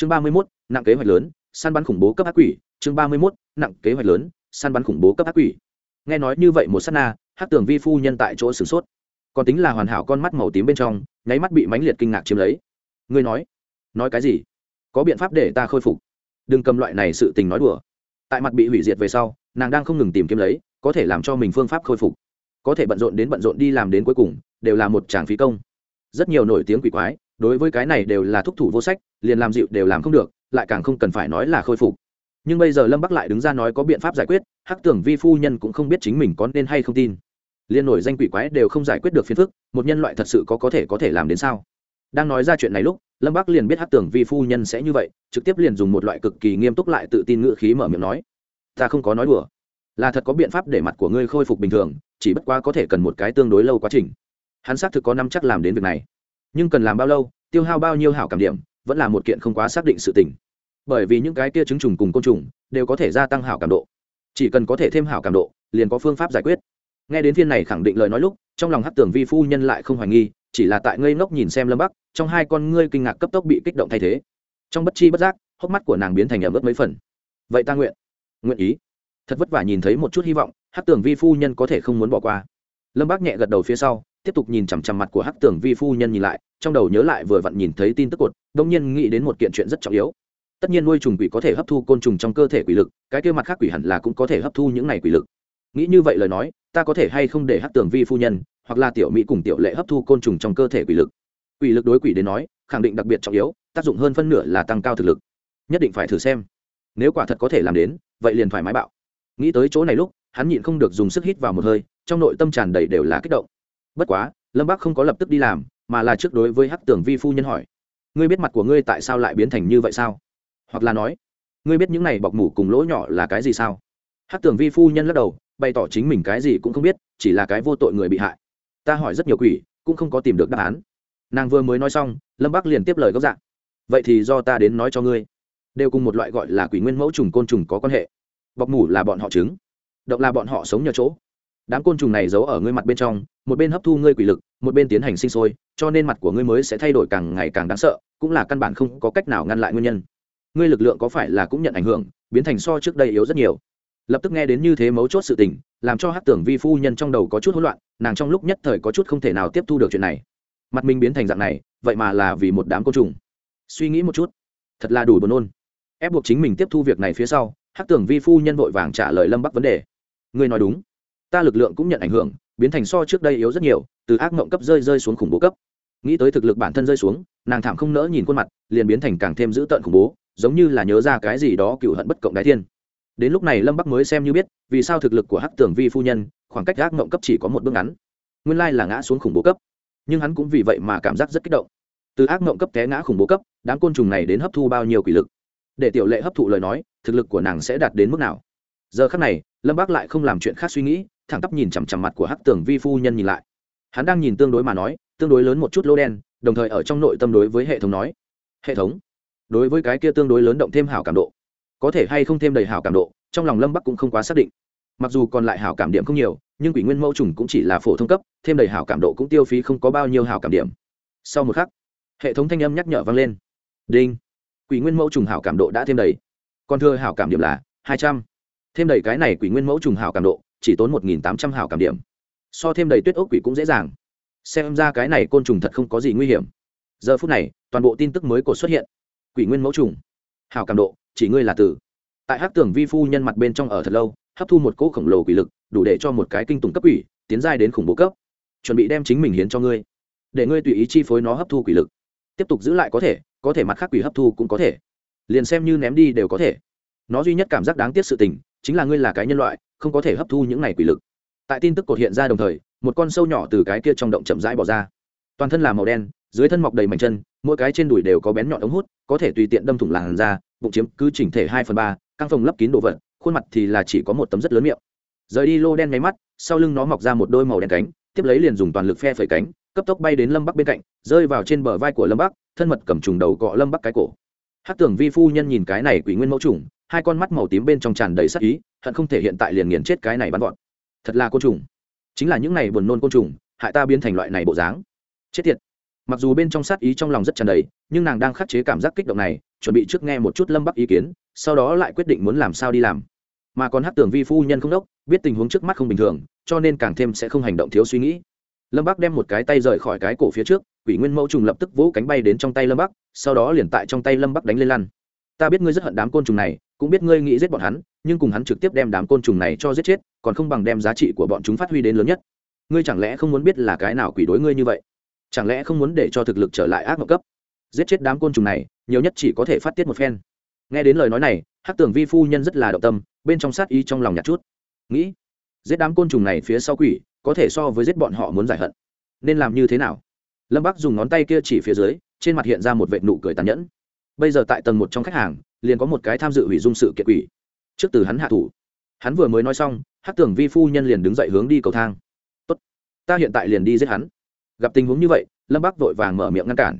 chương ba mươi mốt, nặng kế hoạch lớn, săn bắn khủng bố cấp ác quỷ. Chương ba mươi mốt, nặng kế hoạch lớn, săn bắn khủng bố cấp ác quỷ. Nghe nói như vậy một s á t na hát tường vi phu nhân tại chỗ sửng sốt. Còn tính là hoàn hảo con mắt màu tím bên trong, nháy mắt bị mãnh liệt kinh ngạc chiếm lấy. Ngươi nói nói cái gì? Có biện pháp để ta khôi phục? Đừng cầm loại này sự tình nói đùa. Tại mặt bị hủy diệt về sau, nàng đang không ngừng tìm kiếm lấy, có thể làm cho mình phương pháp khôi phục. Có thể bận rộn đến bận rộn đi làm đến cuối cùng, đều là một tràng phí công. Rất nhiều nổi tiếng quỷ quái đối với cái này đều là thúc thủ vô sách, liền làm dịu đều làm không được, lại càng không cần phải nói là khôi phục. Nhưng bây giờ lâm bắc lại đứng ra nói có biện pháp giải quyết, hắc tưởng vi phu nhân cũng không biết chính mình có nên hay không tin. Liên nổi danh quỷ quái đều không giải quyết được phiền phức, một nhân loại thật sự có có thể có thể làm đến sao? Đang nói ra chuyện này lúc, lâm bắc liền biết hắc tưởng vi phu nhân sẽ như vậy, trực tiếp liền dùng một loại cực kỳ nghiêm túc lại tự tin ngữ khí mở miệng nói, ta không có nói đùa. Là thật có biện pháp để mặt của ngươi khôi phục bình thường, chỉ bất quá có thể cần một cái tương đối lâu quá trình. Hắn xác thực có năm chắc làm đến việc này nhưng cần làm bao lâu, tiêu hao bao nhiêu hảo cảm điểm, vẫn là một kiện không quá xác định sự tình. Bởi vì những cái kia chứng trùng cùng côn trùng đều có thể gia tăng hảo cảm độ. Chỉ cần có thể thêm hảo cảm độ, liền có phương pháp giải quyết. Nghe đến phiên này khẳng định lời nói lúc, trong lòng hát tưởng vi phu nhân lại không hoài nghi, chỉ là tại ngây ngốc nhìn xem lâm bắc, trong hai con ngươi kinh ngạc cấp tốc bị kích động thay thế. Trong bất chi bất giác, hốc mắt của nàng biến thành ẩm ướt mấy phần. Vậy ta nguyện nguyện ý. Thật vất vả nhìn thấy một chút hy vọng hát tưởng vi phu nhân có thể không muốn bỏ qua. Lâm bác nhẹ gật đầu phía sau tiếp tục nhìn chằm chằm mặt của Hắc tưởng vi phu nhân nhìn lại, trong đầu nhớ lại vừa vặn nhìn thấy tin tức cột, đông nhiên nghĩ đến một kiện chuyện rất trọng yếu. Tất nhiên nuôi trùng quỷ có thể hấp thu côn trùng trong cơ thể quỷ lực, cái kia mặt khác quỷ hẳn là cũng có thể hấp thu những này quỷ lực. Nghĩ như vậy lời nói, ta có thể hay không để Hắc tưởng vi phu nhân, hoặc là tiểu mỹ cùng tiểu lệ hấp thu côn trùng trong cơ thể quỷ lực. Quỷ lực đối quỷ đến nói, khẳng định đặc biệt trọng yếu, tác dụng hơn phân nửa là tăng cao thực lực. Nhất định phải thử xem. Nếu quả thật có thể làm đến, vậy liền thoải mái bạo. Nghĩ tới chỗ này lúc, hắn nhịn không được dùng sức hít vào một hơi, trong nội tâm tràn đầy đều là kích động bất quá, lâm bác không có lập tức đi làm, mà là trước đối với hắc tưởng vi phu nhân hỏi, ngươi biết mặt của ngươi tại sao lại biến thành như vậy sao? Hoặc là nói, ngươi biết những này bọc mủ cùng lỗ nhỏ là cái gì sao? Hắc tưởng vi phu nhân lắc đầu, bày tỏ chính mình cái gì cũng không biết, chỉ là cái vô tội người bị hại. Ta hỏi rất nhiều quỷ, cũng không có tìm được đáp án. Nàng vừa mới nói xong, lâm bác liền tiếp lời gốc dạng, vậy thì do ta đến nói cho ngươi. Đều cùng một loại gọi là quỷ nguyên mẫu trùng côn trùng có quan hệ. Bọc mủ là bọn họ trứng động là bọn họ sống nhờ chỗ đám côn trùng này giấu ở ngươi mặt bên trong, một bên hấp thu ngươi quỷ lực, một bên tiến hành sinh sôi, cho nên mặt của ngươi mới sẽ thay đổi càng ngày càng đáng sợ, cũng là căn bản không có cách nào ngăn lại nguyên nhân. Ngươi lực lượng có phải là cũng nhận ảnh hưởng, biến thành so trước đây yếu rất nhiều. Lập tức nghe đến như thế mấu chốt sự tình, làm cho hát tưởng vi phu nhân trong đầu có chút hỗn loạn, nàng trong lúc nhất thời có chút không thể nào tiếp thu được chuyện này. Mặt mình biến thành dạng này, vậy mà là vì một đám côn trùng. Suy nghĩ một chút, thật là đủ buồn nôn. Ép buộc chính mình tiếp thu việc này phía sau hát tưởng vi phu nhân vội vàng trả lời lâm bắc vấn đề. Ngươi nói đúng ta lực lượng cũng nhận ảnh hưởng, biến thành so trước đây yếu rất nhiều, từ ác mộng cấp rơi rơi xuống khủng bố cấp. Nghĩ tới thực lực bản thân rơi xuống, nàng thảm không nỡ nhìn khuôn mặt, liền biến thành càng thêm dữ tợn khủng bố, giống như là nhớ ra cái gì đó cựu hận bất cộng đái thiên. Đến lúc này lâm bắc mới xem như biết, vì sao thực lực của hắc tưởng vi phu nhân, khoảng cách ác mộng cấp chỉ có một bước ngắn. Nguyên lai là ngã xuống khủng bố cấp. Nhưng hắn cũng vì vậy mà cảm giác rất kích động. Từ ác mộng cấp té ngã khủng bố cấp, đám côn trùng này đến hấp thu bao nhiêu quỷ lực? Để tiểu lệ hấp thụ lời nói, thực lực của nàng sẽ đạt đến mức nào? Giờ khắc này, lâm bác lại không làm chuyện khác suy nghĩ thẳng tắp nhìn chằm chằm mặt của hắc tường vi phu nhân nhìn lại. Hắn đang nhìn tương đối mà nói, tương đối lớn một chút lô đen, đồng thời ở trong nội tâm đối với hệ thống nói, hệ thống, đối với cái kia tương đối lớn động thêm hảo cảm độ, có thể hay không thêm đầy hảo cảm độ, trong lòng lâm bắc cũng không quá xác định. Mặc dù còn lại hảo cảm điểm không nhiều, nhưng quỷ nguyên mẫu trùng cũng chỉ là phổ thông cấp, thêm đầy hảo cảm độ cũng tiêu phí không có bao nhiêu hảo cảm điểm. Sau một khắc, hệ thống thanh âm nhắc nhở vang lên. Đinh. Quỷ nguyên mẫu trùng hảo cảm độ đã thêm đầy. Còn thưa hảo cảm điểm là hai trăm. Thêm đầy cái này quỷ nguyên mẫu trùng hảo cảm độ chỉ tốn một nghìn tám trăm hào cảm điểm. So thêm đầy tuyết ốc quỷ cũng dễ dàng. Xem ra cái này côn trùng thật không có gì nguy hiểm. Giờ phút này, toàn bộ tin tức mới của xuất hiện. Quỷ nguyên mẫu trùng. Hào cảm độ, chỉ ngươi là tử. Tại hắc tưởng vi phu nhân mặt bên trong ở thật lâu, hấp thu một cỗ khổng lồ quỷ lực, đủ để cho một cái kinh tùng cấp quỷ tiến giai đến khủng bố cấp. Chuẩn bị đem chính mình hiến cho ngươi. Để ngươi tùy ý chi phối nó hấp thu quỷ lực. Tiếp tục giữ lại có thể có thể mặt khác quỷ hấp thu cũng có thể. Liền xem như ném đi đều có thể. Nó duy nhất cảm giác đáng tiếc sự tình, chính là ngươi là cái nhân loại không có thể hấp thu những này quỷ lực. Tại tin tức cột hiện ra đồng thời, một con sâu nhỏ từ cái kia trong động chậm rãi bỏ ra. Toàn thân là màu đen, dưới thân mọc đầy mảnh chân, mỗi cái trên đùi đều có bén nhọn ống hút, có thể tùy tiện đâm thủng làn da, bụng chiếm cứ chỉnh thể hai phần ba, căng phòng lấp kín đồ vật, khuôn mặt thì là chỉ có một tấm rất lớn miệng. Rời đi lô đen nháy mắt, sau lưng nó mọc ra một đôi màu đen cánh, tiếp lấy liền dùng toàn lực phe phẩy cánh, cấp tốc bay đến lâm bắc bên cạnh, rơi vào trên bờ vai của lâm bắc, thân mật cầm trùng đầu cọ lâm bắc cái cổ hát tưởng vi phu nhân nhìn cái này quỷ nguyên mẫu trùng, hai con mắt màu tím bên trong tràn đầy sắc ý, hận không thể hiện tại liền nghiền chết cái này bắn gọn. Thật là côn trùng. Chính là những này buồn nôn côn trùng, hại ta biến thành loại này bộ dáng. Chết tiệt. Mặc dù bên trong sát ý trong lòng rất tràn đầy, nhưng nàng đang khắc chế cảm giác kích động này, chuẩn bị trước nghe một chút lâm bắc ý kiến, sau đó lại quyết định muốn làm sao đi làm. Mà còn hát tường vi phu nhân không đốc, biết tình huống trước mắt không bình thường, cho nên càng thêm sẽ không hành động thiếu suy nghĩ lâm bắc đem một cái tay rời khỏi cái cổ phía trước, quỷ nguyên mẫu trùng lập tức vỗ cánh bay đến trong tay lâm bắc, sau đó liền tại trong tay lâm bắc đánh lên lăn. Ta biết ngươi rất hận đám côn trùng này, cũng biết ngươi nghĩ giết bọn hắn, nhưng cùng hắn trực tiếp đem đám côn trùng này cho giết chết, còn không bằng đem giá trị của bọn chúng phát huy đến lớn nhất. Ngươi chẳng lẽ không muốn biết là cái nào quỷ đối ngươi như vậy? Chẳng lẽ không muốn để cho thực lực trở lại ác mộng cấp? Giết chết đám côn trùng này, nhiều nhất chỉ có thể phát tiết một phen. Nghe đến lời nói này hát tưởng vi phu nhân rất là động tâm, bên trong sát ý trong lòng nhặt chút. Nghĩ giết đám côn trùng này phía sau quỷ, có thể so với giết bọn họ muốn giải hận. Nên làm như thế nào? Lâm bắc dùng ngón tay kia chỉ phía dưới, trên mặt hiện ra một vệ nụ cười tàn nhẫn. Bây giờ tại tầng một trong khách hàng, liền có một cái tham dự hủy dung sự kiện quỷ. Trước từ hắn hạ thủ. Hắn vừa mới nói xong hát tưởng vi phu nhân liền đứng dậy hướng đi cầu thang. Tốt, ta hiện tại liền đi giết hắn. Gặp tình huống như vậy, lâm bắc vội vàng mở miệng ngăn cản.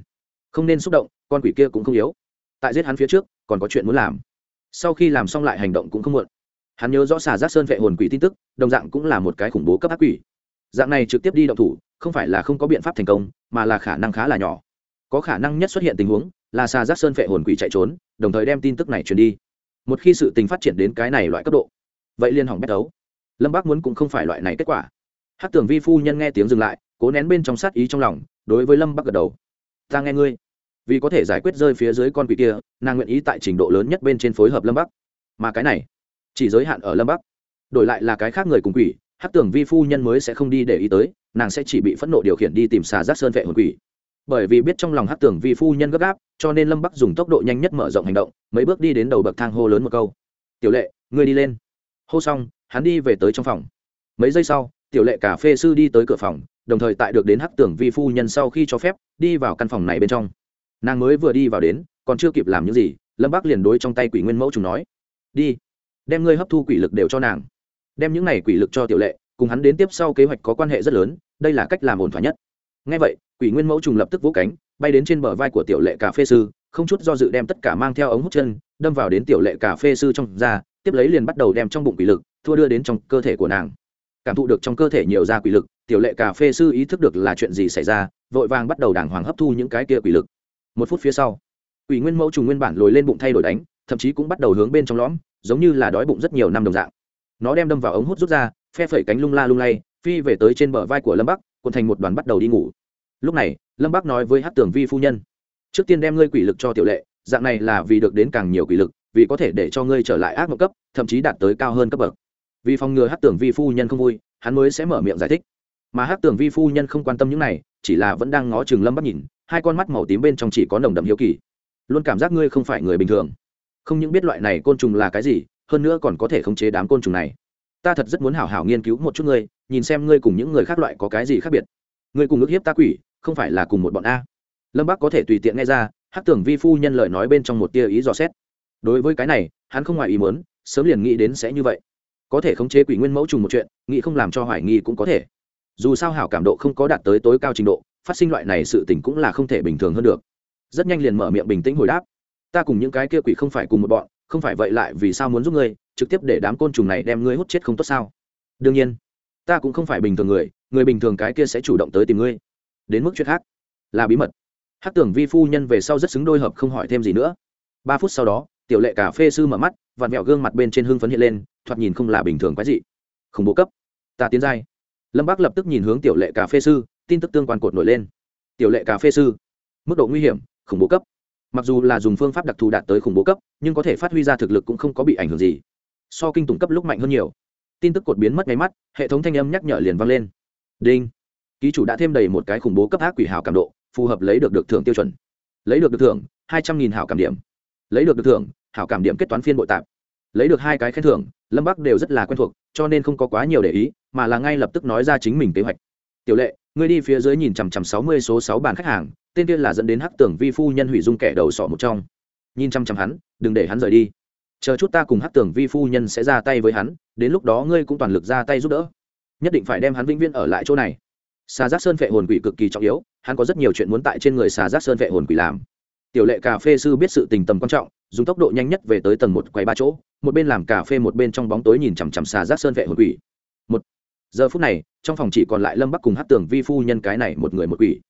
Không nên xúc động, con quỷ kia cũng không yếu. Tại giết hắn phía trước, còn có chuyện muốn làm. Sau khi làm xong lại hành động cũng không muộn hắn nhớ rõ xà giác sơn vệ hồn quỷ tin tức, đồng dạng cũng là một cái khủng bố cấp ác quỷ. Dạng này trực tiếp đi động thủ, không phải là không có biện pháp thành công, mà là khả năng khá là nhỏ. Có khả năng nhất xuất hiện tình huống, là xà giác sơn vệ hồn quỷ chạy trốn, đồng thời đem tin tức này truyền đi. Một khi sự tình phát triển đến cái này loại cấp độ, vậy liên hỏng bét đấu. Lâm bác muốn cũng không phải loại này kết quả. Hát tưởng vi phu nhân nghe tiếng dừng lại, cố nén bên trong sát ý trong lòng, đối với lâm bắc gật đầu. Ta nghe ngươi. Vì có thể giải quyết rơi phía dưới con quỷ kia, nàng nguyện ý tại trình độ lớn nhất bên trên phối hợp lâm bắc. Mà cái này chỉ giới hạn ở lâm bắc. Đổi lại là cái khác người cùng quỷ hát tưởng vi phu nhân mới sẽ không đi để ý tới, nàng sẽ chỉ bị phẫn nộ điều khiển đi tìm xà giác sơn vệ hồn quỷ. Bởi vì biết trong lòng hát tưởng vi phu nhân gấp gáp, cho nên lâm bắc dùng tốc độ nhanh nhất mở rộng hành động, mấy bước đi đến đầu bậc thang hô lớn một câu. Tiểu lệ, ngươi đi lên. Hô xong, hắn đi về tới trong phòng. Mấy giây sau, tiểu lệ cà phê sư đi tới cửa phòng, đồng thời tại được đến hắc tưởng vi phu nhân sau khi cho phép, đi vào căn phòng này bên trong. Nàng mới vừa đi vào đến, còn chưa kịp làm những gì, lâm bắc liền đối trong tay quỷ nguyên mẫu chúng nói, đi đem ngươi hấp thu quỷ lực đều cho nàng. Đem những này quỷ lực cho tiểu lệ, cùng hắn đến tiếp sau kế hoạch có quan hệ rất lớn, đây là cách làm ổn thỏa nhất. Ngay vậy, quỷ nguyên mẫu trùng lập tức vỗ cánh, bay đến trên bờ vai của tiểu lệ cà phê sư, không chút do dự đem tất cả mang theo ống hút chân, đâm vào đến tiểu lệ cà phê sư trong da, tiếp lấy liền bắt đầu đem trong bụng quỷ lực thua đưa đến trong cơ thể của nàng. Cảm thụ được trong cơ thể nhiều ra quỷ lực, tiểu lệ cà phê sư ý thức được là chuyện gì xảy ra, vội vàng bắt đầu đàng hoàng hấp thu những cái kia quỷ lực. Một phút phía sau, quỷ nguyên mẫu trùng nguyên bản lồi lên bụng thay đổi đánh, thậm chí cũng bắt đầu hướng bên trong lõm giống như là đói bụng rất nhiều năm đồng dạng. Nó đem đâm vào ống hút rút ra, phe phẩy cánh lung la lung lay, phi về tới trên bờ vai của lâm bắc, cuộn thành một đoàn bắt đầu đi ngủ. Lúc này, lâm bắc nói với hát tường vi phu nhân, trước tiên đem ngươi quỷ lực cho tiểu lệ, dạng này là vì được đến càng nhiều quỷ lực, vì có thể để cho ngươi trở lại ác mộng cấp, thậm chí đạt tới cao hơn cấp bậc. Vì phòng ngừa hát tưởng vi phu nhân không vui, hắn mới sẽ mở miệng giải thích. Mà hát tưởng vi phu nhân không quan tâm những này, chỉ là vẫn đang ngó chừng lâm Bắc nhìn, hai con mắt màu tím bên trong chỉ có nồng đậm hiếu kỳ. Luôn cảm giác ngươi không phải người bình thường không những biết loại này côn trùng là cái gì, hơn nữa còn có thể khống chế đám côn trùng này. Ta thật rất muốn hảo hảo nghiên cứu một chút ngươi, nhìn xem ngươi cùng những người khác loại có cái gì khác biệt. Ngươi cùng ước hiếp ta quỷ, không phải là cùng một bọn a. Lâm bác có thể tùy tiện nghe ra hát tưởng vi phu nhân lời nói bên trong một tia ý dò xét. Đối với cái này, hắn không ngoài ý muốn, sớm liền nghĩ đến sẽ như vậy. Có thể khống chế quỷ nguyên mẫu trùng một chuyện, nghĩ không làm cho hoài nghi cũng có thể. Dù sao hảo cảm độ không có đạt tới tối cao trình độ, phát sinh loại này sự tình cũng là không thể bình thường hơn được. Rất nhanh liền mở miệng bình tĩnh hồi đáp ta cùng những cái kia quỷ không phải cùng một bọn, không phải vậy lại vì sao muốn giúp ngươi, trực tiếp để đám côn trùng này đem ngươi hút chết không tốt sao? Đương nhiên, ta cũng không phải bình thường người người bình thường cái kia sẽ chủ động tới tìm ngươi. Đến mức chuyện khác, là bí mật. Hát tưởng vi phu nhân về sau rất xứng đôi hợp không hỏi thêm gì nữa. Ba phút sau đó, tiểu lệ cà phê sư mở mắt, vặn vẹo gương mặt bên trên hưng phấn hiện lên, thoạt nhìn không là bình thường quái dị. Khủng bố cấp. Ta tiến giai. Lâm bác lập tức nhìn hướng tiểu lệ cà phê sư, tin tức tương quan cột nổi lên. Tiểu lệ cà phê sư, mức độ nguy hiểm, khủng bố cấp mặc dù là dùng phương pháp đặc thù đạt tới khủng bố cấp, nhưng có thể phát huy ra thực lực cũng không có bị ảnh hưởng gì. So kinh tủng cấp lúc mạnh hơn nhiều. Tin tức cột biến mất ngay mắt, hệ thống thanh âm nhắc nhở liền vang lên. Đinh. Ký chủ đã thêm đầy một cái khủng bố cấp ác quỷ hào cảm độ, phù hợp lấy được được thưởng tiêu chuẩn. Lấy được được thưởng, hai trăm nghìn hảo cảm điểm. Lấy được được thưởng, hảo cảm điểm kết toán phiên bội tạp. Lấy được hai cái khen thưởng, lâm bắc đều rất là quen thuộc, cho nên không có quá nhiều để ý, mà là ngay lập tức nói ra chính mình kế hoạch. Tiểu lệ, ngươi đi phía dưới nhìn chằm chằm sáu mươi số sáu bàn khách hàng tên tiên là dẫn đến hắc tưởng vi phu nhân hủy dung kẻ đầu sọ một trong. Nhìn chăm chăm hắn, đừng để hắn rời đi. Chờ chút ta cùng hắc tưởng vi phu nhân sẽ ra tay với hắn, đến lúc đó ngươi cũng toàn lực ra tay giúp đỡ. Nhất định phải đem hắn vĩnh viễn ở lại chỗ này. Xà giác sơn vệ hồn quỷ cực kỳ trọng yếu, hắn có rất nhiều chuyện muốn tại trên người xà giác sơn vệ hồn quỷ làm. Tiểu lệ cà phê sư biết sự tình tầm quan trọng, dùng tốc độ nhanh nhất về tới tầng một quầy ba chỗ, một bên làm cà phê một bên trong bóng tối nhìn chằm chằm xà giác sơn vệ hồn quỷ. Một, giờ phút này, trong phòng chỉ còn lại lâm bắc cùng hát tường vi phu nhân cái này một người một quỷ.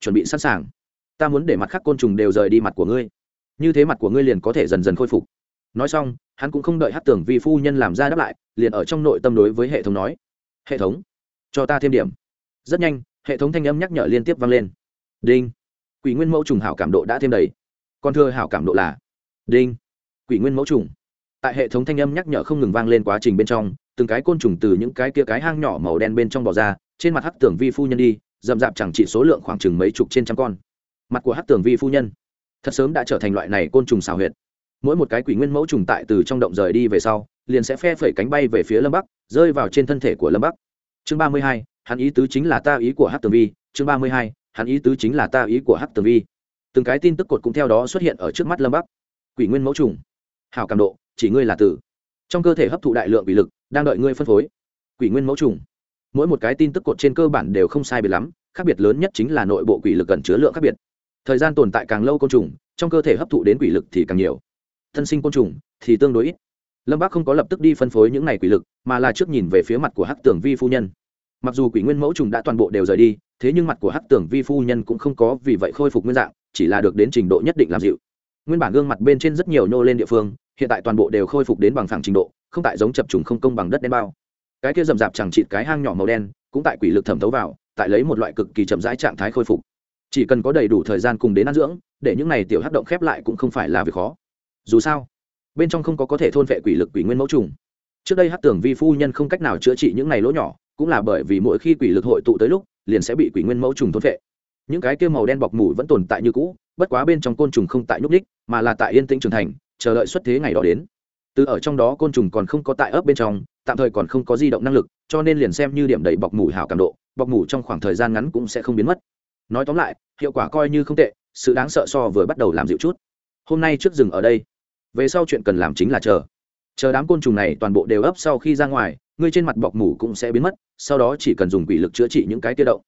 Chuẩn bị sẵn sàng ta muốn để mặt khác côn trùng đều rời đi mặt của ngươi. Như thế mặt của ngươi liền có thể dần dần khôi phục. Nói xong, hắn cũng không đợi hát tưởng vi phu nhân làm ra đáp lại, liền ở trong nội tâm đối với hệ thống nói, hệ thống, cho ta thêm điểm. Rất nhanh, hệ thống thanh âm nhắc nhở liên tiếp vang lên. Đinh. Quỷ nguyên mẫu trùng hảo cảm độ đã thêm đầy. Còn thưa hảo cảm độ là đinh. Quỷ nguyên mẫu trùng. Tại hệ thống thanh âm nhắc nhở không ngừng vang lên quá trình bên trong, từng cái côn trùng từ những cái kia cái hang nhỏ màu đen bên trong bò ra, trên mặt hắc tưởng vi phu nhân đi, dậm dạp chẳng chỉ số lượng khoảng chừng mấy chục trên trăm con mặt của hát tường vi phu nhân. Thật sớm đã trở thành loại này côn trùng xào huyệt. Mỗi một cái quỷ nguyên mẫu trùng tại từ trong động rời đi về sau, liền sẽ phe phẩy cánh bay về phía lâm bắc, rơi vào trên thân thể của lâm bắc. Chương ba mươi hai, hắn ý tứ chính là ta ý của hát tường vi. Chương ba mươi hai, hắn ý tứ chính là ta ý của hát tường vi. Từng cái tin tức cột cũng theo đó xuất hiện ở trước mắt lâm bắc. Quỷ nguyên mẫu trùng. Hảo cảm độ, chỉ ngươi là tử. Trong cơ thể hấp thụ đại lượng quỷ lực, đang đợi ngươi phân phối. Quỷ nguyên mẫu trùng. Mỗi một cái tin tức cột trên cơ bản đều không sai biệt lắm, khác biệt lớn nhất chính là nội bộ quỷ lực gần chứa lượng khác biệt thời gian tồn tại càng lâu côn trùng, trong cơ thể hấp thụ đến quỷ lực thì càng nhiều. Thân sinh côn trùng thì tương đối ít. Lâm bác không có lập tức đi phân phối những này quỷ lực, mà là trước nhìn về phía mặt của hắc tưởng vi phu nhân. Mặc dù quỷ nguyên mẫu trùng đã toàn bộ đều rời đi, thế nhưng mặt của hắc tưởng vi phu nhân cũng không có vì vậy khôi phục nguyên dạng, chỉ là được đến trình độ nhất định làm dịu. Nguyên bản gương mặt bên trên rất nhiều nhô lên địa phương, hiện tại toàn bộ đều khôi phục đến bằng phẳng trình độ, không tại giống chập trùng không công bằng đất đen bao. Cái kia rậm rạp chẳng chịt cái hang nhỏ màu đen, cũng tại quỷ lực thẩm thấu vào, tại lấy một loại cực kỳ chậm rãi trạng thái khôi phục chỉ cần có đầy đủ thời gian cùng đến ăn dưỡng, để những này tiểu hát động khép lại cũng không phải là việc khó. Dù sao, bên trong không có có thể thôn vệ quỷ lực quỷ nguyên mẫu trùng. Trước đây hắc tưởng vi phu nhân không cách nào chữa trị những này lỗ nhỏ, cũng là bởi vì mỗi khi quỷ lực hội tụ tới lúc, liền sẽ bị quỷ nguyên mẫu trùng thôn vệ. Những cái kia màu đen bọc mủ vẫn tồn tại như cũ, bất quá bên trong côn trùng không tại nhúc ních mà là tại yên tĩnh trưởng thành, chờ đợi xuất thế ngày đó đến. Từ ở trong đó côn trùng còn không có tại ấp bên trong, tạm thời còn không có di động năng lực, cho nên liền xem như điểm đầy bọc mủ hảo cảm độ, bọc mủ trong khoảng thời gian ngắn cũng sẽ không biến mất nói tóm lại, hiệu quả coi như không tệ, sự đáng sợ so vừa bắt đầu làm dịu chút. Hôm nay trước rừng ở đây. Về sau chuyện cần làm chính là chờ. Chờ đám côn trùng này toàn bộ đều ấp sau khi ra ngoài ngươi trên mặt bọc mủ cũng sẽ biến mất, sau đó chỉ cần dùng quỷ lực chữa trị những cái tiêu động.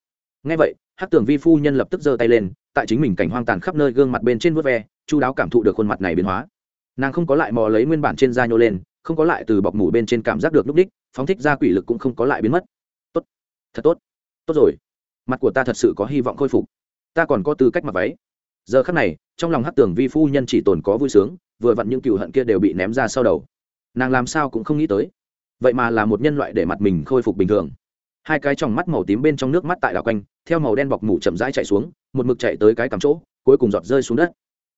Ngay vậy hát tường vi phu nhân lập tức giơ tay lên, tại chính mình cảnh hoang tàn khắp nơi gương mặt bên trên vớt ve, chu đáo cảm thụ được khuôn mặt này biến hóa. Nàng không có lại mò lấy nguyên bản trên da nhô lên, không có lại từ bọc mủ bên trên cảm giác được lúc đích, phóng thích ra quỷ lực cũng không có lại biến mất. Tốt. Thật tốt. Tốt rồi mặt của ta thật sự có hy vọng khôi phục. Ta còn có tư cách mặc váy. Giờ khắc này, trong lòng hát Tưởng vi phu nhân chỉ tồn có vui sướng, vừa vặn những cựu hận kia đều bị ném ra sau đầu. Nàng làm sao cũng không nghĩ tới. Vậy mà là một nhân loại để mặt mình khôi phục bình thường. Hai cái tròng mắt màu tím bên trong nước mắt tại đảo quanh, theo màu đen bọc mủ chậm rãi chạy xuống, một mực chạy tới cái cắm chỗ, cuối cùng giọt rơi xuống đất.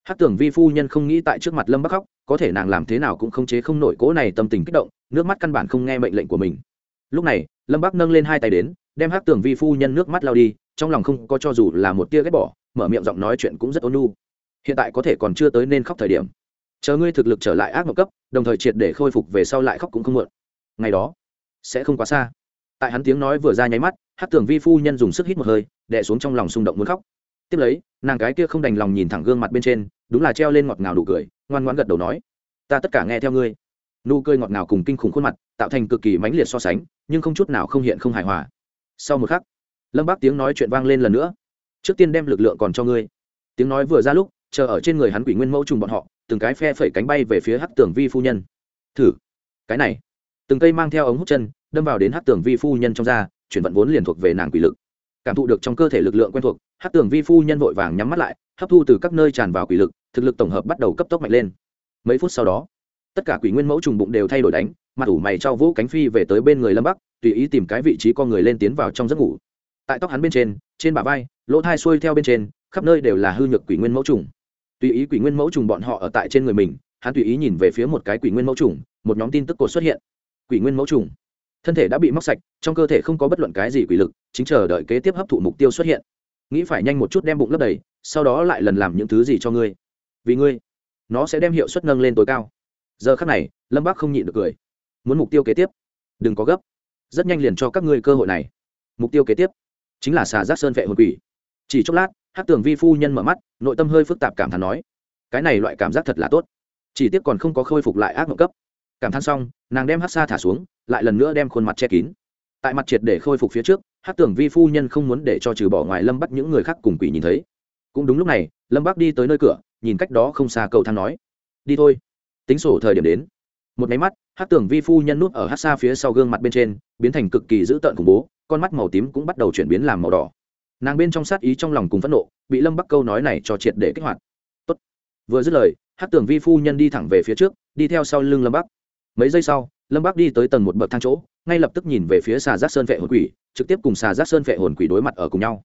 Hát tưởng vi phu nhân không nghĩ tại trước mặt lâm bắc khóc, có thể nàng làm thế nào cũng không chế không nổi cỗ này tâm tình kích động, nước mắt căn bản không nghe mệnh lệnh của mình. Lúc này, lâm bắc nâng lên hai tay đến đem hát tưởng vi phu nhân nước mắt lao đi, trong lòng không có cho dù là một tia ghét bỏ, mở miệng giọng nói chuyện cũng rất ôn nu hiện tại có thể còn chưa tới nên khóc thời điểm. Chờ ngươi thực lực trở lại ác mộng cấp, đồng thời triệt để khôi phục về sau lại khóc cũng không muộn. Ngày đó, sẽ không quá xa. Tại hắn tiếng nói vừa ra nháy mắt hát tưởng vi phu nhân dùng sức hít một hơi đẻ xuống trong lòng xung động muốn khóc. Tiếp lấy, nàng cái kia không đành lòng nhìn thẳng gương mặt bên trên, đúng là treo lên ngọt ngào đủ cười, ngoan ngoãn gật đầu nói, ta tất cả nghe theo ngươi. Nụ cười ngọt ngào cùng kinh khủng khuôn mặt, tạo thành cực kỳ mãnh liệt so sánh, nhưng không chút nào không hiện không hài hòa sau một khắc, lâm bác tiếng nói chuyện vang lên lần nữa. Trước tiên đem lực lượng còn cho ngươi. Tiếng nói vừa ra lúc, chờ ở trên người hắn quỷ nguyên mẫu trùng bọn họ, từng cái phe phẩy cánh bay về phía hắc tường vi phu nhân. Thử, cái này. Từng cây mang theo ống hút chân, đâm vào đến hắc tường vi phu nhân trong da, chuyển vận vốn liền thuộc về nàng quỷ lực. Cảm thụ được trong cơ thể lực lượng quen thuộc, hắc tường vi phu nhân vội vàng nhắm mắt lại, hấp thu từ các nơi tràn vào quỷ lực, thực lực tổng hợp bắt đầu cấp tốc mạnh lên. Mấy phút sau đó, tất cả quỷ nguyên mẫu trùng bụng đều thay đổi đánh mặt ủ mày trao vũ cánh phi về tới bên người lâm bắc, tùy ý tìm cái vị trí con người lên tiến vào trong giấc ngủ. Tại tóc hắn bên trên trên bả vai, lỗ thai xuôi theo bên trên, khắp nơi đều là hư nhược quỷ nguyên mẫu trùng. Tùy ý quỷ nguyên mẫu trùng bọn họ ở tại trên người mình, hắn tùy ý nhìn về phía một cái quỷ nguyên mẫu trùng, một nhóm tin tức cột xuất hiện. Quỷ nguyên mẫu trùng. Thân thể đã bị móc sạch, trong cơ thể không có bất luận cái gì quỷ lực, chính chờ đợi kế tiếp hấp thụ mục tiêu xuất hiện. Nghĩ phải nhanh một chút đem bụng lấp đầy, sau đó lại lần làm những thứ gì cho ngươi. Vì ngươi, nó sẽ đem hiệu suất nâng lên tối cao. Giờ khắc này, lâm bác không nhịn được cười muốn mục tiêu kế tiếp. Đừng có gấp. Rất nhanh liền cho các ngươi cơ hội này. Mục tiêu kế tiếp chính là xà giác sơn vệ hồn quỷ. Chỉ chốc lát hát tường vi phu nhân mở mắt, nội tâm hơi phức tạp cảm thán nói, cái này loại cảm giác thật là tốt. Chỉ tiếc còn không có khôi phục lại ác mộng cấp. Cảm thán xong, nàng đem hát xa thả xuống, lại lần nữa đem khuôn mặt che kín. Tại mặt triệt để khôi phục phía trước hát Tưởng vi phu nhân không muốn để cho trừ bỏ ngoài lâm bắt những người khác cùng quỷ nhìn thấy. Cũng đúng lúc này, lâm bắc đi tới nơi cửa, nhìn cách đó không xa cầu thang nói, đi thôi. Tính sổ thời điểm đến một máy mắt, hát Tưởng vi phu nhân nút ở hát xa phía sau gương mặt bên trên, biến thành cực kỳ dữ tợn khủng bố, con mắt màu tím cũng bắt đầu chuyển biến làm màu đỏ. Nàng bên trong sát ý trong lòng cùng phẫn nộ, bị lâm bắc câu nói này cho triệt để kích hoạt. Tốt. vừa dứt lời, hát Tưởng vi phu nhân đi thẳng về phía trước, đi theo sau lưng lâm bắc. Mấy giây sau, lâm bắc đi tới tầng một bậc thang chỗ, ngay lập tức nhìn về phía xà giác sơn vệ hồn quỷ, trực tiếp cùng xà giác sơn vệ hồn quỷ đối mặt ở cùng nhau.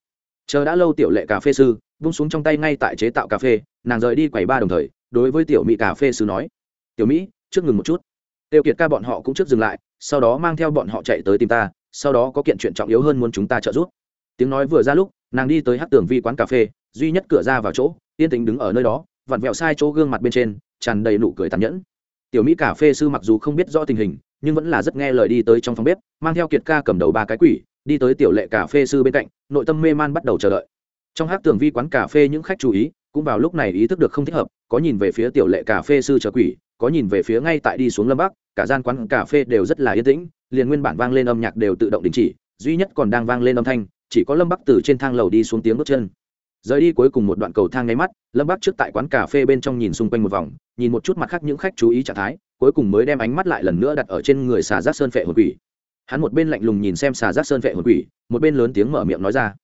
Chờ đã lâu tiểu lệ cà phê sư, vung xuống trong tay ngay tại chế tạo cà phê, nàng rời đi quầy ba đồng thời, đối với tiểu mỹ cà phê sư nói, tiểu mỹ trước ngừng một chút. Tiêu kiệt ca bọn họ cũng trước dừng lại, sau đó mang theo bọn họ chạy tới tìm ta, sau đó có kiện chuyện trọng yếu hơn muốn chúng ta trợ giúp. Tiếng nói vừa ra lúc, nàng đi tới hát tường vi quán cà phê, duy nhất cửa ra vào chỗ, yên tĩnh đứng ở nơi đó, vặn vẹo sai chỗ gương mặt bên trên, tràn đầy nụ cười tàn nhẫn. Tiểu mỹ cà phê sư mặc dù không biết rõ tình hình, nhưng vẫn là rất nghe lời đi tới trong phòng bếp, mang theo kiệt ca cầm đầu ba cái quỷ, đi tới tiểu lệ cà phê sư bên cạnh, nội tâm mê man bắt đầu chờ đợi. Trong hát tường vi quán cà phê những khách chú ý, cũng vào lúc này ý thức được không thích hợp, có nhìn về phía tiểu lệ cà phê sư chờ quỷ có nhìn về phía ngay tại đi xuống lâm bắc, cả gian quán cà phê đều rất là yên tĩnh, liền nguyên bản vang lên âm nhạc đều tự động đình chỉ, duy nhất còn đang vang lên âm thanh, chỉ có lâm bắc từ trên thang lầu đi xuống tiếng bước chân. Rời đi cuối cùng một đoạn cầu thang nháy mắt, lâm bắc trước tại quán cà phê bên trong nhìn xung quanh một vòng, nhìn một chút mặt khác những khách chú ý trạng thái, cuối cùng mới đem ánh mắt lại lần nữa đặt ở trên người xà giác sơn phệ hồn quỷ. Hắn một bên lạnh lùng nhìn xem xà giác sơn phệ hồn quỷ, một bên lớn tiếng mở miệng nói ra,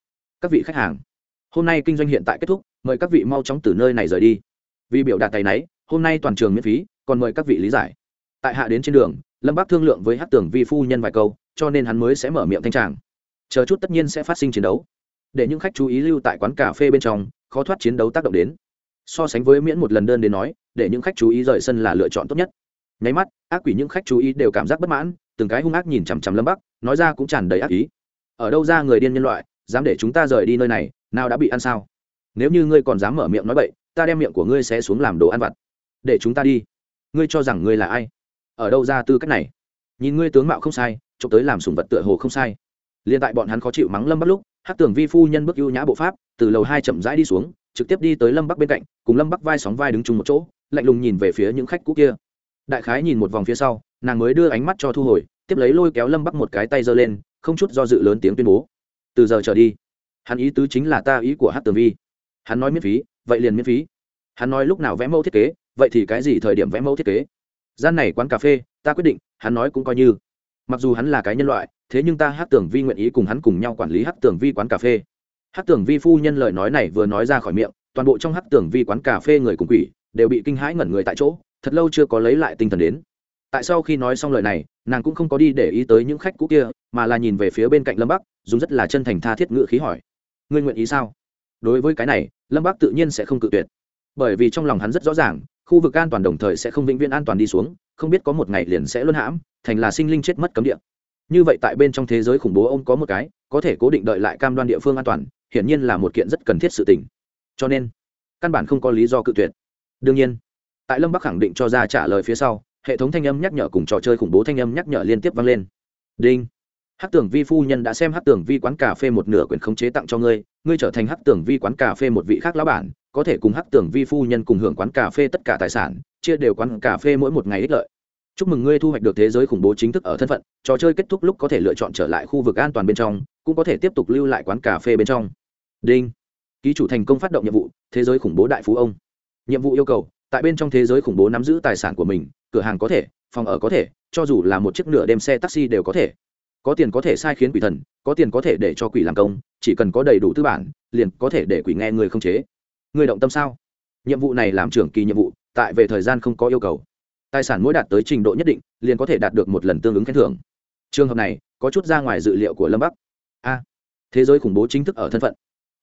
các vị khách hàng, hôm nay kinh doanh hiện tại kết thúc, mời các vị mau chóng từ nơi này rời đi. Vì biểu đạt tay náy, hôm nay toàn trường miễn phí còn mời các vị lý giải. Tại hạ đến trên đường, lâm bác thương lượng với hát tưởng vi phu nhân vài câu, cho nên hắn mới sẽ mở miệng thanh tràng. Chờ chút tất nhiên sẽ phát sinh chiến đấu. Để những khách chú ý lưu tại quán cà phê bên trong, khó thoát chiến đấu tác động đến. So sánh với miễn một lần đơn đến nói, để những khách chú ý rời sân là lựa chọn tốt nhất. Nháy mắt, ác quỷ những khách chú ý đều cảm giác bất mãn, từng cái hung ác nhìn chằm chằm lâm bắc, nói ra cũng tràn đầy ác ý. Ở đâu ra người điên nhân loại, dám để chúng ta rời đi nơi này, nào đã bị ăn sao? Nếu như ngươi còn dám mở miệng nói bậy, ta đem miệng của ngươi sẽ xuống làm đồ ăn vặt. Để chúng ta đi ngươi cho rằng ngươi là ai? Ở đâu ra tư cách này? Nhìn ngươi tướng mạo không sai trộm tới làm sùng vật tựa hồ không sai. Liền tại bọn hắn khó chịu mắng lâm bắc lúc hát tưởng vi phu nhân bước ưu nhã bộ pháp, từ lầu hai chậm rãi đi xuống, trực tiếp đi tới lâm bắc bên cạnh, cùng lâm bắc vai sóng vai đứng chung một chỗ, lạnh lùng nhìn về phía những khách cũ kia. Đại khái nhìn một vòng phía sau, nàng mới đưa ánh mắt cho thu hồi, tiếp lấy lôi kéo lâm bắc một cái tay giơ lên, không chút do dự lớn tiếng tuyên bố. Từ giờ trở đi, hắn ý tứ chính là ta ý của hát tường vi. Hắn nói miễn phí, vậy liền miễn phí. Hắn nói lúc nào vẽ mẫu thiết kế vậy thì cái gì thời điểm vẽ mẫu thiết kế? Gian này quán cà phê, ta quyết định, hắn nói cũng coi như. Mặc dù hắn là cái nhân loại, thế nhưng ta hát tưởng vi nguyện ý cùng hắn cùng nhau quản lý hát tưởng vi quán cà phê. Hát tưởng vi phu nhân lời nói này vừa nói ra khỏi miệng, toàn bộ trong hát tưởng vi quán cà phê người cùng quỷ đều bị kinh hãi ngẩn người tại chỗ, thật lâu chưa có lấy lại tinh thần đến. Tại sau khi nói xong lời này, nàng cũng không có đi để ý tới những khách cũ kia, mà là nhìn về phía bên cạnh lâm bắc, dùng rất là chân thành tha thiết ngự khí hỏi, ngươi nguyện ý sao? Đối với cái này, lâm bắc tự nhiên sẽ không cự tuyệt. Bởi vì trong lòng hắn rất rõ ràng khu vực an toàn đồng thời sẽ không vĩnh viễn an toàn đi xuống, không biết có một ngày liền sẽ luân hãm, thành là sinh linh chết mất cấm địa. Như vậy tại bên trong thế giới khủng bố ông có một cái, có thể cố định đợi lại cam đoan địa phương an toàn, hiển nhiên là một kiện rất cần thiết sự tình. Cho nên, căn bản không có lý do cự tuyệt. Đương nhiên, tại lâm bắc khẳng định cho ra trả lời phía sau, hệ thống thanh âm nhắc nhở cùng trò chơi khủng bố thanh âm nhắc nhở liên tiếp vang lên. Đinh hát tưởng vi phu nhân đã xem hát tưởng vi quán cà phê một nửa quyền khống chế tặng cho ngươi ngươi trở thành hát tưởng vi quán cà phê một vị khác lão bản, có thể cùng hát tưởng vi phu nhân cùng hưởng quán cà phê tất cả tài sản, chia đều quán cà phê mỗi một ngày ích lợi. Chúc mừng ngươi thu hoạch được thế giới khủng bố chính thức ở thân phận, trò chơi kết thúc lúc có thể lựa chọn trở lại khu vực an toàn bên trong, cũng có thể tiếp tục lưu lại quán cà phê bên trong. Đinh. Ký chủ thành công phát động nhiệm vụ, thế giới khủng bố đại phú ông. Nhiệm vụ yêu cầu, tại bên trong thế giới khủng bố nắm giữ tài sản của mình, cửa hàng có thể, phòng ở có thể, cho dù là một chiếc nửa đêm xe taxi đều có thể có tiền có thể sai khiến quỷ thần, có tiền có thể để cho quỷ làm công, chỉ cần có đầy đủ tư bản, liền có thể để quỷ nghe người không chế. Người động tâm sao? Nhiệm vụ này làm trưởng kỳ nhiệm vụ, tại về thời gian không có yêu cầu. Tài sản mỗi đạt tới trình độ nhất định, liền có thể đạt được một lần tương ứng khen thưởng. Trường hợp này, có chút ra ngoài dự liệu của lâm bắc. A, thế giới khủng bố chính thức ở thân phận.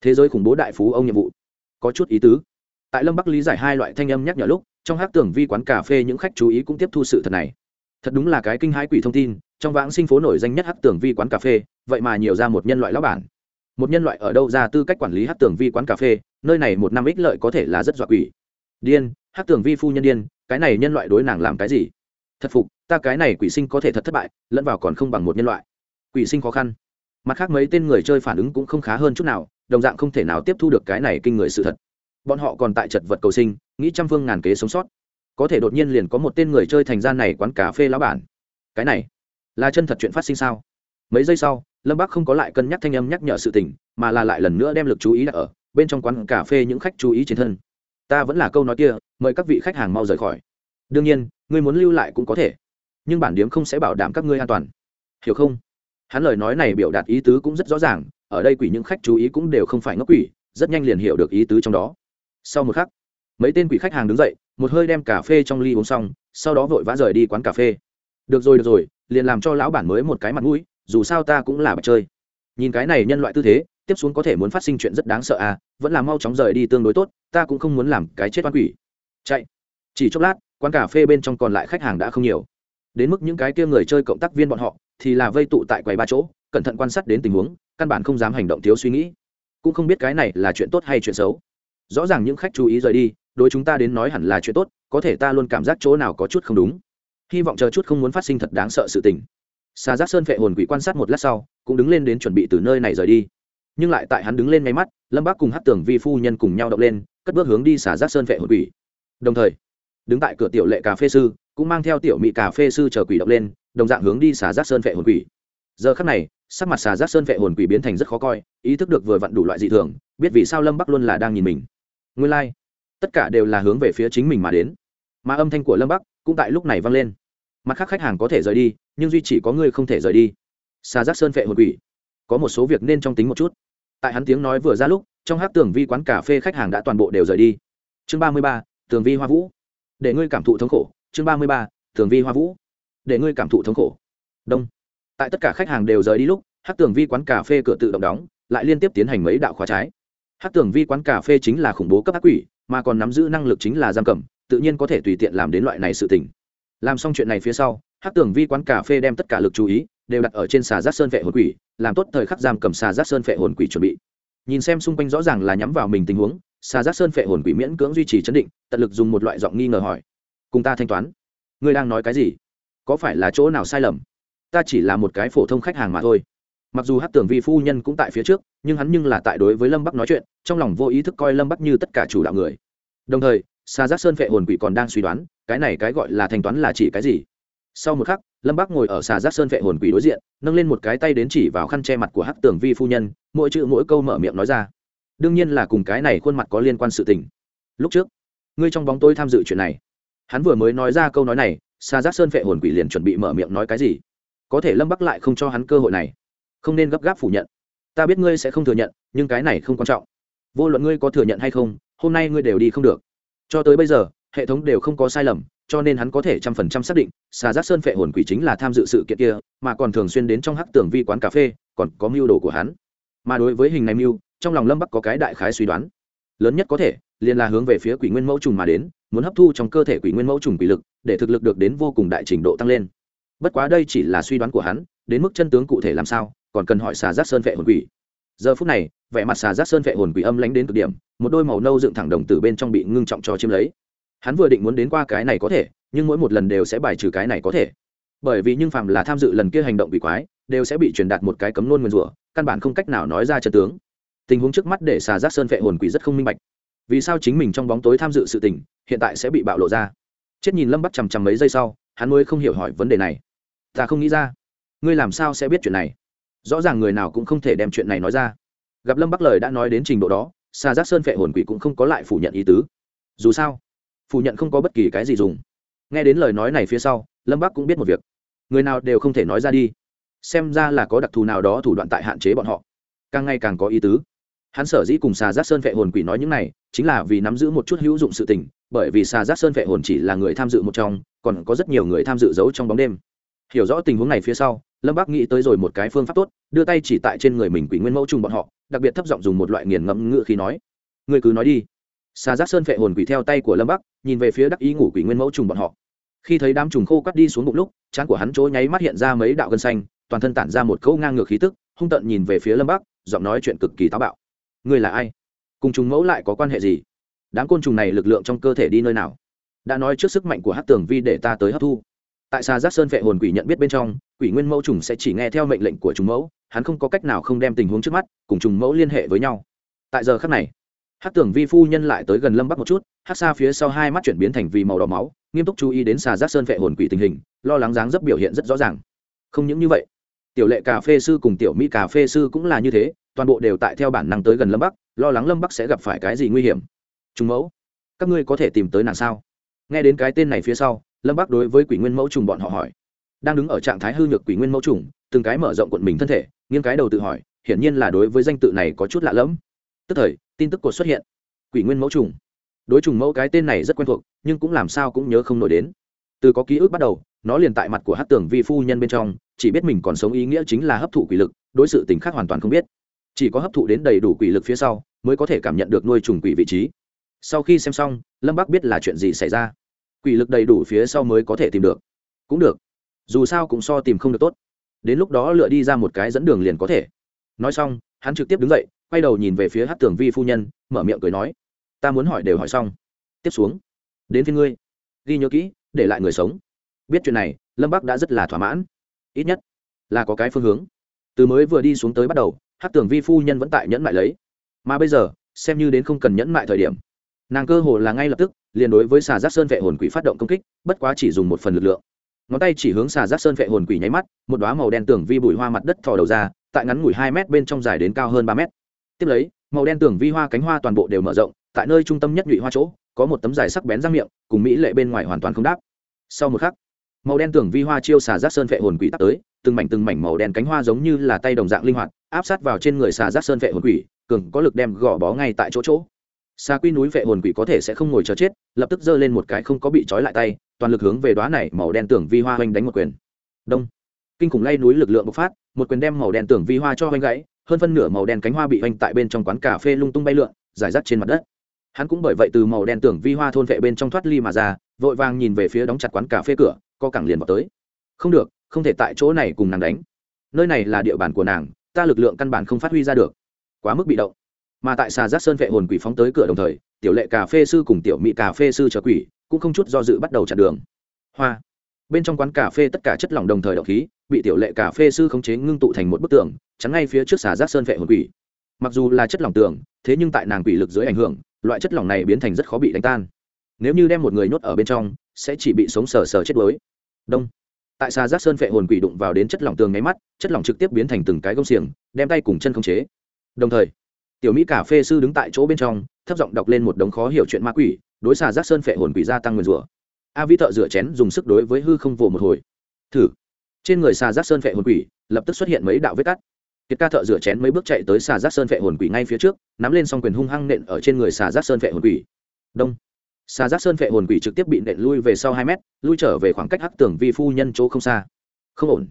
Thế giới khủng bố đại phú ông nhiệm vụ. Có chút ý tứ. Tại lâm bắc lý giải hai loại thanh âm nhắc nhở lúc, trong hát tưởng vi quán cà phê những khách chú ý cũng tiếp thu sự thật này. Thật đúng là cái kinh hãi quỷ thông tin trong vãng sinh phố nổi danh nhất hát tưởng vi quán cà phê, vậy mà nhiều ra một nhân loại lão bản. Một nhân loại ở đâu ra tư cách quản lý hát tưởng vi quán cà phê, nơi này một năm ích lợi có thể là rất dọa quỷ. Điên hát tưởng vi phu nhân điên, cái này nhân loại đối nàng làm cái gì? Thật phục, ta cái này quỷ sinh có thể thật thất bại, lẫn vào còn không bằng một nhân loại. Quỷ sinh khó khăn. Mặt khác mấy tên người chơi phản ứng cũng không khá hơn chút nào, đồng dạng không thể nào tiếp thu được cái này kinh người sự thật. Bọn họ còn tại chật vật cầu sinh, nghĩ trăm phương ngàn kế sống sót. Có thể đột nhiên liền có một tên người chơi thành gian này quán cà phê lão bản. Cái này là chân thật chuyện phát sinh sao? Mấy giây sau, lâm bắc không có lại cân nhắc thanh âm nhắc nhở sự tình, mà là lại lần nữa đem lực chú ý đặt ở bên trong quán cà phê những khách chú ý trên thân. Ta vẫn là câu nói kia, mời các vị khách hàng mau rời khỏi. Đương nhiên, ngươi muốn lưu lại cũng có thể, nhưng bản điếm không sẽ bảo đảm các ngươi an toàn. Hiểu không? Hắn lời nói này biểu đạt ý tứ cũng rất rõ ràng, ở đây quỷ những khách chú ý cũng đều không phải ngốc quỷ, rất nhanh liền hiểu được ý tứ trong đó. Sau một khắc, mấy tên quỷ khách hàng đứng dậy, một hơi đem cà phê trong ly uống xong, sau đó vội vã rời đi quán cà phê. Được rồi được rồi liền làm cho lão bản mới một cái mặt mũi, dù sao ta cũng là bạch chơi. Nhìn cái này nhân loại tư thế, tiếp xuống có thể muốn phát sinh chuyện rất đáng sợ à vẫn là mau chóng rời đi tương đối tốt, ta cũng không muốn làm cái chết oan quỷ. Chạy. Chỉ chốc lát, quán cà phê bên trong còn lại khách hàng đã không nhiều. Đến mức những cái kia người chơi cộng tác viên bọn họ, thì là vây tụ tại quầy ba chỗ, cẩn thận quan sát đến tình huống, căn bản không dám hành động thiếu suy nghĩ. Cũng không biết cái này là chuyện tốt hay chuyện xấu. Rõ ràng những khách chú ý rời đi, đối chúng ta đến nói hẳn là chuyện tốt, có thể ta luôn cảm giác chỗ nào có chút không đúng hy vọng chờ chút không muốn phát sinh thật đáng sợ sự tình. Xà giác sơn phệ hồn quỷ quan sát một lát sau, cũng đứng lên đến chuẩn bị từ nơi này rời đi. Nhưng lại tại hắn đứng lên ngay mắt, lâm bác cùng hát tưởng vi phu nhân cùng nhau động lên, cất bước hướng đi xà giác sơn phệ hồn quỷ. Đồng thời, đứng tại cửa tiểu lệ cà phê sư, cũng mang theo tiểu mỹ cà phê sư chờ quỷ động lên, đồng dạng hướng đi xà giác sơn phệ hồn quỷ. Giờ khắc này, sắc mặt xà giác sơn phệ hồn quỷ biến thành rất khó coi, ý thức được vừa vặn đủ loại dị thường, biết vì sao lâm bắc luôn là đang nhìn mình. Nguyên lai、like. tất cả đều là hướng về phía chính mình mà đến. Mà âm thanh của lâm bắc cũng tại lúc này vang lên mặt khác khách hàng có thể rời đi, nhưng duy chỉ có ngươi không thể rời đi. Xà giác sơn phệ hồn quỷ. Có một số việc nên trong tính một chút. Tại hắn tiếng nói vừa ra lúc, trong hát tường vi quán cà phê khách hàng đã toàn bộ đều rời đi. Chương ba mươi ba, tường vi hoa vũ. Để ngươi cảm thụ thống khổ. Chương ba mươi ba, tường vi hoa vũ. Để ngươi cảm thụ thống khổ. Đông. Tại tất cả khách hàng đều rời đi lúc hát tường vi quán cà phê cửa tự động đóng, lại liên tiếp tiến hành mấy đạo khóa trái. Hát tường vi quán cà phê chính là khủng bố cấp ác quỷ, mà còn nắm giữ năng lực chính là giam cầm, tự nhiên có thể tùy tiện làm đến loại này sự tình làm xong chuyện này phía sau hát Tưởng vi quán cà phê đem tất cả lực chú ý đều đặt ở trên xà giác sơn vệ hồn quỷ, làm tốt thời khắc giam cầm xà giác sơn vệ hồn quỷ chuẩn bị. Nhìn xem xung quanh rõ ràng là nhắm vào mình tình huống, xà giác sơn vệ hồn quỷ miễn cưỡng duy trì chấn định, tận lực dùng một loại giọng nghi ngờ hỏi. Cùng ta thanh toán. Ngươi đang nói cái gì? Có phải là chỗ nào sai lầm? Ta chỉ là một cái phổ thông khách hàng mà thôi. Mặc dù hát tưởng vi phu nhân cũng tại phía trước, nhưng hắn nhưng là tại đối với lâm bắc nói chuyện, trong lòng vô ý thức coi lâm bắc như tất cả chủ đạo người. Đồng thời xa giác sơn phệ hồn quỷ còn đang suy đoán, cái này cái gọi là thanh toán là chỉ cái gì? Sau một khắc, lâm Bác ngồi ở xà giác sơn phệ hồn quỷ đối diện, nâng lên một cái tay đến chỉ vào khăn che mặt của Hắc tưởng vi phu nhân, mỗi chữ mỗi câu mở miệng nói ra. Đương nhiên là cùng cái này khuôn mặt có liên quan sự tình. Lúc trước, ngươi trong bóng tôi tham dự chuyện này. Hắn vừa mới nói ra câu nói này xà giác sơn phệ hồn quỷ liền chuẩn bị mở miệng nói cái gì? Có thể lâm bắc lại không cho hắn cơ hội này. Không nên gấp gáp phủ nhận. Ta biết ngươi sẽ không thừa nhận, nhưng cái này không quan trọng. Vô luận ngươi có thừa nhận hay không, hôm nay ngươi đều đi không được cho tới bây giờ, hệ thống đều không có sai lầm, cho nên hắn có thể trăm phần trăm xác định, xà giác sơn phệ hồn quỷ chính là tham dự sự kiện kia, mà còn thường xuyên đến trong hắc tường vi quán cà phê, còn có mưu đồ của hắn. Mà đối với hình này mưu, trong lòng lâm bắc có cái đại khái suy đoán. Lớn nhất có thể, liền là hướng về phía quỷ nguyên mẫu trùng mà đến, muốn hấp thu trong cơ thể quỷ nguyên mẫu trùng quỷ lực, để thực lực được đến vô cùng đại trình độ tăng lên. Bất quá đây chỉ là suy đoán của hắn, đến mức chân tướng cụ thể làm sao, còn cần hỏi xà giác sơn vệ hồn quỷ. Giờ phút này, vẻ mặt xà giác sơn vệ hồn quỷ âm lánh đến cực điểm một đôi màu nâu dựng thẳng đồng từ bên trong bị ngưng trọng cho chiếm lấy. Hắn vừa định muốn đến qua cái này có thể, nhưng mỗi một lần đều sẽ bài trừ cái này có thể. Bởi vì nhưng phàm là tham dự lần kia hành động bị quái, đều sẽ bị truyền đạt một cái cấm nôn nguyên rủa, căn bản không cách nào nói ra chân tướng. Tình huống trước mắt để xà giác sơn vệ hồn quỷ rất không minh bạch. Vì sao chính mình trong bóng tối tham dự sự tình, hiện tại sẽ bị bạo lộ ra? Chết nhìn lâm bắt chằm chằm mấy giây sau, hắn mới không hiểu hỏi vấn đề này. Ta không nghĩ ra. Ngươi làm sao sẽ biết chuyện này? Rõ ràng người nào cũng không thể đem chuyện này nói ra. Gặp lâm bắc lời đã nói đến trình độ đó xa giác sơn phệ hồn quỷ cũng không có lại phủ nhận ý tứ. Dù sao, phủ nhận không có bất kỳ cái gì dùng. Nghe đến lời nói này phía sau, lâm bắc cũng biết một việc. Người nào đều không thể nói ra đi. Xem ra là có đặc thù nào đó thủ đoạn tại hạn chế bọn họ. Càng ngày càng có ý tứ. Hắn sở dĩ cùng xà giác sơn Vệ hồn quỷ nói những này, chính là vì nắm giữ một chút hữu dụng sự tình, bởi vì xà giác sơn Vệ hồn chỉ là người tham dự một trong, còn có rất nhiều người tham dự giấu trong bóng đêm. Hiểu rõ tình huống này phía sau, lâm bác nghĩ tới rồi một cái phương pháp tốt, đưa tay chỉ tại trên người mình quỷ nguyên mẫu trùng bọn họ đặc biệt thấp giọng dùng một loại nghiền ngẫm ngựa khi nói. Người cứ nói đi. Xà giác sơn phệ hồn quỷ theo tay của lâm bắc, nhìn về phía đắc ý ngủ quỷ nguyên mẫu trùng bọn họ. Khi thấy đám trùng khô cắt đi xuống bụng lúc, trán của hắn chỗ nháy mắt hiện ra mấy đạo gân xanh, toàn thân tản ra một câu ngang ngược khí tức, hung tận nhìn về phía lâm bắc, giọng nói chuyện cực kỳ táo bạo. Người là ai? Cùng trùng mẫu lại có quan hệ gì? Đám côn trùng này lực lượng trong cơ thể đi nơi nào? Đã nói trước sức mạnh của hát tường vi để ta tới hấp thu. Tại xa giác sơn vệ hồn quỷ nhận biết bên trong, quỷ nguyên mẫu trùng sẽ chỉ nghe theo mệnh lệnh của trùng mẫu hắn không có cách nào không đem tình huống trước mắt cùng trùng mẫu liên hệ với nhau. Tại giờ khắc này hát tưởng vi phu nhân lại tới gần lâm bắc một chút hát xa phía sau hai mắt chuyển biến thành vì màu đỏ máu, nghiêm túc chú ý đến xà giác sơn vệ hồn quỷ tình hình, lo lắng dáng dấp biểu hiện rất rõ ràng. Không những như vậy, tiểu lệ cà phê sư cùng tiểu mỹ cà phê sư cũng là như thế, toàn bộ đều tại theo bản năng tới gần lâm bắc, lo lắng lâm bắc sẽ gặp phải cái gì nguy hiểm. Trùng mẫu, các ngươi có thể tìm tới nàng sao? Nghe đến cái tên này phía sau, lâm bắc đối với quỷ nguyên mẫu trùng bọn họ hỏi. Đang đứng ở trạng thái hư nhược quỷ nguyên mẫu trùng, từng cái mở rộng quận mình thân thể nghiêng cái đầu tự hỏi, hiển nhiên là đối với danh tự này có chút lạ lẫm. Tức thời, tin tức cột xuất hiện. Quỷ nguyên mẫu trùng. Đối trùng mẫu cái tên này rất quen thuộc, nhưng cũng làm sao cũng nhớ không nổi đến. Từ có ký ức bắt đầu, nó liền tại mặt của hát tường vi phu nhân bên trong, chỉ biết mình còn sống ý nghĩa chính là hấp thụ quỷ lực, đối sự tình khác hoàn toàn không biết. Chỉ có hấp thụ đến đầy đủ quỷ lực phía sau, mới có thể cảm nhận được nuôi trùng quỷ vị trí. Sau khi xem xong, lâm bắc biết là chuyện gì xảy ra. Quỷ lực đầy đủ phía sau mới có thể tìm được. Cũng được. Dù sao cũng so tìm không được tốt đến lúc đó lựa đi ra một cái dẫn đường liền có thể. Nói xong, hắn trực tiếp đứng dậy, quay đầu nhìn về phía hát tường vi phu nhân, mở miệng cười nói, ta muốn hỏi đều hỏi xong. Tiếp xuống, đến phía ngươi. Ghi nhớ kỹ, để lại người sống. Biết chuyện này, lâm bắc đã rất là thỏa mãn. Ít nhất là có cái phương hướng. Từ mới vừa đi xuống tới bắt đầu hát tường vi phu nhân vẫn tại nhẫn mại lấy. Mà bây giờ, xem như đến không cần nhẫn mại thời điểm, nàng cơ hồ là ngay lập tức liền đối với xà giác sơn vệ hồn quỷ phát động công kích, bất quá chỉ dùng một phần lực lượng ngón tay chỉ hướng xà giác sơn vệ hồn quỷ nháy mắt, một đoá màu đen tường vi bụi hoa mặt đất thò đầu ra, tại ngắn ngủi hai mét bên trong dài đến cao hơn ba mét. Tiếp lấy, màu đen tường vi hoa cánh hoa toàn bộ đều mở rộng, tại nơi trung tâm nhất nhụy hoa chỗ, có một tấm dài sắc bén răng miệng, cùng mỹ lệ bên ngoài hoàn toàn không đáp. Sau một khắc, màu đen tường vi hoa chiêu xà giác sơn vệ hồn quỷ tắt tới, từng mảnh từng mảnh màu đen cánh hoa giống như là tay đồng dạng linh hoạt, áp sát vào trên người xà giác sơn vệ hồn quỷ, cường có lực đem gò bó ngay tại chỗ chỗ. Xà quy núi vệ hồn quỷ có thể sẽ không ngồi chờ chết, lập tức giơ lên một cái không có bị trói lại tay toàn lực hướng về đoá này màu đen tưởng vi hoa hoành đánh một quyền. Đông. Kinh khủng lay núi lực lượng bộc phát, một quyền đem màu đen tưởng vi hoa cho hoành gãy, hơn phân nửa màu đen cánh hoa bị hoành tại bên trong quán cà phê lung tung bay lượn giải rác trên mặt đất. Hắn cũng bởi vậy từ màu đen tưởng vi hoa thôn vệ bên trong thoát ly mà ra, vội vàng nhìn về phía đóng chặt quán cà phê cửa, co cẳng liền vào tới. Không được, không thể tại chỗ này cùng nàng đánh. Nơi này là địa bàn của nàng, ta lực lượng căn bản không phát huy ra được. Quá mức bị động mà tại xà giác sơn vệ hồn quỷ phóng tới cửa đồng thời, tiểu lệ cà phê sư cùng tiểu mỹ cà phê sư chờ quỷ cũng không chút do dự bắt đầu chặn đường. Hoa. Bên trong quán cà phê tất cả chất lỏng đồng thời độc khí, bị tiểu lệ cà phê sư khống chế ngưng tụ thành một bức tường, chắn ngay phía trước xà giác sơn vệ hồn quỷ. Mặc dù là chất lỏng tường, thế nhưng tại nàng quỷ lực dưới ảnh hưởng, loại chất lỏng này biến thành rất khó bị đánh tan. Nếu như đem một người nhốt ở bên trong, sẽ chỉ bị sống sờ sờ chết đuối. Đông. Tại xà giác sơn vệ hồn quỷ đụng vào đến chất lỏng tường nháy mắt, chất lỏng trực tiếp biến thành từng cái gông xiềng, đem tay cùng chân khống chế. Đồng thời tiểu mỹ cà phê sư đứng tại chỗ bên trong, thấp giọng đọc lên một đống khó hiểu chuyện ma quỷ, đối xà giác sơn phệ hồn quỷ gia tăng nguyền rủa. A vi thợ rửa chén dùng sức đối với hư không vồ một hồi. Thử. Trên người xà giác sơn phệ hồn quỷ, lập tức xuất hiện mấy đạo vết cắt. Kiệt ca thợ rửa chén mấy bước chạy tới xà giác sơn phệ hồn quỷ ngay phía trước, nắm lên xong quyền hung hăng nện ở trên người xà giác sơn phệ hồn quỷ. Đông. Xà giác sơn phệ hồn quỷ trực tiếp bị nện lui về sau hai mét, lui trở về khoảng cách hắc tường vi phu nhân chỗ không xa. Không ổn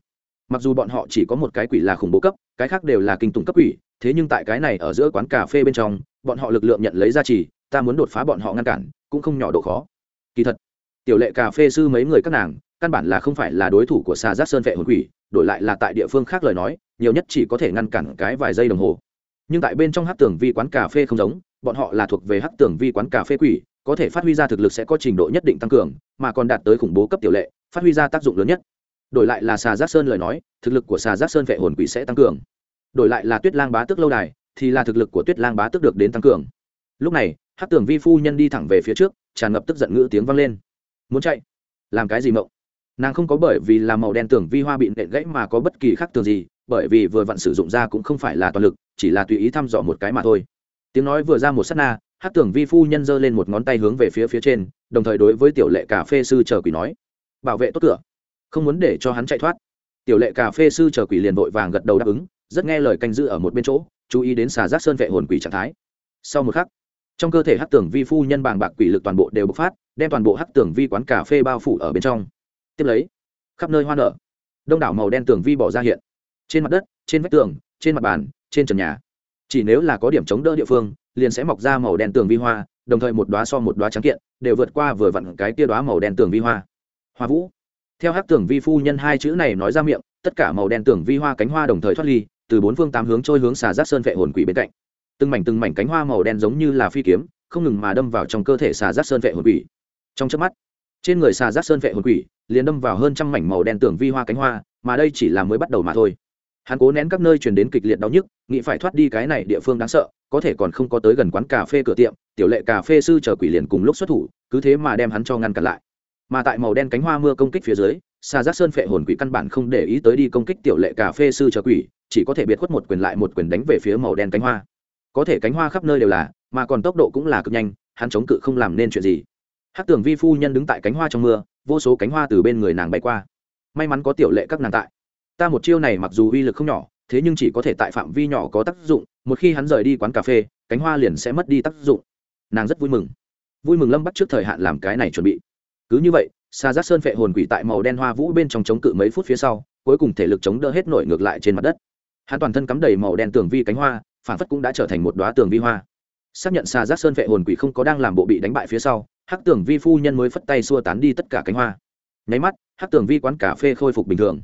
mặc dù bọn họ chỉ có một cái quỷ là khủng bố cấp, cái khác đều là kinh tùng cấp quỷ, thế nhưng tại cái này ở giữa quán cà phê bên trong, bọn họ lực lượng nhận lấy ra trì ta muốn đột phá bọn họ ngăn cản, cũng không nhỏ độ khó. Kỳ thật, tiểu lệ cà phê sư mấy người các nàng, căn bản là không phải là đối thủ của xà giác sơn vệ hồn quỷ, đổi lại là tại địa phương khác lời nói, nhiều nhất chỉ có thể ngăn cản cái vài giây đồng hồ. Nhưng tại bên trong hát tường vi quán cà phê không giống, bọn họ là thuộc về hát tường vi quán cà phê quỷ, có thể phát huy ra thực lực sẽ có trình độ nhất định tăng cường, mà còn đạt tới khủng bố cấp tiểu lệ, phát huy ra tác dụng lớn nhất đổi lại là xà giác sơn lời nói, thực lực của xà giác sơn vệ hồn quỷ sẽ tăng cường. Đổi lại là tuyết lang bá tước lâu đài, thì là thực lực của tuyết lang bá tước được đến tăng cường. Lúc này hát tưởng vi phu nhân đi thẳng về phía trước, tràn ngập tức giận ngữ tiếng vang lên. Muốn chạy? Làm cái gì mộng? Nàng không có bởi vì làm màu đen tưởng vi hoa bị nện gãy mà có bất kỳ khác tường gì, bởi vì vừa vặn sử dụng ra cũng không phải là toàn lực, chỉ là tùy ý thăm dò một cái mà thôi. Tiếng nói vừa ra một s á t na hát tưởng vi phu nhân giơ lên một ngón tay hướng về phía phía trên, đồng thời đối với tiểu lệ cà phê sư chờ quỷ nói, bảo vệ tốt cửa không muốn để cho hắn chạy thoát. Tiểu lệ cà phê sư chờ quỷ liền vội vàng gật đầu đáp ứng, rất nghe lời canh giữ ở một bên chỗ, chú ý đến xà giác sơn vệ hồn quỷ trạng thái. Sau một khắc, trong cơ thể hắc tường vi phu nhân bàng bạc quỷ lực toàn bộ đều bộc phát, đem toàn bộ hắc tường vi quán cà phê bao phủ ở bên trong. Tiếp lấy, khắp nơi hoa nở, đông đảo màu đen tường vi bỏ ra hiện. Trên mặt đất, trên vách tường, trên mặt bàn, trên trần nhà. Chỉ nếu là có điểm chống đỡ địa phương, liền sẽ mọc ra màu đen tường vi hoa, đồng thời một đoá so một đoá trắng kiện, đều vượt qua vừa vặn cái tia đoá màu đen tường vi hoa. Hoa vũ theo hắc tưởng vi phu nhân hai chữ này nói ra miệng, tất cả màu đen tưởng vi hoa cánh hoa đồng thời thoát ly, từ bốn phương tám hướng trôi hướng xà giác sơn vệ hồn quỷ bên cạnh. Từng mảnh từng mảnh cánh hoa màu đen giống như là phi kiếm, không ngừng mà đâm vào trong cơ thể xà giác sơn vệ hồn quỷ. Trong chớp mắt, trên người xà giác sơn vệ hồn quỷ liền đâm vào hơn trăm mảnh màu đen tưởng vi hoa cánh hoa, mà đây chỉ là mới bắt đầu mà thôi. Hắn cố nén các nơi truyền đến kịch liệt đau nhức, nghĩ phải thoát đi cái này địa phương đáng sợ, có thể còn không có tới gần quán cà phê cửa tiệm, tiểu lệ cà phê sư chờ quỷ liền cùng lúc xuất thủ, cứ thế mà đem hắn cho ngăn cản lại mà tại màu đen cánh hoa mưa công kích phía dưới xà giác sơn phệ hồn quỷ căn bản không để ý tới đi công kích tiểu lệ cà phê sư chờ quỷ, chỉ có thể biệt khuất một quyền lại một quyền đánh về phía màu đen cánh hoa. Có thể cánh hoa khắp nơi đều là, mà còn tốc độ cũng là cực nhanh, hắn chống cự không làm nên chuyện gì. Hát tưởng vi phu nhân đứng tại cánh hoa trong mưa, vô số cánh hoa từ bên người nàng bay qua. May mắn có tiểu lệ các nàng tại. Ta một chiêu này mặc dù uy lực không nhỏ, thế nhưng chỉ có thể tại phạm vi nhỏ có tác dụng, một khi hắn rời đi quán cà phê, cánh hoa liền sẽ mất đi tác dụng. Nàng rất vui mừng. Vui mừng lâm bắt trước thời hạn làm cái này chuẩn bị cứ như vậy xa giác sơn phệ hồn quỷ tại màu đen hoa vũ bên trong chống cự mấy phút phía sau, cuối cùng thể lực chống đỡ hết nổi ngược lại trên mặt đất. Hắn toàn thân cắm đầy màu đen tường vi cánh hoa, phản phất cũng đã trở thành một đoá tường vi hoa. Xác nhận xa giác sơn phệ hồn quỷ không có đang làm bộ bị đánh bại phía sau, hắc tường vi phu nhân mới phất tay xua tán đi tất cả cánh hoa. Nháy mắt, hắc tường vi quán cà phê khôi phục bình thường.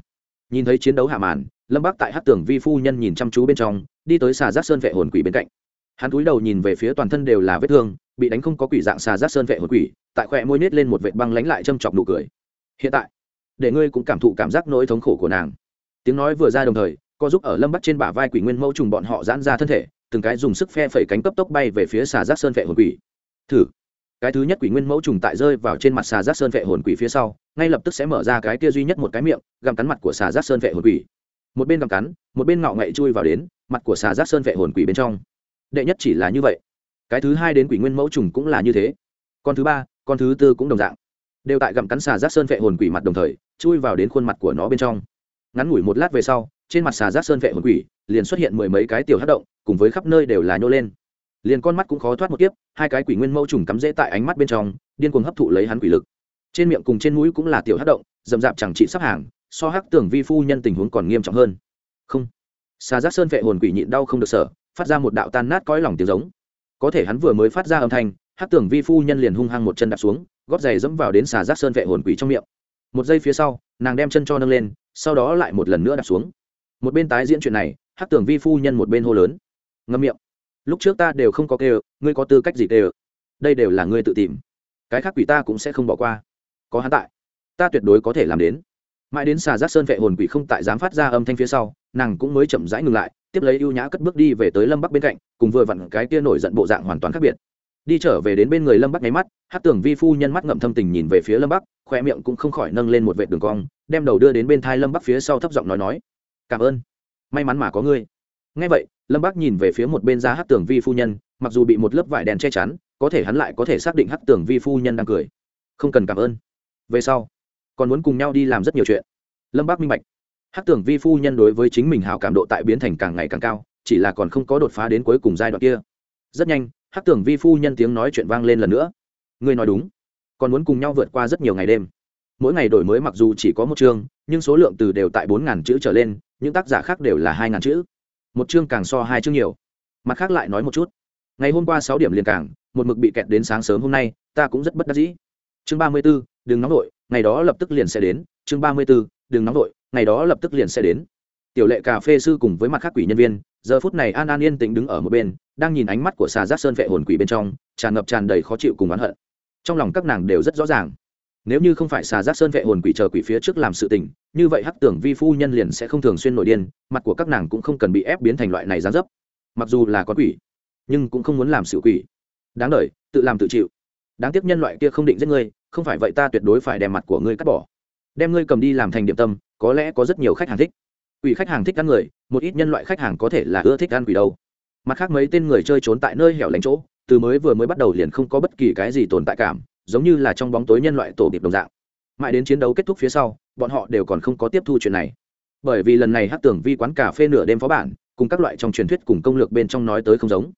Nhìn thấy chiến đấu hạ màn, lâm bắc tại hắc tường vi phu nhân nhìn chăm chú bên trong, đi tới xà giác sơn vệ hồn quỷ bên cạnh. Hắn cúi đầu nhìn về phía toàn thân đều là vết thương bị đánh không có quỷ dạng xà giác sơn vệ hồn quỷ, tại khoe môi nết lên một vệt băng lánh lại châm chọc nụ cười. Hiện tại, để ngươi cũng cảm thụ cảm giác nỗi thống khổ của nàng. Tiếng nói vừa ra đồng thời, co giúp ở lâm bắt trên bả vai quỷ nguyên mẫu trùng bọn họ giãn ra thân thể, từng cái dùng sức phe phẩy cánh cấp tốc bay về phía xà giác sơn vệ hồn quỷ. Thử. Cái thứ nhất quỷ nguyên mẫu trùng tại rơi vào trên mặt xà giác sơn vệ hồn quỷ phía sau, ngay lập tức sẽ mở ra cái kia duy nhất một cái miệng, gặm cắn mặt của xà giác sơn vệ hồn quỷ. Một bên gặm cắn, một bên ngạo ngậy chui vào đến mặt của xà giác sơn vệ hồn quỷ bên trong. Đệ nhất chỉ là như vậy cái thứ hai đến quỷ nguyên mẫu trùng cũng là như thế. Con thứ ba, con thứ tư cũng đồng dạng. Đều tại gặm cắn xà giác sơn vệ hồn quỷ mặt đồng thời, chui vào đến khuôn mặt của nó bên trong. Ngắn ngủi một lát về sau, trên mặt xà giác sơn vệ hồn quỷ liền xuất hiện mười mấy cái tiểu hát động, cùng với khắp nơi đều là nhô lên. Liền con mắt cũng khó thoát một kiếp, hai cái quỷ nguyên mẫu trùng cắm rễ tại ánh mắt bên trong, điên cuồng hấp thụ lấy hắn quỷ lực. Trên miệng cùng trên mũi cũng là tiểu hát động d ầ m d chẳng trị sắp hàng, so hắc tưởng vi phu nhân tình huống còn nghiêm trọng hơn. Không. Xà giác sơn vệ hồn quỷ nhịn đau không được sở phát ra một đạo tan nát cõi lòng tiếng giống có thể hắn vừa mới phát ra âm thanh, hắc tưởng vi phu nhân liền hung hăng một chân đạp xuống, gót giày dẫm vào đến xà giác sơn vệ hồn quỷ trong miệng. Một giây phía sau, nàng đem chân cho nâng lên, sau đó lại một lần nữa đạp xuống. Một bên tái diễn chuyện này, hắc tưởng vi phu nhân một bên hô lớn. Ngâm miệng. Lúc trước ta đều không có kêu, ngươi có tư cách gì kêu? Đây đều là ngươi tự tìm. Cái khác quỷ ta cũng sẽ không bỏ qua. Có hắn tại, ta tuyệt đối có thể làm đến. Mãi đến xà giác sơn vệ hồn quỷ không tại dám phát ra âm thanh phía sau, nàng cũng mới chậm rãi ngừng lại tiếp lấy ưu nhã cất bước đi về tới lâm bắc bên cạnh, cùng vừa vặn cái kia nổi giận bộ dạng hoàn toàn khác biệt. Đi trở về đến bên người lâm bắc nháy mắt, hát tưởng vi phu nhân mắt ngậm thâm tình nhìn về phía lâm bắc khoe miệng cũng không khỏi nâng lên một vệ đường cong, đem đầu đưa đến bên thai lâm bắc phía sau thấp giọng nói nói, cảm ơn. May mắn mà có ngươi. Ngay vậy, lâm bắc nhìn về phía một bên ra hát tưởng vi phu nhân, mặc dù bị một lớp vải đèn che chắn, có thể hắn lại có thể xác định hát tưởng vi phu nhân đang cười. Không cần cảm ơn. Về sau, còn muốn cùng nhau đi làm rất nhiều chuyện. Lâm bắc minh bạch hát tưởng vi phu nhân đối với chính mình hào cảm độ tại biến thành càng ngày càng cao, chỉ là còn không có đột phá đến cuối cùng giai đoạn kia. Rất nhanh hát tưởng vi phu nhân tiếng nói chuyện vang lên lần nữa. Ngươi nói đúng, còn muốn cùng nhau vượt qua rất nhiều ngày đêm. Mỗi ngày đổi mới mặc dù chỉ có một chương, nhưng số lượng từ đều tại bốn ngàn chữ trở lên, những tác giả khác đều là hai ngàn chữ. Một chương càng so hai chương nhiều. Mặt khác lại nói một chút. Ngày hôm qua sáu điểm liền càng, một mực bị kẹt đến sáng sớm hôm nay, ta cũng rất bất đắc dĩ. Chương ba mươi b ố đừng nóng vội, ngày đó lập tức liền sẽ đến. Chương ba mươi b ố đừng nóng vội ngày đó lập tức liền sẽ đến. Tiểu lệ cà phê sư cùng với mặt khác quỷ nhân viên, giờ phút này an an yên tĩnh đứng ở một bên, đang nhìn ánh mắt của xà giác sơn vệ hồn quỷ bên trong, tràn ngập tràn đầy khó chịu cùng oán hận. Trong lòng các nàng đều rất rõ ràng. Nếu như không phải xà giác sơn vệ hồn quỷ chờ quỷ phía trước làm sự tình, như vậy hắc tưởng vi phu nhân liền sẽ không thường xuyên nổi điên, mặt của các nàng cũng không cần bị ép biến thành loại này gián dấp. Mặc dù là có quỷ, nhưng cũng không muốn làm sự quỷ. Đáng đ tự làm tự chịu. Đáng tiếc nhân loại kia không định giết ngươi, không phải vậy ta tuyệt đối phải đem mặt của ngươi cắt bỏ. Đem ngươi cầm đi làm thành điểm tâm có lẽ có rất nhiều khách hàng thích. Quỷ khách hàng thích ăn người, một ít nhân loại khách hàng có thể là ưa thích ăn quỷ đâu. Mặt khác mấy tên người chơi trốn tại nơi hẻo lánh chỗ, từ mới vừa mới bắt đầu liền không có bất kỳ cái gì tồn tại cảm, giống như là trong bóng tối nhân loại tổ điệp đồng dạng. Mãi đến chiến đấu kết thúc phía sau, bọn họ đều còn không có tiếp thu chuyện này. Bởi vì lần này hát tưởng vi quán cà phê nửa đêm phó bản, cùng các loại trong truyền thuyết cùng công lược bên trong nói tới không giống.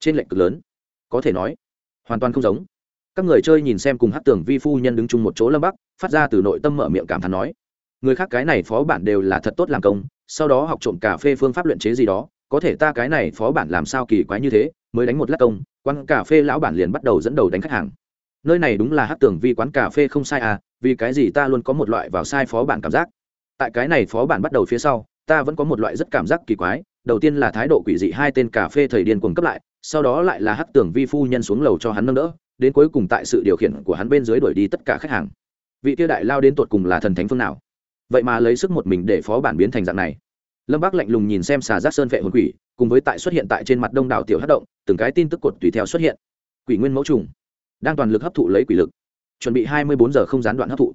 Trên lệnh cực lớn. Có thể nói, hoàn toàn không giống. Các người chơi nhìn xem cùng hát tưởng vi phu nhân đứng chung một chỗ lâm bắc, phát ra từ nội tâm mở miệng cảm thán nói người khác cái này phó bản đều là thật tốt làm công, sau đó học trộm cà phê phương pháp luyện chế gì đó, có thể ta cái này phó bản làm sao kỳ quái như thế, mới đánh một lát công, quán cà phê lão bản liền bắt đầu dẫn đầu đánh khách hàng. Nơi này đúng là hát tưởng vi quán cà phê không sai à vì cái gì ta luôn có một loại vào sai phó bản cảm giác. Tại cái này phó bản bắt đầu phía sau, ta vẫn có một loại rất cảm giác kỳ quái, đầu tiên là thái độ quỷ dị hai tên cà phê thầy điên cuồng cấp lại, sau đó lại là hát tưởng vi phu nhân xuống lầu cho hắn nâng đỡ, đến cuối cùng tại sự điều khiển của hắn bên dưới đuổi đi tất cả khách hàng. Vị tiêu đại lao đến tột cùng là thần thánh phương nào? Vậy mà lấy sức một mình để phó bản biến thành dạng này. Lâm bác lạnh lùng nhìn xem xà giác sơn vệ hồn quỷ, cùng với tại xuất hiện tại trên mặt đông đảo tiểu hát động, từng cái tin tức cột tùy theo xuất hiện. Quỷ nguyên mẫu trùng, đang toàn lực hấp thụ lấy quỷ lực, chuẩn bị hai mươi bốn giờ không gián đoạn hấp thụ.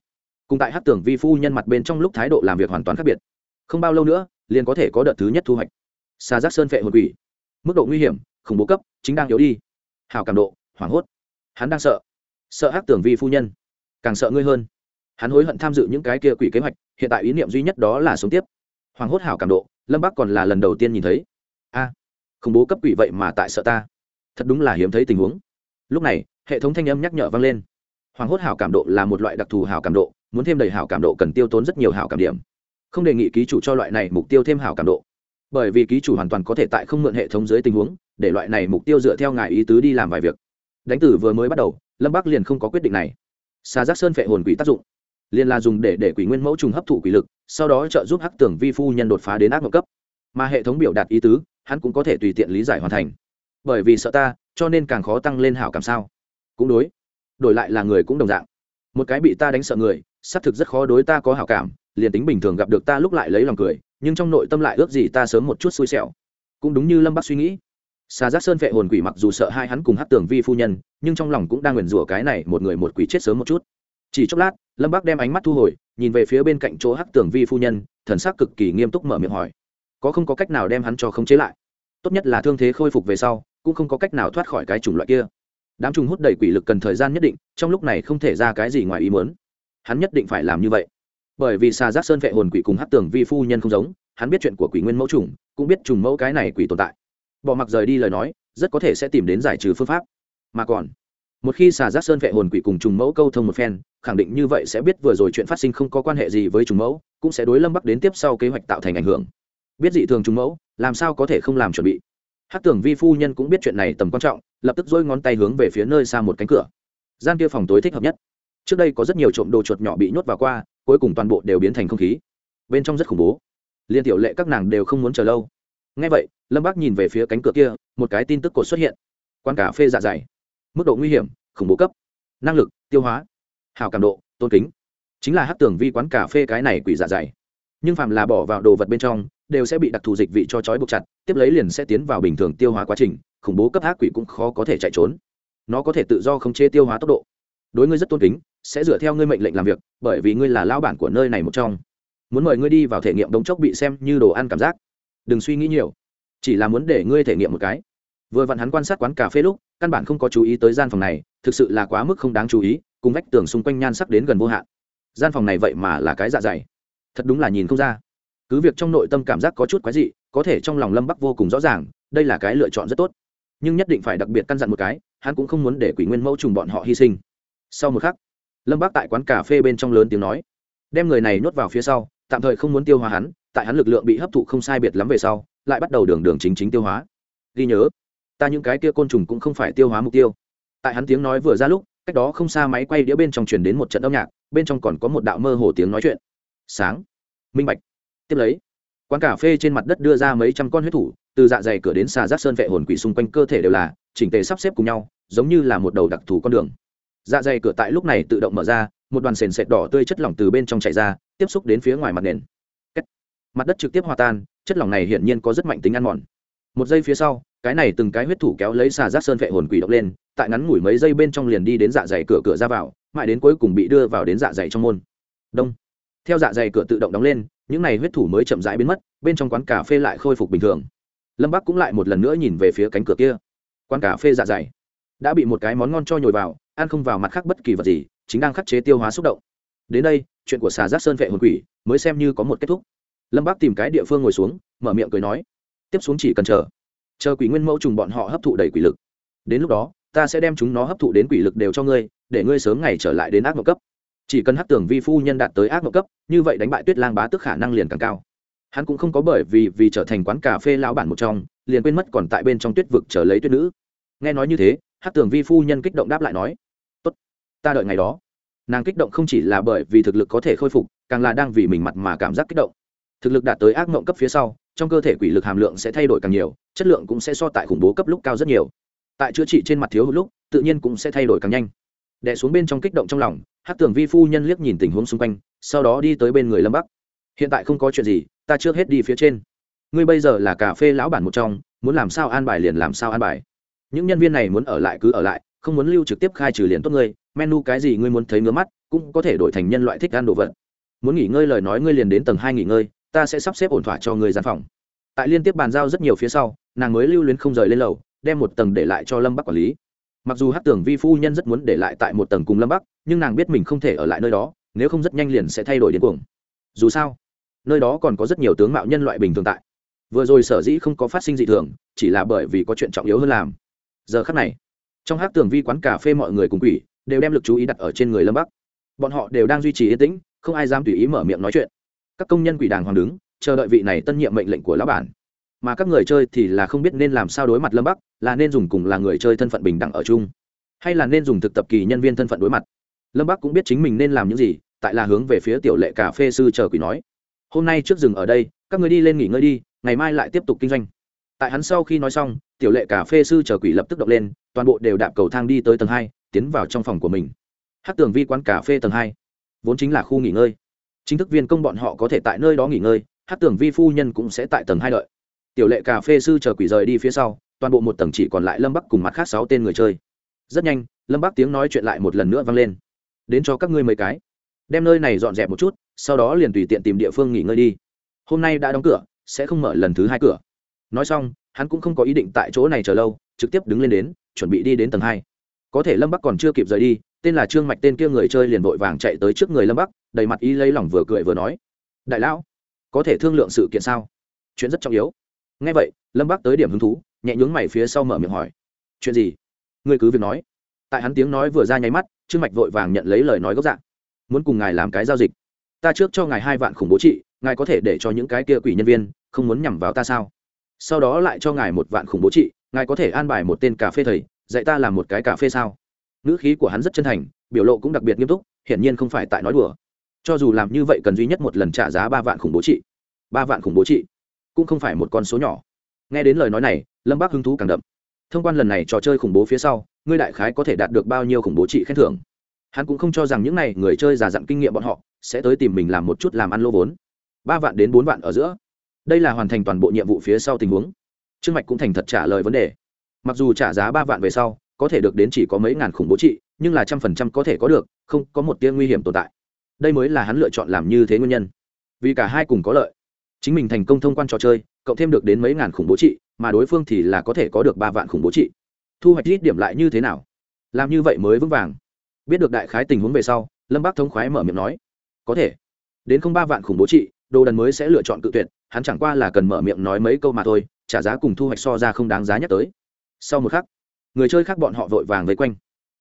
Cùng tại hát tưởng vi phu nhân mặt bên trong lúc thái độ làm việc hoàn toàn khác biệt. Không bao lâu nữa, liền có thể có đợt thứ nhất thu hoạch. Xà giác sơn vệ hồn quỷ, mức độ nguy hiểm, khủng bố cấp, chính đang yếu đi. Hào cảm độ, hoảng hốt. Hắn đang sợ. Sợ hát tưởng vi phu nhân, càng sợ ngươi hơn. Hắn hối hận tham dự những cái kia quỷ kế hoạch hiện tại ý niệm duy nhất đó là sống tiếp. Hoàng hốt hảo cảm độ, lâm bắc còn là lần đầu tiên nhìn thấy. A, khủng bố cấp quỷ vậy mà tại sợ ta. Thật đúng là hiếm thấy tình huống. Lúc này, hệ thống thanh âm nhắc nhở vang lên. Hoàng hốt hảo cảm độ là một loại đặc thù hảo cảm độ, muốn thêm đầy hảo cảm độ cần tiêu tốn rất nhiều hảo cảm điểm. Không đề nghị ký chủ cho loại này mục tiêu thêm hảo cảm độ. Bởi vì ký chủ hoàn toàn có thể tại không mượn hệ thống dưới tình huống, để loại này mục tiêu dựa theo ngài ý tứ đi làm vài việc. Đánh tử vừa mới bắt đầu, lâm bắc liền không có quyết định này. Xa giác sơn phệ hồn quỷ tác dụng liền là dùng để để quỷ nguyên mẫu trùng hấp thụ quỷ lực, sau đó trợ giúp hắc tưởng vi phu nhân đột phá đến ác mộng cấp. Mà hệ thống biểu đạt ý tứ, hắn cũng có thể tùy tiện lý giải hoàn thành. Bởi vì sợ ta, cho nên càng khó tăng lên hảo cảm sao. Cũng đối. Đổi lại là người cũng đồng dạng. Một cái bị ta đánh sợ người, xác thực rất khó đối ta có hảo cảm, liền tính bình thường gặp được ta lúc lại lấy lòng cười, nhưng trong nội tâm lại ước gì ta sớm một chút xui xẻo. Cũng đúng như lâm bắc suy nghĩ. Xà giác sơn vệ hồn quỷ mặc dù sợ hai hắn cùng hát tường vi phu nhân, nhưng trong lòng cũng đang nguyền rủa cái này một người một quỷ chết sớm một chút chỉ chốc lát, lâm bác đem ánh mắt thu hồi, nhìn về phía bên cạnh chỗ hắc tường vi phu nhân, thần sắc cực kỳ nghiêm túc mở miệng hỏi. Có không có cách nào đem hắn cho khống chế lại? Tốt nhất là thương thế khôi phục về sau, cũng không có cách nào thoát khỏi cái chủng loại kia. Đám trùng hút đầy quỷ lực cần thời gian nhất định, trong lúc này không thể ra cái gì ngoài ý muốn. Hắn nhất định phải làm như vậy. Bởi vì xà giác sơn vệ hồn quỷ cùng hát tường vi phu nhân không giống, hắn biết chuyện của quỷ nguyên mẫu trùng, cũng biết trùng mẫu cái này quỷ tồn tại. Bỏ mặc rời đi lời nói, rất có thể sẽ tìm đến giải trừ phương pháp. Mà còn một khi xà giác sơn vệ hồn quỷ cùng trùng mẫu câu thông một phen, khẳng định như vậy sẽ biết vừa rồi chuyện phát sinh không có quan hệ gì với trùng mẫu, cũng sẽ đối lâm bắc đến tiếp sau kế hoạch tạo thành ảnh hưởng. Biết dị thường trùng mẫu, làm sao có thể không làm chuẩn bị? Hát tưởng vi phu nhân cũng biết chuyện này tầm quan trọng, lập tức dôi ngón tay hướng về phía nơi xa một cánh cửa. Gian kia phòng tối thích hợp nhất. Trước đây có rất nhiều trộm đồ chuột nhỏ bị nhốt vào qua, cuối cùng toàn bộ đều biến thành không khí. Bên trong rất khủng bố. Liên tiểu lệ các nàng đều không muốn chờ lâu. Ngay vậy, lâm bác nhìn về phía cánh cửa kia, một cái tin tức cột xuất hiện. Quán cà phê dạ dày mức độ nguy hiểm, khủng bố cấp. Năng lực, tiêu hóa hào cảm độ, tôn kính. Chính là hát tưởng vi quán cà phê cái này quỷ dạ dày. Nhưng phàm là bỏ vào đồ vật bên trong, đều sẽ bị đặc thù dịch vị cho trói buộc chặt, tiếp lấy liền sẽ tiến vào bình thường tiêu hóa quá trình, khủng bố cấp ác quỷ cũng khó có thể chạy trốn. Nó có thể tự do khống chế tiêu hóa tốc độ. Đối ngươi rất tôn kính, sẽ dựa theo ngươi mệnh lệnh làm việc, bởi vì ngươi là lao bản của nơi này một trong. Muốn mời ngươi đi vào thể nghiệm đống chốc bị xem như đồ ăn cảm giác. Đừng suy nghĩ nhiều. Chỉ là muốn để ngươi thể nghiệm một cái vừa vặn hắn quan sát quán cà phê lúc, căn bản không có chú ý tới gian phòng này, thực sự là quá mức không đáng chú ý, cùng vách tường xung quanh nhan sắc đến gần vô hạn. Gian phòng này vậy mà là cái dạ dày. Thật đúng là nhìn không ra. Cứ việc trong nội tâm cảm giác có chút quái dị, có thể trong lòng lâm bắc vô cùng rõ ràng, đây là cái lựa chọn rất tốt. Nhưng nhất định phải đặc biệt căn dặn một cái, hắn cũng không muốn để quỷ nguyên mẫu trùng bọn họ hy sinh. Sau một khắc, lâm bắc tại quán cà phê bên trong lớn tiếng nói, đem người này nhốt vào phía sau, tạm thời không muốn tiêu hóa hắn, tại hắn lực lượng bị hấp thụ không sai biệt lắm về sau, lại bắt đầu đường đường chính chính tiêu hóa. Ghi nhớ ta những cái kia côn trùng cũng không phải tiêu hóa mục tiêu. Tại hắn tiếng nói vừa ra lúc, cách đó không xa máy quay đĩa bên trong chuyển đến một trận âm nhạc, bên trong còn có một đạo mơ hồ tiếng nói chuyện. Sáng. Minh bạch. Tiếp lấy, quán cà phê trên mặt đất đưa ra mấy trăm con huyết thủ, từ dạ dày cửa đến xà giác sơn vệ hồn quỷ xung quanh cơ thể đều là, chỉnh tề sắp xếp cùng nhau, giống như là một đầu đặc thù con đường. Dạ dày cửa tại lúc này tự động mở ra, một đoàn sền sệt đỏ tươi chất lỏng từ bên trong chạy ra, tiếp xúc đến phía ngoài mặt nền. Mặt đất trực tiếp hòa tan, chất lỏng này hiển nhiên có rất mạnh tính ăn mòn. Một giây phía sau cái này từng cái huyết thủ kéo lấy xà giác sơn vệ hồn quỷ động lên, tại ngắn ngủi mấy giây bên trong liền đi đến dạ dày cửa cửa ra vào, mãi đến cuối cùng bị đưa vào đến dạ dày trong môn. Đông. Theo dạ dày cửa tự động đóng lên, những n à y huyết thủ mới chậm rãi biến mất, bên trong quán cà phê lại khôi phục bình thường. Lâm bắc cũng lại một lần nữa nhìn về phía cánh cửa kia. Quán cà phê dạ dày. Đã bị một cái món ngon cho nhồi vào, ăn không vào mặt khác bất kỳ vật gì, chính đang khắc chế tiêu hóa xúc động. Đến đây, chuyện của xà giác sơn vệ hồn quỷ mới xem như có một kết thúc. Lâm bắc tìm cái địa phương ngồi xuống, mở miệng cười nói. Tiếp xuống chỉ cần chờ chờ quỷ nguyên mẫu trùng bọn họ hấp thụ đầy quỷ lực. Đến lúc đó, ta sẽ đem chúng nó hấp thụ đến quỷ lực đều cho ngươi, để ngươi sớm ngày trở lại đến ác mộng cấp. Chỉ cần hát tưởng vi phu nhân đạt tới ác mộng cấp, như vậy đánh bại tuyết lang bá tức khả năng liền càng cao. Hắn cũng không có bởi vì vì trở thành quán cà phê lão bản một trong, liền quên mất còn tại bên trong tuyết vực chờ lấy tuyết nữ. Nghe nói như thế hát tưởng vi phu nhân kích động đáp lại nói, tốt, ta đợi ngày đó. Nàng kích động không chỉ là bởi vì thực lực có thể khôi phục, càng là đang vì mình mặt mà cảm giác kích động. Thực lực đạt tới ác mộng cấp phía sau, trong cơ thể quỷ lực hàm lượng sẽ thay đổi càng nhiều chất lượng cũng sẽ so tại khủng bố cấp lúc cao rất nhiều. Tại chữa trị trên mặt thiếu hụt lúc, tự nhiên cũng sẽ thay đổi càng nhanh. Đẻ xuống bên trong kích động trong lòng hát tưởng vi phu nhân liếc nhìn tình huống xung quanh, sau đó đi tới bên người lâm bắc. Hiện tại không có chuyện gì, ta trước hết đi phía trên. Ngươi bây giờ là cà phê lão bản một trong, muốn làm sao an bài liền làm sao an bài. Những nhân viên này muốn ở lại cứ ở lại, không muốn lưu trực tiếp khai trừ liền tốt ngươi, menu cái gì ngươi muốn thấy ngứa mắt, cũng có thể đổi thành nhân loại thích ăn đồ vật. Muốn nghỉ ngơi lời nói ngươi liền đến tầng hai nghỉ ngơi, ta sẽ sắp xếp ổn thỏa cho ngươi gian phòng tại liên tiếp bàn giao rất nhiều phía sau, nàng mới lưu luyến không rời lên lầu, đem một tầng để lại cho lâm bắc quản lý. Mặc dù hát tưởng vi phu nhân rất muốn để lại tại một tầng cùng lâm bắc, nhưng nàng biết mình không thể ở lại nơi đó, nếu không rất nhanh liền sẽ thay đổi điên cuồng. Dù sao, nơi đó còn có rất nhiều tướng mạo nhân loại bình thường tại. Vừa rồi sở dĩ không có phát sinh dị thường, chỉ là bởi vì có chuyện trọng yếu hơn làm. Giờ khắc này, trong hát tường vi quán cà phê mọi người cùng quỷ, đều đem lực chú ý đặt ở trên người lâm bắc. Bọn họ đều đang duy trì yên tĩnh, không ai dám tùy ý mở miệng nói chuyện. Các công nhân quỷ đàng hoàng đứng chờ đợi vị này tân nhiệm mệnh lệnh của lão bản. Mà các người chơi thì là không biết nên làm sao đối mặt lâm bắc, là nên dùng cùng là người chơi thân phận bình đẳng ở chung, hay là nên dùng thực tập kỳ nhân viên thân phận đối mặt. Lâm bắc cũng biết chính mình nên làm những gì, tại là hướng về phía tiểu lệ cà phê sư chờ quỷ nói. Hôm nay trước rừng ở đây, các người đi lên nghỉ ngơi đi, ngày mai lại tiếp tục kinh doanh. Tại hắn sau khi nói xong, tiểu lệ cà phê sư chờ quỷ lập tức động lên, toàn bộ đều đạp cầu thang đi tới tầng hai, tiến vào trong phòng của mình. Hát tường vi quán cà phê tầng hai, vốn chính là khu nghỉ ngơi. Chính thức viên công bọn họ có thể tại nơi đó nghỉ ngơi hát tưởng vi phu nhân cũng sẽ tại tầng hai đợi. Tiểu lệ cà phê sư chờ quỷ rời đi phía sau, toàn bộ một tầng chỉ còn lại lâm bắc cùng mặt khác sáu tên người chơi. Rất nhanh, lâm bắc tiếng nói chuyện lại một lần nữa vang lên. Đến cho các ngươi mấy cái. Đem nơi này dọn dẹp một chút, sau đó liền tùy tiện tìm địa phương nghỉ ngơi đi. Hôm nay đã đóng cửa, sẽ không mở lần thứ hai cửa. Nói xong, hắn cũng không có ý định tại chỗ này chờ lâu, trực tiếp đứng lên đến, chuẩn bị đi đến tầng hai. Có thể lâm bắc còn chưa kịp rời đi, tên là trương mạch tên kia người chơi liền vội vàng chạy tới trước người lâm bắc, đầy mặt ý lấy lòng vừa cười vừa nói, đại lão có thể thương lượng sự kiện sao? Chuyện rất trọng yếu. Ngay vậy, lâm bác tới điểm hứng thú, nhẹ nhướng mày phía sau mở miệng hỏi. Chuyện gì? Ngươi cứ việc nói. Tại hắn tiếng nói vừa ra nháy mắt, trương mạch vội vàng nhận lấy lời nói gốc dạng. Muốn cùng ngài làm cái giao dịch. Ta trước cho ngài hai vạn khủng bố trị, ngài có thể để cho những cái kia quỷ nhân viên không muốn nhằm vào ta sao? Sau đó lại cho ngài một vạn khủng bố trị, ngài có thể an bài một tên cà phê thầy, dạy ta làm một cái cà phê sao? Ngữ khí của hắn rất chân thành, biểu lộ cũng đặc biệt nghiêm túc, hiển nhiên không phải tại nói đùa cho dù làm như vậy cần duy nhất một lần trả giá ba vạn khủng bố trị. Ba vạn khủng bố trị cũng không phải một con số nhỏ. Nghe đến lời nói này, lâm bác hứng thú càng đậm. Thông quan lần này trò chơi khủng bố phía sau, ngươi đại khái có thể đạt được bao nhiêu khủng bố trị khen thưởng? Hắn cũng không cho rằng những n à y người chơi già dặn kinh nghiệm bọn họ sẽ tới tìm mình làm một chút làm ăn lô vốn. Ba vạn đến bốn vạn ở giữa. Đây là hoàn thành toàn bộ nhiệm vụ phía sau tình huống. Trương mạch cũng thành thật trả lời vấn đề. Mặc dù trả giá ba vạn về sau, có thể được đến chỉ có mấy ngàn khủng bố trị, nhưng là trăm phần trăm có thể có được, không có một tia nguy hiểm tồn tại đây mới là hắn lựa chọn làm như thế nguyên nhân. Vì cả hai cùng có lợi. Chính mình thành công thông quan trò chơi, cộng thêm được đến mấy ngàn khủng bố trị, mà đối phương thì là có thể có được ba vạn khủng bố trị. Thu hoạch ít điểm lại như thế nào? Làm như vậy mới vững vàng. Biết được đại khái tình huống về sau, lâm bác thống khoái mở miệng nói, có thể. Đến không ba vạn khủng bố trị, đồ đần mới sẽ lựa chọn cự tuyệt, hắn chẳng qua là cần mở miệng nói mấy câu mà thôi, trả giá cùng thu hoạch so ra không đáng giá nhắc tới. Sau một khắc, người chơi khác bọn họ vội vàng vây quanh.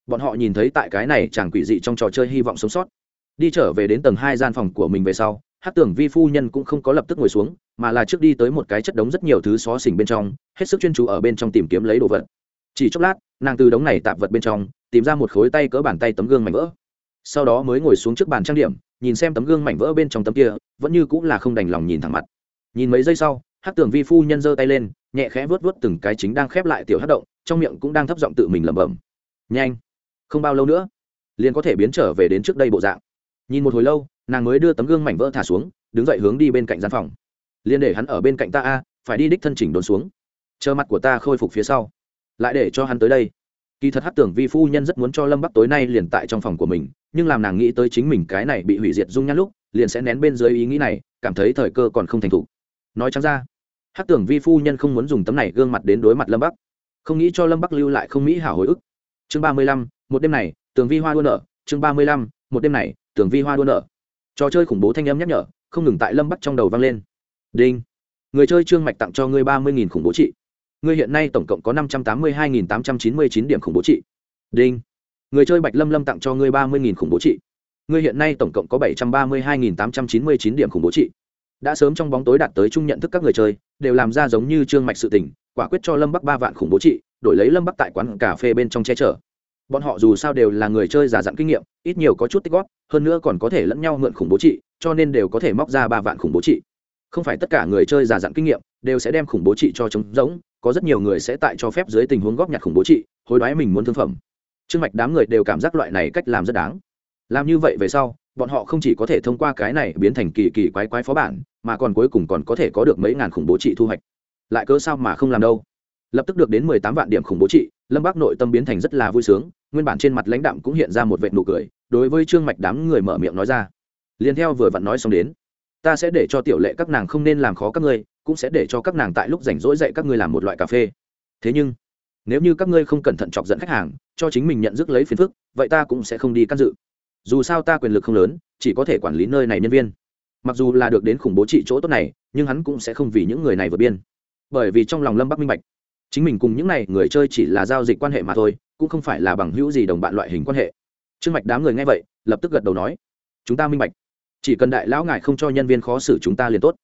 Bọn họ nhìn thấy tại cái này chẳng quỷ dị trong trò chơi hy vọng sống sót đi trở về đến tầng hai gian phòng của mình về sau hát tưởng vi phu nhân cũng không có lập tức ngồi xuống, mà là trước đi tới một cái chất đống rất nhiều thứ xó xỉnh bên trong, hết sức chuyên chú ở bên trong tìm kiếm lấy đồ vật. Chỉ chốc lát, nàng từ đống này tạp vật bên trong, tìm ra một khối tay cỡ bàn tay tấm gương mảnh vỡ. Sau đó mới ngồi xuống trước bàn trang điểm, nhìn xem tấm gương mảnh vỡ bên trong tấm kia, vẫn như cũng là không đành lòng nhìn thẳng mặt. Nhìn mấy giây sau hát tưởng vi phu nhân giơ tay lên, nhẹ khẽ vớt vớt từng cái chính đang khép lại tiểu hát động, trong miệng cũng đang thấp giọng tự mình lẩm bẩm. Nhanh, không bao lâu nữa, liền có thể biến trở về đến trước đây bộ dạng nhìn một hồi lâu, nàng mới đưa tấm gương mảnh vỡ thả xuống, đứng dậy hướng đi bên cạnh gian phòng. Liền để hắn ở bên cạnh ta a, phải đi đích thân chỉnh đốn xuống. Chờ mặt của ta khôi phục phía sau. Lại để cho hắn tới đây. Kỳ thật hát tưởng vi phu nhân rất muốn cho lâm bắc tối nay liền tại trong phòng của mình, nhưng làm nàng nghĩ tới chính mình cái này bị hủy diệt dung nhăn lúc, liền sẽ nén bên dưới ý nghĩ này, cảm thấy thời cơ còn không thành thục. Nói chăng ra hát tưởng vi phu nhân không muốn dùng tấm này gương mặt đến đối mặt lâm bắc. Không nghĩ cho lâm bắc lưu lại không mỹ hảo hồi ức. Chương ba mươi lăm, một đêm này tường vi hoa đua nợ chương ba mươi lăm, một đêm này tường vi hoa đua nợ trò chơi khủng bố thanh âm nhắc nhở, không ngừng tại lâm bắc trong đầu vang lên. Đinh. Người chơi trương mạch tặng cho ngươi ba mươi nghìn khủng bố trị. Ngươi hiện nay tổng cộng có năm trăm tám mươi hai nghìn tám trăm chín mươi chín điểm khủng bố trị. Đinh. Người chơi bạch lâm lâm tặng cho ngươi ba mươi nghìn khủng bố trị. Ngươi hiện nay tổng cộng có bảy trăm ba mươi hai nghìn tám trăm chín mươi chín điểm khủng bố trị. Đã sớm trong bóng tối đạt tới chung nhận thức các người chơi, đều làm ra giống như trương mạch sự tình, quả quyết cho lâm bắc ba vạn khủng bố trị, đổi lấy lâm bắc tại quán cà phê bên trong che chở bọn họ dù sao đều là người chơi giả dặn kinh nghiệm, ít nhiều có chút tích góp, hơn nữa còn có thể lẫn nhau mượn khủng bố trị, cho nên đều có thể móc ra ba vạn khủng bố trị. Không phải tất cả người chơi giả dặn kinh nghiệm đều sẽ đem khủng bố trị cho trống rỗng, có rất nhiều người sẽ tại cho phép dưới tình huống góp nhặt khủng bố trị, hối đoái mình muốn thương phẩm. Trương mạch đám người đều cảm giác loại này cách làm rất đáng. Làm như vậy về sau, bọn họ không chỉ có thể thông qua cái này biến thành kỳ kỳ quái quái phó bản, mà còn cuối cùng còn có thể có được mấy ngàn khủng bố trị thu hoạch. Lại cớ sao mà không làm đâu? Lập tức được đến mười tám vạn điểm khủng bố trị lâm bác nội tâm biến thành rất là vui sướng, nguyên bản trên mặt lãnh đạm cũng hiện ra một vệ nụ cười, đối với trương mạch đám người mở miệng nói ra. Liền theo vừa vặn nói xong đến, ta sẽ để cho tiểu lệ các nàng không nên làm khó các ngươi, cũng sẽ để cho các nàng tại lúc rảnh rỗi dạy các ngươi làm một loại cà phê. Thế nhưng, nếu như các ngươi không cẩn thận chọc dẫn khách hàng, cho chính mình nhận dứt lấy phiền phức, vậy ta cũng sẽ không đi can dự. Dù sao ta quyền lực không lớn, chỉ có thể quản lý nơi này nhân viên. Mặc dù là được đến khủng bố trị chỗ tốt này, nhưng hắn cũng sẽ không vì những người này vượt biên. Bởi vì trong lòng lâm bắc minh bạch chính mình cùng những n à y người chơi chỉ là giao dịch quan hệ mà thôi, cũng không phải là bằng hữu gì đồng bạn loại hình quan hệ. Trương mạch đám người nghe vậy, lập tức gật đầu nói, chúng ta minh bạch. Chỉ cần đại lão ngài không cho nhân viên khó xử chúng ta liền tốt.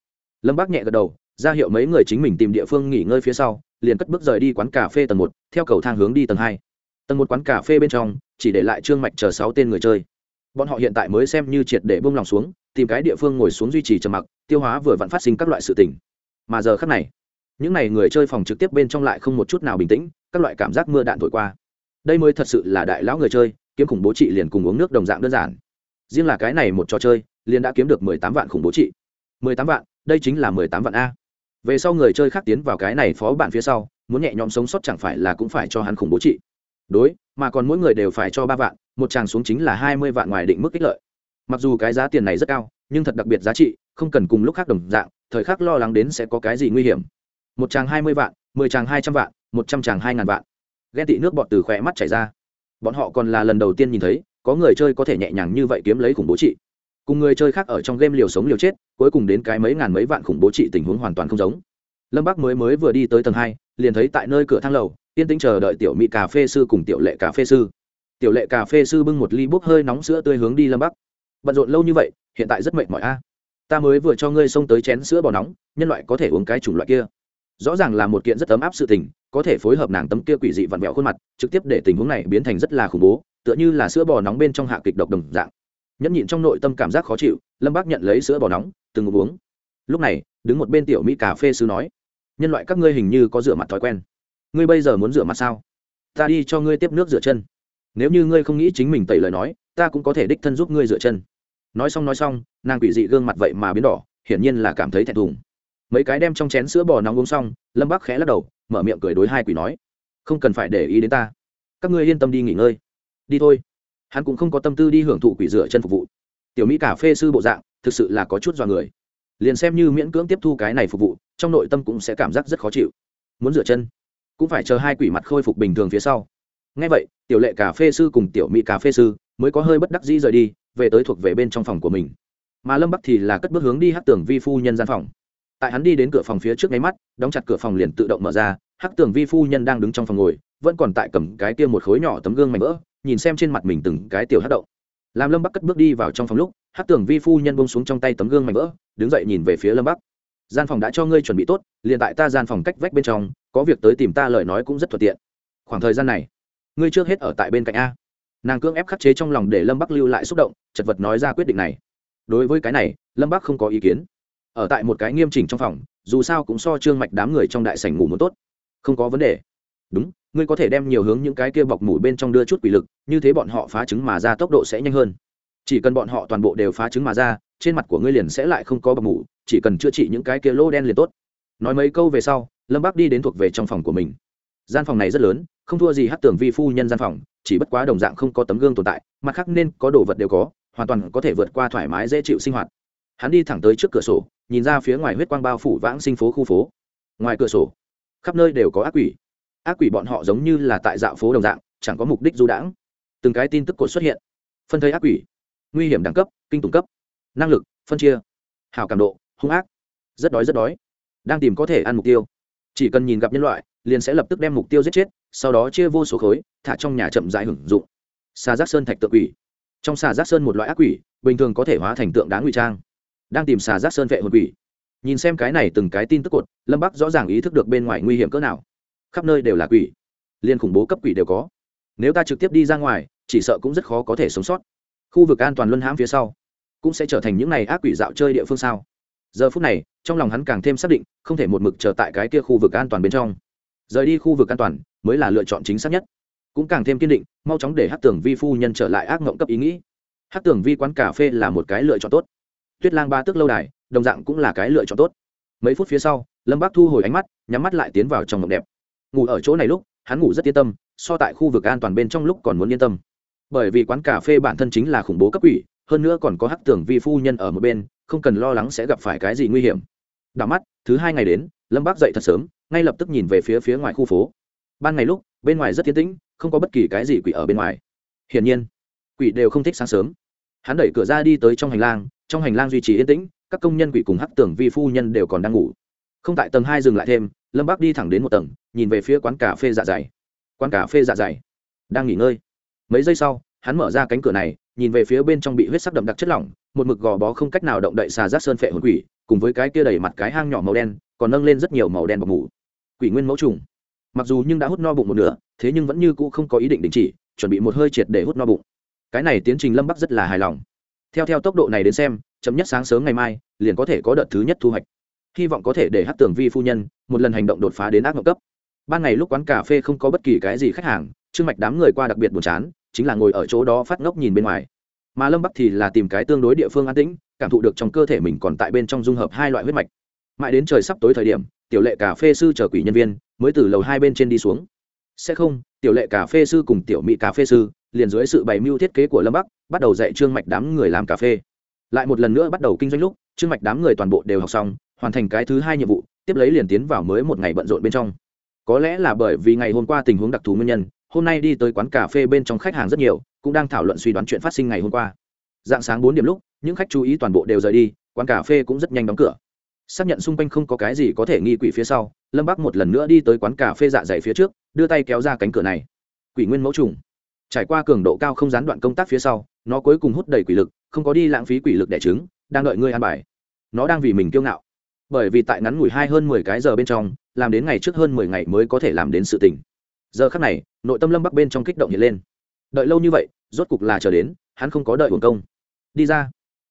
Lâm bác nhẹ gật đầu, ra hiệu mấy người chính mình tìm địa phương nghỉ ngơi phía sau, liền cất bước rời đi quán cà phê tầng một, theo cầu thang hướng đi tầng hai. Tầng một quán cà phê bên trong, chỉ để lại trương mạch chờ sáu tên người chơi. Bọn họ hiện tại mới xem như triệt để bông lòng xuống, tìm cái địa phương ngồi xuống duy trì trầm mặc, tiêu hóa vừa vặn phát sinh các loại sự tình. Mà giờ khác này những n à y người chơi phòng trực tiếp bên trong lại không một chút nào bình tĩnh, các loại cảm giác mưa đạn thổi qua. Đây mới thật sự là đại lão người chơi, kiếm khủng bố trị liền cùng uống nước đồng dạng đơn giản. Riêng là cái này một trò chơi, liền đã kiếm được mười tám vạn khủng bố trị. mười tám vạn, đây chính là mười tám vạn a. Về sau người chơi khác tiến vào cái này phó bạn phía sau, muốn nhẹ nhõm sống sót chẳng phải là cũng phải cho hắn khủng bố trị. Đối, mà còn mỗi người đều phải cho ba vạn, một tràng xuống chính là hai mươi vạn ngoài định mức ích lợi. Mặc dù cái giá tiền này rất cao, nhưng thật đặc biệt giá trị, không cần cùng lúc khác đồng dạng, thời khắc lo lắng đến sẽ có cái gì nguy hiểm một tràng hai mươi vạn, mười tràng hai trăm vạn, một trăm tràng hai ngàn vạn. Ghen tị nước bọt từ khỏe mắt chảy ra. Bọn họ còn là lần đầu tiên nhìn thấy, có người chơi có thể nhẹ nhàng như vậy kiếm lấy khủng bố trị. Cùng người chơi khác ở trong game liều sống liều chết, cuối cùng đến cái mấy ngàn mấy vạn khủng bố trị tình huống hoàn toàn không giống. Lâm bắc mới mới vừa đi tới tầng hai, liền thấy tại nơi cửa thang lầu, yên tĩnh chờ đợi tiểu mỹ cà phê sư cùng tiểu lệ cà phê sư. Tiểu lệ cà phê sư bưng một ly bốc hơi nóng sữa tươi hướng đi lâm bắc. Bận rộn lâu như vậy, hiện tại rất mệt mỏi a. Ta mới vừa cho ngươi xông tới chén sữa bò nóng, nhân loại có thể uống cái chủng loại kia rõ ràng là một kiện rất ấm áp sự tình, có thể phối hợp nàng tấm kia quỷ dị vặn vẹo khuôn mặt, trực tiếp để tình huống này biến thành rất là khủng bố, tựa như là sữa bò nóng bên trong hạ kịch độc đồng dạng. Nhẫn nhịn trong nội tâm cảm giác khó chịu, lâm bác nhận lấy sữa bò nóng, từng uống. Lúc này, đứng một bên tiểu mỹ cà phê sư nói, nhân loại các ngươi hình như có rửa mặt thói quen. Ngươi bây giờ muốn rửa mặt sao? Ta đi cho ngươi tiếp nước rửa chân. Nếu như ngươi không nghĩ chính mình tẩy lời nói, ta cũng có thể đích thân giúp ngươi rửa chân. Nói xong nói xong, nàng quỷ dị gương mặt vậy mà biến đỏ, hiển nhiên là cảm thấy thẹn thùng mấy cái đem trong chén sữa bò nóng uống xong, lâm bắc khẽ lắc đầu, mở miệng cười đối hai quỷ nói, không cần phải để ý đến ta. Các ngươi yên tâm đi nghỉ ngơi. Đi thôi. Hắn cũng không có tâm tư đi hưởng thụ quỷ rửa chân phục vụ. Tiểu mỹ cà phê sư bộ dạng, thực sự là có chút dọa người. Liền xem như miễn cưỡng tiếp thu cái này phục vụ, trong nội tâm cũng sẽ cảm giác rất khó chịu. Muốn rửa chân, cũng phải chờ hai quỷ mặt khôi phục bình thường phía sau. Ngay vậy, tiểu lệ cà phê sư cùng tiểu mỹ cà phê sư mới có hơi bất đắc dĩ rời đi, về tới thuộc về bên trong phòng của mình. Mà lâm bắc thì là cất bước hướng đi hát tường vi phu nhân gian phòng tại hắn đi đến cửa phòng phía trước nháy mắt, đóng chặt cửa phòng liền tự động mở ra, Hắc tường vi phu nhân đang đứng trong phòng ngồi, vẫn còn tại cầm cái kia một khối nhỏ tấm gương mảnh vỡ, nhìn xem trên mặt mình từng cái tiểu hát động. Làm lâm bắc cất bước đi vào trong phòng lúc hát tường vi phu nhân bông xuống trong tay tấm gương mảnh vỡ, đứng dậy nhìn về phía lâm bắc. Gian phòng đã cho ngươi chuẩn bị tốt, liền tại ta gian phòng cách vách bên trong, có việc tới tìm ta lời nói cũng rất thuận tiện. Khoảng thời gian này, ngươi trước hết ở tại bên cạnh a. Nàng cưỡng ép khắc chế trong lòng để lâm bắc lưu lại xúc động, chật vật nói ra quyết định này. Đối với cái này, lâm bắc không có ý kiến ở tại một cái nghiêm chỉnh trong phòng, dù sao cũng so trương mạch đám người trong đại sảnh ngủ muốn tốt. Không có vấn đề. Đúng, ngươi có thể đem nhiều hướng những cái kia bọc mủ bên trong đưa chút quỷ lực, như thế bọn họ phá trứng mà ra tốc độ sẽ nhanh hơn. Chỉ cần bọn họ toàn bộ đều phá trứng mà ra, trên mặt của ngươi liền sẽ lại không có bọc mủ, chỉ cần chữa trị những cái kia lô đen liền tốt. Nói mấy câu về sau, lâm bác đi đến thuộc về trong phòng của mình. Gian phòng này rất lớn, không thua gì hát tưởng vi phu nhân gian phòng, chỉ bất quá đồng dạng không có tấm gương tồn tại, mặt khác nên có đồ vật đều có, hoàn toàn có thể vượt qua thoải mái dễ chịu sinh hoạt hắn đi thẳng tới trước cửa sổ, nhìn ra phía ngoài huyết quang bao phủ vãng sinh phố khu phố. Ngoài cửa sổ, khắp nơi đều có ác quỷ. Ác quỷ bọn họ giống như là tại dạo phố đồng dạng, chẳng có mục đích du đãng. Từng cái tin tức cột xuất hiện. Phân thây ác quỷ. Nguy hiểm đẳng cấp, kinh tủng cấp. Năng lực, phân chia. Hào cảm độ, hung ác. Rất đói rất đói. Đang tìm có thể ăn mục tiêu. Chỉ cần nhìn gặp nhân loại, liền sẽ lập tức đem mục tiêu giết chết, sau đó chia vô số khối, thả trong nhà chậm dại hưởng dụng. Xà giác sơn thạch tự quỷ. Trong xà giác sơn một loại ác quỷ, bình thường có thể hóa thành tượng đá ngụy trang đang tìm xà giác sơn vệ hồn quỷ. Nhìn xem cái này từng cái tin tức cột, lâm bắc rõ ràng ý thức được bên ngoài nguy hiểm cỡ nào. Khắp nơi đều là quỷ. Liên khủng bố cấp quỷ đều có. Nếu ta trực tiếp đi ra ngoài, chỉ sợ cũng rất khó có thể sống sót. Khu vực an toàn luân hãm phía sau, cũng sẽ trở thành những này ác quỷ dạo chơi địa phương sao? Giờ phút này, trong lòng hắn càng thêm xác định, không thể một mực chờ tại cái kia khu vực an toàn bên trong. Rời đi khu vực an toàn, mới là lựa chọn chính xác nhất. Cũng càng thêm kiên định, mau chóng để hát tưởng vi phu nhân trở lại ác mộng cấp ý nghĩ. Hát tưởng vi quán cà phê là một cái lựa chọn tốt tuyết lang ba tức lâu đài đồng dạng cũng là cái lựa chọn tốt. Mấy phút phía sau lâm bác thu hồi ánh mắt nhắm mắt lại tiến vào trong mộng đẹp. Ngủ ở chỗ này lúc hắn ngủ rất yên tâm so tại khu vực an toàn bên trong lúc còn muốn yên tâm. Bởi vì quán cà phê bản thân chính là khủng bố cấp ủy, hơn nữa còn có hắc tưởng vi phu nhân ở một bên không cần lo lắng sẽ gặp phải cái gì nguy hiểm. Đảo mắt thứ hai ngày đến lâm bác dậy thật sớm ngay lập tức nhìn về phía phía ngoài khu phố. Ban ngày lúc bên ngoài rất tiến tĩnh không có bất kỳ cái gì quỷ ở bên ngoài. Hiển nhiên quỷ đều không thích sáng sớm. Hắn đẩy cửa ra đi tới trong hành lang trong hành lang duy trì yên tĩnh, các công nhân quỷ cùng hắc tưởng vi phu nhân đều còn đang ngủ. Không tại tầng hai dừng lại thêm, lâm bác đi thẳng đến một tầng, nhìn về phía quán cà phê dạ dày. Quán cà phê dạ dày. Đang nghỉ ngơi. Mấy giây sau, hắn mở ra cánh cửa này, nhìn về phía bên trong bị huyết sắc đậm đặc chất lỏng, một mực gò bó không cách nào động đậy xà rác sơn phệ hồn quỷ, cùng với cái kia đầy mặt cái hang nhỏ màu đen, còn nâng lên rất nhiều màu đen bọc mủ quỷ nguyên mẫu trùng. Mặc dù nhưng đã hút no bụng một nửa, thế nhưng vẫn như cũ không có ý định đình chỉ, chuẩn bị một hơi triệt để hút no bụng. Cái này tiến trình lâm bắc rất là hài lòng theo theo tốc độ này đến xem, chấm nhất sáng sớm ngày mai, liền có thể có đợt thứ nhất thu hoạch. Hy vọng có thể để hát tưởng vi phu nhân một lần hành động đột phá đến ác mộng cấp. Ban ngày lúc quán cà phê không có bất kỳ cái gì khách hàng, trương mạch đám người qua đặc biệt buồn chán, chính là ngồi ở chỗ đó phát ngốc nhìn bên ngoài. Mà lâm bắc thì là tìm cái tương đối địa phương an tĩnh, cảm thụ được trong cơ thể mình còn tại bên trong dung hợp hai loại huyết mạch. Mãi đến trời sắp tối thời điểm, tiểu lệ cà phê sư chờ quỷ nhân viên mới từ lầu hai bên trên đi xuống. Sẽ không, tiểu lệ cà phê sư cùng tiểu mỹ cà phê sư liền dưới sự bày mưu thiết kế của lâm bắc bắt đầu dạy trương mạch đám người làm cà phê. Lại một lần nữa bắt đầu kinh doanh lúc, trương mạch đám người toàn bộ đều học xong, hoàn thành cái thứ hai nhiệm vụ, tiếp lấy liền tiến vào mới một ngày bận rộn bên trong. Có lẽ là bởi vì ngày hôm qua tình huống đặc thù nguyên nhân, hôm nay đi tới quán cà phê bên trong khách hàng rất nhiều, cũng đang thảo luận suy đoán chuyện phát sinh ngày hôm qua. Dạng sáng bốn điểm lúc, những khách chú ý toàn bộ đều rời đi, quán cà phê cũng rất nhanh đóng cửa. Xác nhận xung quanh không có cái gì có thể nghi quỷ phía sau, lâm bắc một lần nữa đi tới quán cà phê dạ dày phía trước, đưa tay kéo ra cánh cửa này. Quỷ nguyên mẫu trùng trải qua cường độ cao không gián đoạn công tác phía sau, nó cuối cùng hút đầy quỷ lực, không có đi lãng phí quỷ lực đẻ trứng, đang đợi ngươi ăn bài. Nó đang vì mình kiêu ngạo. Bởi vì tại ngắn ngủi hai hơn mười cái giờ bên trong, làm đến ngày trước hơn mười ngày mới có thể làm đến sự tỉnh giờ khắc này, nội tâm lâm bắc bên trong kích động hiện lên. Đợi lâu như vậy, rốt cục là chờ đến, hắn không có đợi hồn công. Đi ra.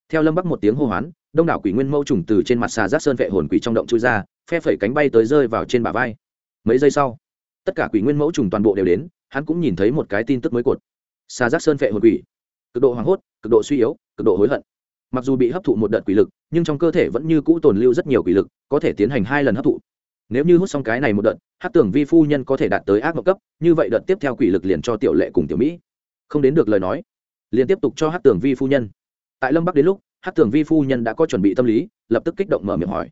Theo lâm bắc một tiếng hô hoán, đông đảo quỷ nguyên mẫu trùng từ trên mặt xà giác sơn vệ hồn quỷ trong động chui ra, phe phẩy cánh bay tới rơi vào trên bả vai. Mấy giây sau, tất cả quỷ nguyên mẫu trùng toàn bộ đều đến hắn cũng nhìn thấy một cái tin tức mới cột. Xà giác sơn vệ hồn quỷ. Cực độ hoảng hốt, cực độ suy yếu, cực độ hối hận. Mặc dù bị hấp thụ một đợt quỷ lực, nhưng trong cơ thể vẫn như cũ tồn lưu rất nhiều quỷ lực, có thể tiến hành hai lần hấp thụ. Nếu như hút xong cái này một đợt hát tưởng vi phu nhân có thể đạt tới ác mộng cấp, như vậy đợt tiếp theo quỷ lực liền cho tiểu lệ cùng tiểu mỹ. Không đến được lời nói, liền tiếp tục cho hát tưởng vi phu nhân. Tại lâm bắc đến lúc hát tưởng vi phu nhân đã có chuẩn bị tâm lý, lập tức kích động mở miệng hỏi,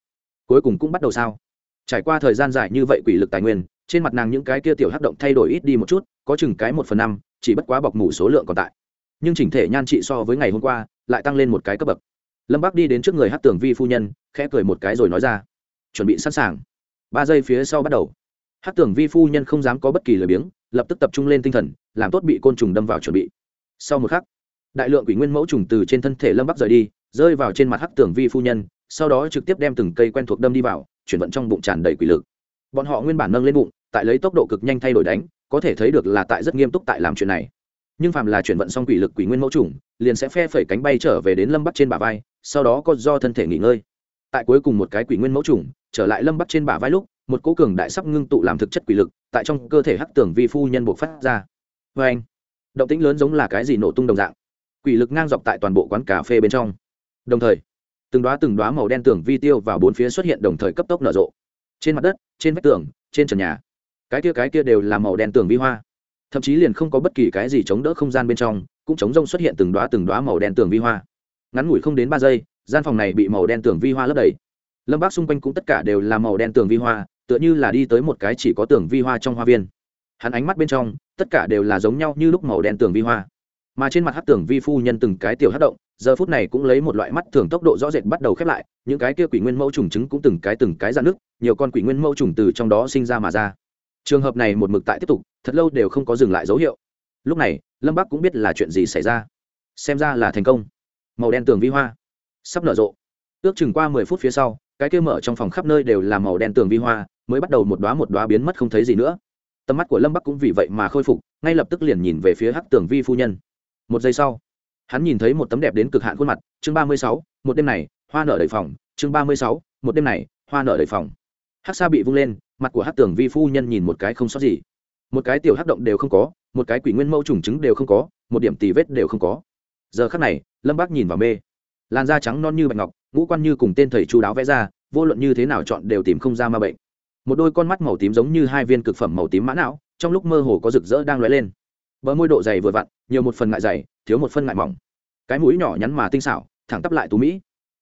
cuối cùng cũng bắt đầu sao? Trải qua thời gian dài như vậy quỷ lực tài nguyên, trên mặt nàng những cái kia tiểu hát động thay đổi ít đi một chút có chừng cái một phần năm, chỉ bất quá bọc mủ số lượng còn tại. Nhưng chỉnh thể nhan trị so với ngày hôm qua, lại tăng lên một cái cấp bậc. Lâm bắc đi đến trước người hát tường vi phu nhân, khẽ cười một cái rồi nói ra, chuẩn bị sẵn sàng. Ba giây phía sau bắt đầu. Hát tường vi phu nhân không dám có bất kỳ lời biếng, lập tức tập trung lên tinh thần, làm tốt bị côn trùng đâm vào chuẩn bị. Sau một khắc, đại lượng quỷ nguyên mẫu trùng từ trên thân thể lâm bắc rời đi, rơi vào trên mặt hát tường vi phu nhân, sau đó trực tiếp đem từng cây quen thuộc đâm đi vào, chuyển vận trong bụng tràn đầy quỷ lực. Bọn họ nguyên bản nâng lên bụng, tại lấy tốc độ cực nhanh thay đổi đánh có thể thấy được là tại rất nghiêm túc tại làm chuyện này. Nhưng phàm là chuyển vận xong quỷ lực quỷ nguyên mẫu trùng liền sẽ phe phẩy cánh bay trở về đến lâm bắc trên bả vai, sau đó có do thân thể nghỉ ngơi. Tại cuối cùng một cái quỷ nguyên mẫu trùng trở lại lâm bắc trên bả vai lúc, một cố cường đại sắp ngưng tụ làm thực chất quỷ lực, tại trong cơ thể hắc tưởng vi phu nhân buộc phát ra. Vê anh, động tĩnh lớn giống là cái gì nổ tung đồng dạng. Quỷ lực ngang dọc tại toàn bộ quán cà phê bên trong. Đồng thời, từng đoá từng đoá màu đen tường vi tiêu vào bốn phía xuất hiện đồng thời cấp tốc nở rộ. Trên mặt đất, trên vách tường, trên trần nhà cái kia cái kia đều là màu đen tường vi hoa. Thậm chí liền không có bất kỳ cái gì chống đỡ không gian bên trong, cũng chống rông xuất hiện từng đoá từng đoá màu đen tường vi hoa. Ngắn ngủi không đến ba giây, gian phòng này bị màu đen tường vi hoa lấp đầy. Lâm bác xung quanh cũng tất cả đều là màu đen tường vi hoa, tựa như là đi tới một cái chỉ có tường vi hoa trong hoa viên. Hắn ánh mắt bên trong, tất cả đều là giống nhau như lúc màu đen tường vi hoa. Mà trên mặt hát tường vi phu nhân từng cái tiểu hát động, giờ phút này cũng lấy một loại mắt thường tốc độ rõ rệt bắt đầu khép lại, những cái kia quỷ nguyên mẫu trùng trứng cũng từng cái từng cái ra nước nhiều con quỷ nguyên mẫu trùng từ trong đó sinh ra mà ra trường hợp này một mực tại tiếp tục, thật lâu đều không có dừng lại dấu hiệu. Lúc này, lâm bắc cũng biết là chuyện gì xảy ra. Xem ra là thành công. Màu đen tường vi hoa. Sắp nở rộ. Ước chừng qua mười phút phía sau, cái kia mở trong phòng khắp nơi đều là màu đen tường vi hoa, mới bắt đầu một đoá một đoá biến mất không thấy gì nữa. Tầm mắt của lâm bắc cũng vì vậy mà khôi phục, ngay lập tức liền nhìn về phía hắc tường vi phu nhân. Một giây sau, hắn nhìn thấy một tấm đẹp đến cực hạn khuôn mặt, chương ba mươi sáu, một đêm này, hoa nở đầy phòng, chương ba mươi sáu, một đêm này, hoa nở đầy phòng. Hắc sa bị vung lên mặt của hắc tường vi phu nhân nhìn một cái không sót gì. Một cái tiểu hắc động đều không có, một cái quỷ nguyên mẫu trùng trứng đều không có, một điểm tì vết đều không có. Giờ khắc này, lâm bác nhìn vào mê. Làn da trắng non như bạch ngọc, ngũ quan như cùng tên thầy chú đáo vẽ ra, vô luận như thế nào chọn đều tìm không ra ma bệnh. Một đôi con mắt màu tím giống như hai viên cực phẩm màu tím mã não, trong lúc mơ hồ có rực rỡ đang lóe lên. Bờ môi độ dày vừa vặn, nhiều một phần ngại dày, thiếu một phân ngại mỏng. Cái mũi nhỏ nhắn mà tinh xảo, thẳng tắp lại tú mỹ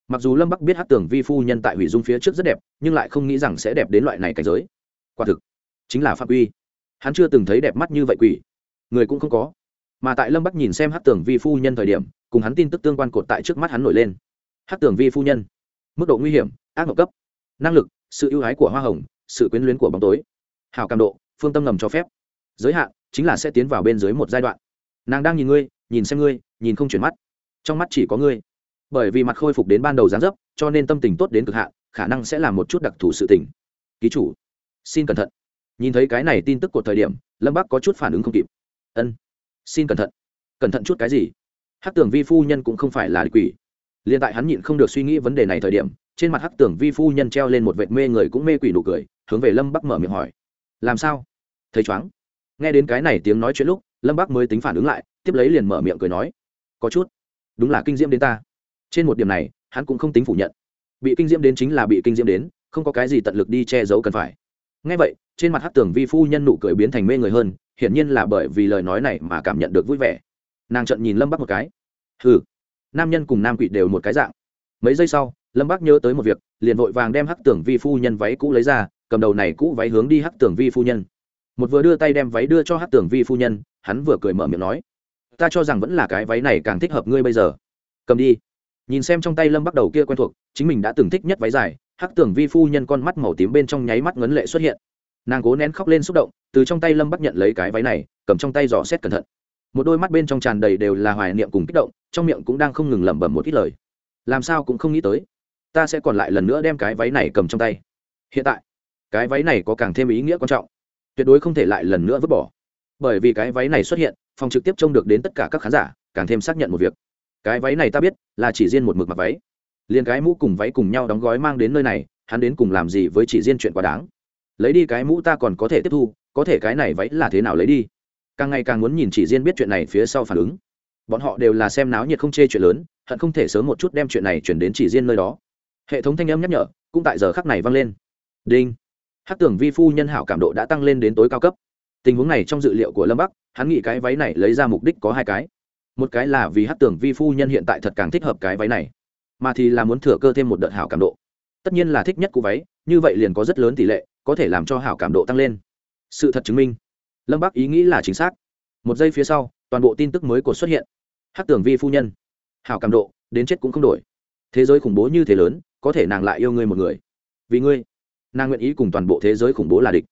mặc dù lâm bắc biết hát tưởng vi phu nhân tại hủy dung phía trước rất đẹp, nhưng lại không nghĩ rằng sẽ đẹp đến loại này cảnh giới. Quả thực, chính là phạm uy hắn chưa từng thấy đẹp mắt như vậy quỷ. Người cũng không có. Mà tại lâm bắc nhìn xem hát tưởng vi phu nhân thời điểm, cùng hắn tin tức tương quan cột tại trước mắt hắn nổi lên. Hát tưởng vi phu nhân, mức độ nguy hiểm, ác mộng cấp, năng lực, sự ưu ái của hoa hồng, sự quyến luyến của bóng tối hào cảm độ, phương tâm ngầm cho phép. Giới hạn chính là sẽ tiến vào bên dưới một giai đoạn. Nàng đang nhìn ngươi, nhìn xem ngươi, nhìn không chuyển mắt. Trong mắt chỉ có ngươi bởi vì mặt khôi phục đến ban đầu gián dấp, cho nên tâm tình tốt đến cực hạn, khả năng sẽ là một chút đặc thù sự tình. Ký chủ, xin cẩn thận. Nhìn thấy cái này tin tức của thời điểm, lâm bắc có chút phản ứng không kịp. Ân, xin cẩn thận. Cẩn thận chút cái gì? Hắc tưởng vi phu nhân cũng không phải là quỷ. Liên tại hắn nhịn không được suy nghĩ vấn đề này thời điểm, trên mặt hắc tưởng vi phu nhân treo lên một vệt mê người cũng mê quỷ nụ cười, hướng về lâm bắc mở miệng hỏi. Làm sao? Thấy chóng nghe đến cái này tiếng nói chuyện lúc, lâm bắc mới tính phản ứng lại, tiếp lấy liền mở miệng cười nói. Có chút. Đúng là kinh diễm đến ta trên một điểm này, hắn cũng không tính phủ nhận. Bị kinh diễm đến chính là bị kinh diễm đến, không có cái gì tận lực đi che giấu cần phải. Ngay vậy, trên mặt hát tưởng vi phu nhân nụ cười biến thành mê người hơn, hiển nhiên là bởi vì lời nói này mà cảm nhận được vui vẻ. Nàng trận nhìn lâm bắc một cái. Hừ. Nam nhân cùng nam quỷ đều một cái dạng. Mấy giây sau, lâm bắc nhớ tới một việc, liền vội vàng đem hắc tưởng vi phu nhân váy cũ lấy ra, cầm đầu này cũ váy hướng đi hắc tưởng vi phu nhân. Một vừa đưa tay đem váy đưa cho hắc tưởng vi phu nhân, hắn vừa cười mở miệng nói, ta cho rằng vẫn là cái váy này càng thích hợp ngươi bây giờ. Cầm đi nhìn xem trong tay lâm bắt đầu kia quen thuộc, chính mình đã từng thích nhất váy dài, hắc tưởng vi phu nhân con mắt màu tím bên trong nháy mắt ngấn lệ xuất hiện. Nàng cố nén khóc lên xúc động, từ trong tay lâm bắt nhận lấy cái váy này, cầm trong tay dò xét cẩn thận. Một đôi mắt bên trong tràn đầy đều là hoài niệm cùng kích động, trong miệng cũng đang không ngừng lẩm bẩm một ít lời. Làm sao cũng không nghĩ tới, ta sẽ còn lại lần nữa đem cái váy này cầm trong tay. Hiện tại, cái váy này có càng thêm ý nghĩa quan trọng. Tuyệt đối không thể lại lần nữa vứt bỏ. Bởi vì cái váy này xuất hiện, phòng trực tiếp trông được đến tất cả các khán giả, càng thêm xác nhận một việc cái váy này ta biết, là chỉ riêng một mực mặc váy. Liền cái mũ cùng váy cùng nhau đóng gói mang đến nơi này, hắn đến cùng làm gì với chỉ riêng chuyện quá đáng? Lấy đi cái mũ ta còn có thể tiếp thu, có thể cái này váy là thế nào lấy đi? Càng ngày càng muốn nhìn chỉ riêng biết chuyện này phía sau phản ứng. Bọn họ đều là xem náo nhiệt không chê chuyện lớn, hận không thể sớm một chút đem chuyện này chuyển đến chỉ riêng nơi đó. Hệ thống thanh âm nhắc nhở, cũng tại giờ khắc này vang lên. Đinh. Hát tưởng vi phu nhân hảo cảm độ đã tăng lên đến tối cao cấp. Tình huống này trong dự liệu của lâm bắc, hắn nghĩ cái váy này lấy ra mục đích có hai cái một cái là vì hát tưởng vi phu nhân hiện tại thật càng thích hợp cái váy này, mà thì là muốn thừa cơ thêm một đợt hảo cảm độ. Tất nhiên là thích nhất của váy, như vậy liền có rất lớn tỷ lệ, có thể làm cho hảo cảm độ tăng lên. Sự thật chứng minh. Lâm bắc ý nghĩ là chính xác. Một giây phía sau, toàn bộ tin tức mới của xuất hiện. Hát tưởng vi phu nhân. Hảo cảm độ, đến chết cũng không đổi. Thế giới khủng bố như thế lớn, có thể nàng lại yêu ngươi một người. Vì ngươi, nàng nguyện ý cùng toàn bộ thế giới khủng bố là địch.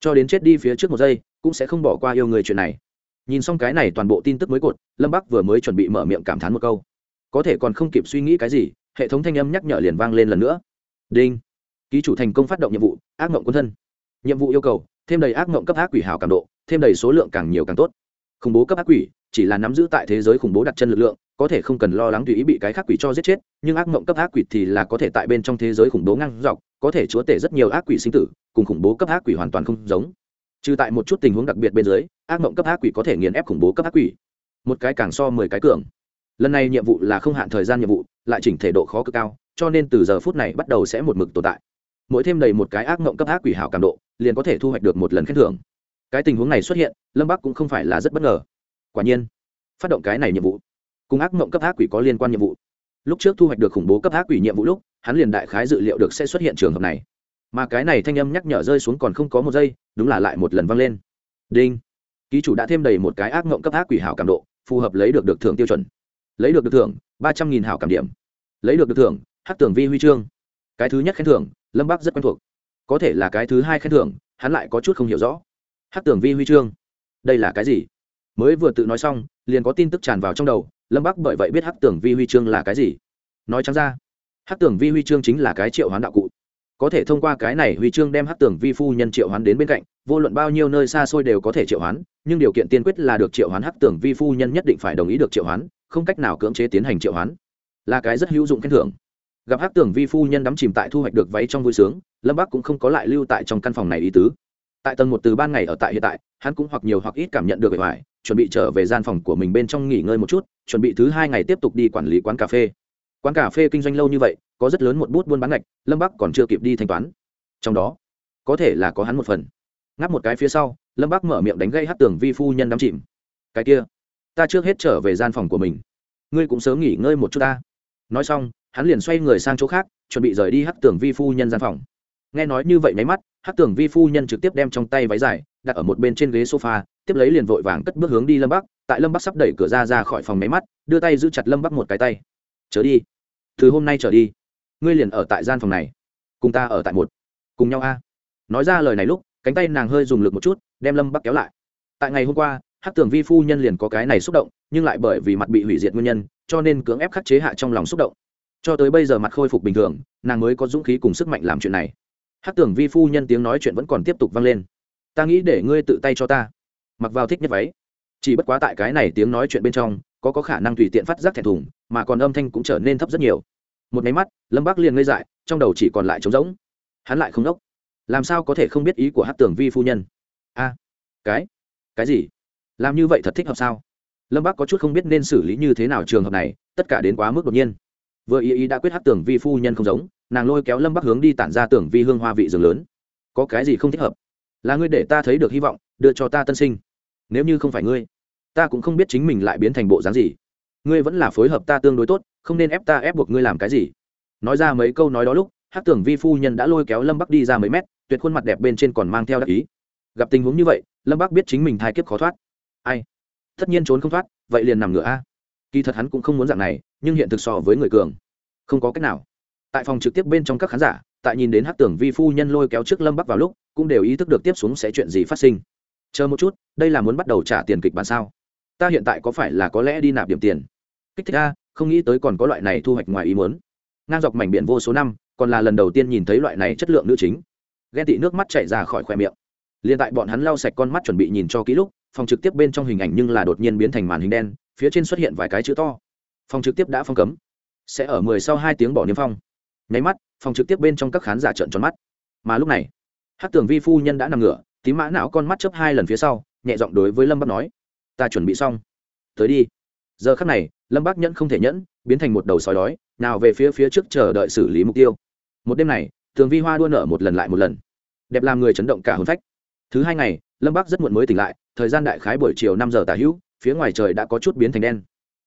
Cho đến chết đi phía trước một giây, cũng sẽ không bỏ qua yêu người chuyện này nhìn xong cái này toàn bộ tin tức mới cột, lâm bắc vừa mới chuẩn bị mở miệng cảm thán một câu. Có thể còn không kịp suy nghĩ cái gì, hệ thống thanh âm nhắc nhở liền vang lên lần nữa. Đinh. Ký chủ thành công phát động nhiệm vụ, ác mộng quân thân. Nhiệm vụ yêu cầu, thêm đầy ác mộng cấp ác quỷ hào cảm độ, thêm đầy số lượng càng nhiều càng tốt. Khủng bố cấp ác quỷ, chỉ là nắm giữ tại thế giới khủng bố đặt chân lực lượng, có thể không cần lo lắng tùy ý bị cái khác quỷ cho giết chết, nhưng ác mộng cấp ác quỷ thì là có thể tại bên trong thế giới khủng bố ngang dọc, có thể chúa tể rất nhiều ác quỷ sinh tử, cùng khủng bố cấp ác quỷ hoàn toàn không giống. Trừ tại một chút tình huống đặc biệt bên dưới ác mộng cấp ác quỷ có thể nghiền ép khủng bố cấp ác quỷ. Một cái càng so mười cái cường. Lần này nhiệm vụ là không hạn thời gian nhiệm vụ, lại chỉnh thể độ khó cực cao, cho nên từ giờ phút này bắt đầu sẽ một mực tồn tại. Mỗi thêm đầy một cái ác mộng cấp ác quỷ hảo cảm độ, liền có thể thu hoạch được một lần khen thưởng. Cái tình huống này xuất hiện, lâm bắc cũng không phải là rất bất ngờ. Quả nhiên, phát động cái này nhiệm vụ, cùng ác mộng cấp ác quỷ có liên quan nhiệm vụ. Lúc trước thu hoạch được khủng bố cấp ác quỷ nhiệm vụ lúc, hắn liền đại khái dự liệu được sẽ xuất hiện trường hợp này. Mà cái này thanh âm nhắc nhở rơi xuống còn không có một giây, đúng là lại một lần vang lên. Đinh ký chủ đã thêm đầy một cái ác mộng cấp ác quỷ hảo cảm độ, phù hợp lấy được được thưởng tiêu chuẩn. Lấy được được thưởng, ba trăm nghìn hảo cảm điểm. Lấy được được thưởng hát tưởng vi huy chương. Cái thứ nhất khen thưởng, lâm bắc rất quen thuộc. Có thể là cái thứ hai khen thưởng, hắn lại có chút không hiểu rõ. Hát tưởng vi huy chương. Đây là cái gì? Mới vừa tự nói xong, liền có tin tức tràn vào trong đầu, lâm bắc bởi vậy biết hát tưởng vi huy chương là cái gì. Nói chẳng ra hát tưởng vi huy chương chính là cái triệu hoán đạo cụ. Có thể thông qua cái này huy chương đem hát tưởng vi phu nhân triệu hoán đến bên cạnh, vô luận bao nhiêu nơi xa xôi đều có thể triệu hoán nhưng điều kiện tiên quyết là được triệu hoán hắc tưởng vi phu nhân nhất định phải đồng ý được triệu hoán, không cách nào cưỡng chế tiến hành triệu hoán. Là cái rất hữu dụng khen thưởng. Gặp hắc tưởng vi phu nhân đắm chìm tại thu hoạch được váy trong vui sướng, lâm bắc cũng không có lại lưu tại trong căn phòng này ý tứ. Tại tầng một từ ban ngày ở tại hiện tại, hắn cũng hoặc nhiều hoặc ít cảm nhận được bề ngoài, chuẩn bị trở về gian phòng của mình bên trong nghỉ ngơi một chút, chuẩn bị thứ hai ngày tiếp tục đi quản lý quán cà phê. Quán cà phê kinh doanh lâu như vậy, có rất lớn một bút buôn bán ngạch, lâm bắc còn chưa kịp đi thanh toán. Trong đó, có thể là có hắn một phần. Ngáp một cái phía sau lâm bác mở miệng đánh gây hát tường vi phu nhân đắm chìm. Cái kia, ta trước hết trở về gian phòng của mình. Ngươi cũng sớm nghỉ ngơi một chút ta. Nói xong, hắn liền xoay người sang chỗ khác, chuẩn bị rời đi hát tường vi phu nhân gian phòng. Nghe nói như vậy máy mắt, hát tường vi phu nhân trực tiếp đem trong tay váy dài, đặt ở một bên trên ghế sofa, tiếp lấy liền vội vàng cất bước hướng đi lâm bắc. Tại lâm bắc sắp đẩy cửa ra ra khỏi phòng máy mắt, đưa tay giữ chặt lâm bắc một cái tay. Trở đi. Từ hôm nay trở đi, ngươi liền ở tại gian phòng này. Cùng ta ở tại một. Cùng nhau a. Nói ra lời này lúc, cánh tay nàng hơi dùng lực một chút đem lâm bắc kéo lại tại ngày hôm qua hát tưởng vi phu nhân liền có cái này xúc động nhưng lại bởi vì mặt bị hủy diệt nguyên nhân cho nên cưỡng ép khắc chế hạ trong lòng xúc động cho tới bây giờ mặt khôi phục bình thường nàng mới có dũng khí cùng sức mạnh làm chuyện này hát tưởng vi phu nhân tiếng nói chuyện vẫn còn tiếp tục vang lên ta nghĩ để ngươi tự tay cho ta mặc vào thích nhất váy chỉ bất quá tại cái này tiếng nói chuyện bên trong có có khả năng tùy tiện phát giác thẹn thùng mà còn âm thanh cũng trở nên thấp rất nhiều một máy mắt lâm bác liền ngây dại trong đầu chỉ còn lại trống rỗng hắn lại không đốc làm sao có thể không biết ý của hát tưởng vi phu nhân a, cái cái gì? Làm như vậy thật thích hợp sao? Lâm bác có chút không biết nên xử lý như thế nào trường hợp này, tất cả đến quá mức đột nhiên. Vừa ý ý đã quyết hát tường vi phu nhân không giống, nàng lôi kéo lâm bác hướng đi tản ra tưởng vi hương hoa vị rừng lớn. Có cái gì không thích hợp? Là ngươi để ta thấy được hy vọng, đưa cho ta tân sinh. Nếu như không phải ngươi, ta cũng không biết chính mình lại biến thành bộ dáng gì. Ngươi vẫn là phối hợp ta tương đối tốt, không nên ép ta ép buộc ngươi làm cái gì. Nói ra mấy câu nói đó lúc hát tưởng vi phu nhân đã lôi kéo lâm bắc đi ra mấy mét, tuyệt khuôn mặt đẹp bên trên còn mang theo đặc ý gặp tình huống như vậy, lâm bác biết chính mình thai kiếp khó thoát. Ai? Tất nhiên trốn không thoát, vậy liền nằm ngửa a. Kỳ thật hắn cũng không muốn dạng này, nhưng hiện thực so với người cường. Không có cách nào. Tại phòng trực tiếp bên trong các khán giả, tại nhìn đến hát tưởng vi phu nhân lôi kéo trước lâm bắc vào lúc, cũng đều ý thức được tiếp xuống sẽ chuyện gì phát sinh. Chờ một chút, đây là muốn bắt đầu trả tiền kịch bản sao? Ta hiện tại có phải là có lẽ đi nạp điểm tiền? Kích thích a, không nghĩ tới còn có loại này thu hoạch ngoài ý muốn. Ngang dọc mảnh biển vô số năm, còn là lần đầu tiên nhìn thấy loại này chất lượng nữ chính. Ghen tị nước mắt chảy ra khỏi khoe miệng liền tại bọn hắn lau sạch con mắt chuẩn bị nhìn cho kỹ lúc, phòng trực tiếp bên trong hình ảnh nhưng là đột nhiên biến thành màn hình đen, phía trên xuất hiện vài cái chữ to. Phòng trực tiếp đã phong cấm. Sẽ ở mười sau hai tiếng bỏ niêm phong. Nháy mắt, phòng trực tiếp bên trong các khán giả trợn tròn mắt. Mà lúc này hát tường vi phu nhân đã nằm ngửa, tí mã não con mắt chớp hai lần phía sau, nhẹ giọng đối với lâm bắc nói, ta chuẩn bị xong. Tới đi. Giờ khắc này, lâm bắc nhẫn không thể nhẫn, biến thành một đầu sói đói, nào về phía phía trước chờ đợi xử lý mục tiêu. Một đêm này, tường vi hoa đua nở một lần lại một lần. Đẹp làm người chấn động cả hồn phách thứ hai ngày, lâm bắc rất muộn mới tỉnh lại, thời gian đại khái buổi chiều năm giờ tả hữu, phía ngoài trời đã có chút biến thành đen.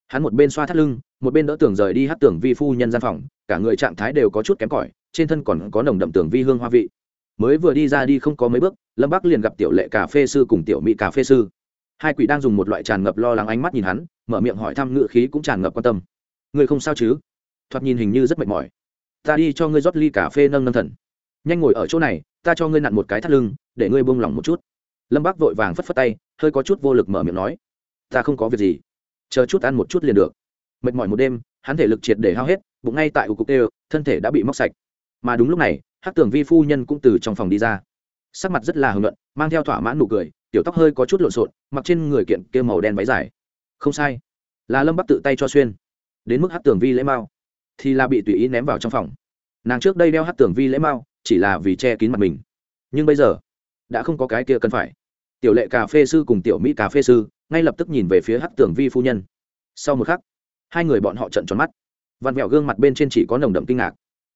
Hắn một bên xoa thắt lưng, một bên đỡ tường rời đi hát tường vi phu nhân gian phòng, cả người trạng thái đều có chút kém cỏi, trên thân còn có nồng đậm tường vi hương hoa vị. Mới vừa đi ra đi không có mấy bước, lâm bắc liền gặp tiểu lệ cà phê sư cùng tiểu mỹ cà phê sư. Hai quỷ đang dùng một loại tràn ngập lo lắng ánh mắt nhìn hắn, mở miệng hỏi thăm ngự khí cũng tràn ngập quan tâm. Người không sao chứ? Thoạt nhìn hình như rất mệt mỏi. Ta đi cho ngươi rót ly cà phê nâng nâng thần. Nhanh ngồi ở chỗ này, ta cho ngươi nặn một cái thắt lưng để ngươi buông lỏng một chút. Lâm bác vội vàng phất phất tay, hơi có chút vô lực mở miệng nói, ta không có việc gì. Chờ chút ăn một chút liền được. Mệt mỏi một đêm, hắn thể lực triệt để hao hết, bụng ngay tại ủ cục đều, thân thể đã bị móc sạch. Mà đúng lúc này hát Tưởng vi phu nhân cũng từ trong phòng đi ra. Sắc mặt rất là hưng luận mang theo thỏa mãn nụ cười, tiểu tóc hơi có chút lộn xộn, mặc trên người kiện kêu màu đen váy dài. Không sai. Là lâm bắc tự tay cho xuyên. Đến mức hát Tưởng vi lễ mao, thì là bị tùy ý ném vào trong phòng. Nàng trước đây đeo hát Tưởng vi lễ mao, chỉ là vì che kín mặt mình. Nhưng bây giờ đã không có cái kia cần phải. Tiểu lệ cà phê sư cùng tiểu mỹ cà phê sư, ngay lập tức nhìn về phía hát Tưởng vi phu nhân. Sau một khắc, hai người bọn họ trận tròn mắt. Vặn vẹo gương mặt bên trên chỉ có nồng đậm kinh ngạc.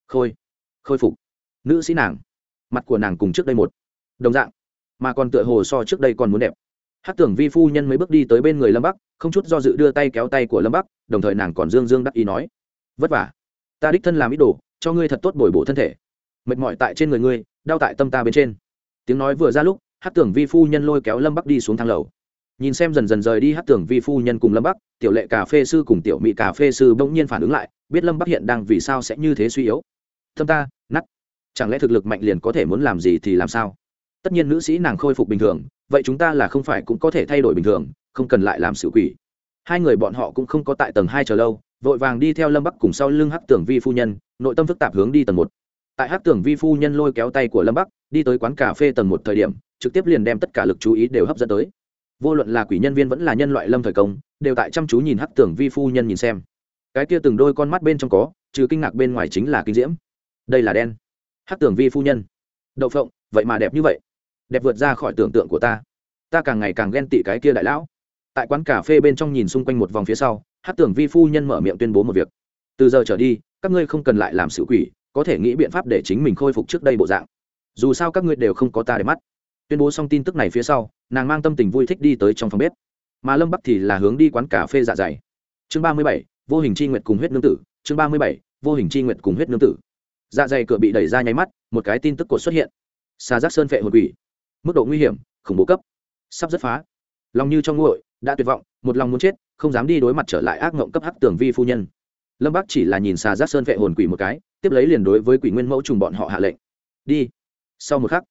Khôi khôi phục. Nữ sĩ nàng, mặt của nàng cùng trước đây một đồng dạng, mà còn tựa hồ so trước đây còn muốn đẹp. Hát tưởng vi phu nhân mấy bước đi tới bên người lâm bắc, không chút do dự đưa tay kéo tay của lâm bắc, đồng thời nàng còn dương dương đắc ý nói, vất vả. Ta đích thân làm ít đồ, cho ngươi thật tốt bồi bổ thân thể. Mệt mỏi tại trên người ngươi, đau tại tâm ta bên trên tiếng nói vừa ra lúc hát tưởng vi phu nhân lôi kéo lâm bắc đi xuống thang lầu. Nhìn xem dần dần rời đi hát tưởng vi phu nhân cùng lâm bắc, tiểu lệ cà phê sư cùng tiểu mỹ cà phê sư bỗng nhiên phản ứng lại, biết lâm bắc hiện đang vì sao sẽ như thế suy yếu. Thâm ta nắt chẳng lẽ thực lực mạnh liền có thể muốn làm gì thì làm sao? Tất nhiên nữ sĩ nàng khôi phục bình thường, vậy chúng ta là không phải cũng có thể thay đổi bình thường, không cần lại làm sự quỷ. Hai người bọn họ cũng không có tại tầng hai chờ lâu, vội vàng đi theo lâm bắc cùng sau lưng hắc tưởng vi phu nhân, nội tâm phức tạp hướng đi tầng một tại hắc tưởng vi phu nhân lôi kéo tay của lâm bắc, đi tới quán cà phê tầng một thời điểm, trực tiếp liền đem tất cả lực chú ý đều hấp dẫn tới. Vô luận là quỷ nhân viên vẫn là nhân loại lâm thời công, đều tại chăm chú nhìn hắc tưởng vi phu nhân nhìn xem. Cái kia từng đôi con mắt bên trong có, trừ kinh ngạc bên ngoài chính là kinh diễm. Đây là đen. Hắc tưởng vi phu nhân. Đậu phộng, vậy mà đẹp như vậy. Đẹp vượt ra khỏi tưởng tượng của ta. Ta càng ngày càng ghen tị cái kia đại lão. Tại quán cà phê bên trong nhìn xung quanh một vòng phía sau, hát tưởng vi phu nhân mở miệng tuyên bố một việc. Từ giờ trở đi, các ngươi không cần lại làm sự quỷ có thể nghĩ biện pháp để chính mình khôi phục trước đây bộ dạng. Dù sao các ngươi đều không có ta để mắt. Tuyên bố xong tin tức này phía sau, nàng mang tâm tình vui thích đi tới trong phòng bếp. Mà lâm bắc thì là hướng đi quán cà phê dạ dày. Chương ba mươi bảy, vô hình c h i nguyệt cùng huyết nương tử. Chương ba mươi bảy, vô hình c h i nguyệt cùng huyết nương tử. Dạ dày cửa bị đẩy ra nháy mắt, một cái tin tức cột xuất hiện. Xà giác sơn phệ hồn quỷ. Mức độ nguy hiểm, khủng bố cấp. Sắp rất phá. Lòng như trong nguội, đã tuyệt vọng, một lòng muốn chết, không dám đi đối mặt trở lại ác ngộng cấp hắc tường vi phu nhân lâm bắc chỉ là nhìn xà giác sơn vệ hồn quỷ một cái, tiếp lấy liền đối với quỷ nguyên mẫu trùng bọn họ hạ lệnh. Đi. Sau một khắc,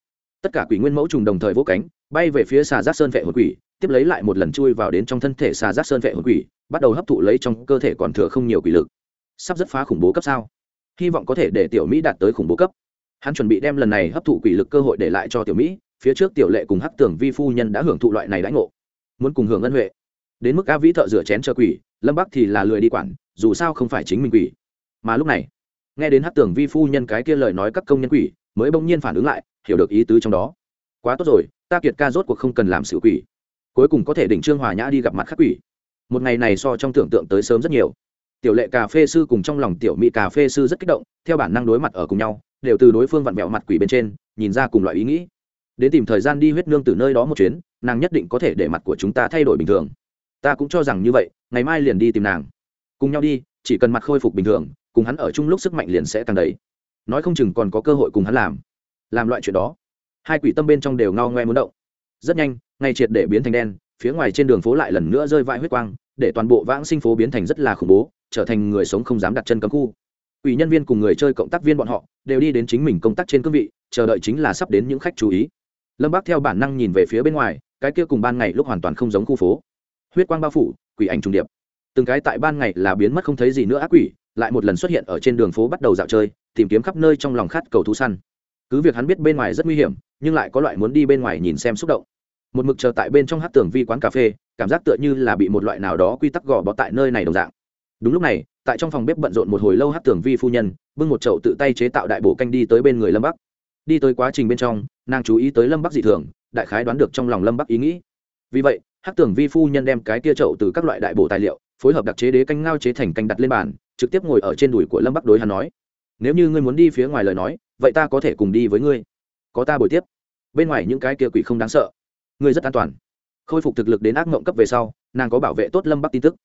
tất cả quỷ nguyên mẫu trùng đồng thời vỗ cánh, bay về phía xà giác sơn vệ hồn quỷ, tiếp lấy lại một lần chui vào đến trong thân thể xà giác sơn vệ hồn quỷ, bắt đầu hấp thụ lấy trong cơ thể còn thừa không nhiều quỷ lực. Sắp rất phá khủng bố cấp sao? Hy vọng có thể để tiểu mỹ đạt tới khủng bố cấp. Hắn chuẩn bị đem lần này hấp thụ quỷ lực cơ hội để lại cho tiểu mỹ, phía trước tiểu lệ cùng hắc tưởng vi phu nhân đã hưởng thụ loại này đãi ngộ. Muốn cùng hưởng ân huệ. Đến mức a vĩ thợ rửa chén cho quỷ, lâm bắc thì là lười đi quản dù sao không phải chính mình quỷ. Mà lúc này, nghe đến hát tưởng vi phu nhân cái kia lời nói các công nhân quỷ, mới bỗng nhiên phản ứng lại, hiểu được ý tứ trong đó. Quá tốt rồi, ta kiệt ca rốt cuộc không cần làm sự quỷ. Cuối cùng có thể đỉnh trương hòa nhã đi gặp mặt khắc quỷ. Một ngày này so trong tưởng tượng tới sớm rất nhiều. Tiểu lệ cà phê sư cùng trong lòng tiểu mỹ cà phê sư rất kích động, theo bản năng đối mặt ở cùng nhau, đều từ đối phương vặn vẹo mặt quỷ bên trên, nhìn ra cùng loại ý nghĩ. Đến tìm thời gian đi huyết nương từ nơi đó một chuyến, nàng nhất định có thể để mặt của chúng ta thay đổi bình thường. Ta cũng cho rằng như vậy, ngày mai liền đi tìm nàng cùng nhau đi, chỉ cần mặt khôi phục bình thường, cùng hắn ở chung lúc sức mạnh liền sẽ càng đầy. Nói không chừng còn có cơ hội cùng hắn làm làm loại chuyện đó. Hai quỷ tâm bên trong đều ngao ngoe muốn động. Rất nhanh, ngay triệt để biến thành đen, phía ngoài trên đường phố lại lần nữa rơi vãi huyết quang, để toàn bộ vãng sinh phố biến thành rất là khủng bố, trở thành người sống không dám đặt chân cấm khu. Ủy nhân viên cùng người chơi cộng tác viên bọn họ đều đi đến chính mình công tác trên cương vị, chờ đợi chính là sắp đến những khách chú ý. Lâm bác theo bản năng nhìn về phía bên ngoài, cái kia cùng ban ngày lúc hoàn toàn không giống khu phố. Huyết quang bao phủ, quỷ ảnh trùng điệp từng cái tại ban ngày là biến mất không thấy gì nữa ác quỷ, lại một lần xuất hiện ở trên đường phố bắt đầu dạo chơi, tìm kiếm khắp nơi trong lòng khát cầu thú săn. Cứ việc hắn biết bên ngoài rất nguy hiểm, nhưng lại có loại muốn đi bên ngoài nhìn xem xúc động. Một mực chờ tại bên trong hát tường vi quán cà phê, cảm giác tựa như là bị một loại nào đó quy tắc gò bó tại nơi này đồng dạng. Đúng lúc này, tại trong phòng bếp bận rộn một hồi lâu hát tường vi phu nhân, bưng một chậu tự tay chế tạo đại bộ canh đi tới bên người lâm bắc. Đi tới quá trình bên trong, nàng chú ý tới lâm bắc dị thường, đại khái đoán được trong lòng lâm bắc ý nghĩ. Vì vậy, hát tường vi phu nhân đem cái tia chậu từ các loại đại bộ tài liệu phối hợp đặc chế đế canh ngao chế thành canh đặt lên bàn, trực tiếp ngồi ở trên đùi của lâm bắc đối hắn nói, nếu như ngươi muốn đi phía ngoài lời nói, vậy ta có thể cùng đi với ngươi. Có ta bồi tiếp. Bên ngoài những cái kia quỷ không đáng sợ. Ngươi rất an toàn. Khôi phục thực lực đến ác mộng cấp về sau, nàng có bảo vệ tốt lâm bắc tin tức.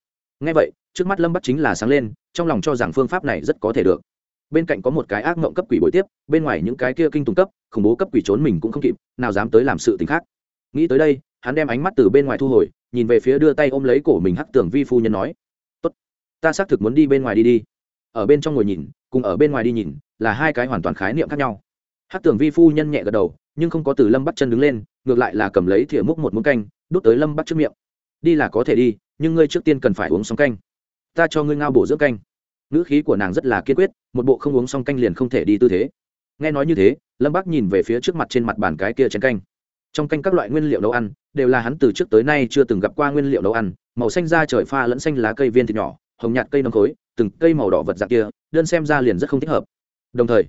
Ngay vậy, trước mắt lâm bắc chính là sáng lên, trong lòng cho rằng phương pháp này rất có thể được. Bên cạnh có một cái ác mộng cấp quỷ bồi tiếp, bên ngoài những cái kia kinh tùng cấp, khủng bố cấp quỷ trốn mình cũng không kịp, nào dám tới làm sự t ì n h khác. Nghĩ tới đây hắn đem ánh mắt từ bên ngoài thu hồi, nhìn về phía đưa tay ôm lấy cổ mình hắc tưởng vi phu nhân nói, tốt, ta xác thực muốn đi bên ngoài đi đi. Ở bên trong ngồi nhìn, cùng ở bên ngoài đi nhìn, là hai cái hoàn toàn khái niệm khác nhau. Hắc tưởng vi phu nhân nhẹ gật đầu, nhưng không có từ lâm bắt chân đứng lên, ngược lại là cầm lấy thìa múc một muỗng canh, đút tới lâm bắt trước miệng. Đi là có thể đi, nhưng ngươi trước tiên cần phải uống xong canh. Ta cho ngươi ngao bổ dưỡng canh. Ngữ khí của nàng rất là kiên quyết, một bộ không uống xong canh liền không thể đi tư thế. Nghe nói như thế, lâm bác nhìn về phía trước mặt trên mặt bàn cái kia chén canh trong canh các loại nguyên liệu nấu ăn, đều là hắn từ trước tới nay chưa từng gặp qua nguyên liệu nấu ăn, màu xanh da trời pha lẫn xanh lá cây viên thịt nhỏ, hồng nhạt cây nấm khối, từng cây màu đỏ vật dạng kia, đơn xem ra liền rất không thích hợp. Đồng thời,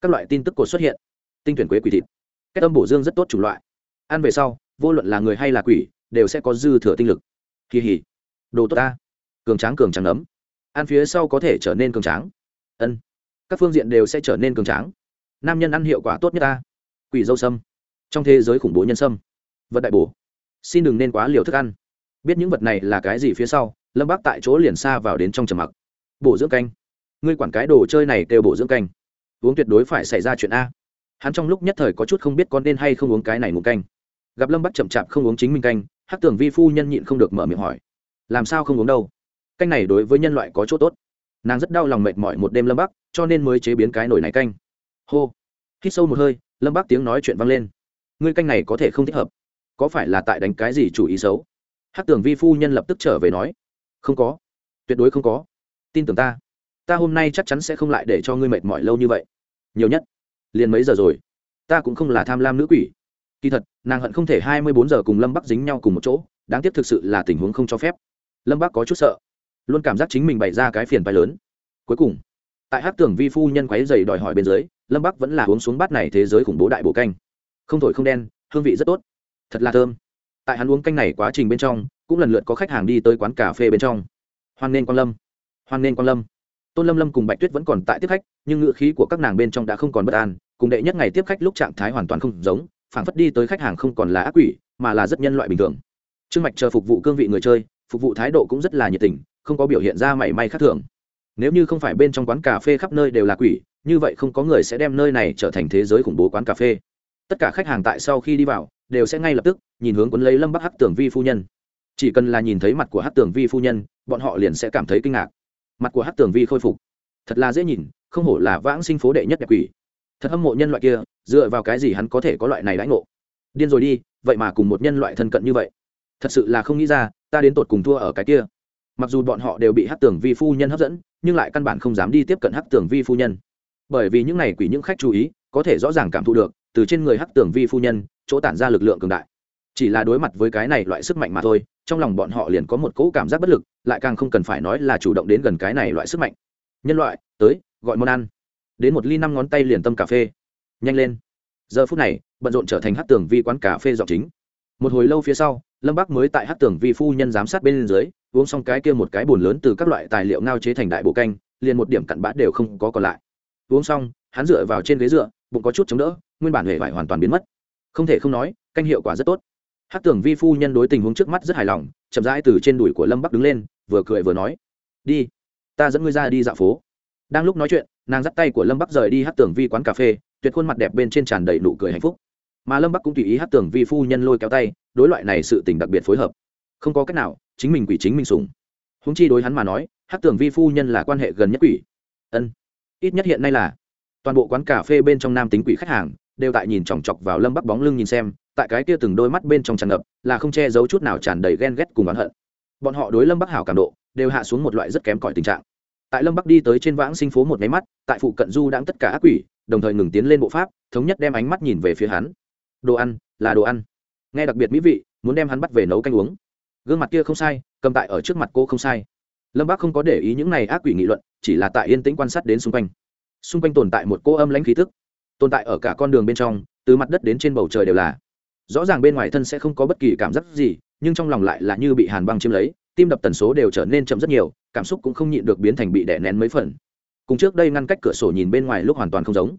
các loại tin tức cột xuất hiện. Tinh tuyển quế quỷ thịt. Cách âm bổ dương rất tốt chủng loại. Ăn về sau, vô luận là người hay là quỷ, đều sẽ có dư thừa tinh lực. Kỳ hỉ. Đồ tốt ta. Cường tráng cường trắng ấm ăn phía sau có thể trở nên cường tráng. Ân. Các phương diện đều sẽ trở nên cường tráng. Nam nhân ăn hiệu quả tốt nhất ta. Quỷ dâu sâm trong thế giới khủng bố nhân sâm, vật đại bổ. Xin đừng nên quá liều thức ăn. Biết những vật này là cái gì phía sau, lâm bác tại chỗ liền xa vào đến trong trầm mặc. Bổ dưỡng canh. Ngươi quản cái đồ chơi này kêu bổ dưỡng canh. Uống tuyệt đối phải xảy ra chuyện a. Hắn trong lúc nhất thời có chút không biết con nên hay không uống cái này ngủ canh. Gặp lâm bắc chậm chạp không uống chính mình canh hát tưởng vi phu nhân nhịn không được mở miệng hỏi. Làm sao không uống đâu? Canh này đối với nhân loại có chỗ tốt. Nàng rất đau lòng mệt mỏi một đêm lâm bắc, cho nên mới chế biến cái nồi này canh. Hô. Hít sâu một hơi, lâm bắc tiếng nói chuyện vang lên ngươi canh này có thể không thích hợp. Có phải là tại đánh cái gì chủ ý xấu? Hát tưởng vi phu nhân lập tức trở về nói. Không có. Tuyệt đối không có. Tin tưởng ta. Ta hôm nay chắc chắn sẽ không lại để cho ngươi mệt mỏi lâu như vậy. Nhiều nhất. Liền mấy giờ rồi? Ta cũng không là tham lam nữ quỷ. Kỳ thật, nàng hận không thể hai mươi bốn giờ cùng lâm bắc dính nhau cùng một chỗ, đáng tiếc thực sự là tình huống không cho phép. Lâm bắc có chút sợ. Luôn cảm giác chính mình bày ra cái phiền phái lớn. Cuối cùng, tại hát tưởng vi phu nhân quáy dày đòi hỏi bên dưới, lâm bắc vẫn là uống xuống bát này thế giới khủng bố đại bổ canh không thổi không đen, hương vị rất tốt. Thật là thơm. Tại hắn uống canh này quá trình bên trong, cũng lần lượt có khách hàng đi tới quán cà phê bên trong. Hoan nên quan lâm. Hoan nên quan lâm. Tôn lâm lâm cùng bạch tuyết vẫn còn tại tiếp khách, nhưng ngựa khí của các nàng bên trong đã không còn bất an, cùng đệ nhất ngày tiếp khách lúc trạng thái hoàn toàn không giống, phảng phất đi tới khách hàng không còn là ác quỷ, mà là rất nhân loại bình thường. Trương mạch chờ phục vụ cương vị người chơi, phục vụ thái độ cũng rất là nhiệt tình, không có biểu hiện ra mảy may khác thường. Nếu như không phải bên trong quán cà phê khắp nơi đều là quỷ, như vậy không có người sẽ đem nơi này trở thành thế giới khủng bố quán cà phê tất cả khách hàng tại sau khi đi vào, đều sẽ ngay lập tức nhìn hướng quấn lấy lâm bắc hắc tưởng vi phu nhân. Chỉ cần là nhìn thấy mặt của hắc tưởng vi phu nhân, bọn họ liền sẽ cảm thấy kinh ngạc. Mặt của hắc tưởng vi khôi phục. Thật là dễ nhìn, không hổ là vãng sinh phố đệ nhất đẹp quỷ. Thật hâm mộ nhân loại kia, dựa vào cái gì hắn có thể có loại này đãi ngộ? Điên rồi đi, vậy mà cùng một nhân loại thân cận như vậy. Thật sự là không nghĩ ra, ta đến tột cùng thua ở cái kia. Mặc dù bọn họ đều bị hát Tưởng vi phu nhân hấp dẫn, nhưng lại căn bản không dám đi tiếp cận hát Tưởng vi phu nhân. Bởi vì những này quỷ những khách chú ý, có thể rõ ràng cảm thụ được từ trên người hát tường vi phu nhân, chỗ tản ra lực lượng cường đại. Chỉ là đối mặt với cái này loại sức mạnh mà thôi, trong lòng bọn họ liền có một cỗ cảm giác bất lực, lại càng không cần phải nói là chủ động đến gần cái này loại sức mạnh. Nhân loại, tới, gọi món ăn. Đến một ly năm ngón tay liền tâm cà phê. Nhanh lên. Giờ phút này, bận rộn trở thành hát tường vi quán cà phê dọc chính. Một hồi lâu phía sau, lâm bắc mới tại hát tường vi phu nhân giám sát bên dưới, uống xong cái kia một cái bồn lớn từ các loại tài liệu ngao chế thành đại bộ canh, liền một điểm cặn bã đều không có còn lại. Uống xong, hắn dựa vào trên ghế dựa, bụng có chút chống đỡ nguyên bản hệ vải hoàn toàn biến mất. Không thể không nói, canh hiệu quả rất tốt. Hát tưởng vi phu nhân đối tình huống trước mắt rất hài lòng, chậm rãi từ trên đùi của lâm bắc đứng lên, vừa cười vừa nói, đi, ta dẫn ngươi ra đi dạo phố. Đang lúc nói chuyện, nàng dắt tay của lâm bắc rời đi hát tưởng vi quán cà phê, tuyệt khuôn mặt đẹp bên trên tràn đầy nụ cười hạnh phúc. Mà lâm bắc cũng tùy ý hát tưởng vi phu nhân lôi kéo tay, đối loại này sự tình đặc biệt phối hợp. Không có cách nào, chính mình quỷ chính mình sùng húng chi đối hắn mà nói hát tưởng vi phu nhân là quan hệ gần nhất quỷ. Ân, ít nhất hiện nay là. Toàn bộ quán cà phê bên trong nam tính quỷ khách hàng đều tại nhìn chòng chọc vào lâm bắc bóng lưng nhìn xem, tại cái kia từng đôi mắt bên trong tràn ngập, là không che giấu chút nào tràn đầy ghen ghét cùng oán hận. Bọn họ đối lâm bắc hảo cảm độ, đều hạ xuống một loại rất kém cỏi tình trạng. Tại lâm bắc đi tới trên vãng sinh phố một máy mắt, tại phụ cận du đãng tất cả ác quỷ, đồng thời ngừng tiến lên bộ pháp, thống nhất đem ánh mắt nhìn về phía hắn. Đồ ăn, là đồ ăn. Nghe đặc biệt mỹ vị, muốn đem hắn bắt về nấu canh uống. Gương mặt kia không sai, cầm tại ở trước mặt cô không sai. Lâm bác không có để ý những này ác quỷ nghị luận, chỉ là tại yên tĩnh quan sát đến xung quanh. Xung quanh tồn tại một cô âm lãnh khí thức tồn tại ở cả con đường bên trong, từ mặt đất đến trên bầu trời đều là. Rõ ràng bên ngoài thân sẽ không có bất kỳ cảm giác gì, nhưng trong lòng lại là như bị hàn băng chiếm lấy, tim đập tần số đều trở nên chậm rất nhiều, cảm xúc cũng không nhịn được biến thành bị đè nén mấy phần. Cùng trước đây ngăn cách cửa sổ nhìn bên ngoài lúc hoàn toàn không giống.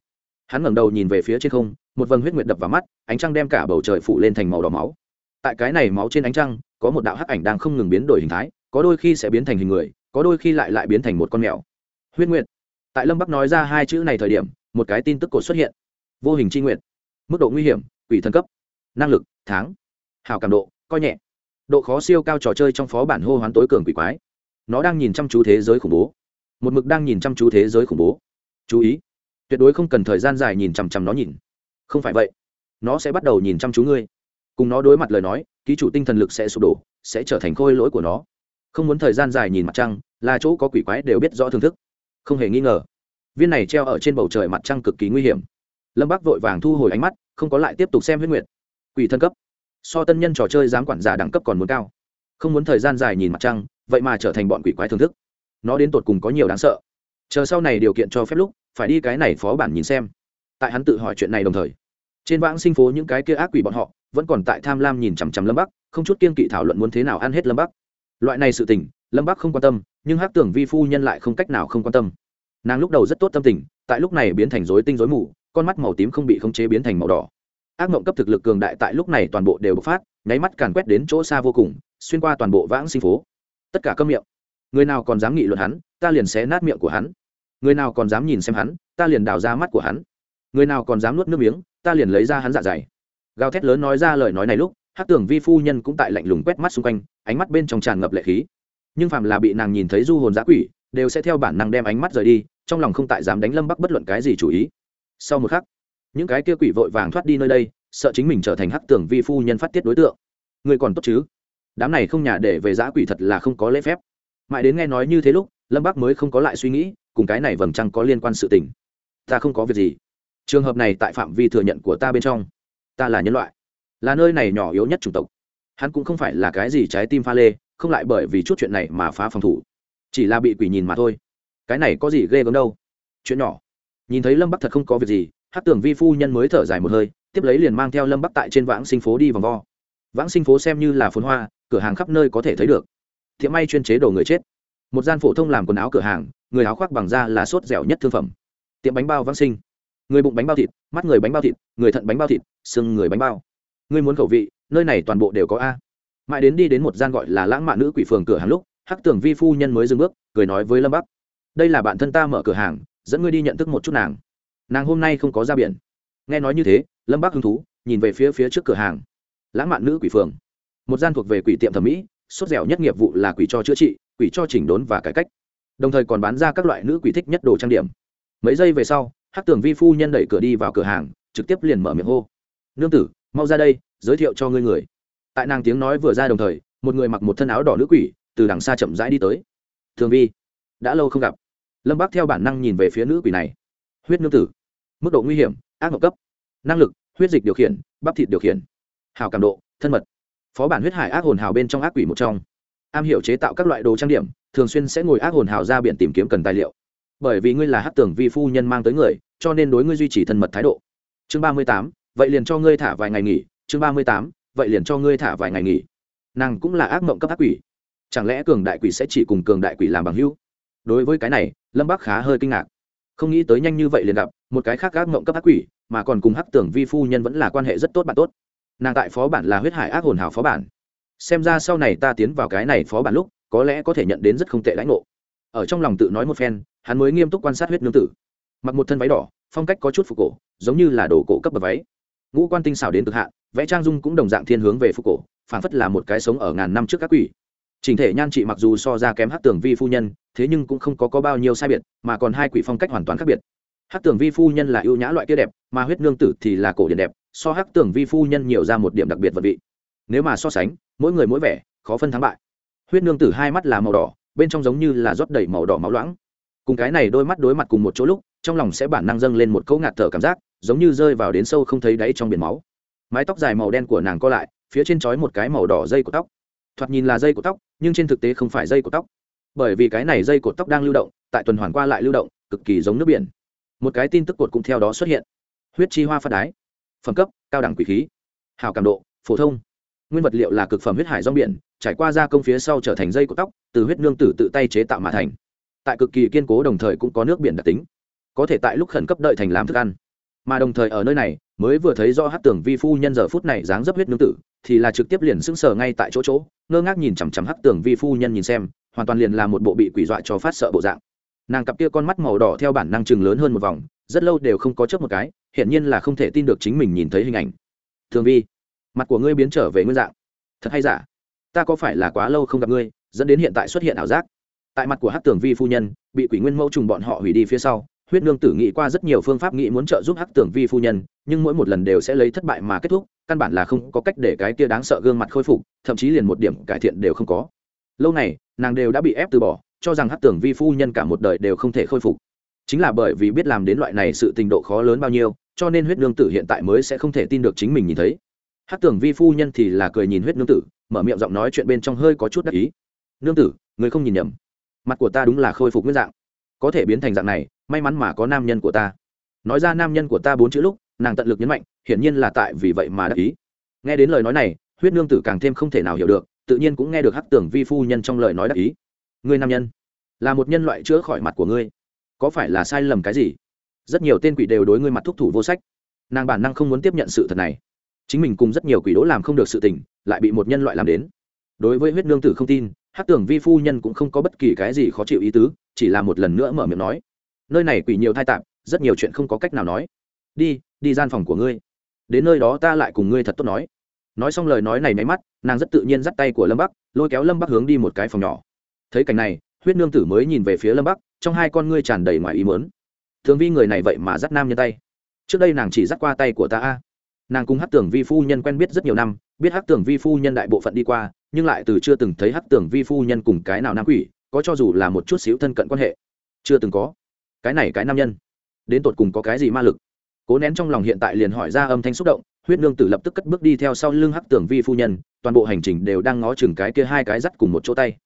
Hắn ngẩng đầu nhìn về phía trên không, một vầng huyết nguyệt đập vào mắt, ánh trăng đem cả bầu trời phủ lên thành màu đỏ máu. Tại cái này máu trên ánh trăng, có một đạo hắc ảnh đang không ngừng biến đổi hình thái, có đôi khi sẽ biến thành hình người, có đôi khi lại lại biến thành một con mèo. Huyết nguyệt tại lâm bắc nói ra hai chữ này thời điểm, một cái tin tức cột xuất hiện. Vô hình c h i nguyện, mức độ nguy hiểm, quỷ thân cấp, năng lực, tháng hào cảm độ, coi nhẹ. Độ khó siêu cao trò chơi trong phó bản hô hoán tối cường quỷ quái. Nó đang nhìn chăm chú thế giới khủng bố. Một mực đang nhìn chăm chú thế giới khủng bố. Chú ý, tuyệt đối không cần thời gian dài nhìn chằm chằm nó nhìn. Không phải vậy, nó sẽ bắt đầu nhìn chăm chú ngươi. Cùng nó đối mặt lời nói, ký chủ tinh thần lực sẽ sụp đổ, sẽ trở thành khôi lỗi của nó. Không muốn thời gian dài nhìn mặt trăng, là chỗ có quỷ quái đều biết rõ thưởng thức không hề nghi ngờ. Viên này treo ở trên bầu trời mặt trăng cực kỳ nguy hiểm. Lâm bác vội vàng thu hồi ánh mắt, không có lại tiếp tục xem huyết nguyệt. Quỷ thân cấp. So tân nhân trò chơi dám quản giả đẳng cấp còn muốn cao. Không muốn thời gian dài nhìn mặt trăng, vậy mà trở thành bọn quỷ quái thưởng thức. Nó đến tột cùng có nhiều đáng sợ. Chờ sau này điều kiện cho phép lúc, phải đi cái này phó bản nhìn xem. Tại hắn tự hỏi chuyện này đồng thời, trên vãng sinh phố những cái kia ác quỷ bọn họ vẫn còn tại tham lam nhìn chằm chằm lâm bắc, không chút kiên kỵ thảo luận muốn thế nào ăn hết lâm bắc. Loại này sự tình, lâm bắc không quan tâm nhưng hát tưởng vi phu nhân lại không cách nào không quan tâm. Nàng lúc đầu rất tốt tâm tình, tại lúc này biến thành rối tinh rối mù, con mắt màu tím không bị khống chế biến thành màu đỏ. Ác mộng cấp thực lực cường đại tại lúc này toàn bộ đều bộc phát, nháy mắt càn quét đến chỗ xa vô cùng, xuyên qua toàn bộ vãng sinh phố. Tất cả câm miệng. Người nào còn dám nghị luận hắn, ta liền xé nát miệng của hắn. Người nào còn dám nhìn xem hắn, ta liền đào ra mắt của hắn. Người nào còn dám nuốt nước miếng, ta liền lấy ra hắn dạ dày. Gào thét lớn nói ra lời nói này lúc hát tưởng vi phu nhân cũng tại lạnh lùng quét mắt xung quanh, ánh mắt bên trong tràn ngập lệ khí nhưng phàm là bị nàng nhìn thấy du hồn giã quỷ, đều sẽ theo bản năng đem ánh mắt rời đi, trong lòng không tại dám đánh lâm bắc bất luận cái gì chủ ý. Sau một khắc, những cái kia quỷ vội vàng thoát đi nơi đây, sợ chính mình trở thành hắc tưởng vi phu nhân phát tiết đối tượng. Người còn tốt chứ? Đám này không nhà để về giã quỷ thật là không có lễ phép. Mãi đến nghe nói như thế lúc, lâm bắc mới không có lại suy nghĩ, cùng cái này vầng trăng có liên quan sự tình. Ta không có việc gì. Trường hợp này tại phạm vi thừa nhận của ta bên trong, ta là nhân loại, là nơi này nhỏ yếu nhất chủng tộc. Hắn cũng không phải là cái gì trái tim pha lê không lại bởi vì chút chuyện này mà phá phòng thủ. Chỉ là bị quỷ nhìn mà thôi. Cái này có gì ghê gớm đâu. Chuyện nhỏ. Nhìn thấy lâm bắc thật không có việc gì hát tưởng vi phu nhân mới thở dài một hơi, tiếp lấy liền mang theo lâm bắc tại trên vãng sinh phố đi vòng vo. Vãng sinh phố xem như là phồn hoa, cửa hàng khắp nơi có thể thấy được. Thiệm may chuyên chế đồ người chết. Một gian phổ thông làm quần áo cửa hàng, người áo khoác bằng da là sốt dẻo nhất thương phẩm. Tiệm bánh bao vãng sinh. Người bụng bánh bao thịt, mắt người bánh bao thịt, người thận bánh bao thịt, xương người bánh bao. Người muốn khẩu vị, nơi này toàn bộ đều có a mãi đến đi đến một gian gọi là lãng mạn nữ quỷ phường cửa hàng lúc, hắc tưởng vi phu nhân mới dừng bước, cười nói với lâm bắc. Đây là bạn thân ta mở cửa hàng, dẫn ngươi đi nhận thức một chút nàng. Nàng hôm nay không có ra biển. Nghe nói như thế, lâm bắc hứng thú, nhìn về phía phía trước cửa hàng. Lãng mạn nữ quỷ phường. Một gian thuộc về quỷ tiệm thẩm mỹ, sốt dẻo nhất nghiệp vụ là quỷ cho chữa trị, quỷ cho chỉnh đốn và cải cách. Đồng thời còn bán ra các loại nữ quỷ thích nhất đồ trang điểm. Mấy giây về sau hát tường vi phu nhân đẩy cửa đi vào cửa hàng, trực tiếp liền mở miệng hô. Nương tử, mau ra đây, giới thiệu cho ngươi người tại nàng tiếng nói vừa ra đồng thời, một người mặc một thân áo đỏ nữ quỷ, từ đằng xa chậm rãi đi tới. Thường vi, đã lâu không gặp. Lâm bác theo bản năng nhìn về phía nữ quỷ này. Huyết nương tử, mức độ nguy hiểm, ác mộng cấp. Năng lực, huyết dịch điều khiển, bắp thịt điều khiển. Hào cảm độ, thân mật. Phó bản huyết hải ác hồn hào bên trong ác quỷ một trong. Am hiểu chế tạo các loại đồ trang điểm, thường xuyên sẽ ngồi ác hồn hào ra biển tìm kiếm cần tài liệu. Bởi vì ngươi là hát tưởng vi phu nhân mang tới người, cho nên đối ngươi duy trì thân mật thái độ. Chương ba mươi tám, vậy liền cho ngươi thả vài ngày nghỉ. Chương ba mươi tám vậy liền cho ngươi thả vài ngày nghỉ. Nàng cũng là ác mộng cấp ác quỷ. Chẳng lẽ cường đại quỷ sẽ chỉ cùng cường đại quỷ làm bằng hữu? Đối với cái này, lâm bắc khá hơi kinh ngạc. Không nghĩ tới nhanh như vậy liền gặp một cái khác ác mộng cấp ác quỷ, mà còn cùng hắc tưởng vi phu nhân vẫn là quan hệ rất tốt bạn tốt. Nàng tại phó bản là huyết hải ác hồn hào phó bản. Xem ra sau này ta tiến vào cái này phó bản lúc, có lẽ có thể nhận đến rất không tệ lãnh ngộ. Ở trong lòng tự nói một phen, hắn mới nghiêm túc quan sát huyết nương tử. Mặc một thân váy đỏ, phong cách có chút phục cổ, giống như là đồ cổ cấp bậc váy. Ngũ quan tinh xảo đến cực hạn vẽ trang dung cũng đồng dạng thiên hướng về phục cổ phản phất là một cái sống ở ngàn năm trước các quỷ. Trình thể nhan trị mặc dù so ra kém hát tường vi phu nhân thế nhưng cũng không có, có bao nhiêu sai biệt mà còn hai quỷ phong cách hoàn toàn khác biệt. Hát tường vi phu nhân là ưu nhã loại kia đẹp mà huyết nương tử thì là cổ điển đẹp so hát tường vi phu nhân nhiều ra một điểm đặc biệt vật vị. Nếu mà so sánh mỗi người mỗi vẻ khó phân thắng bại. Huyết nương tử hai mắt là màu đỏ bên trong giống như là rót đầy màu đỏ máu loãng. Cùng cái này đôi mắt đối mặt cùng một chỗ lúc trong lòng sẽ bản năng dâng lên một cỗ ngạt thở cảm giác giống như rơi vào đến sâu không thấy đáy trong biển máu mái tóc dài màu đen của nàng co lại, phía trên trói một cái màu đỏ dây của tóc. Thoạt nhìn là dây của tóc, nhưng trên thực tế không phải dây của tóc. Bởi vì cái này dây cột tóc đang lưu động, tại tuần hoàn qua lại lưu động, cực kỳ giống nước biển. Một cái tin tức cột cũng theo đó xuất hiện. Huyết chi hoa phát đái. Phẩm cấp, cao đẳng quỷ khí. Hào cảm độ, phổ thông. Nguyên vật liệu là cực phẩm huyết hải rong biển, trải qua gia công phía sau trở thành dây cột tóc, từ huyết nương tử tự tay chế tạo mà thành. Tại cực kỳ kiên cố đồng thời cũng có nước biển đặc tính. Có thể tại lúc khẩn cấp đợi thành làm thức ăn mà đồng thời ở nơi này, mới vừa thấy do hát tưởng vi phu nhân giờ phút này dáng dấp huyết nương tử, thì là trực tiếp liền sững sờ ngay tại chỗ chỗ, ngơ ngác nhìn chằm chằm hát tưởng vi phu nhân nhìn xem, hoàn toàn liền là một bộ bị quỷ dọa cho phát sợ bộ dạng. Nàng cặp kia con mắt màu đỏ theo bản năng chừng lớn hơn một vòng, rất lâu đều không có chớp một cái, hiển nhiên là không thể tin được chính mình nhìn thấy hình ảnh. Thường vi, mặt của ngươi biến trở về nguyên dạng. Thật hay giả? Ta có phải là quá lâu không gặp ngươi, dẫn đến hiện tại xuất hiện ảo giác? Tại mặt của hát tường vi phu nhân, bị quỷ nguyên mẫu trùng bọn họ hủy đi phía sau huyết nương tử nghĩ qua rất nhiều phương pháp nghĩ muốn trợ giúp hắc tưởng vi phu nhân, nhưng mỗi một lần đều sẽ lấy thất bại mà kết thúc, căn bản là không có cách để cái tia đáng sợ gương mặt khôi phục, thậm chí liền một điểm cải thiện đều không có. Lâu này, nàng đều đã bị ép từ bỏ, cho rằng hắc tưởng vi phu nhân cả một đời đều không thể khôi phục. Chính là bởi vì biết làm đến loại này sự tình độ khó lớn bao nhiêu, cho nên huyết nương tử hiện tại mới sẽ không thể tin được chính mình nhìn thấy. Hắc tưởng vi phu nhân thì là cười nhìn huyết nương tử, mở miệng giọng nói chuyện bên trong hơi có chút đắc ý. Nương tử, người không nhìn nhầm. Mặt của ta đúng là khôi phục nguyên dạng có thể biến thành dạng này, may mắn mà có nam nhân của ta. Nói ra nam nhân của ta bốn chữ lúc, nàng tận lực nhấn mạnh, hiển nhiên là tại vì vậy mà đắc ý. Nghe đến lời nói này, huyết nương tử càng thêm không thể nào hiểu được, tự nhiên cũng nghe được hắc tưởng vi phu nhân trong lời nói đắc ý. Ngươi nam nhân, là một nhân loại chữa khỏi mặt của ngươi. Có phải là sai lầm cái gì? Rất nhiều tên quỷ đều đối ngươi mặt thúc thủ vô sách. Nàng bản năng không muốn tiếp nhận sự thật này. Chính mình cùng rất nhiều quỷ đỗ làm không được sự tình, lại bị một nhân loại làm đến. Đối với huyết nương tử không tin hát tưởng vi phu nhân cũng không có bất kỳ cái gì khó chịu ý tứ chỉ là một lần nữa mở miệng nói. Nơi này quỷ nhiều thai tạp, rất nhiều chuyện không có cách nào nói. Đi đi gian phòng của ngươi. Đến nơi đó ta lại cùng ngươi thật tốt nói. Nói xong lời nói này máy mắt, nàng rất tự nhiên dắt tay của lâm bắc, lôi kéo lâm bắc hướng đi một cái phòng nhỏ. Thấy cảnh này, huyết nương tử mới nhìn về phía lâm bắc, trong hai con ngươi tràn đầy ngoài ý mớn thường vi người này vậy mà dắt nam nhân tay. Trước đây nàng chỉ dắt qua tay của ta a. Nàng cùng hát tưởng vi phu nhân quen biết rất nhiều năm, biết hát tưởng vi phu nhân đại bộ phận đi qua, nhưng lại từ chưa từng thấy hát tưởng vi phu nhân cùng cái nào nam quỷ có cho dù là một chút xíu thân cận quan hệ. Chưa từng có. Cái này cái nam nhân, đến tột cùng có cái gì ma lực? Cố nén trong lòng hiện tại liền hỏi ra âm thanh xúc động, huyết nương tử lập tức cất bước đi theo sau lưng hắc tưởng vi phu nhân, toàn bộ hành trình đều đang ngó chừng cái kia hai cái dắt cùng một chỗ tay.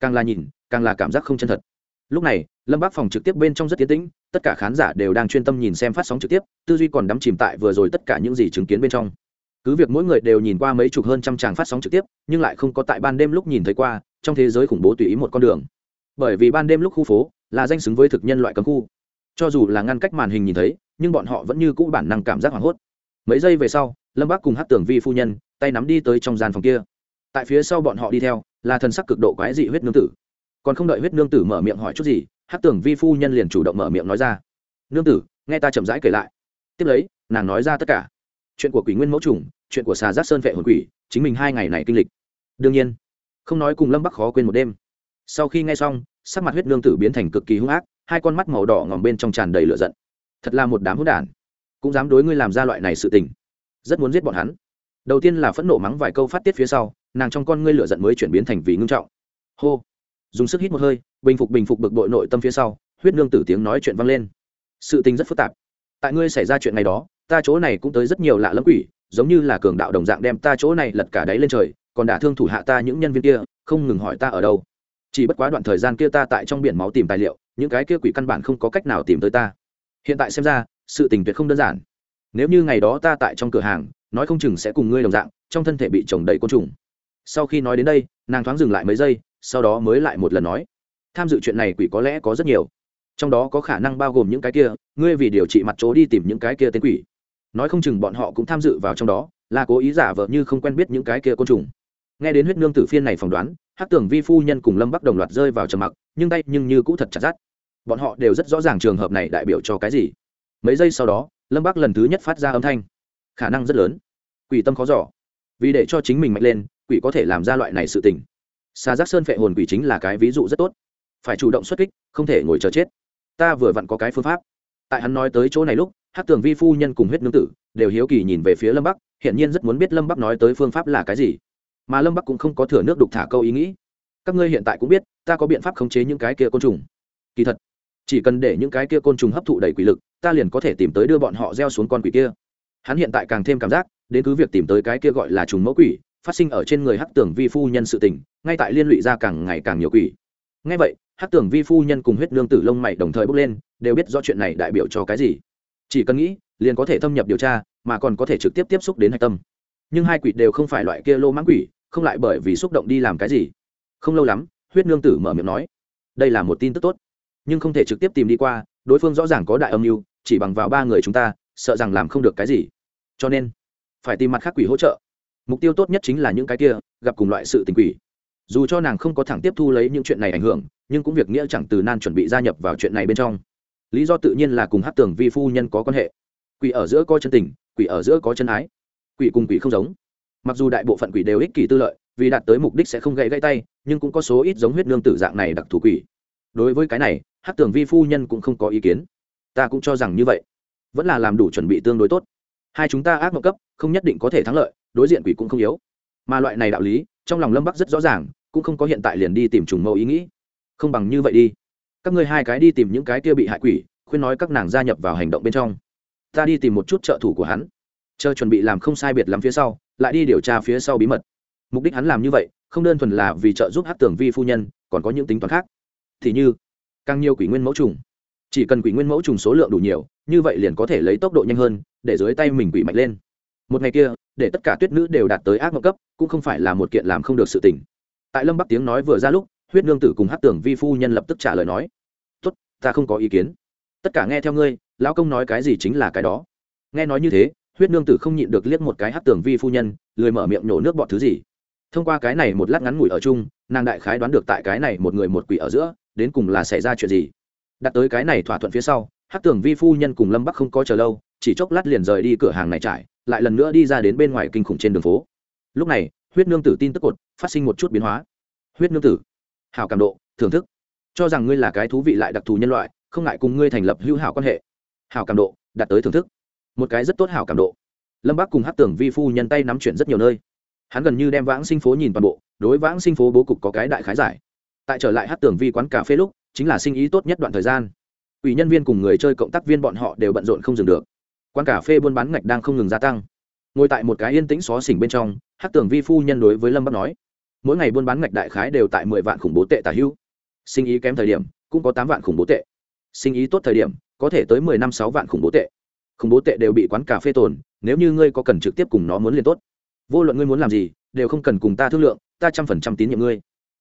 Càng là nhìn, càng là cảm giác không chân thật. Lúc này, lâm bác phòng trực tiếp bên trong rất tiến tĩnh, tất cả khán giả đều đang chuyên tâm nhìn xem phát sóng trực tiếp, tư duy còn đắm chìm tại vừa rồi tất cả những gì chứng kiến bên trong. Cứ việc mỗi người đều nhìn qua mấy chục hơn trăm tràng phát sóng trực tiếp, nhưng lại không có tại ban đêm lúc nhìn thấy qua trong thế giới khủng bố tùy ý một con đường. Bởi vì ban đêm lúc khu phố là danh xứng với thực nhân loại cấm khu. Cho dù là ngăn cách màn hình nhìn thấy, nhưng bọn họ vẫn như cũ bản năng cảm giác hoảng hốt. Mấy giây về sau, lâm bác cùng hát tưởng vi phu nhân tay nắm đi tới trong gian phòng kia. Tại phía sau bọn họ đi theo, là thần sắc cực độ quái dị huyết nương tử. Còn không đợi huyết nương tử mở miệng hỏi chút gì hát tưởng vi phu nhân liền chủ động mở miệng nói ra. Nương tử, nghe ta chậm rãi kể lại. Tiếp lấy, nàng nói ra tất cả. Chuyện của quỷ nguyên mẫu trùng, chuyện của xà giác sơn vệ hồn quỷ, chính mình hai ngày này kinh lịch. Đương nhiên không nói cùng lâm bắc khó quên một đêm sau khi nghe xong sắc mặt huyết nương tử biến thành cực kỳ hung ác hai con mắt màu đỏ ngòm bên trong tràn đầy lửa giận thật là một đám hỗn đản cũng dám đối ngươi làm ra loại này sự tình rất muốn giết bọn hắn đầu tiên là phẫn nộ mắng vài câu phát tiết phía sau nàng trong con ngươi lửa giận mới chuyển biến thành vì ngưng trọng hô dùng sức hít một hơi bình phục bình phục bực bội nội tâm phía sau huyết nương tử tiếng nói chuyện vang lên sự tình rất phức tạp tại ngươi xảy ra chuyện này đó ta chỗ này cũng tới rất nhiều lạ lẫm quỷ giống như là cường đạo đồng dạng đem ta chỗ này lật cả đáy lên trời còn đả thương thủ hạ ta những nhân viên kia, không ngừng hỏi ta ở đâu. Chỉ bất quá đoạn thời gian kia ta tại trong biển máu tìm tài liệu, những cái kia quỷ căn bản không có cách nào tìm tới ta. Hiện tại xem ra, sự tình tuyệt không đơn giản. Nếu như ngày đó ta tại trong cửa hàng, nói không chừng sẽ cùng ngươi đồng dạng, trong thân thể bị trồng đầy côn trùng. Sau khi nói đến đây, nàng thoáng dừng lại mấy giây, sau đó mới lại một lần nói, tham dự chuyện này quỷ có lẽ có rất nhiều. Trong đó có khả năng bao gồm những cái kia, ngươi vì điều trị mặt chỗ đi tìm những cái kia tên quỷ. Nói không chừng bọn họ cũng tham dự vào trong đó, là cố ý giả vờ như không quen biết những cái kia côn trùng nghe đến huyết nương tử phiên này phỏng đoán hát tưởng vi phu nhân cùng lâm bắc đồng loạt rơi vào trầm mặc, nhưng tay nhưng như cũ thật chặt rắt bọn họ đều rất rõ ràng trường hợp này đại biểu cho cái gì. Mấy giây sau đó, lâm bắc lần thứ nhất phát ra âm thanh. Khả năng rất lớn. Quỷ tâm khó giỏ vì để cho chính mình mạnh lên, quỷ có thể làm ra loại này sự tình. Xa giác sơn phệ hồn quỷ chính là cái ví dụ rất tốt. Phải chủ động xuất kích, không thể ngồi chờ chết. Ta vừa vặn có cái phương pháp. Tại hắn nói tới chỗ này lúc hát tường vi phu nhân cùng huyết nương tử đều hiếu kỳ nhìn về phía lâm bắc hiện nhiên rất muốn biết lâm bắc nói tới phương pháp là cái gì mà lâm bắc cũng không có thừa nước đục thả câu ý nghĩ các ngươi hiện tại cũng biết ta có biện pháp khống chế những cái kia côn trùng kỳ thật chỉ cần để những cái kia côn trùng hấp thụ đầy quỷ lực ta liền có thể tìm tới đưa bọn họ gieo xuống con quỷ kia hắn hiện tại càng thêm cảm giác đến cứ việc tìm tới cái kia gọi là trùng mẫu quỷ phát sinh ở trên người hắc tưởng vi phu nhân sự tình ngay tại liên lụy ra càng ngày càng nhiều quỷ ngay vậy hắc tưởng vi phu nhân cùng huyết nương tử lông mày đồng thời bước lên đều biết do chuyện này đại biểu cho cái gì chỉ cần nghĩ liền có thể thâm nhập điều tra mà còn có thể trực tiếp tiếp xúc đến hạch tâm nhưng hai quỷ đều không phải loại kia lô mãng quỷ không lại bởi vì xúc động đi làm cái gì. Không lâu lắm, huyết nương tử mở miệng nói, đây là một tin tức tốt, nhưng không thể trực tiếp tìm đi qua, đối phương rõ ràng có đại âm mưu, chỉ bằng vào ba người chúng ta, sợ rằng làm không được cái gì. Cho nên, phải tìm mặt khác quỷ hỗ trợ. Mục tiêu tốt nhất chính là những cái kia, gặp cùng loại sự tình quỷ. Dù cho nàng không có thẳng tiếp thu lấy những chuyện này ảnh hưởng, nhưng cũng việc nghĩa chẳng từ nan chuẩn bị gia nhập vào chuyện này bên trong. Lý do tự nhiên là cùng hát tường vi phu nhân có quan hệ. Quỷ ở giữa có chân tình, quỷ ở giữa có chân ái. Quỷ cùng quỷ không giống mặc dù đại bộ phận quỷ đều ích kỷ tư lợi, vì đạt tới mục đích sẽ không gãy gãy tay, nhưng cũng có số ít giống huyết nương tử dạng này đặc thù quỷ. Đối với cái này hát tường vi phu nhân cũng không có ý kiến. Ta cũng cho rằng như vậy. Vẫn là làm đủ chuẩn bị tương đối tốt. Hai chúng ta ác mộng cấp, không nhất định có thể thắng lợi, đối diện quỷ cũng không yếu. Mà loại này đạo lý, trong lòng lâm bắc rất rõ ràng, cũng không có hiện tại liền đi tìm trùng mẫu ý nghĩ. Không bằng như vậy đi. Các ngươi hai cái đi tìm những cái kia bị hại quỷ, khuyên nói các nàng gia nhập vào hành động bên trong. Ta đi tìm một chút trợ thủ của hắn. Chờ chuẩn bị làm không sai biệt lắm phía sau lại đi điều tra phía sau bí mật. Mục đích hắn làm như vậy, không đơn thuần là vì trợ giúp hát tưởng vi phu nhân, còn có những tính toán khác. Thì như, càng nhiều quỷ nguyên mẫu trùng. Chỉ cần quỷ nguyên mẫu trùng số lượng đủ nhiều, như vậy liền có thể lấy tốc độ nhanh hơn, để dưới tay mình quỷ mạnh lên. Một ngày kia, để tất cả tuyết nữ đều đạt tới ác mộng cấp, cũng không phải là một kiện làm không được sự tình. Tại lâm bắc tiếng nói vừa ra lúc, huyết nương tử cùng hát tưởng vi phu nhân lập tức trả lời nói, tốt, ta không có ý kiến. Tất cả nghe theo ngươi, lão công nói cái gì chính là cái đó. Nghe nói như thế huyết nương tử không nhịn được liếc một cái hát tưởng vi phu nhân, lười mở miệng nhổ nước bọt thứ gì. Thông qua cái này một lát ngắn ngủi ở chung, nàng đại khái đoán được tại cái này một người một quỷ ở giữa, đến cùng là xảy ra chuyện gì. Đặt tới cái này thỏa thuận phía sau hát tưởng vi phu nhân cùng lâm bắc không có chờ lâu, chỉ chốc lát liền rời đi cửa hàng này trải, lại lần nữa đi ra đến bên ngoài kinh khủng trên đường phố. Lúc này, huyết nương tử tin tức cột, phát sinh một chút biến hóa. Huyết nương tử hào cảm độ, thưởng thức. Cho rằng ngươi là cái thú vị lại đặc thù nhân loại, không ngại cùng ngươi thành lập hữu hảo quan hệ. Hào cảm độ, đạt tới thưởng thức một cái rất tốt hảo cảm độ. Lâm bác cùng hát tưởng vi phu nhân tay nắm chuyển rất nhiều nơi. Hắn gần như đem vãng sinh phố nhìn toàn bộ, đối vãng sinh phố bố cục có cái đại khái giải. Tại trở lại hát tưởng vi quán cà phê lúc, chính là sinh ý tốt nhất đoạn thời gian. Ủy nhân viên cùng người chơi cộng tác viên bọn họ đều bận rộn không dừng được. Quán cà phê buôn bán ngạch đang không ngừng gia tăng. Ngồi tại một cái yên tĩnh xó xỉnh bên trong hát tưởng vi phu nhân đối với lâm bắc nói, mỗi ngày buôn bán ngạch đại khái đều tại mười vạn khủng bố tệ tả hữu. Sinh ý kém thời điểm, cũng có tám vạn khủng bố tệ. Sinh ý tốt thời điểm, có thể tới mười năm sáu vạn khủng bố tệ khủng bố tệ đều bị quán cà phê tồn, nếu như ngươi có cần trực tiếp cùng nó muốn liền tốt. Vô luận ngươi muốn làm gì, đều không cần cùng ta thương lượng, ta trăm phần trăm tín nhiệm ngươi.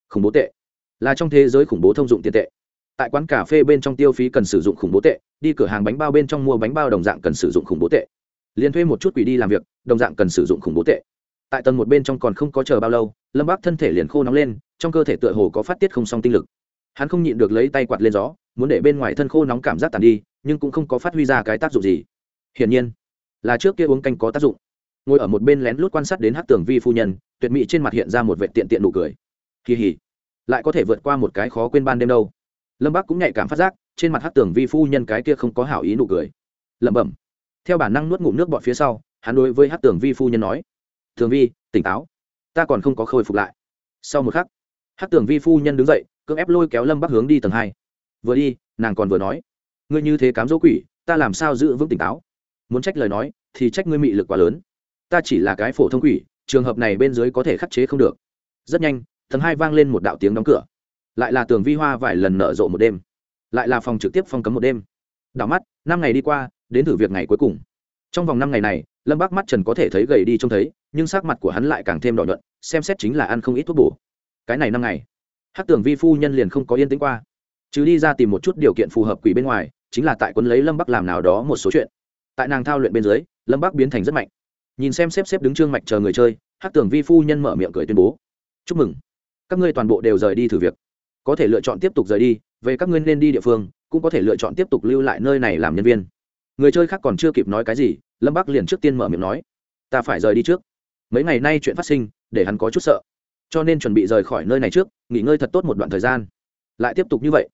Khủng bố tệ. Là trong thế giới khủng bố thông dụng tiền tệ. Tại quán cà phê bên trong tiêu phí cần sử dụng khủng bố tệ, đi cửa hàng bánh bao bên trong mua bánh bao đồng dạng cần sử dụng khủng bố tệ. Liền thuê một chút quỷ đi làm việc, đồng dạng cần sử dụng khủng bố tệ. Tại tầng một bên trong còn không có chờ bao lâu, lâm bác thân thể liền khô nóng lên, trong cơ thể tựa hồ có phát tiết không song tinh lực. Hắn không nhịn được lấy tay quạt lên gió, muốn để bên ngoài thân khô nóng cảm giác tàn đi, nhưng cũng không có phát huy ra cái tác dụng gì hiển nhiên, là trước kia uống canh có tác dụng. Ngồi ở một bên lén lút quan sát đến hát tường vi phu nhân, tuyệt mỹ trên mặt hiện ra một vệ tiện tiện nụ cười. Kỳ hỉ, lại có thể vượt qua một cái khó quên ban đêm đâu. Lâm bác cũng nhạy cảm phát giác, trên mặt hát tường vi phu nhân cái kia không có hảo ý nụ cười. Lẩm bẩm, theo bản năng nuốt ngụm nước bọt phía sau, hắn đối với hát tường vi phu nhân nói thường vi, tỉnh táo, ta còn không có khôi phục lại. Sau một khắc hát tường vi phu nhân đứng dậy, cưỡng ép lôi kéo lâm bắc hướng đi tầng hai. Vừa đi, nàng còn vừa nói, ngươi như thế cám dỗ quỷ, ta làm sao giữ vững tỉnh táo? Muốn trách lời nói, thì trách ngươi mị lực quá lớn. Ta chỉ là cái phổ thông quỷ, trường hợp này bên dưới có thể khắc chế không được. Rất nhanh, tầng hai vang lên một đạo tiếng đóng cửa. Lại là tường vi hoa vài lần nở rộ một đêm. Lại là phòng trực tiếp phong cấm một đêm. Đảo mắt, năm ngày đi qua, đến thử việc ngày cuối cùng. Trong vòng năm ngày này, lâm bác mắt trần có thể thấy gầy đi trông thấy, nhưng sắc mặt của hắn lại càng thêm đỏ nhuận, xem xét chính là ăn không ít thuốc bổ. Cái này năm ngày hát tưởng vi phu nhân liền không có yên tĩnh qua. Chứ đi ra tìm một chút điều kiện phù hợp quỷ bên ngoài, chính là tại quân lấy lâm bắc làm nào đó một số chuyện tại nàng thao luyện bên dưới, lâm bắc biến thành rất mạnh. Nhìn xem xếp xếp đứng trương mạch chờ người chơi hát tưởng vi phu nhân mở miệng cười tuyên bố. Chúc mừng. Các ngươi toàn bộ đều rời đi thử việc. Có thể lựa chọn tiếp tục rời đi, về các ngươi nên đi địa phương, cũng có thể lựa chọn tiếp tục lưu lại nơi này làm nhân viên. Người chơi khác còn chưa kịp nói cái gì, lâm bắc liền trước tiên mở miệng nói. Ta phải rời đi trước. Mấy ngày nay chuyện phát sinh, để hắn có chút sợ. Cho nên chuẩn bị rời khỏi nơi này trước, nghỉ ngơi thật tốt một đoạn thời gian. Lại tiếp tục như vậy.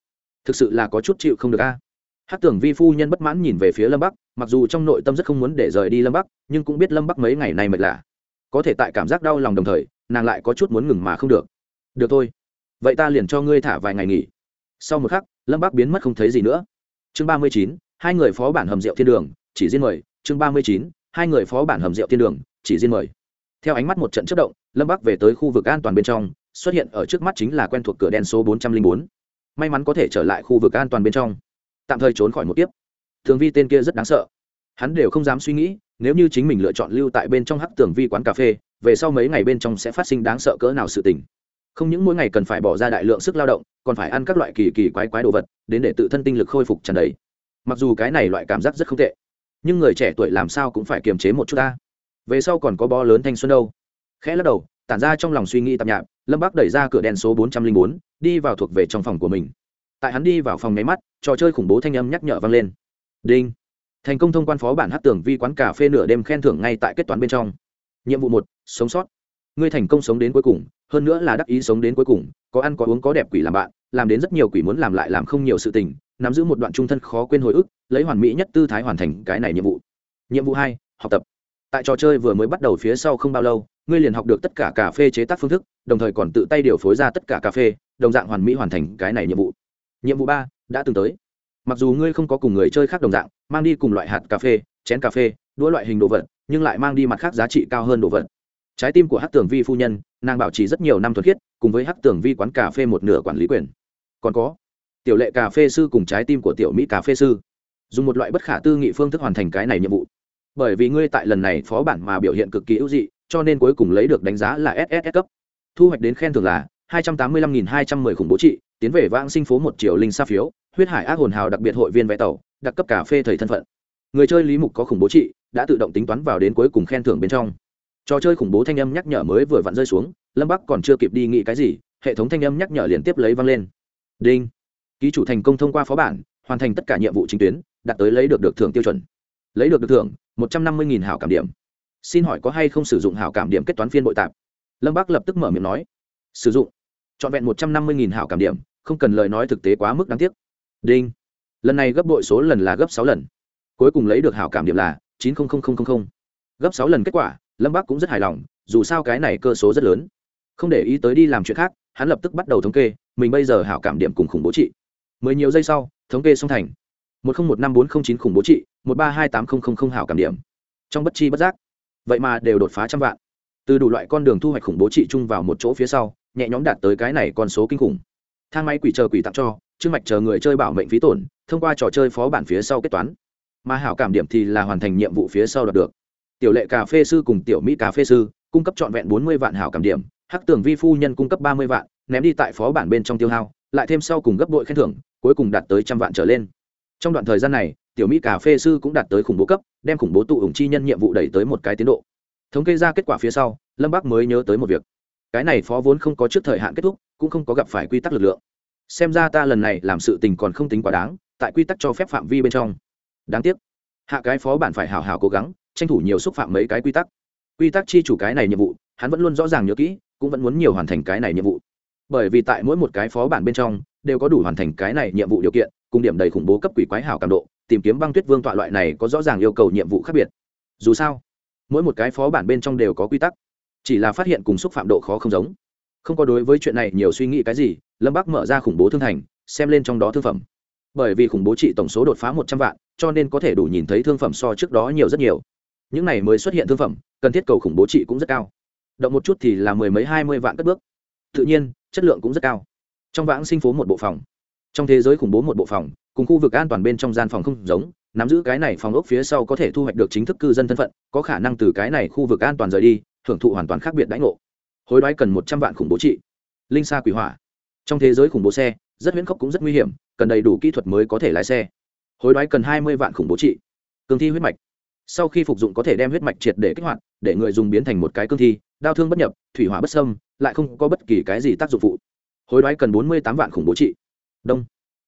Thực sự là có chút chịu không được a. à? Hát tưởng vi phu nhân bất mãn nhìn về phía lâm bắc, mặc dù trong nội tâm rất không muốn để rời đi lâm bắc, nhưng cũng biết lâm bắc mấy ngày nay mệt lạ. Có thể tại cảm giác đau lòng đồng thời, nàng lại có chút muốn ngừng mà không được. Được thôi, vậy ta liền cho ngươi thả vài ngày nghỉ. Sau một khắc, lâm bắc biến mất không thấy gì nữa. Chương ba mươi chín, hai người phó bản hầm rượu thiên đường, chỉ riêng mời. Chương ba mươi chín, hai người phó bản hầm rượu thiên đường, chỉ riêng mời. Theo ánh mắt một trận chất động, lâm bắc về tới khu vực an toàn bên trong, xuất hiện ở trước mắt chính là quen thuộc cửa đen số bốn trăm linh bốn. May mắn có thể trở lại khu vực an toàn bên trong tạm thời trốn khỏi một tiếp thường vi tên kia rất đáng sợ. Hắn đều không dám suy nghĩ, nếu như chính mình lựa chọn lưu tại bên trong hắc tường vi quán cà phê, về sau mấy ngày bên trong sẽ phát sinh đáng sợ cỡ nào sự tình. Không những mỗi ngày cần phải bỏ ra đại lượng sức lao động, còn phải ăn các loại kỳ kỳ quái quái đồ vật, đến để tự thân tinh lực khôi phục tràn đầy. Mặc dù cái này loại cảm giác rất không tệ, nhưng người trẻ tuổi làm sao cũng phải kiềm chế một chút ta. Về sau còn có bó lớn thanh xuân đâu. Khẽ lắc đầu, tản ra trong lòng suy nghĩ tạp nhạp, lâm bác đẩy ra cửa đèn số bốn trăm linh bốn, đi vào thuộc về trong phòng của mình tại hắn đi vào phòng nháy mắt, trò chơi khủng bố thanh âm nhắc nhở vang lên. Đinh. Thành công thông quan phó bản hát tưởng vi quán cà phê nửa đêm khen thưởng ngay tại kết toán bên trong. Nhiệm vụ một, sống sót. Ngươi thành công sống đến cuối cùng, hơn nữa là đắc ý sống đến cuối cùng, có ăn có uống có đẹp quỷ làm bạn, làm đến rất nhiều quỷ muốn làm lại làm không nhiều sự tình, nắm giữ một đoạn trung thân khó quên hồi ức, lấy hoàn mỹ nhất tư thái hoàn thành cái này nhiệm vụ. Nhiệm vụ hai, học tập. Tại trò chơi vừa mới bắt đầu phía sau không bao lâu, ngươi liền học được tất cả cà phê chế tác phương thức, đồng thời còn tự tay điều phối ra tất cả cà phê, đồng dạng hoàn mỹ hoàn thành cái này nhiệm vụ nhiệm vụ ba, đã từng tới. Mặc dù ngươi không có cùng người chơi khác đồng dạng, mang đi cùng loại hạt cà phê, chén cà phê, đũa loại hình đồ vật, nhưng lại mang đi mặt khác giá trị cao hơn đồ vật. Trái tim của hát tường vi phu nhân, nàng bảo trì rất nhiều năm thuật khiết, cùng với hát tường vi quán cà phê một nửa quản lý quyền. Còn có, tiểu lệ cà phê sư cùng trái tim của tiểu mỹ cà phê sư. Dùng một loại bất khả tư nghị phương thức hoàn thành cái này nhiệm vụ. Bởi vì ngươi tại lần này phó bản mà biểu hiện cực kỳ ưu dị, cho nên cuối cùng lấy được đánh giá là ss cấp. Thu hoạch đến khen thưởng là hai trăm tám mươi lăm nghìn hai trăm mười khủng bố trị, tiến về vãng sinh phố một triệu linh sa phiếu, huyết hải ác hồn hào đặc biệt hội viên vé tàu, đặc cấp cà phê thầy thân phận. Người chơi lý mục có khủng bố trị, đã tự động tính toán vào đến cuối cùng khen thưởng bên trong. Trò chơi khủng bố thanh âm nhắc nhở mới vừa vặn rơi xuống, lâm bắc còn chưa kịp đi nghĩ cái gì, hệ thống thanh âm nhắc nhở liên tiếp lấy vang lên. Đinh. Ký chủ thành công thông qua phó bản, hoàn thành tất cả nhiệm vụ chính tuyến, đạt tới lấy được được thưởng tiêu chuẩn. Lấy được được thưởng, một trăm năm mươi hảo cảm điểm. Xin hỏi có hay không sử dụng hảo cảm điểm kết toán phiên bội tạp? Lâm bắc lập tức mở miệng nói. Sử dụng trọn vẹn một trăm năm mươi hảo cảm điểm, không cần lời nói thực tế quá mức đáng tiếc. Đinh. Lần này gấp bội số lần là gấp sáu lần. Cuối cùng lấy được hảo cảm điểm là chín gấp sáu lần kết quả, lâm bắc cũng rất hài lòng, dù sao cái này cơ số rất lớn. Không để ý tới đi làm chuyện khác, hắn lập tức bắt đầu thống kê, mình bây giờ hảo cảm điểm cùng khủng bố trị. Mười nhiều giây sau, thống kê xong thành. một nghìn một năm bốn trăm chín khủng bố trị, một ba hai tám nghìn hảo cảm điểm. Trong bất chi bất giác. Vậy mà đều đột phá trăm vạn từ đủ loại con đường thu hoạch khủng bố trị chung vào một chỗ phía sau, nhẹ nhóm đạt tới cái này con số kinh khủng. Thang máy quỷ chờ quỷ tặng cho chương mạch chờ người chơi bảo mệnh phí tổn, thông qua trò chơi phó bản phía sau kết toán. Mà hảo cảm điểm thì là hoàn thành nhiệm vụ phía sau đạt được. Tiểu lệ cà phê sư cùng tiểu mỹ cà phê sư, cung cấp trọn vẹn bốn mươi vạn hảo cảm điểm, hắc tường vi phu nhân cung cấp ba mươi vạn, ném đi tại phó bản bên trong tiêu hao, lại thêm sau cùng gấp đội khen thưởng, cuối cùng đạt tới trăm vạn trở lên. Trong đoạn thời gian này, tiểu mỹ cà phê sư cũng đạt tới khủng bố cấp, đem khủng bố tụ ủng chi nhân nhiệm vụ đẩy tới một cái tiến độ thống kê ra kết quả phía sau, lâm bắc mới nhớ tới một việc. Cái này phó vốn không có trước thời hạn kết thúc, cũng không có gặp phải quy tắc lực lượng. Xem ra ta lần này làm sự tình còn không tính quá đáng, tại quy tắc cho phép phạm vi bên trong. Đáng tiếc. Hạ cái phó bản phải hào hào cố gắng, tranh thủ nhiều xúc phạm mấy cái quy tắc. Quy tắc chi chủ cái này nhiệm vụ, hắn vẫn luôn rõ ràng nhớ kỹ, cũng vẫn muốn nhiều hoàn thành cái này nhiệm vụ. Bởi vì tại mỗi một cái phó bản bên trong, đều có đủ hoàn thành cái này nhiệm vụ điều kiện, cùng điểm đầy khủng bố cấp quỷ quái hảo cảm độ, tìm kiếm băng tuyết vương tọa loại này có rõ ràng yêu cầu nhiệm vụ khác biệt. Dù sao mỗi một cái phó bản bên trong đều có quy tắc. Chỉ là phát hiện cùng xúc phạm độ khó không giống. Không có đối với chuyện này nhiều suy nghĩ cái gì, lâm bắc mở ra khủng bố thương thành, xem lên trong đó thương phẩm. Bởi vì khủng bố trị tổng số đột phá một trăm vạn, cho nên có thể đủ nhìn thấy thương phẩm so trước đó nhiều rất nhiều. Những này mới xuất hiện thương phẩm, cần thiết cầu khủng bố trị cũng rất cao. Động một chút thì là mười mấy hai mươi vạn cất bước. Tự nhiên, chất lượng cũng rất cao. Trong vãng sinh phố một bộ phòng. Trong thế giới khủng bố một bộ phòng, cùng khu vực an toàn bên trong gian phòng không giống nắm giữ cái này phòng ốc phía sau có thể thu hoạch được chính thức cư dân thân phận, có khả năng từ cái này khu vực an toàn rời đi, hưởng thụ hoàn toàn khác biệt đãi ngộ. Hối đoái cần một trăm vạn khủng bố trị. Linh xa quỷ hỏa. Trong thế giới khủng bố xe, rất huyễn khốc cũng rất nguy hiểm, cần đầy đủ kỹ thuật mới có thể lái xe. Hối đoái cần hai mươi vạn khủng bố trị. Cương thi huyết mạch. Sau khi phục dụng có thể đem huyết mạch triệt để kích hoạt, để người dùng biến thành một cái cương thi, đau thương bất nhập, thủy hỏa bất sâm lại không có bất kỳ cái gì tác dụng phụ. Hối đoái cần bốn mươi tám vạn khủng bố trị. Đông.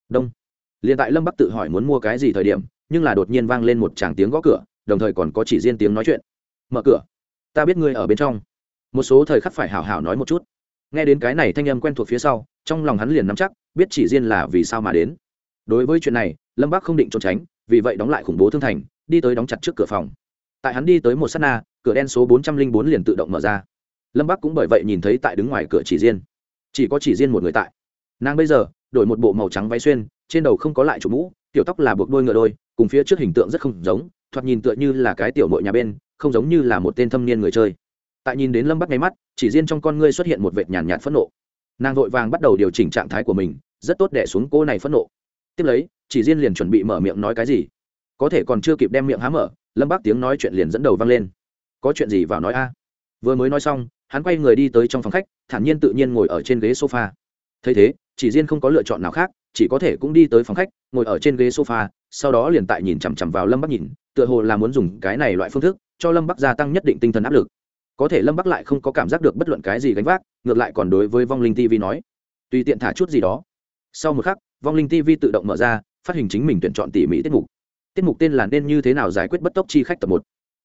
Đông. Liền tại lâm bắc tự hỏi muốn mua cái gì thời điểm nhưng là đột nhiên vang lên một tràng tiếng gõ cửa, đồng thời còn có chỉ riêng tiếng nói chuyện. Mở cửa, ta biết ngươi ở bên trong. Một số thời khắc phải hảo hảo nói một chút. Nghe đến cái này thanh âm quen thuộc phía sau, trong lòng hắn liền nắm chắc, biết chỉ riêng là vì sao mà đến. Đối với chuyện này, lâm bác không định trốn tránh, vì vậy đóng lại khủng bố thương thành, đi tới đóng chặt trước cửa phòng. Tại hắn đi tới một s á t na, cửa đen số bốn trăm linh bốn liền tự động mở ra. Lâm bác cũng bởi vậy nhìn thấy tại đứng ngoài cửa chỉ riêng. Chỉ có chỉ riêng một người tại. Nàng bây giờ, đổi một bộ màu trắng váy xuyên, trên đầu không có lại chủ mũ, tiểu tóc là buộc đôi ngựa đôi cùng phía trước hình tượng rất không giống, thoạt nhìn tựa như là cái tiểu mội nhà bên, không giống như là một tên thâm niên người chơi. Tại nhìn đến lâm bắc ngay mắt, chỉ riêng trong con ngươi xuất hiện một vệt nhàn nhạt phẫn nộ. Nàng vội vàng bắt đầu điều chỉnh trạng thái của mình, rất tốt đẻ xuống cô này phẫn nộ. Tiếp lấy, chỉ riêng liền chuẩn bị mở miệng nói cái gì. Có thể còn chưa kịp đem miệng há mở, lâm bắc tiếng nói chuyện liền dẫn đầu vang lên. Có chuyện gì vào nói a? Vừa mới nói xong, hắn quay người đi tới trong phòng khách, thản nhiên tự nhiên ngồi ở trên ghế sofa. Thấy thế, chỉ riêng không có lựa chọn nào khác chỉ có thể cũng đi tới phòng khách, ngồi ở trên ghế sofa, sau đó liền tại nhìn chằm chằm vào lâm bắc nhìn, tựa hồ là muốn dùng cái này loại phương thức cho lâm bắc gia tăng nhất định tinh thần áp lực. Có thể lâm bắc lại không có cảm giác được bất luận cái gì gánh vác, ngược lại còn đối với vong linh tv nói, tùy tiện thả chút gì đó. Sau một khắc, vong linh tv tự động mở ra, phát hình chính mình tuyển chọn tỉ mỉ tiết mục. Tiết mục tên là nên như thế nào giải quyết bất tốc chi khách tập một.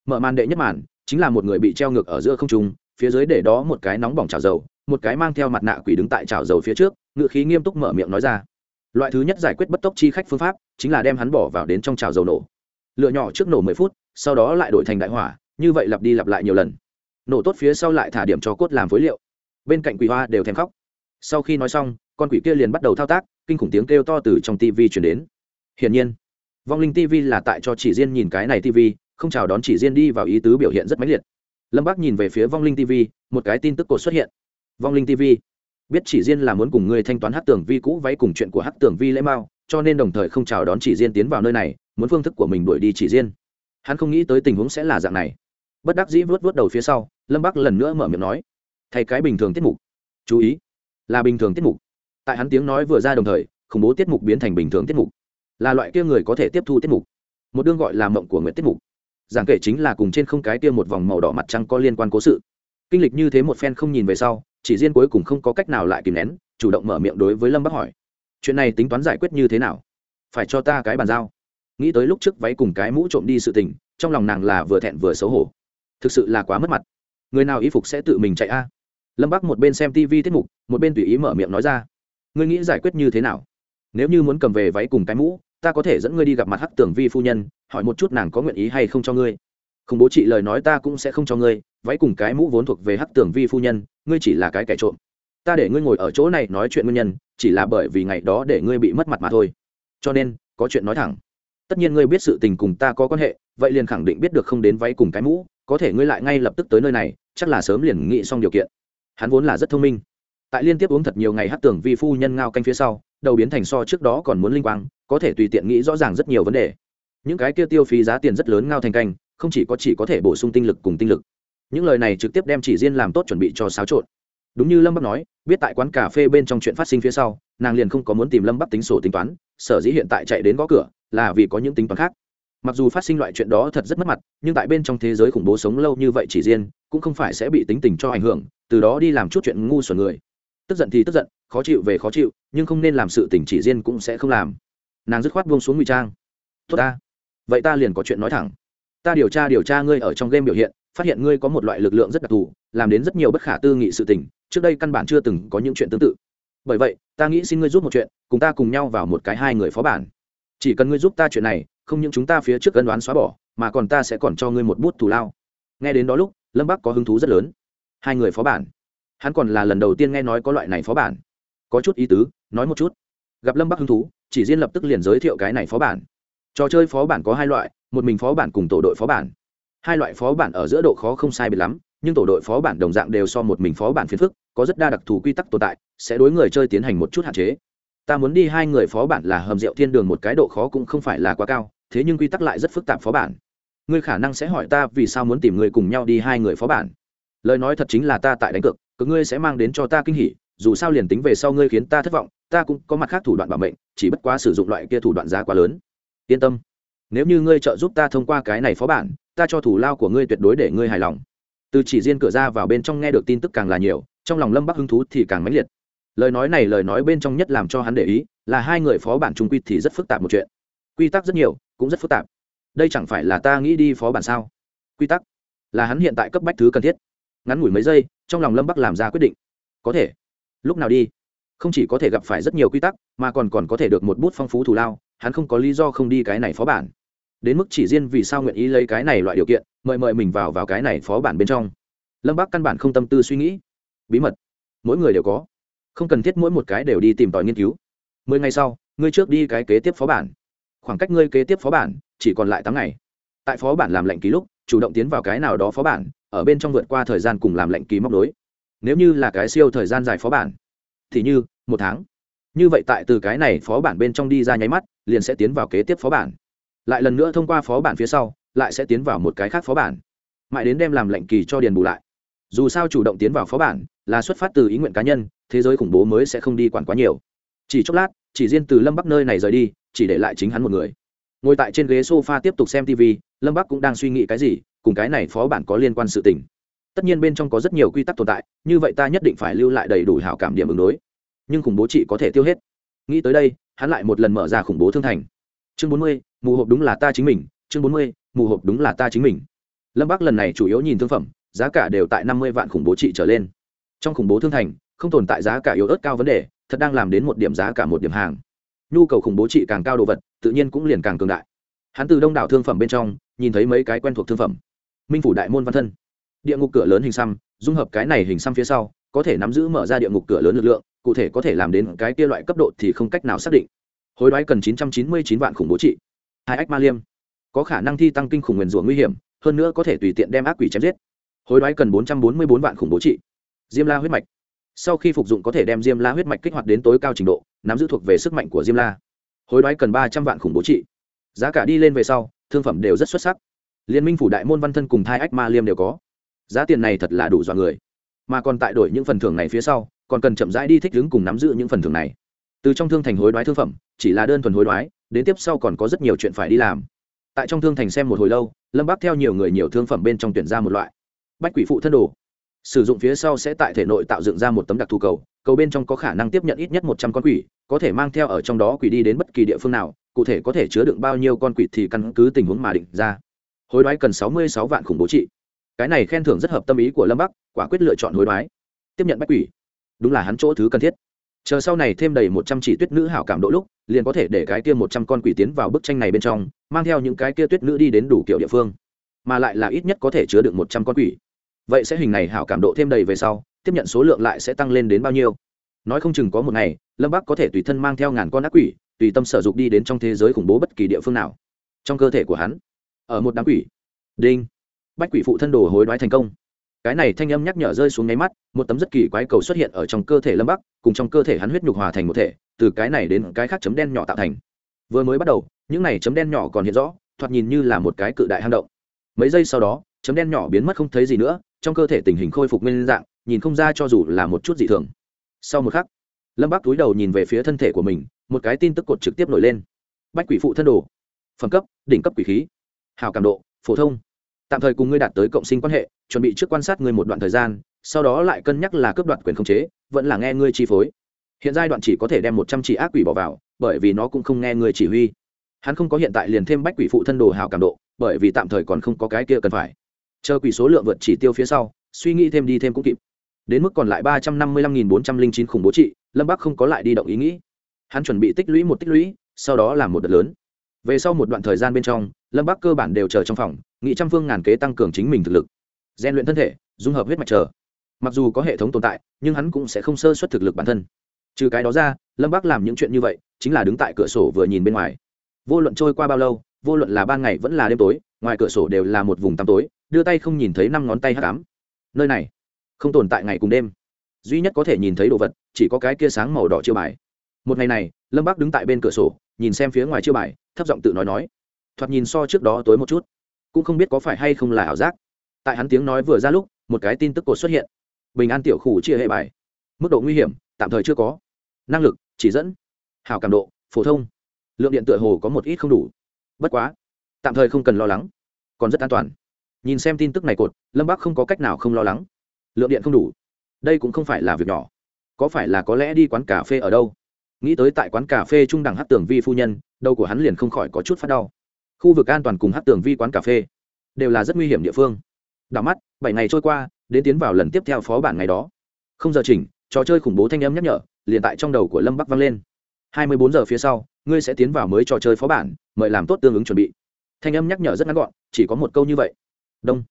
Mở màn đệ nhất màn, chính là một người bị treo ngược ở giữa không trung, phía dưới để đó một cái nóng bỏng trào dầu, một cái mang theo mặt nạ quỷ đứng tại trào dầu phía trước, ngựa khí nghiêm túc mở miệng nói ra loại thứ nhất giải quyết bất tốc chi khách phương pháp chính là đem hắn bỏ vào đến trong chảo dầu nổ. Lựa nhỏ trước nổ mười phút, sau đó lại đổi thành đại hỏa, như vậy lặp đi lặp lại nhiều lần. Nổ tốt phía sau lại thả điểm cho cốt làm phối liệu. Bên cạnh quỷ hoa đều thèm khóc. Sau khi nói xong, con quỷ kia liền bắt đầu thao tác, kinh khủng tiếng kêu to từ trong tv chuyển đến. Hiển nhiên, vong linh tv là tại cho chỉ riêng nhìn cái này tv không chào đón chỉ riêng đi vào ý tứ biểu hiện rất mãnh liệt. Lâm bác nhìn về phía vong linh tv một cái tin tức cột xuất hiện. Vong linh tv biết chỉ riêng là muốn cùng người thanh toán hát tưởng vi cũ váy cùng chuyện của hát tưởng vi lễ mao, cho nên đồng thời không chào đón chỉ riêng tiến vào nơi này, muốn phương thức của mình đuổi đi chỉ riêng. Hắn không nghĩ tới tình huống sẽ là dạng này. Bất đắc dĩ vớt vớt đầu phía sau, lâm bắc lần nữa mở miệng nói, thay cái bình thường tiết mục. Chú ý, là bình thường tiết mục. Tại hắn tiếng nói vừa ra đồng thời, khủng bố tiết mục biến thành bình thường tiết mục. Là loại kia người có thể tiếp thu tiết mục. Một đương gọi là mộng của nguyện tiết mục. Giảng kể chính là cùng trên không cái kia một vòng màu đỏ mặt trăng có liên quan cố sự kinh lịch như thế một phen không nhìn về sau, chỉ riêng cuối cùng không có cách nào lại kìm nén, chủ động mở miệng đối với lâm bắc hỏi. Chuyện này tính toán giải quyết như thế nào? Phải cho ta cái bàn giao. Nghĩ tới lúc trước váy cùng cái mũ trộm đi sự tình, trong lòng nàng là vừa thẹn vừa xấu hổ. Thực sự là quá mất mặt. Người nào y phục sẽ tự mình chạy a? Lâm bắc một bên xem tv tiết mục, một bên tùy ý mở miệng nói ra. Ngươi nghĩ giải quyết như thế nào? Nếu như muốn cầm về váy cùng cái mũ, ta có thể dẫn ngươi đi gặp mặt hắc tưởng vi phu nhân, hỏi một chút nàng có nguyện ý hay không cho ngươi không bố trị lời nói ta cũng sẽ không cho ngươi, váy cùng cái mũ vốn thuộc về hắc tưởng vi phu nhân, ngươi chỉ là cái kẻ trộm. Ta để ngươi ngồi ở chỗ này nói chuyện nguyên nhân, chỉ là bởi vì ngày đó để ngươi bị mất mặt mà thôi. Cho nên, có chuyện nói thẳng. Tất nhiên ngươi biết sự tình cùng ta có quan hệ, vậy liền khẳng định biết được không đến váy cùng cái mũ, có thể ngươi lại ngay lập tức tới nơi này, chắc là sớm liền nghĩ xong điều kiện. Hắn vốn là rất thông minh. Tại liên tiếp uống thật nhiều ngày hát tưởng vi phu nhân ngao canh phía sau, đầu biến thành so trước đó còn muốn linh quang, có thể tùy tiện nghĩ rõ ràng rất nhiều vấn đề. Những cái kia tiêu phí giá tiền rất lớn ngao thành canh không chỉ có chỉ có thể bổ sung tinh lực cùng tinh lực. Những lời này trực tiếp đem chỉ riêng làm tốt chuẩn bị cho xáo trộn. Đúng như lâm bắc nói, biết tại quán cà phê bên trong chuyện phát sinh phía sau, nàng liền không có muốn tìm lâm bắc tính sổ tính toán, sở dĩ hiện tại chạy đến gõ cửa, là vì có những tính toán khác. Mặc dù phát sinh loại chuyện đó thật rất mất mặt, nhưng tại bên trong thế giới khủng bố sống lâu như vậy chỉ riêng cũng không phải sẽ bị tính tình cho ảnh hưởng, từ đó đi làm chút chuyện ngu xuẩn người. Tức giận thì tức giận, khó chịu về khó chịu, nhưng không nên làm sự tình chỉ riêng cũng sẽ không làm. Nàng dứt khoát buông xuống ngụy trang. Tốt ta. Vậy ta liền có chuyện nói thẳng ta điều tra điều tra ngươi ở trong game biểu hiện, phát hiện ngươi có một loại lực lượng rất đặc thù, làm đến rất nhiều bất khả tư nghị sự tình, trước đây căn bản chưa từng có những chuyện tương tự. Bởi vậy, ta nghĩ xin ngươi giúp một chuyện, cùng ta cùng nhau vào một cái hai người phó bản. Chỉ cần ngươi giúp ta chuyện này, không những chúng ta phía trước cân đoán xóa bỏ, mà còn ta sẽ còn cho ngươi một bút thù lao. Nghe đến đó lúc, lâm bắc có hứng thú rất lớn. Hai người phó bản. Hắn còn là lần đầu tiên nghe nói có loại này phó bản. Có chút ý tứ, nói một chút. Gặp lâm bắc hứng thú, chỉ riêng lập tức liền giới thiệu cái này phó bản trò chơi phó bản có hai loại, một mình phó bản cùng tổ đội phó bản. Hai loại phó bản ở giữa độ khó không sai biệt lắm, nhưng tổ đội phó bản đồng dạng đều so một mình phó bản phiền phức, có rất đa đặc thù quy tắc tồn tại, sẽ đối người chơi tiến hành một chút hạn chế. Ta muốn đi hai người phó bản là hầm rượu thiên đường một cái độ khó cũng không phải là quá cao, thế nhưng quy tắc lại rất phức tạp phó bản. Ngươi khả năng sẽ hỏi ta vì sao muốn tìm người cùng nhau đi hai người phó bản. Lời nói thật chính là ta tại đánh cược, cứ ngươi sẽ mang đến cho ta kinh hỉ, dù sao liền tính về sau ngươi khiến ta thất vọng, ta cũng có mặt khác thủ đoạn bảo mệnh, chỉ bất quá sử dụng loại kia thủ đoạn giá quá lớn yên tâm. Nếu như ngươi trợ giúp ta thông qua cái này phó bản, ta cho thủ lao của ngươi tuyệt đối để ngươi hài lòng. Từ chỉ riêng cửa ra vào bên trong nghe được tin tức càng là nhiều, trong lòng lâm bắc hứng thú thì càng mãnh liệt. Lời nói này lời nói bên trong nhất làm cho hắn để ý, là hai người phó bản trung quy thì rất phức tạp một chuyện. Quy tắc rất nhiều, cũng rất phức tạp. Đây chẳng phải là ta nghĩ đi phó bản sao? Quy tắc là hắn hiện tại cấp bách thứ cần thiết. Ngắn ngủi mấy giây, trong lòng lâm bắc làm ra quyết định. Có thể. Lúc nào đi? Không chỉ có thể gặp phải rất nhiều quy tắc, mà còn còn có thể được một bút phong phú thù lao, hắn không có lý do không đi cái này phó bản. Đến mức chỉ riêng vì sao nguyện ý lấy cái này loại điều kiện, mời mời mình vào vào cái này phó bản bên trong. Lâm bác căn bản không tâm tư suy nghĩ. Bí mật. Mỗi người đều có. Không cần thiết mỗi một cái đều đi tìm tòi nghiên cứu. Mười ngày sau, ngươi trước đi cái kế tiếp phó bản. Khoảng cách ngươi kế tiếp phó bản chỉ còn lại tám ngày. Tại phó bản làm lệnh ký lúc, chủ động tiến vào cái nào đó phó bản, ở bên trong vượt qua thời gian cùng làm lệnh ký móc đối. Nếu như là cái siêu thời gian dài phó bản thì như, một tháng. Như vậy tại từ cái này phó bản bên trong đi ra nháy mắt, liền sẽ tiến vào kế tiếp phó bản. Lại lần nữa thông qua phó bản phía sau, lại sẽ tiến vào một cái khác phó bản. Mãi đến đem làm lệnh kỳ cho điền bù lại. Dù sao chủ động tiến vào phó bản là xuất phát từ ý nguyện cá nhân, thế giới khủng bố mới sẽ không đi quản quá nhiều. Chỉ chốc lát, chỉ riêng từ lâm bắc nơi này rời đi, chỉ để lại chính hắn một người. Ngồi tại trên ghế s o f a tiếp tục xem tv lâm bắc cũng đang suy nghĩ cái gì, cùng cái này phó bản có liên quan sự tình tất nhiên bên trong có rất nhiều quy tắc tồn tại, như vậy ta nhất định phải lưu lại đầy đủ hảo cảm điểm ứng đối. Nhưng khủng bố trị có thể tiêu hết. Nghĩ tới đây, hắn lại một lần mở ra khủng bố thương thành. Chương bốn mươi, mù hộp đúng là ta chính mình. Chương bốn mươi, mù hộp đúng là ta chính mình. Lâm bắc lần này chủ yếu nhìn thương phẩm, giá cả đều tại năm mươi vạn khủng bố trị trở lên. Trong khủng bố thương thành, không tồn tại giá cả yếu ớt cao vấn đề, thật đang làm đến một điểm giá cả một điểm hàng. Nhu cầu khủng bố trị càng cao đồ vật, tự nhiên cũng liền càng cường đại. Hắn từ đông đảo thương phẩm bên trong, nhìn thấy mấy cái quen thuộc thương phẩm. Minh phủ đại môn văn thân địa ngục cửa lớn hình xăm, dung hợp cái này hình xăm phía sau, có thể nắm giữ mở ra địa ngục cửa lớn lực lượng, cụ thể có thể làm đến cái kia loại cấp độ thì không cách nào xác định. Hối đoái cần chín trăm chín mươi chín vạn khủng bố trị. Hai ách ma liêm. Có khả năng thi tăng kinh khủng nguyền rủa nguy hiểm, hơn nữa có thể tùy tiện đem ác quỷ chém giết. Hối đoái cần bốn trăm bốn mươi bốn vạn khủng bố trị. Diêm la huyết mạch. Sau khi phục dụng có thể đem diêm la huyết mạch kích hoạt đến tối cao trình độ, nắm giữ thuộc về sức mạnh của diêm la. Hối đoái cần ba trăm vạn khủng bố trị. Giá cả đi lên về sau, thương phẩm đều rất xuất sắc. Liên minh phủ đại môn văn thân cùng thai ách ma liêm đều có giá tiền này thật là đủ dọa người. Mà còn tại đổi những phần thưởng này phía sau, còn cần chậm rãi đi thích ứng cùng nắm giữ những phần thưởng này. Từ trong thương thành hối đoái thương phẩm, chỉ là đơn thuần hối đoái, đến tiếp sau còn có rất nhiều chuyện phải đi làm. Tại trong thương thành xem một hồi lâu, lâm bác theo nhiều người nhiều thương phẩm bên trong tuyển ra một loại. Bách quỷ phụ thân đồ. Sử dụng phía sau sẽ tại thể nội tạo dựng ra một tấm đặc thù cầu cầu bên trong có khả năng tiếp nhận ít nhất một trăm con quỷ, có thể mang theo ở trong đó quỷ đi đến bất kỳ địa phương nào, cụ thể có thể chứa đựng bao nhiêu con quỷ thì căn cứ tình huống mà định ra. Hối đoái cần sáu mươi sáu vạn khủng bố trị cái này khen thưởng rất hợp tâm ý của lâm bắc, quả quyết lựa chọn hối đoái. Tiếp nhận bách quỷ. Đúng là hắn chỗ thứ cần thiết. Chờ sau này thêm đầy một trăm chỉ tuyết nữ hảo cảm độ lúc, liền có thể để cái kia một trăm con quỷ tiến vào bức tranh này bên trong, mang theo những cái kia tuyết nữ đi đến đủ kiểu địa phương. Mà lại là ít nhất có thể chứa được một trăm con quỷ. Vậy sẽ hình này hảo cảm độ thêm đầy về sau, tiếp nhận số lượng lại sẽ tăng lên đến bao nhiêu? Nói không chừng có một ngày, lâm bắc có thể tùy thân mang theo ngàn con ác quỷ, tùy tâm sở dục đi đến trong thế giới khủng bố bất kỳ địa phương nào. Trong cơ thể của hắn, ở một đám quỷ. Đinh bách quỷ phụ thân đồ hối đoái thành công. Cái này thanh âm nhắc nhở rơi xuống nháy mắt, một tấm rất kỳ quái cầu xuất hiện ở trong cơ thể lâm bắc, cùng trong cơ thể hắn huyết nhục hòa thành một thể, từ cái này đến cái khác chấm đen nhỏ tạo thành. Vừa mới bắt đầu, những này chấm đen nhỏ còn hiện rõ, thoạt nhìn như là một cái cự đại hang động. Mấy giây sau đó, chấm đen nhỏ biến mất không thấy gì nữa, trong cơ thể tình hình khôi phục nguyên dạng, nhìn không ra cho dù là một chút dị thường. Sau một khắc, lâm bắc túi đầu nhìn về phía thân thể của mình, một cái tin tức cột trực tiếp nổi lên. Bách quỷ phụ thân đồ. Phẩm cấp, đỉnh cấp quỷ khí. Hào cảm độ, phổ thông tạm thời cùng ngươi đạt tới cộng sinh quan hệ, chuẩn bị trước quan sát ngươi một đoạn thời gian, sau đó lại cân nhắc là cướp đoạt quyền khống chế, vẫn là nghe ngươi chi phối. Hiện giai đoạn chỉ có thể đem một trăm chỉ ác quỷ bỏ vào, bởi vì nó cũng không nghe ngươi chỉ huy. Hắn không có hiện tại liền thêm bách quỷ phụ thân đồ hào cảm độ, bởi vì tạm thời còn không có cái kia cần phải. Chờ quỷ số lượng vượt chỉ tiêu phía sau, suy nghĩ thêm đi thêm cũng kịp. Đến mức còn lại ba trăm năm mươi lăm nghìn bốn trăm linh chín khủng bố trị, lâm bắc không có lại đi động ý nghĩ. Hắn chuẩn bị tích lũy một tích lũy, sau đó làm một đợt lớn. Về sau một đoạn thời gian bên trong, lâm bắc cơ bản đều chờ trong phòng nghị trăm phương ngàn kế tăng cường chính mình thực lực. Gian luyện thân thể, dung hợp huyết mạch chờ mặc dù có hệ thống tồn tại, nhưng hắn cũng sẽ không sơ xuất thực lực bản thân. Trừ cái đó ra, lâm bắc làm những chuyện như vậy, chính là đứng tại cửa sổ vừa nhìn bên ngoài. Vô luận trôi qua bao lâu, vô luận là ban ngày vẫn là đêm tối, ngoài cửa sổ đều là một vùng tăm tối, đưa tay không nhìn thấy năm ngón tay hát cám nơi này, không tồn tại ngày cùng đêm. Duy nhất có thể nhìn thấy đồ vật, chỉ có cái kia sáng màu đỏ chiêu bài. Một ngày này, lâm bắc đứng tại bên cửa sổ, nhìn xem phía ngoài chiêu bài, thấp giọng tự nói nói. Thoạt nhìn so trước đó tối một chút cũng không biết có phải hay không là ảo giác. Tại hắn tiếng nói vừa ra lúc, một cái tin tức cột xuất hiện. Bình an tiểu khủ chia hệ bài. Mức độ nguy hiểm, tạm thời chưa có. Năng lực, chỉ dẫn. Hào cảm độ, phổ thông. Lượng điện tựa hồ có một ít không đủ. Bất quá, tạm thời không cần lo lắng. Còn rất an toàn. Nhìn xem tin tức này cột, lâm bắc không có cách nào không lo lắng. Lượng điện không đủ. Đây cũng không phải là việc nhỏ. Có phải là có lẽ đi quán cà phê ở đâu? Nghĩ tới tại quán cà phê trung đẳng hát tường vi phu nhân, đầu của hắn liền không khỏi có chút phát đau khu vực an toàn cùng hát tường vi quán cà phê đều là rất nguy hiểm địa phương. Đảo mắt, bảy ngày trôi qua, đến tiến vào lần tiếp theo phó bản ngày đó. Không giờ chỉnh, trò chơi khủng bố thanh âm nhắc nhở liền tại trong đầu của lâm bắc vang lên. Hai mươi bốn giờ phía sau, ngươi sẽ tiến vào mới trò chơi phó bản, mời làm tốt tương ứng chuẩn bị. Thanh âm nhắc nhở rất ngắn gọn, chỉ có một câu như vậy. Đông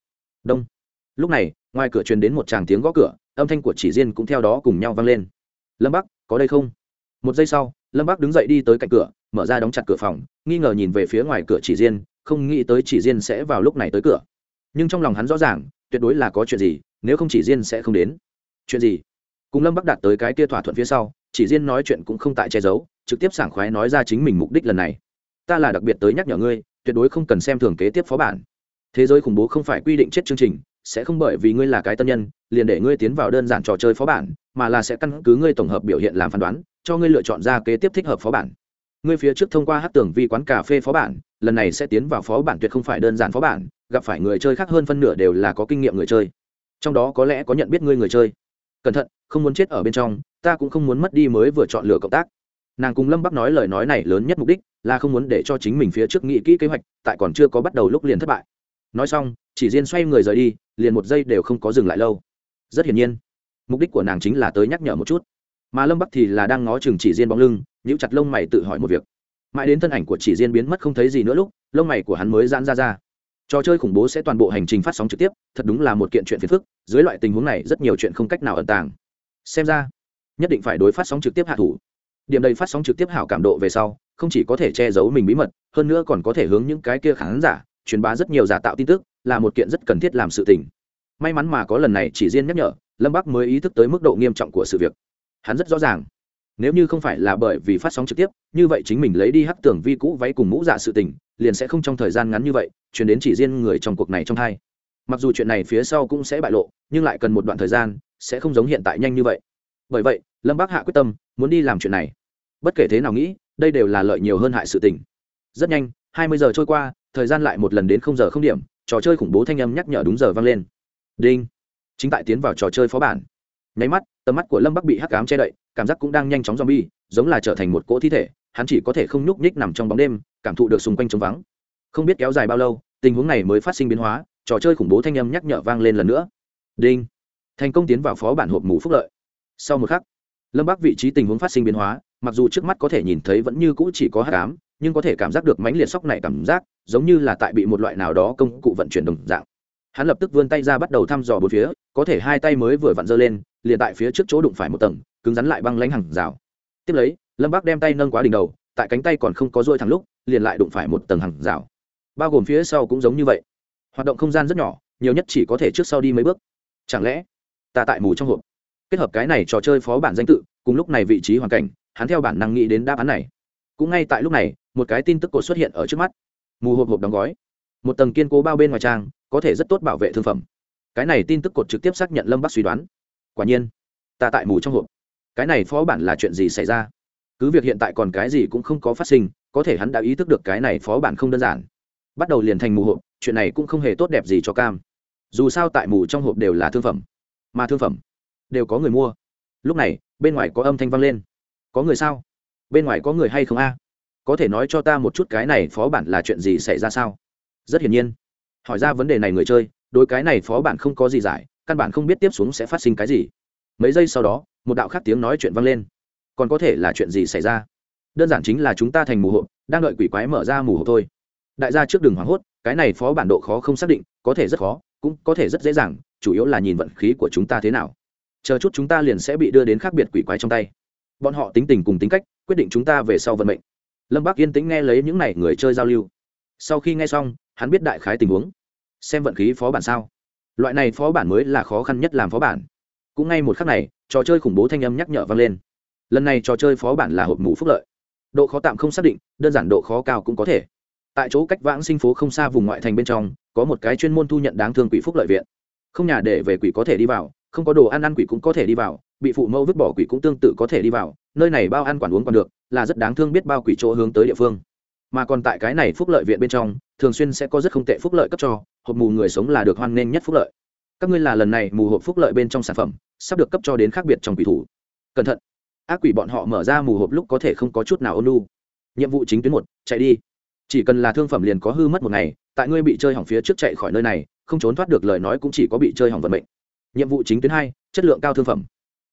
đông. Lúc này, ngoài cửa truyền đến một tràng tiếng gõ cửa, âm thanh của chỉ riêng cũng theo đó cùng nhau vang lên. Lâm bắc, có đây không? Một giây sau, lâm bắc đứng dậy đi tới cạnh cửa mở ra đóng chặt cửa phòng, nghi ngờ nhìn về phía ngoài cửa chỉ riêng, không nghĩ tới chỉ riêng sẽ vào lúc này tới cửa. Nhưng trong lòng hắn rõ ràng, tuyệt đối là có chuyện gì, nếu không chỉ riêng sẽ không đến. Chuyện gì? Cùng lâm bắc đạt tới cái kia thỏa thuận phía sau, chỉ riêng nói chuyện cũng không tại che giấu, trực tiếp sảng khoái nói ra chính mình mục đích lần này. Ta là đặc biệt tới nhắc nhở ngươi, tuyệt đối không cần xem thường kế tiếp phó bản. Thế giới khủng bố không phải quy định chết chương trình, sẽ không bởi vì ngươi là cái tân nhân, liền để ngươi tiến vào đơn giản trò chơi phó bản, mà là sẽ căn cứ ngươi tổng hợp biểu hiện làm phán đoán, cho ngươi lựa chọn ra kế tiếp thích hợp phó bản ngươi phía trước thông qua hát tưởng vi quán cà phê phó bản, lần này sẽ tiến vào phó bản tuyệt không phải đơn giản phó bản, gặp phải người chơi khác hơn phân nửa đều là có kinh nghiệm người chơi. Trong đó có lẽ có nhận biết ngươi người chơi. Cẩn thận, không muốn chết ở bên trong, ta cũng không muốn mất đi mới vừa chọn lựa cộng tác. Nàng cùng lâm bắc nói lời nói này lớn nhất mục đích là không muốn để cho chính mình phía trước nghĩ kỹ kế hoạch, tại còn chưa có bắt đầu lúc liền thất bại. Nói xong, chỉ riêng xoay người rời đi, liền một giây đều không có dừng lại lâu. Rất hiển nhiên, mục đích của nàng chính là tới nhắc nhở một chút. Mà lâm bắc thì là đang ngó chừng chỉ riêng bóng lưng nhíu chặt lông mày tự hỏi một việc. Mãi đến thân ảnh của chỉ diên biến mất không thấy gì nữa lúc, lông mày của hắn mới giãn ra ra. Trò chơi khủng bố sẽ toàn bộ hành trình phát sóng trực tiếp, thật đúng là một kiện chuyện phiền phức, dưới loại tình huống này rất nhiều chuyện không cách nào ẩn tàng. Xem ra, nhất định phải đối phát sóng trực tiếp hạ thủ. Điểm đầy phát sóng trực tiếp hảo cảm độ về sau, không chỉ có thể che giấu mình bí mật, hơn nữa còn có thể hướng những cái kia khán giả truyền bá rất nhiều giả tạo tin tức, là một kiện rất cần thiết làm sự tình. May mắn mà có lần này chỉ riêng nhắc nhở, lâm bắc mới ý thức tới mức độ nghiêm trọng của sự việc. Hắn rất rõ ràng nếu như không phải là bởi vì phát sóng trực tiếp, như vậy chính mình lấy đi hắc tưởng vi cũ váy cùng mũ dạ sự tình, liền sẽ không trong thời gian ngắn như vậy chuyển đến chỉ riêng người trong cuộc này trong hai. Mặc dù chuyện này phía sau cũng sẽ bại lộ, nhưng lại cần một đoạn thời gian, sẽ không giống hiện tại nhanh như vậy. Bởi vậy, lâm bác hạ quyết tâm, muốn đi làm chuyện này. Bất kể thế nào nghĩ, đây đều là lợi nhiều hơn hại sự tình. Rất nhanh, hai mươi giờ trôi qua, thời gian lại một lần đến không giờ không điểm, trò chơi khủng bố thanh âm nhắc nhở đúng giờ vang lên. Đinh. Chính tại tiến vào trò chơi phó bản. Nháy mắt tầm mắt của lâm bắc bị hắc cám che đậy cảm giác cũng đang nhanh chóng z o m bi e giống là trở thành một cỗ thi thể, hắn chỉ có thể không nhúc nhích nằm trong bóng đêm, cảm thụ được xung quanh trống vắng. Không biết kéo dài bao lâu, tình huống này mới phát sinh biến hóa, trò chơi khủng bố thanh âm nhắc nhở vang lên lần nữa. Đinh! Thành công tiến vào phó bản hộp mù phúc lợi. Sau một khắc, lâm bắc vị trí tình huống phát sinh biến hóa, mặc dù trước mắt có thể nhìn thấy vẫn như cũ chỉ có hát cám nhưng có thể cảm giác được mãnh liệt sóc này cảm giác, giống như là tại bị một loại nào đó công cụ vận chuyển đồng dạng. Hắn lập tức vươn tay ra bắt đầu thăm dò bốn phía, có thể hai tay mới vừa vặn giơ lên liền tại phía trước chỗ đụng phải một tầng, cứng rắn lại băng lánh hàng rào. Tiếp lấy, lâm bác đem tay nâng quá đỉnh đầu, tại cánh tay còn không có dôi thẳng lúc, liền lại đụng phải một tầng hàng rào. Bao gồm phía sau cũng giống như vậy. Hoạt động không gian rất nhỏ, nhiều nhất chỉ có thể trước sau đi mấy bước. Chẳng lẽ, ta tại mù trong hộp? Kết hợp cái này trò chơi phó bản danh tự, cùng lúc này vị trí hoàn cảnh, hắn theo bản năng nghĩ đến đáp án này. Cũng ngay tại lúc này, một cái tin tức cột xuất hiện ở trước mắt. Mù hộp hộp đóng gói. Một tầng kiên cố bao bên ngoài trang, có thể rất tốt bảo vệ thương phẩm. Cái này tin tức cột trực tiếp xác nhận lâm bắc suy đoán quả nhiên, ta tại mù trong hộp. Cái này phó bản là chuyện gì xảy ra? Cứ việc hiện tại còn cái gì cũng không có phát sinh, có thể hắn đã ý thức được cái này phó bản không đơn giản. Bắt đầu liền thành mù hộp, chuyện này cũng không hề tốt đẹp gì cho cam. Dù sao tại mù trong hộp đều là thương phẩm. Mà thương phẩm đều có người mua. Lúc này, bên ngoài có âm thanh vang lên. Có người sao? Bên ngoài có người hay không a? Có thể nói cho ta một chút cái này phó bản là chuyện gì xảy ra sao? Rất hiển nhiên. Hỏi ra vấn đề này người chơi, đối cái này phó bản không có gì giải căn bản không biết tiếp xuống sẽ phát sinh cái gì. Mấy giây sau đó, một đạo khác tiếng nói chuyện vang lên. Còn có thể là chuyện gì xảy ra? Đơn giản chính là chúng ta thành mù hộp đang đợi quỷ quái mở ra mù hộp thôi. Đại gia trước đường hoảng hốt, cái này phó bản độ khó không xác định, có thể rất khó, cũng có thể rất dễ dàng, chủ yếu là nhìn vận khí của chúng ta thế nào. Chờ chút chúng ta liền sẽ bị đưa đến khác biệt quỷ quái trong tay. Bọn họ tính tình cùng tính cách, quyết định chúng ta về sau vận mệnh. Lâm bác yên tĩnh nghe lấy những n à y người chơi giao lưu. Sau khi nghe xong, hắn biết đại khái tình huống. Xem vận khí phó bản sao loại này phó bản mới là khó khăn nhất làm phó bản. Cũng ngay một khắc này, trò chơi khủng bố thanh âm nhắc nhở vang lên. Lần này trò chơi phó bản là hộp mũ phúc lợi. Độ khó tạm không xác định, đơn giản độ khó cao cũng có thể. Tại chỗ cách vãng sinh phố không xa vùng ngoại thành bên trong, có một cái chuyên môn thu nhận đáng thương quỷ phúc lợi viện. Không nhà để về quỷ có thể đi vào, không có đồ ăn ăn quỷ cũng có thể đi vào, bị phụ mẫu vứt bỏ quỷ cũng tương tự có thể đi vào, nơi này bao ăn quản uống còn được, là rất đáng thương biết bao quỷ chỗ hướng tới địa phương. Mà còn tại cái này phúc lợi viện bên trong, thường xuyên sẽ có rất không tệ phúc lợi cấp cho hộp mù người sống là được hoan nghênh nhất phúc lợi. Các ngươi là lần này mù hộp phúc lợi bên trong sản phẩm, sắp được cấp cho đến khác biệt trong quỷ thủ. Cẩn thận. Ác quỷ bọn họ mở ra mù hộp lúc có thể không có chút nào ôn lu nhiệm vụ chính tuyến một, chạy đi. Chỉ cần là thương phẩm liền có hư mất một ngày, tại ngươi bị chơi hỏng phía trước chạy khỏi nơi này, không trốn thoát được lời nói cũng chỉ có bị chơi hỏng vận mệnh. Nhiệm vụ chính tuyến hai, chất lượng cao thương phẩm.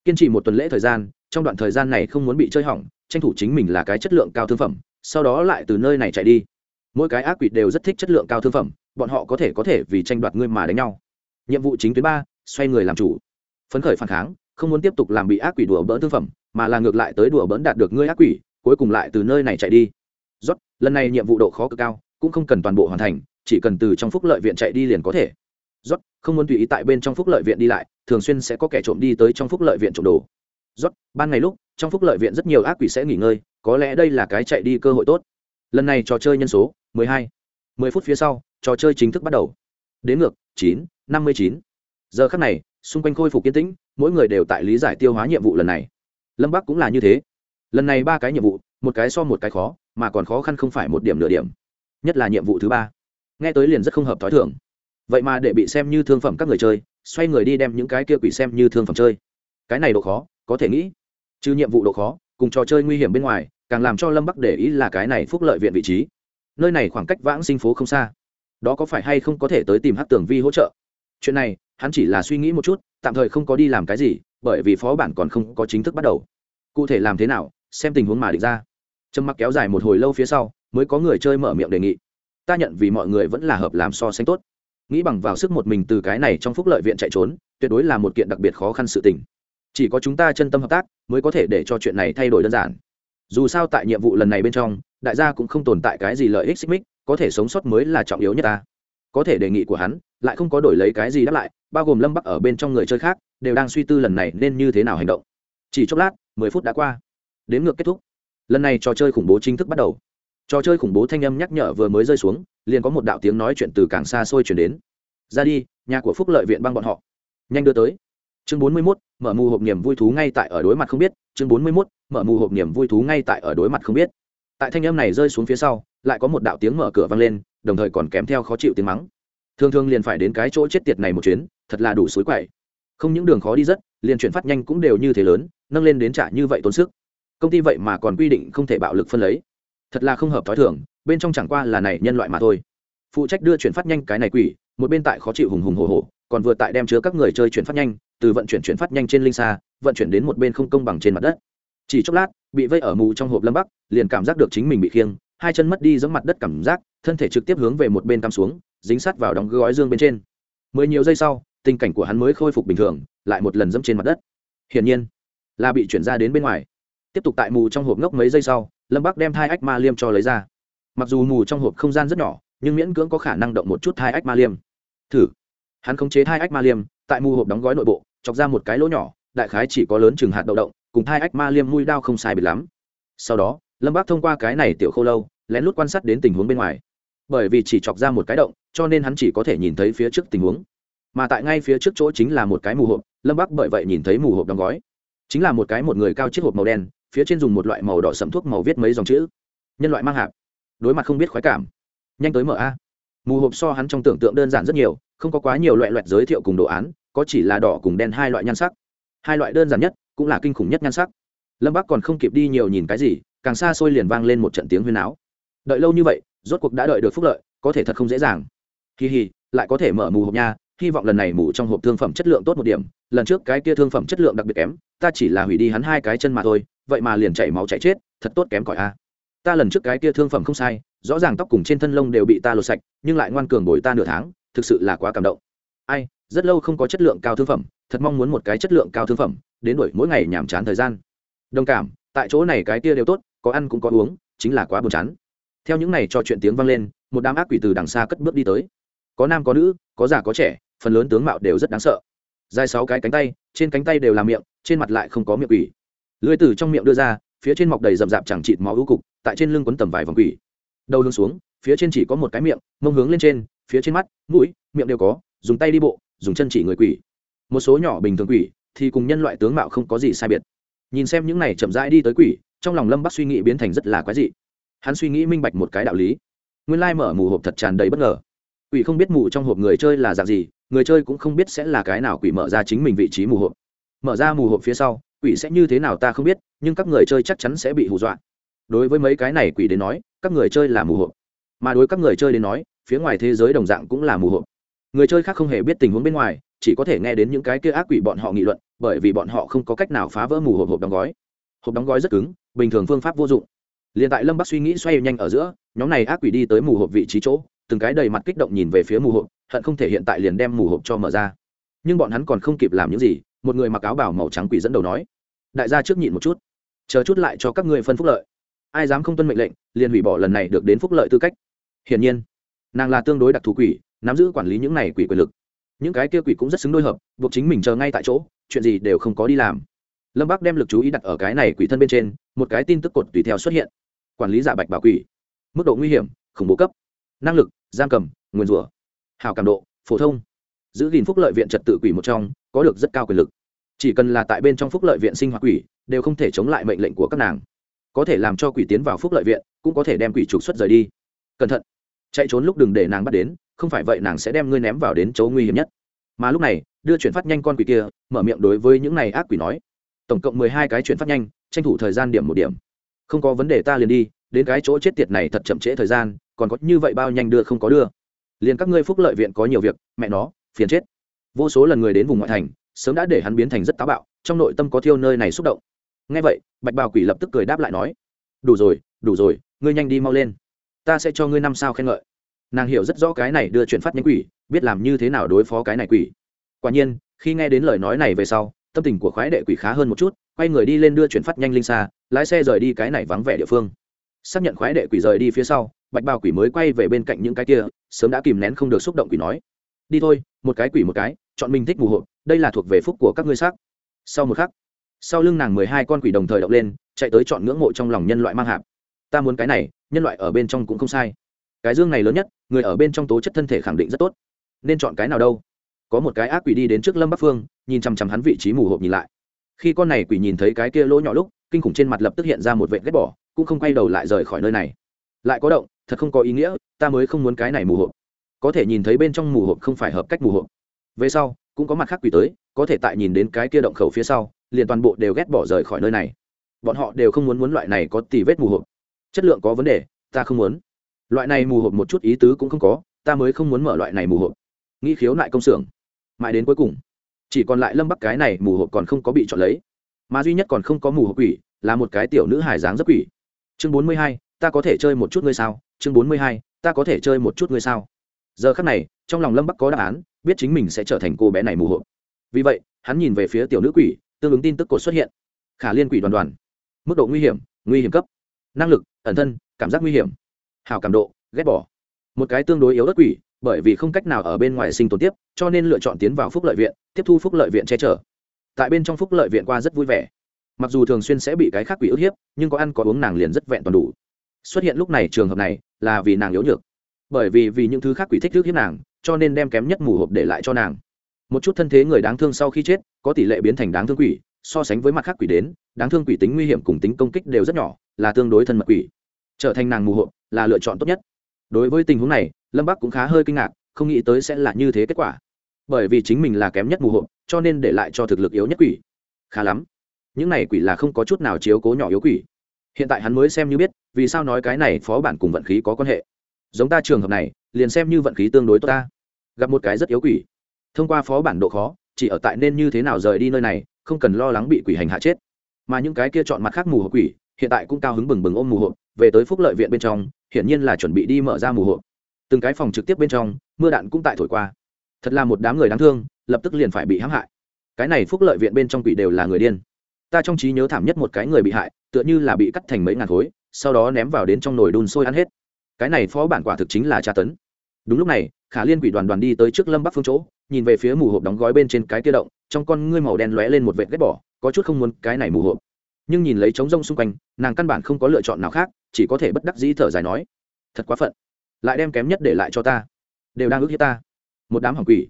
Kiên trì một tuần lễ thời gian, trong đoạn thời gian này không muốn bị chơi hỏng, tranh thủ chính mình là cái chất lượng cao thương phẩm, sau đó lại từ nơi này chạy đi mỗi cái ác quỷ đều rất thích chất lượng cao thương phẩm, bọn họ có thể có thể vì tranh đoạt ngươi mà đánh nhau. Nhiệm vụ chính tuyến ba, xoay người làm chủ. Phấn khởi phản kháng, không muốn tiếp tục làm bị ác quỷ đùa bỡn thương phẩm, mà là ngược lại tới đùa bỡn đạt được ngươi ác quỷ, cuối cùng lại từ nơi này chạy đi. Rót lần này nhiệm vụ độ khó cực cao, cũng không cần toàn bộ hoàn thành, chỉ cần từ trong phúc lợi viện chạy đi liền có thể. Rót không muốn tùy ý tại bên trong phúc lợi viện đi lại, thường xuyên sẽ có kẻ trộm đi tới trong phúc lợi viện trộm đồ. Rót ban ngày lúc, trong phúc lợi viện rất nhiều ác quỷ sẽ nghỉ ngơi, có lẽ đây là cái chạy đi cơ hội tốt. Lần này trò chơi nhân số 12. 10 phút phía sau trò chơi chính thức bắt đầu. Đến ngược 9, 59. giờ khắc này xung quanh khôi phục kiên tĩnh mỗi người đều tại lý giải tiêu hóa nhiệm vụ lần này. Lâm bắc cũng là như thế. Lần này ba cái nhiệm vụ một cái so một cái khó mà còn khó khăn không phải một điểm nửa điểm. Nhất là nhiệm vụ thứ ba. Nghe tới liền rất không hợp t h ó i thưởng vậy mà để bị xem như thương phẩm các người chơi xoay người đi đem những cái kia quỷ xem như thương phẩm chơi. Cái này độ khó có thể nghĩ. Trừ nhiệm vụ độ khó cùng trò chơi nguy hiểm bên ngoài càng làm cho lâm bắc để ý là cái này phúc lợi viện vị trí nơi này khoảng cách vãng sinh phố không xa. Đó có phải hay không có thể tới tìm hát tường vi hỗ trợ? Chuyện này, hắn chỉ là suy nghĩ một chút, tạm thời không có đi làm cái gì, bởi vì phó bản còn không có chính thức bắt đầu. Cụ thể làm thế nào, xem tình huống mà định ra. Trầm mặc kéo dài một hồi lâu phía sau, mới có người chơi mở miệng đề nghị. Ta nhận vì mọi người vẫn là hợp làm so sánh tốt. Nghĩ bằng vào sức một mình từ cái này trong phúc lợi viện chạy trốn, tuyệt đối là một kiện đặc biệt khó khăn sự tình. Chỉ có chúng ta chân tâm hợp tác, mới có thể để cho chuyện này thay đổi đơn giản. Dù sao tại nhiệm vụ lần này bên trong đại gia cũng không tồn tại cái gì lợi ích xích mích, có thể sống sót mới là trọng yếu nhất ta. Có thể đề nghị của hắn, lại không có đổi lấy cái gì đáp lại, bao gồm lâm bắc ở bên trong người chơi khác, đều đang suy tư lần này nên như thế nào hành động. Chỉ chốc lát, mười phút đã qua. Đến ngược kết thúc. Lần này trò chơi khủng bố chính thức bắt đầu. Trò chơi khủng bố thanh âm nhắc nhở vừa mới rơi xuống, liền có một đạo tiếng nói chuyện từ càng xa xôi chuyển đến. Ra đi, nhà của phúc lợi viện băng bọn họ. Nhanh đưa tới. Chương bốn mươi mốt, mở mù hộp niềm vui thú ngay tại ở đối mặt không biết. Chương bốn mươi mốt, mở mù hộp niềm vui thú ngay tại ở đối mặt không biết tại thanh âm này rơi xuống phía sau, lại có một đạo tiếng mở cửa vang lên, đồng thời còn kèm theo khó chịu tiếng mắng. Thường thường liền phải đến cái chỗ chết tiệt này một chuyến, thật là đủ suối quậy. Không những đường khó đi rất, liền chuyển phát nhanh cũng đều như thế lớn, nâng lên đến trả như vậy tốn sức. Công ty vậy mà còn quy định không thể bạo lực phân lấy. Thật là không hợp t h ó i thường, bên trong chẳng qua là này nhân loại mà thôi. Phụ trách đưa chuyển phát nhanh cái này quỷ, một bên tại khó chịu hùng hùng hồ hồ còn vừa tại đem chứa các người chơi chuyển phát nhanh, từ vận chuyển chuyển phát nhanh trên linh xa, vận chuyển đến một bên không công bằng trên mặt đất chỉ chốc lát, bị vây ở mù trong hộp lâm bắc, liền cảm giác được chính mình bị khiêng, hai chân mất đi giống mặt đất cảm giác, thân thể trực tiếp hướng về một bên cắm xuống, dính sát vào đóng gói dương bên trên. Mười nhiều giây sau, tình cảnh của hắn mới khôi phục bình thường, lại một lần dẫm trên mặt đất. Hiển nhiên, là bị chuyển ra đến bên ngoài. Tiếp tục tại mù trong hộp ngốc mấy giây sau, lâm bắc đem thai ách ma liêm cho lấy ra. Mặc dù mù trong hộp không gian rất nhỏ, nhưng miễn cưỡng có khả năng động một chút thai ách ma liêm. Thử. Hắn khống chế thai ách ma liêm, tại mù hộp đóng gói nội bộ, chọc ra một cái lỗ nhỏ, đại khái chỉ có lớn chừng hạt đậu động cùng hai ách ma liêm mùi đao không sai biệt lắm. Sau đó, lâm bác thông qua cái này tiểu khâu lâu, lén lút quan sát đến tình huống bên ngoài. Bởi vì chỉ chọc ra một cái động, cho nên hắn chỉ có thể nhìn thấy phía trước tình huống. Mà tại ngay phía trước chỗ chính là một cái mù hộp, lâm bác bởi vậy nhìn thấy mù hộp đóng gói. Chính là một cái một người cao chiếc hộp màu đen, phía trên dùng một loại màu đỏ sẫm thuốc màu viết mấy dòng chữ. Nhân loại mang hạp. Đối mặt không biết khoái cảm. Nhanh tới mở a. Mù hộp so hắn trong tưởng tượng đơn giản rất nhiều, không có quá nhiều loại loại giới thiệu cùng đồ án, có chỉ là đỏ cùng đen hai loại nhan sắc. Hai loại đơn giản nhất cũng là kinh khủng nhất nhan sắc. Lâm bắc còn không kịp đi nhiều nhìn cái gì, càng xa xôi liền vang lên một trận tiếng huyên áo đợi lâu như vậy, rốt cuộc đã đợi được phúc lợi, có thể thật không dễ dàng. Kỳ hì, lại có thể mở mù hộp nha, hy vọng lần này mù trong hộp thương phẩm chất lượng tốt một điểm, lần trước cái kia thương phẩm chất lượng đặc biệt kém, ta chỉ là hủy đi hắn hai cái chân mà thôi, vậy mà liền chảy máu chảy chết, thật tốt kém cỏi a. Ta lần trước cái kia thương phẩm không sai, rõ ràng tóc cùng trên thân lông đều bị ta lột sạch, nhưng lại ngoan cường bồi ta nửa tháng, thực sự là quá cảm động. Ai, rất lâu không có chất lượng cao thương phẩm thật mong muốn một cái chất lượng cao thương phẩm, đến đổi mỗi ngày nhàm chán thời gian. Đồng cảm, tại chỗ này cái kia đều tốt, có ăn cũng có uống, chính là quá buồn chán. Theo những này cho chuyện tiếng vang lên, một đám ác quỷ từ đằng xa cất bước đi tới. Có nam có nữ, có già có trẻ, phần lớn tướng mạo đều rất đáng sợ. Dài sáu cái cánh tay, trên cánh tay đều là miệng, trên mặt lại không có miệng quỷ. Lưỡi từ trong miệng đưa ra, phía trên mọc đầy rậm rạp chẳng chịt máu ưu cục, tại trên lưng quấn tầm vài vòng quỷ. Đầu hướng xuống, phía trên chỉ có một cái miệng, mông hướng lên trên, phía trên mắt, mũi, miệng đều có, dùng tay đi bộ, dùng chân chỉ người quỷ một số nhỏ bình thường quỷ, thì cùng nhân loại tướng mạo không có gì sai biệt. Nhìn xem những này chậm rãi đi tới quỷ, trong lòng lâm bắc suy nghĩ biến thành rất là quái dị. Hắn suy nghĩ minh bạch một cái đạo lý. Nguyên lai mở mù hộp thật tràn đầy bất ngờ. Quỷ không biết mù trong hộp người chơi là dạng gì, người chơi cũng không biết sẽ là cái nào quỷ mở ra chính mình vị trí mù hộp. Mở ra mù hộp phía sau, quỷ sẽ như thế nào ta không biết, nhưng các người chơi chắc chắn sẽ bị hù dọa. Đối với mấy cái này quỷ đến nói, các người chơi là mù hộp. Mà đối các người chơi đến nói, phía ngoài thế giới đồng dạng cũng là mù hộp. Người chơi khác không hề biết tình huống bên ngoài chỉ có thể nghe đến những cái kia ác quỷ bọn họ nghị luận, bởi vì bọn họ không có cách nào phá vỡ mù hộp hộp đóng gói. Hộp đóng gói rất cứng, bình thường phương pháp vô dụng. Liền tại lâm bắc suy nghĩ xoay nhanh ở giữa, nhóm này ác quỷ đi tới mù hộp vị trí chỗ, từng cái đầy mặt kích động nhìn về phía mù hộp, hận không thể hiện tại liền đem mù hộp cho mở ra. Nhưng bọn hắn còn không kịp làm những gì, một người mặc áo bảo màu trắng quỷ dẫn đầu nói, đại gia trước nhịn một chút, chờ chút lại cho các ngươi phân phúc lợi. Ai dám không tuân mệnh lệnh, liền hủy bỏ lần này được đến phúc lợi tư cách. Hiển nhiên, nàng là tương đối đặc thù quỷ, nắm giữ quản lý những này quỷ quyền lực những cái kia quỷ cũng rất xứng đôi hợp, buộc chính mình chờ ngay tại chỗ, chuyện gì đều không có đi làm. Lâm bác đem lực chú ý đặt ở cái này quỷ thân bên trên, một cái tin tức cột tùy theo xuất hiện. Quản lý giả bạch bảo quỷ. Mức độ nguy hiểm, khủng bố cấp. Năng lực, giam cầm nguyên rủa. Hào cảm độ, phổ thông. Giữ gìn phúc lợi viện trật tự quỷ một trong, có được rất cao quyền lực. Chỉ cần là tại bên trong phúc lợi viện sinh hoạt quỷ, đều không thể chống lại mệnh lệnh của các nàng. Có thể làm cho quỷ tiến vào phúc lợi viện, cũng có thể đem quỷ trục xuất rời đi. Cẩn thận. Chạy trốn lúc đừng để nàng bắt đến không phải vậy nàng sẽ đem ngươi ném vào đến chỗ nguy hiểm nhất. Mà lúc này, đưa chuyển phát nhanh con quỷ kia, mở miệng đối với những này ác quỷ nói. Tổng cộng mười hai cái chuyển phát nhanh, tranh thủ thời gian điểm một điểm. Không có vấn đề ta liền đi, đến cái chỗ chết tiệt này thật chậm trễ thời gian, còn có như vậy bao nhanh đưa không có đưa. Liền các ngươi phúc lợi viện có nhiều việc, mẹ nó, phiền chết. Vô số lần người đến vùng ngoại thành, sớm đã để hắn biến thành rất táo bạo, trong nội tâm có thiêu nơi này xúc động. Ngay vậy, bạch bào quỷ lập tức cười đáp lại nói. Đủ rồi đủ rồi, ngươi nhanh đi mau lên. Ta sẽ cho ngươi năm sao khen ngợi nàng hiểu rất rõ cái này đưa chuyển phát nhanh quỷ, biết làm như thế nào đối phó cái này quỷ. Quả nhiên, khi nghe đến lời nói này về sau, tâm tình của khoái đệ quỷ khá hơn một chút, quay người đi lên đưa chuyển phát nhanh linh xa, lái xe rời đi cái này vắng vẻ địa phương. Xác nhận khoái đệ quỷ rời đi phía sau, bạch bào quỷ mới quay về bên cạnh những cái kia, sớm đã kìm nén không được xúc động quỷ nói. Đi thôi, một cái quỷ một cái, chọn mình thích mù hộp đây là thuộc về phúc của các ngươi xác. Sau một khắc, sau lưng nàng mười hai con quỷ đồng thời động lên, chạy tới chọn ngưỡng mộ trong lòng nhân loại mang hạp. Ta muốn cái này, nhân loại ở bên trong cũng không sai cái dương này lớn nhất, người ở bên trong tố chất thân thể khẳng định rất tốt. Nên chọn cái nào đâu? Có một cái ác quỷ đi đến trước lâm bắc phương, nhìn chằm chằm hắn vị trí mù hộp nhìn lại. Khi con này quỷ nhìn thấy cái kia lỗ nhỏ lúc, kinh khủng trên mặt lập tức hiện ra một vệ ghét bỏ, cũng không quay đầu lại rời khỏi nơi này. Lại có động, thật không có ý nghĩa, ta mới không muốn cái này mù hộp. Có thể nhìn thấy bên trong mù hộp không phải hợp cách mù hộp. Về sau, cũng có mặt khác quỷ tới, có thể tại nhìn đến cái kia động khẩu phía sau, liền toàn bộ đều ghét bỏ rời khỏi nơi này. Bọn họ đều không muốn muốn loại này có tì vết mù hộp. Chất lượng có vấn đề, ta không muốn loại này mù hộp một chút ý tứ cũng không có, ta mới không muốn mở loại này mù hộp nghĩ khiếu nại công xưởng. Mãi đến cuối cùng, chỉ còn lại lâm bắc cái này mù hộp còn không có bị chọn lấy. Mà duy nhất còn không có mù hộp quỷ, là một cái tiểu nữ hài dáng dấp quỷ. Chương bốn mươi hai, ta có thể chơi một chút ngươi sao? Chương bốn mươi hai, ta có thể chơi một chút ngươi sao? Giờ khắc này, trong lòng lâm bắc có đáp án, biết chính mình sẽ trở thành cô bé này mù hộp vì vậy, hắn nhìn về phía tiểu nữ quỷ, tương ứng tin tức cột xuất hiện. Khả liên quỷ đoàn đoàn. Mức độ nguy hiểm nguy hiểm cấp. Năng lực, ẩn thân, cảm giác nguy hiểm hào cảm độ, ghét bỏ. Một cái tương đối yếu đất quỷ, bởi vì không cách nào ở bên ngoài sinh tồn tiếp, cho nên lựa chọn tiến vào phúc lợi viện, tiếp thu phúc lợi viện che chở. Tại bên trong phúc lợi viện qua rất vui vẻ. Mặc dù thường xuyên sẽ bị cái khác quỷ ức hiếp, nhưng có ăn có uống nàng liền rất vẹn toàn đủ. Xuất hiện lúc này trường hợp này, là vì nàng yếu nhược. Bởi vì vì những thứ khác quỷ thích thức hiếp nàng, cho nên đem kém nhất mù hộp để lại cho nàng. Một chút thân thế người đáng thương sau khi chết, có tỷ lệ biến thành đáng thương quỷ, so sánh với mặt khác quỷ đến, đáng thương quỷ tính nguy hiểm cùng tính công kích đều rất nhỏ, là tương đối thân mật quỷ trở thành nàng mù hộ, là lựa chọn tốt nhất. Đối với tình huống này, lâm bắc cũng khá hơi kinh ngạc, không nghĩ tới sẽ là như thế kết quả. Bởi vì chính mình là kém nhất mù hộ, cho nên để lại cho thực lực yếu nhất quỷ. Khá lắm. Những này quỷ là không có chút nào chiếu cố nhỏ yếu quỷ. Hiện tại hắn mới xem như biết, vì sao nói cái này phó bản cùng vận khí có quan hệ. Giống ta trường hợp này, liền xem như vận khí tương đối tốt ta. Gặp một cái rất yếu quỷ. Thông qua phó bản độ khó, chỉ ở tại nên như thế nào rời đi nơi này, không cần lo lắng bị quỷ hành hạ chết. Mà những cái kia chọn mặt khác mù hộ quỷ hiện tại cũng cao hứng bừng bừng ôm mù hộp, về tới phúc lợi viện bên trong, hiển nhiên là chuẩn bị đi mở ra mù hộp. Từng cái phòng trực tiếp bên trong, mưa đạn cũng tại thổi qua. Thật là một đám người đáng thương, lập tức liền phải bị hãm hại. Cái này phúc lợi viện bên trong quỷ đều là người điên. Ta trong trí nhớ thảm nhất một cái người bị hại, tựa như là bị cắt thành mấy ngàn khối, sau đó ném vào đến trong nồi đun sôi ăn hết. Cái này phó bản quả thực chính là tra tấn. Đúng lúc này, khả liên quỷ đoàn đoàn đi tới trước lâm bắc phương chỗ, nhìn về phía mù hộp đóng gói bên trên cái kia động, trong con ngươi màu đen lóe lên một vệt ghép bỏ, có chút không muốn cái này mù hộp nhưng nhìn lấy trống rông xung quanh, nàng căn bản không có lựa chọn nào khác, chỉ có thể bất đắc dĩ thở dài nói, thật quá phận, lại đem kém nhất để lại cho ta, đều đang ước hiếp ta. Một đám hỏng quỷ,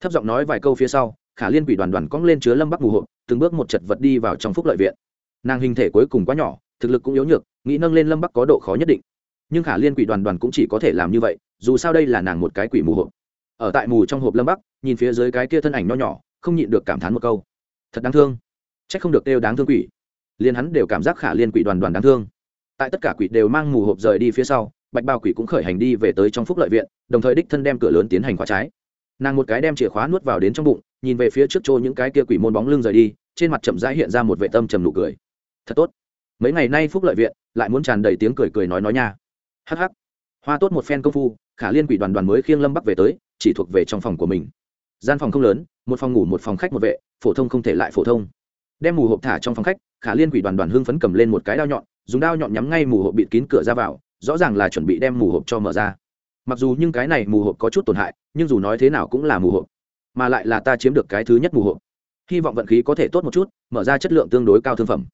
thấp giọng nói vài câu phía sau, khả liên quỷ đoàn đoàn cong lên chứa lâm bắc mù hộp từng bước một chật vật đi vào trong phúc lợi viện. Nàng hình thể cuối cùng quá nhỏ, thực lực cũng yếu nhược, nghĩ nâng lên lâm bắc có độ khó nhất định. Nhưng khả liên quỷ đoàn đoàn cũng chỉ có thể làm như vậy, dù sao đây là nàng một cái quỷ mù hộp ở tại mù trong hộp lâm bắc, nhìn phía dưới cái kia thân ảnh nho nhỏ, không nhịn được cảm thán một câu. Thật đáng thương c h ắ c không được đều đáng thương quỷ liền hắn đều cảm giác khả liên quỷ đoàn đoàn đáng thương. Tại tất cả quỷ đều mang mù hộp rời đi phía sau, bạch bao quỷ cũng khởi hành đi về tới trong phúc lợi viện, đồng thời đích thân đem cửa lớn tiến hành khóa trái. Nàng một cái đem chìa khóa nuốt vào đến trong bụng, nhìn về phía trước chỗ những cái kia quỷ môn bóng lưng rời đi, trên mặt chậm rãi hiện ra một vệ tâm trầm nụ cười. Thật tốt. Mấy ngày nay phúc lợi viện lại muốn tràn đầy tiếng cười cười nói nói nha. Hh hoa tốt một phen công phu, khả liên quỷ đoàn đoàn mới khiêng lâm bắc về tới, chỉ thuộc về trong phòng của mình. Gian phòng không lớn, một phòng ngủ một phòng khách một vệ, phổ thông không thể lại phổ thông. Đem mù hộp thả trong phòng khách khả liên quỷ đoàn đoàn hưng phấn cầm lên một cái đao nhọn, dùng đao nhọn nhắm ngay mù hộp bịt kín cửa ra vào, rõ ràng là chuẩn bị đem mù hộp cho mở ra. Mặc dù nhưng cái này mù hộp có chút tổn hại, nhưng dù nói thế nào cũng là mù hộp, mà lại là ta chiếm được cái thứ nhất mù hộp. Hy vọng vận khí có thể tốt một chút, mở ra chất lượng tương đối cao thương phẩm.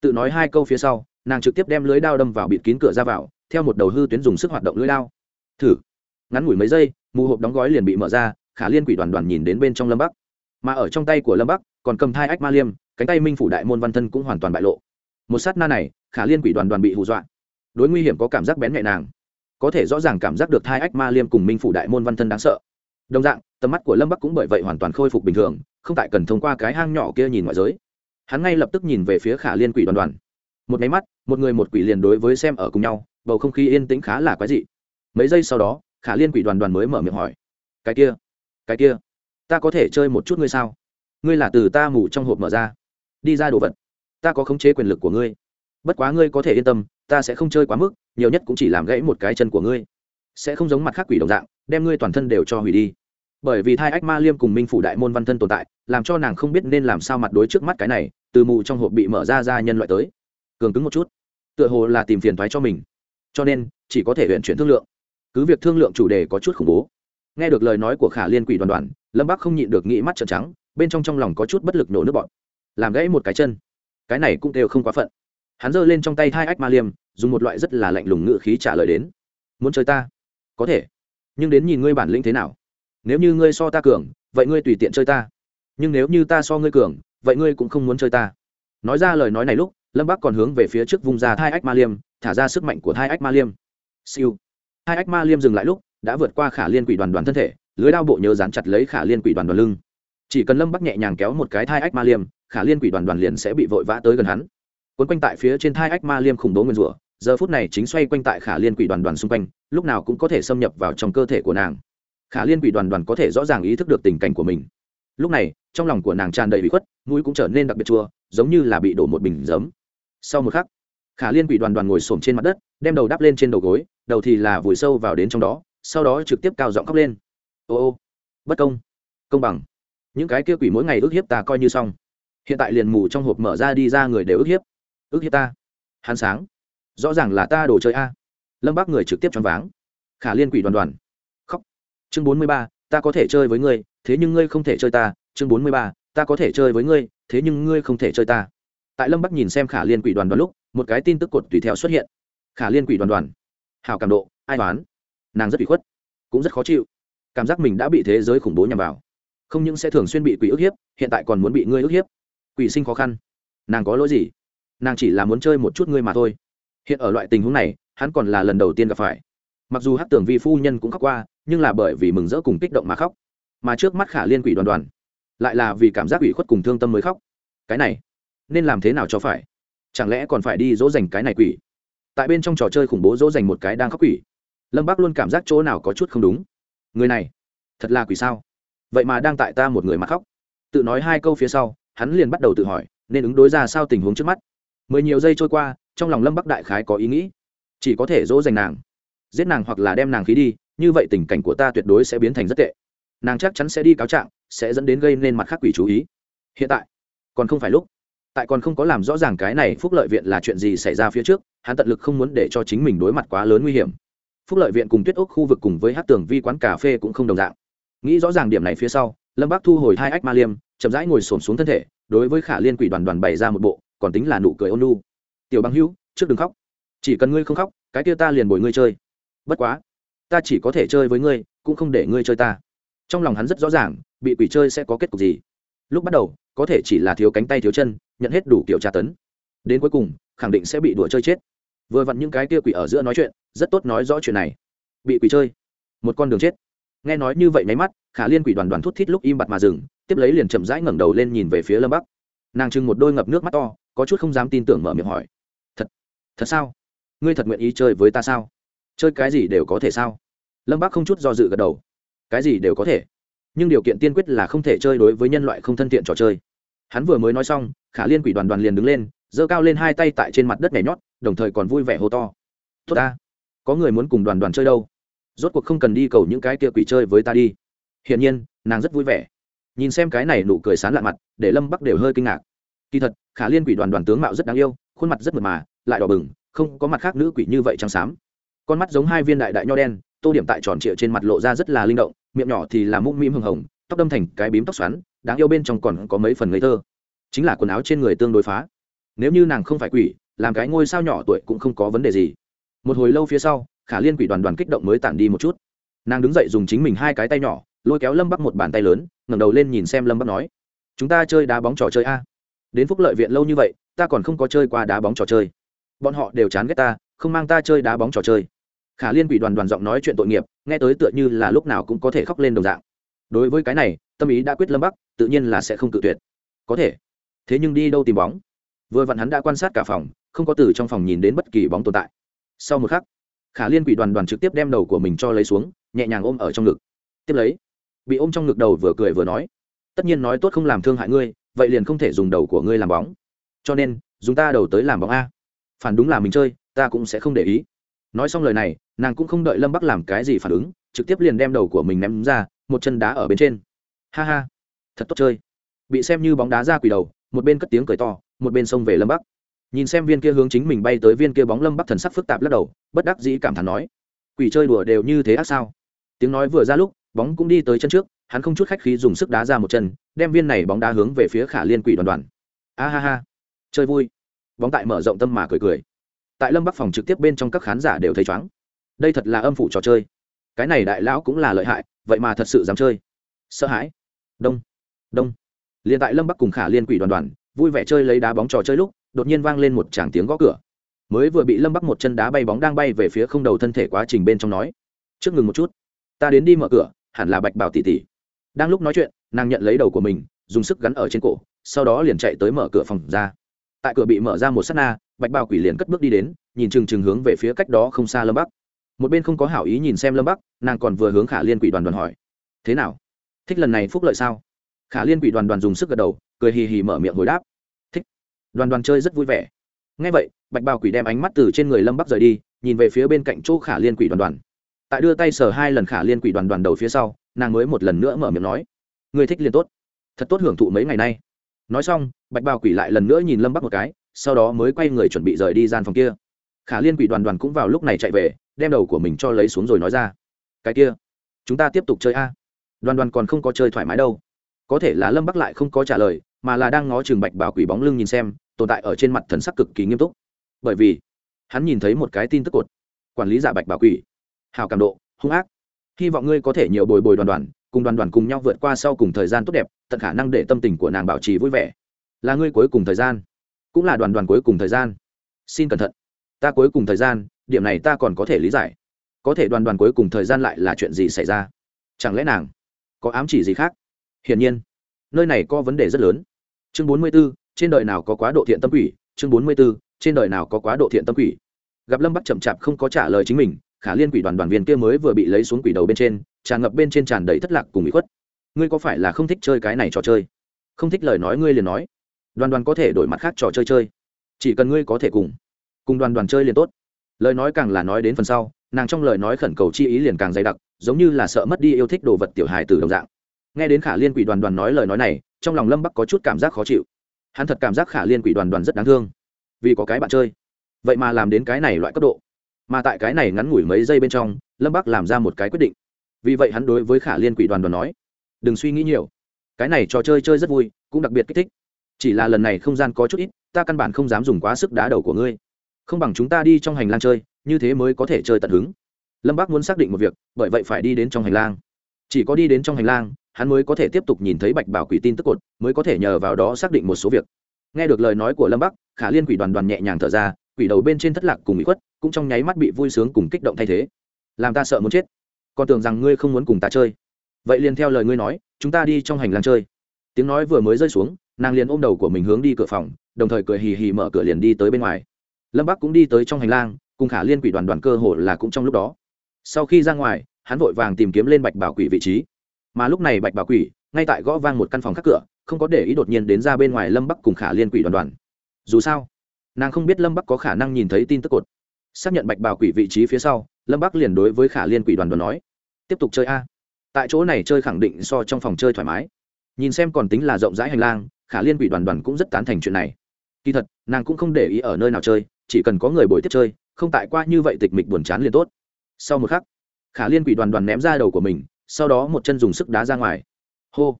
Tự nói hai câu phía sau, nàng trực tiếp đem lưới đao đâm vào bịt kín cửa ra vào, theo một đầu hư tuyến dùng sức hoạt động lưới đao. Thử. Ngắn ngủi mấy giây, mù hộp đóng gói liền bị mở ra, khả liên quỷ đoàn đoàn nhìn đến bên trong lâm bắc. Mà ở trong tay của lâm bắc, còn cầm thai ách ma liêm cánh tay minh phủ đại môn văn thân cũng hoàn toàn bại lộ. Một sát na này, khả liên quỷ đoàn đoàn bị hù dọa. Đối nguy hiểm có cảm giác bén nhẹ nàng. Có thể rõ ràng cảm giác được thai ách ma liêm cùng minh phủ đại môn văn thân đáng sợ. Đồng dạng, tầm mắt của lâm bắc cũng bởi vậy hoàn toàn khôi phục bình thường, không tại cần thông qua cái hang nhỏ kia nhìn ngoại giới. Hắn ngay lập tức nhìn về phía khả liên quỷ đoàn đoàn. Một máy mắt, một người một quỷ liền đối với xem ở cùng nhau, bầu không khí yên tĩnh khá là quái dị. Mấy giây sau đó, khả liên quỷ đoàn đoàn mới mở miệng hỏi. Cái kia cái kia, ta có thể chơi một chút ngươi sao? Ngươi là từ ta mù trong hộp mở ra đi ra đồ vật. Ta có khống chế quyền lực của ngươi. Bất quá ngươi có thể yên tâm, ta sẽ không chơi quá mức, nhiều nhất cũng chỉ làm gãy một cái chân của ngươi. Sẽ không giống mặt khác quỷ đồng dạng, đem ngươi toàn thân đều cho hủy đi. Bởi vì thai ách ma liêm cùng minh phủ đại môn văn thân tồn tại, làm cho nàng không biết nên làm sao mặt đối trước mắt cái này, từ mù trong hộp bị mở ra ra nhân loại tới. Cường cứng một chút. Tựa hồ là tìm phiền thoái cho mình. Cho nên, chỉ có thể huyện chuyển thương lượng. Cứ việc thương lượng chủ đề có chút khủng bố. Nghe được lời nói của khả liên quỷ đoàn đoàn, lâm bắc không nhịn được nghĩ mắt trợn trắng, bên trong trong lòng có chút bất lực nổ nước bọn làm gãy một cái chân. Cái này cũng đều không quá phận. Hắn giơ lên trong tay hai ách ma liêm, dùng một loại rất là lạnh lùng ngự khí trả lời đến. Muốn chơi ta? Có thể. Nhưng đến nhìn ngươi bản lĩnh thế nào? Nếu như ngươi so ta cường, vậy ngươi tùy tiện chơi ta. Nhưng nếu như ta so ngươi cường, vậy ngươi cũng không muốn chơi ta. Nói ra lời nói này lúc, lâm bắc còn hướng về phía trước vùng ra thai ách ma liêm, thả ra sức mạnh của thai ách ma liêm. Siêu. Hai ách ma liêm dừng lại lúc, đã vượt qua khả liên quỷ đoàn đoàn thân thể, lưới đao bộ nhớ dán chặt lấy khả liên quỷ đoàn đoàn lưng. Chỉ cần lâm bắc nhẹ nhàng kéo một cái thai ách ma liêm khả liên quỷ đoàn đoàn liền sẽ bị vội vã tới gần hắn. Quấn quanh tại phía trên thai ách ma liêm khủng bố nguyên rủa, giờ phút này chính xoay quanh tại khả liên quỷ đoàn đoàn xung quanh, lúc nào cũng có thể xâm nhập vào trong cơ thể của nàng. Khả liên quỷ đoàn đoàn có thể rõ ràng ý thức được tình cảnh của mình. Lúc này, trong lòng của nàng tràn đầy bị khuất, mũi cũng trở nên đặc biệt chua, giống như là bị đổ một bình giấm. Sau một khắc, khả liên quỷ đoàn đoàn ngồi xổm trên mặt đất, đem đầu đắp lên trên đầu gối, đầu thì là vùi sâu vào đến trong đó, sau đó trực tiếp cao giọng khóc lên. Ô ô, bất công công bằng. Những cái kia quỷ mỗi ngày ước hiếp ta coi như xong hiện tại liền mù trong hộp mở ra đi ra người đều ức hiếp. Ức hiếp ta. Hắn sáng. Rõ ràng là ta đồ chơi a. Lâm bác người trực tiếp choáng váng. Khả liên quỷ đoàn đoàn. Khóc. Chương bốn mươi ba, ta có thể chơi với ngươi, thế nhưng ngươi không thể chơi ta. Chương bốn mươi ba, ta có thể chơi với ngươi, thế nhưng ngươi không thể chơi ta. Tại lâm bắc nhìn xem khả liên quỷ đoàn đoàn lúc, một cái tin tức cột tùy theo xuất hiện. Khả liên quỷ đoàn đoàn. Hào cảm độ, ai toán nàng rất bị khuất, cũng rất khó chịu. Cảm giác mình đã bị thế giới khủng bố nhằm vào. Không những sẽ thường xuyên bị quỷ ức hiếp, hiện tại còn muốn bị ngươi ức hiếp quỷ sinh khó khăn. Nàng có lỗi gì? Nàng chỉ là muốn chơi một chút ngươi mà thôi. Hiện ở loại tình huống này, hắn còn là lần đầu tiên gặp phải. Mặc dù hát tưởng vi phu nhân cũng khóc qua, nhưng là bởi vì mừng rỡ cùng kích động mà khóc. Mà trước mắt khả liên quỷ đoàn đoàn, lại là vì cảm giác ủy khuất cùng thương tâm mới khóc. Cái này, nên làm thế nào cho phải? Chẳng lẽ còn phải đi dỗ dành cái này quỷ? Tại bên trong trò chơi khủng bố dỗ dành một cái đang khóc quỷ. Lâm bác luôn cảm giác chỗ nào có chút không đúng. Người này, thật là quỷ sao? Vậy mà đang tại ta một người mà khóc. Tự nói hai câu phía sau hắn liền bắt đầu tự hỏi, nên ứng đối ra sao tình huống trước mắt. Mười nhiều giây trôi qua, trong lòng lâm bắc đại khái có ý nghĩ, chỉ có thể dỗ dành nàng. Giết nàng hoặc là đem nàng khí đi, như vậy tình cảnh của ta tuyệt đối sẽ biến thành rất tệ. Nàng chắc chắn sẽ đi cáo trạng, sẽ dẫn đến gây nên mặt khác quỷ chú ý. Hiện tại, còn không phải lúc. Tại còn không có làm rõ ràng cái này phúc lợi viện là chuyện gì xảy ra phía trước, hắn tận lực không muốn để cho chính mình đối mặt quá lớn nguy hiểm. Phúc lợi viện cùng tuyết ốc khu vực cùng với hát tường vi quán cà phê cũng không đồng dạng. Nghĩ rõ ràng điểm này phía sau, lâm bác thu hồi hai ách ma liêm chậm rãi ngồi xổm xuống thân thể, đối với khả liên quỷ đoàn đoàn bày ra một bộ, còn tính là nụ cười ôn lu tiểu Băng hữu, trước đừng khóc. Chỉ cần ngươi không khóc, cái kia ta liền bồi ngươi chơi. Bất quá, ta chỉ có thể chơi với ngươi, cũng không để ngươi chơi ta. Trong lòng hắn rất rõ ràng, bị quỷ chơi sẽ có kết cục gì. Lúc bắt đầu, có thể chỉ là thiếu cánh tay thiếu chân, nhận hết đủ kiểu tra tấn. Đến cuối cùng, khẳng định sẽ bị đùa chơi chết. Vừa vặn những cái kia quỷ ở giữa nói chuyện, rất tốt nói rõ chuyện này. Bị quỷ chơi, một con đường chết. Nghe nói như vậy nháy mắt, khả liên quỷ đoàn đoàn thút thít lúc im bặt mà dừng tiếp lấy liền chậm rãi ngẩng đầu lên nhìn về phía lâm bắc nàng trưng một đôi ngập nước mắt to có chút không dám tin tưởng mở miệng hỏi thật thật sao ngươi thật nguyện ý chơi với ta sao chơi cái gì đều có thể sao lâm bắc không chút do dự gật đầu cái gì đều có thể nhưng điều kiện tiên quyết là không thể chơi đối với nhân loại không thân thiện trò chơi hắn vừa mới nói xong khả liên quỷ đoàn đoàn liền đứng lên giơ cao lên hai tay tại trên mặt đất nhảy nhót đồng thời còn vui vẻ hô to tốt ta có người muốn cùng đoàn đoàn chơi đâu rốt cuộc không cần đi cầu những cái kia quỷ chơi với ta đi hiển nhiên nàng rất vui vẻ nhìn xem cái này nụ cười sán lạ mặt, để lâm bắc đều hơi kinh ngạc. Kỳ thật, khả liên quỷ đoàn đoàn tướng mạo rất đáng yêu, khuôn mặt rất mượt mà, lại đỏ bừng, không có mặt khác nữ quỷ như vậy trắng xám. Con mắt giống hai viên đại đại nho đen, tô điểm tại tròn trịa trên mặt lộ ra rất là linh động, miệng nhỏ thì là mũm mĩm hồng hồng, tóc đâm thành cái bím tóc xoắn, đáng yêu bên trong còn có mấy phần ngây thơ. Chính là quần áo trên người tương đối phá. Nếu như nàng không phải quỷ, làm cái ngôi sao nhỏ tuổi cũng không có vấn đề gì. Một hồi lâu phía sau, khả liên quỷ đoàn đoàn kích động mới tản đi một chút. Nàng đứng dậy dùng chính mình hai cái tay nhỏ, lôi kéo lâm bắc một bàn tay lớn ngẩng đầu lên nhìn xem lâm bắc nói, chúng ta chơi đá bóng trò chơi a. Đến phúc lợi viện lâu như vậy, ta còn không có chơi qua đá bóng trò chơi. Bọn họ đều chán ghét ta, không mang ta chơi đá bóng trò chơi. Khả liên quỷ đoàn đoàn giọng nói chuyện tội nghiệp, nghe tới tựa như là lúc nào cũng có thể khóc lên đồng dạng. Đối với cái này, tâm ý đã quyết lâm bắc, tự nhiên là sẽ không tự tuyệt. Có thể. Thế nhưng đi đâu tìm bóng? Vừa vặn hắn đã quan sát cả phòng, không có từ trong phòng nhìn đến bất kỳ bóng tồn tại. Sau một khắc, khả liên quỷ đoàn đoàn trực tiếp đem đầu của mình cho lấy xuống, nhẹ nhàng ôm ở trong ngực. Tiếp lấy bị ôm trong ngực đầu vừa cười vừa nói, tất nhiên nói tốt không làm thương hại ngươi, vậy liền không thể dùng đầu của ngươi làm bóng. Cho nên, dùng ta đầu tới làm bóng a. Phản đúng là mình chơi, ta cũng sẽ không để ý. Nói xong lời này, nàng cũng không đợi lâm bắc làm cái gì phản ứng, trực tiếp liền đem đầu của mình ném ra, một chân đá ở bên trên. Ha ha, thật tốt chơi. Bị xem như bóng đá ra quỷ đầu, một bên cất tiếng cười to, một bên xông về lâm bắc. Nhìn xem viên kia hướng chính mình bay tới viên kia bóng, lâm bắc thần sắc phức tạp lắc đầu, bất đắc dĩ cảm thán nói, quỷ chơi đùa đều như thế ác sao? Tiếng nói vừa ra lúc bóng cũng đi tới chân trước, hắn không chút khách khí dùng sức đá ra một chân, đem viên này bóng đá hướng về phía khả liên quỷ đoàn đoàn. A ha ha. Chơi vui. Bóng tại mở rộng tâm mà cười cười. Tại lâm bắc phòng trực tiếp bên trong các khán giả đều thấy chóng đây thật là âm phủ trò chơi. Cái này đại lão cũng là lợi hại, vậy mà thật sự dám chơi. Sợ hãi. Đông. Đông. Liền tại lâm bắc cùng khả liên quỷ đoàn đoàn, vui vẻ chơi lấy đá bóng trò chơi lúc, đột nhiên vang lên một tràng tiếng gõ cửa. Mới vừa bị lâm bắc một chân đá bay bóng đang bay về phía không đầu thân thể quá trình bên trong nói. Trước ngừng một chút. Ta đến đi mở cửa hẳn là bạch bảo tỷ tỷ. Đang lúc nói chuyện, nàng nhận lấy đầu của mình, dùng sức gắn ở trên cổ, sau đó liền chạy tới mở cửa phòng ra. Tại cửa bị mở ra một s á t na, bạch bảo quỷ liền cất bước đi đến, nhìn chừng chừng hướng về phía cách đó không xa lâm bắc. Một bên không có hảo ý nhìn xem lâm bắc, nàng còn vừa hướng khả liên quỷ đoàn đoàn hỏi. Thế nào? Thích lần này phúc lợi sao? Khả liên quỷ đoàn đoàn dùng sức gật đầu, cười hì hì mở miệng hồi đáp. Thích. Đoàn đoàn chơi rất vui vẻ. Ngay vậy, bạch bào quỷ đem ánh mắt từ trên người lâm bắc rời đi, nhìn về phía bên cạnh chỗ khả liên quỷ đoàn đoàn tại đưa tay sờ hai lần khả liên quỷ đoàn đoàn đầu phía sau, nàng mới một lần nữa mở miệng nói người thích liền tốt. Thật tốt hưởng thụ mấy ngày nay. Nói xong, bạch bào quỷ lại lần nữa nhìn lâm bắc một cái, sau đó mới quay người chuẩn bị rời đi gian phòng kia. Khả liên quỷ đoàn đoàn cũng vào lúc này chạy về, đem đầu của mình cho lấy xuống rồi nói ra, cái kia, chúng ta tiếp tục chơi a. Đoàn đoàn còn không có chơi thoải mái đâu. Có thể là lâm bắc lại không có trả lời, mà là đang ngó chừng bạch bào quỷ bóng lưng nhìn xem, tồn tại ở trên mặt thần sắc cực kỳ nghiêm túc. Bởi vì, hắn nhìn thấy một cái tin tức cột. Quản lý giả bạch bào quỷ hào cảm độ hung ác. Hy vọng ngươi có thể nhiều bồi bồi đoàn đoàn cùng đoàn đoàn cùng nhau vượt qua sau cùng thời gian tốt đẹp tận khả năng để tâm tình của nàng bảo trì vui vẻ. Là ngươi cuối cùng thời gian cũng là đoàn đoàn cuối cùng thời gian. Xin cẩn thận. Ta cuối cùng thời gian điểm này ta còn có thể lý giải. Có thể đoàn đoàn cuối cùng thời gian lại là chuyện gì xảy ra? Chẳng lẽ nàng có ám chỉ gì khác? Hiển nhiên nơi này có vấn đề rất lớn. Chương bốn mươi 44, trên đời nào có quá độ thiện tâm quỷ? Chương bốn mươi 44, trên đời nào có quá độ thiện tâm quỷ? Gặp lâm bắc chậm chạp không có trả lời chính mình khả liên quỷ đoàn đoàn viên kia mới vừa bị lấy xuống quỷ đầu bên trên, tràn ngập bên trên tràn đầy thất lạc cùng bị khuất. Ngươi có phải là không thích chơi cái này trò chơi? Không thích lời nói ngươi liền nói. Đoàn đoàn có thể đổi mặt khác trò chơi chơi. Chỉ cần ngươi có thể cùng cùng đoàn đoàn chơi liền tốt. Lời nói càng là nói đến phần sau, nàng trong lời nói khẩn cầu chi ý liền càng dày đặc, giống như là sợ mất đi yêu thích đồ vật tiểu hài từ đồng dạng. Nghe đến khả liên quỷ đoàn đoàn nói lời nói này, trong lòng lâm bắc có chút cảm giác khó chịu. Hắn thật cảm giác khả liên quỷ đoàn đoàn rất đáng thương. Vì có cái bạn chơi. Vậy mà làm đến cái này loại cấp độ mà tại cái này ngắn ngủi mấy giây bên trong, lâm bắc làm ra một cái quyết định. Vì vậy hắn đối với khả liên quỷ đoàn đoàn nói, đừng suy nghĩ nhiều. Cái này trò chơi chơi rất vui, cũng đặc biệt kích thích. Chỉ là lần này không gian có chút ít, ta căn bản không dám dùng quá sức đá đầu của ngươi. Không bằng chúng ta đi trong hành lang chơi, như thế mới có thể chơi tận hứng. Lâm bác muốn xác định một việc, bởi vậy phải đi đến trong hành lang. Chỉ có đi đến trong hành lang, hắn mới có thể tiếp tục nhìn thấy bạch bảo quỷ tin tức cột, mới có thể nhờ vào đó xác định một số việc. Nghe được lời nói của lâm bắc, khả liên quỷ đoàn đoàn nhẹ nhàng thở ra, quỷ đầu bên trên thất lạc cùng bị khuất cũng trong nháy mắt bị vui sướng cùng kích động thay thế. Làm ta sợ muốn chết. Còn tưởng rằng ngươi không muốn cùng ta chơi. Vậy liền theo lời ngươi nói, chúng ta đi trong hành lang chơi. Tiếng nói vừa mới rơi xuống, nàng liền ôm đầu của mình hướng đi cửa phòng, đồng thời cười hì hì mở cửa liền đi tới bên ngoài. Lâm bắc cũng đi tới trong hành lang, cùng khả liên quỷ đoàn đoàn cơ hồ là cũng trong lúc đó. Sau khi ra ngoài, hắn vội vàng tìm kiếm lên bạch bảo quỷ vị trí. Mà lúc này bạch bảo quỷ, ngay tại gõ vang một căn phòng khác cửa, không có để ý đột nhiên đến ra bên ngoài lâm bắc cùng khả liên quỷ đoàn đoàn. Dù sao, nàng không biết lâm bắc có khả năng nhìn thấy tin tức cột xác nhận bạch bảo quỷ vị trí phía sau, lâm bắc liền đối với khả liên quỷ đoàn đoàn nói, tiếp tục chơi a. Tại chỗ này chơi khẳng định so trong phòng chơi thoải mái. Nhìn xem còn tính là rộng rãi hành lang, khả liên quỷ đoàn đoàn cũng rất tán thành chuyện này. Kỳ thật, nàng cũng không để ý ở nơi nào chơi, chỉ cần có người bồi tiếp chơi, không tại qua như vậy tịch mịch buồn chán liền tốt. Sau một khắc, khả liên quỷ đoàn đoàn ném ra đầu của mình, sau đó một chân dùng sức đá ra ngoài. Hô!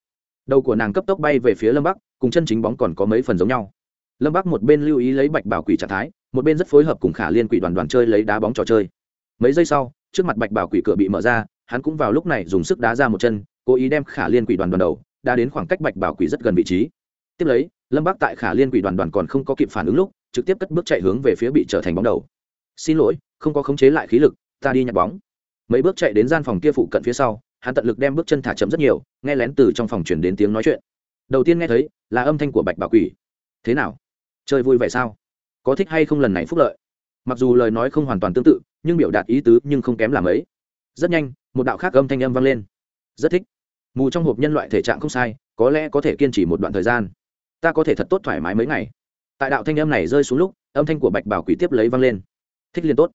Đầu của nàng cấp tốc bay về phía lâm bắc, cùng chân chính bóng còn có mấy phần giống nhau. Lâm bắc một bên lưu ý lấy bạch bảo quỷ trạng thái một bên rất phối hợp cùng khả liên quỷ đoàn đoàn chơi lấy đá bóng trò chơi. Mấy giây sau, trước mặt bạch bảo quỷ cửa bị mở ra, hắn cũng vào lúc này dùng sức đá ra một chân, cố ý đem khả liên quỷ đoàn đoàn đầu đã đến khoảng cách bạch bảo quỷ rất gần vị trí. Tiếp lấy, lâm Bác tại khả liên quỷ đoàn đoàn còn không có kịp phản ứng lúc, trực tiếp cất bước chạy hướng về phía bị trở thành bóng đầu. Xin lỗi, không có khống chế lại khí lực, ta đi nhặt bóng. Mấy bước chạy đến gian phòng kia phụ cận phía sau, hắn tận lực đem bước chân thả chậm rất nhiều, nghe lén từ trong phòng chuyển đến tiếng nói chuyện. Đầu tiên nghe thấy là âm thanh của bạch bảo quỷ. Thế nào? Chơi vui vẻ sao? Có thích hay không lần này phúc lợi. Mặc dù lời nói không hoàn toàn tương tự, nhưng biểu đạt ý tứ nhưng không kém làm ấy. Rất nhanh, một đạo khác âm thanh âm vang lên. Rất thích. Mù trong hộp nhân loại thể trạng không sai, có lẽ có thể kiên trì một đoạn thời gian. Ta có thể thật tốt thoải mái mấy ngày. Tại đạo thanh âm này rơi xuống lúc, âm thanh của bạch bảo quỷ tiếp lấy vang lên. Thích liên tốt.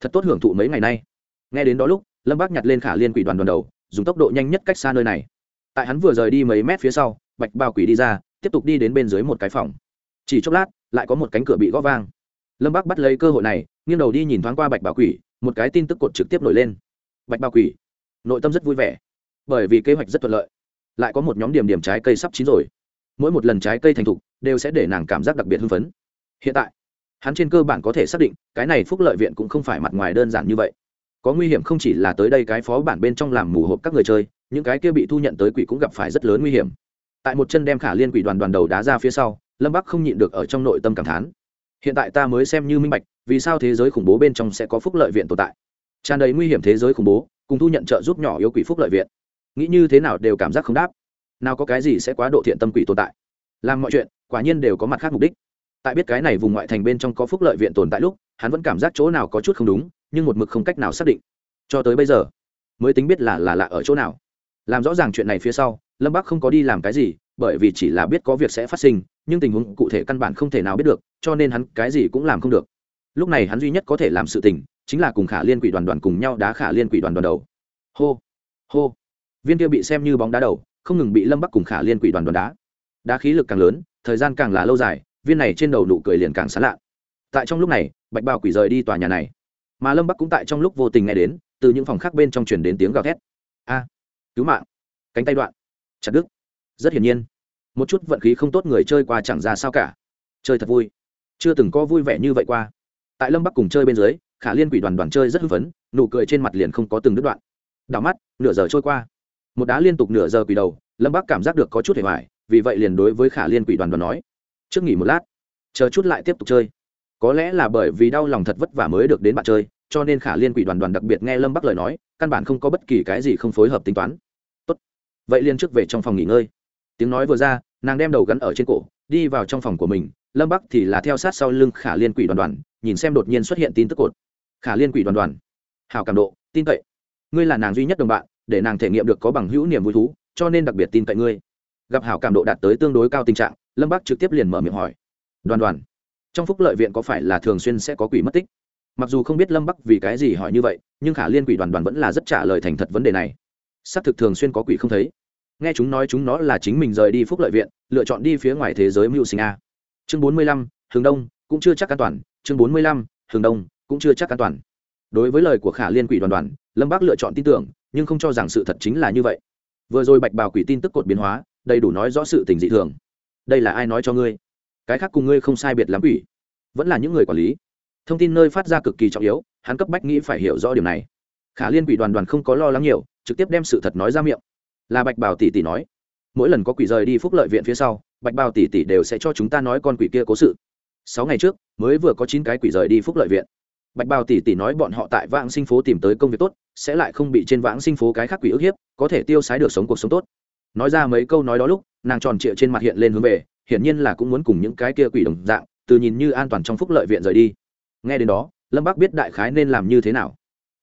Thật tốt hưởng thụ mấy ngày nay. Nghe đến đó lúc, lâm bác nhặt lên khả liên quỷ đoàn đoàn đầu, dùng tốc độ nhanh nhất cách xa nơi này. Tại hắn vừa rời đi mấy mét phía sau, bạch bảo quỷ đi ra, tiếp tục đi đến bên dưới một cái phòng chỉ chốc lát, lại có một cánh cửa bị gõ vang. Lâm bác bắt lấy cơ hội này, nghiêng đầu đi nhìn thoáng qua bạch bảo quỷ, một cái tin tức cột trực tiếp nổi lên. Bạch bảo quỷ, nội tâm rất vui vẻ, bởi vì kế hoạch rất thuận lợi, lại có một nhóm điểm điểm trái cây sắp chín rồi. Mỗi một lần trái cây thành thục, đều sẽ để nàng cảm giác đặc biệt hưng phấn. Hiện tại, hắn trên cơ bản có thể xác định, cái này phúc lợi viện cũng không phải mặt ngoài đơn giản như vậy. Có nguy hiểm không chỉ là tới đây cái phó bản bên trong làm mù hộp các người chơi, những cái kia bị thu nhận tới quỷ cũng gặp phải rất lớn nguy hiểm. Tại một chân đem khả liên quỷ đoàn đoàn đầu đá ra phía sau lâm bắc không nhịn được ở trong nội tâm cảm thán. Hiện tại ta mới xem như minh bạch, vì sao thế giới khủng bố bên trong sẽ có phúc lợi viện tồn tại. Tràn đầy nguy hiểm thế giới khủng bố, cùng thu nhận trợ giúp nhỏ yếu quỷ phúc lợi viện. Nghĩ như thế nào đều cảm giác không đáp. Nào có cái gì sẽ quá độ thiện tâm quỷ tồn tại. Làm mọi chuyện, quả nhiên đều có mặt khác mục đích. Tại biết cái này vùng ngoại thành bên trong có phúc lợi viện tồn tại lúc, hắn vẫn cảm giác chỗ nào có chút không đúng, nhưng một mực không cách nào xác định. Cho tới bây giờ, mới tính biết là là lạ ở chỗ nào. Làm rõ ràng chuyện này phía sau, lâm bắc không có đi làm cái gì, bởi vì chỉ là biết có việc sẽ phát sinh nhưng tình huống cụ thể căn bản không thể nào biết được, cho nên hắn cái gì cũng làm không được. Lúc này hắn duy nhất có thể làm sự tình, chính là cùng khả liên quỷ đoàn đoàn cùng nhau đá khả liên quỷ đoàn đoàn đầu. Hô hô. Viên kia bị xem như bóng đá đầu, không ngừng bị lâm bắc cùng khả liên quỷ đoàn đoàn đá. Đá khí lực càng lớn, thời gian càng là lâu dài, viên này trên đầu nụ cười liền càng sán lạ. Tại trong lúc này, bạch bào quỷ rời đi tòa nhà này. Mà lâm bắc cũng tại trong lúc vô tình nghe đến, từ những phòng khác bên trong chuyển đến tiếng gào thét. A, cứu mạng. Cánh tay đoạn. Chặt đứt. Rất hiển nhiên một chút vận khí không tốt người chơi qua chẳng ra sao cả. Chơi thật vui. Chưa từng có vui vẻ như vậy qua. Tại lâm bắc cùng chơi bên dưới, khả liên quỷ đoàn đoàn chơi rất hưng phấn, nụ cười trên mặt liền không có từng đứt đoạn. Đảo mắt, nửa giờ trôi qua. Một đá liên tục nửa giờ quỷ đầu, lâm bắc cảm giác được có chút hề hoài, vì vậy liền đối với khả liên quỷ đoàn đoàn nói, trước nghỉ một lát, chờ chút lại tiếp tục chơi. Có lẽ là bởi vì đau lòng thật vất vả mới được đến bạn chơi, cho nên khả liên quỷ đoàn đoàn đặc biệt nghe lâm bắc lời nói, căn bản không có bất kỳ cái gì không phối hợp tính toán. Tốt. vậy liên trước về trong phòng nghỉ ngơi. Tiếng nói vừa ra nàng đem đầu gắn ở trên cổ, đi vào trong phòng của mình. Lâm bắc thì là theo sát sau lưng khả liên quỷ đoàn đoàn, nhìn xem đột nhiên xuất hiện tin tức cột. Khả liên quỷ đoàn đoàn. Hào cảm độ, tin cậy. Ngươi là nàng duy nhất đồng bạn, để nàng thể nghiệm được có bằng hữu niềm vui thú, cho nên đặc biệt tin cậy ngươi. Gặp hảo cảm độ đạt tới tương đối cao tình trạng, lâm bắc trực tiếp liền mở miệng hỏi. Đoàn đoàn, trong phúc lợi viện có phải là thường xuyên sẽ có quỷ mất tích? Mặc dù không biết lâm bắc vì cái gì hỏi như vậy, nhưng khả liên quỷ đoàn đoàn vẫn là rất trả lời thành thật vấn đề này. Xác thực thường xuyên có quỷ không thấy nghe chúng nói chúng nó là chính mình rời đi phúc lợi viện, lựa chọn đi phía ngoài thế giới mưu sinh a. Chương bốn mươi lăm, hướng đông, cũng chưa chắc an toàn. Chương bốn mươi lăm, hướng đông, cũng chưa chắc an toàn. Đối với lời của khả liên quỷ đoàn đoàn, lâm bác lựa chọn tin tưởng, nhưng không cho rằng sự thật chính là như vậy. Vừa rồi bạch bào quỷ tin tức cột biến hóa, đầy đủ nói rõ sự tình dị thường. Đây là ai nói cho ngươi? Cái khác cùng ngươi không sai biệt lắm quỷ. Vẫn là những người quản lý. Thông tin nơi phát ra cực kỳ trọng yếu, hắn cấp bách nghĩ phải hiểu rõ điều này. Khả liên quỷ đoàn đoàn không có lo lắng nhiều, trực tiếp đem sự thật nói ra miệng là bạch bảo tỷ tỷ nói, mỗi lần có quỷ rời đi phúc lợi viện phía sau, bạch bảo tỷ tỷ đều sẽ cho chúng ta nói con quỷ kia cố sự. Sáu ngày trước, mới vừa có chín cái quỷ rời đi phúc lợi viện. Bạch bảo tỷ tỷ nói bọn họ tại vãng sinh phố tìm tới công việc tốt, sẽ lại không bị trên vãng sinh phố cái khác quỷ ức hiếp, có thể tiêu sái được sống cuộc sống tốt. Nói ra mấy câu nói đó lúc, nàng tròn trịa trên mặt hiện lên hướng về, hiển nhiên là cũng muốn cùng những cái kia quỷ đồng dạng, từ nhìn như an toàn trong phúc lợi viện rời đi. Nghe đến đó, lâm bác biết đại khái nên làm như thế nào.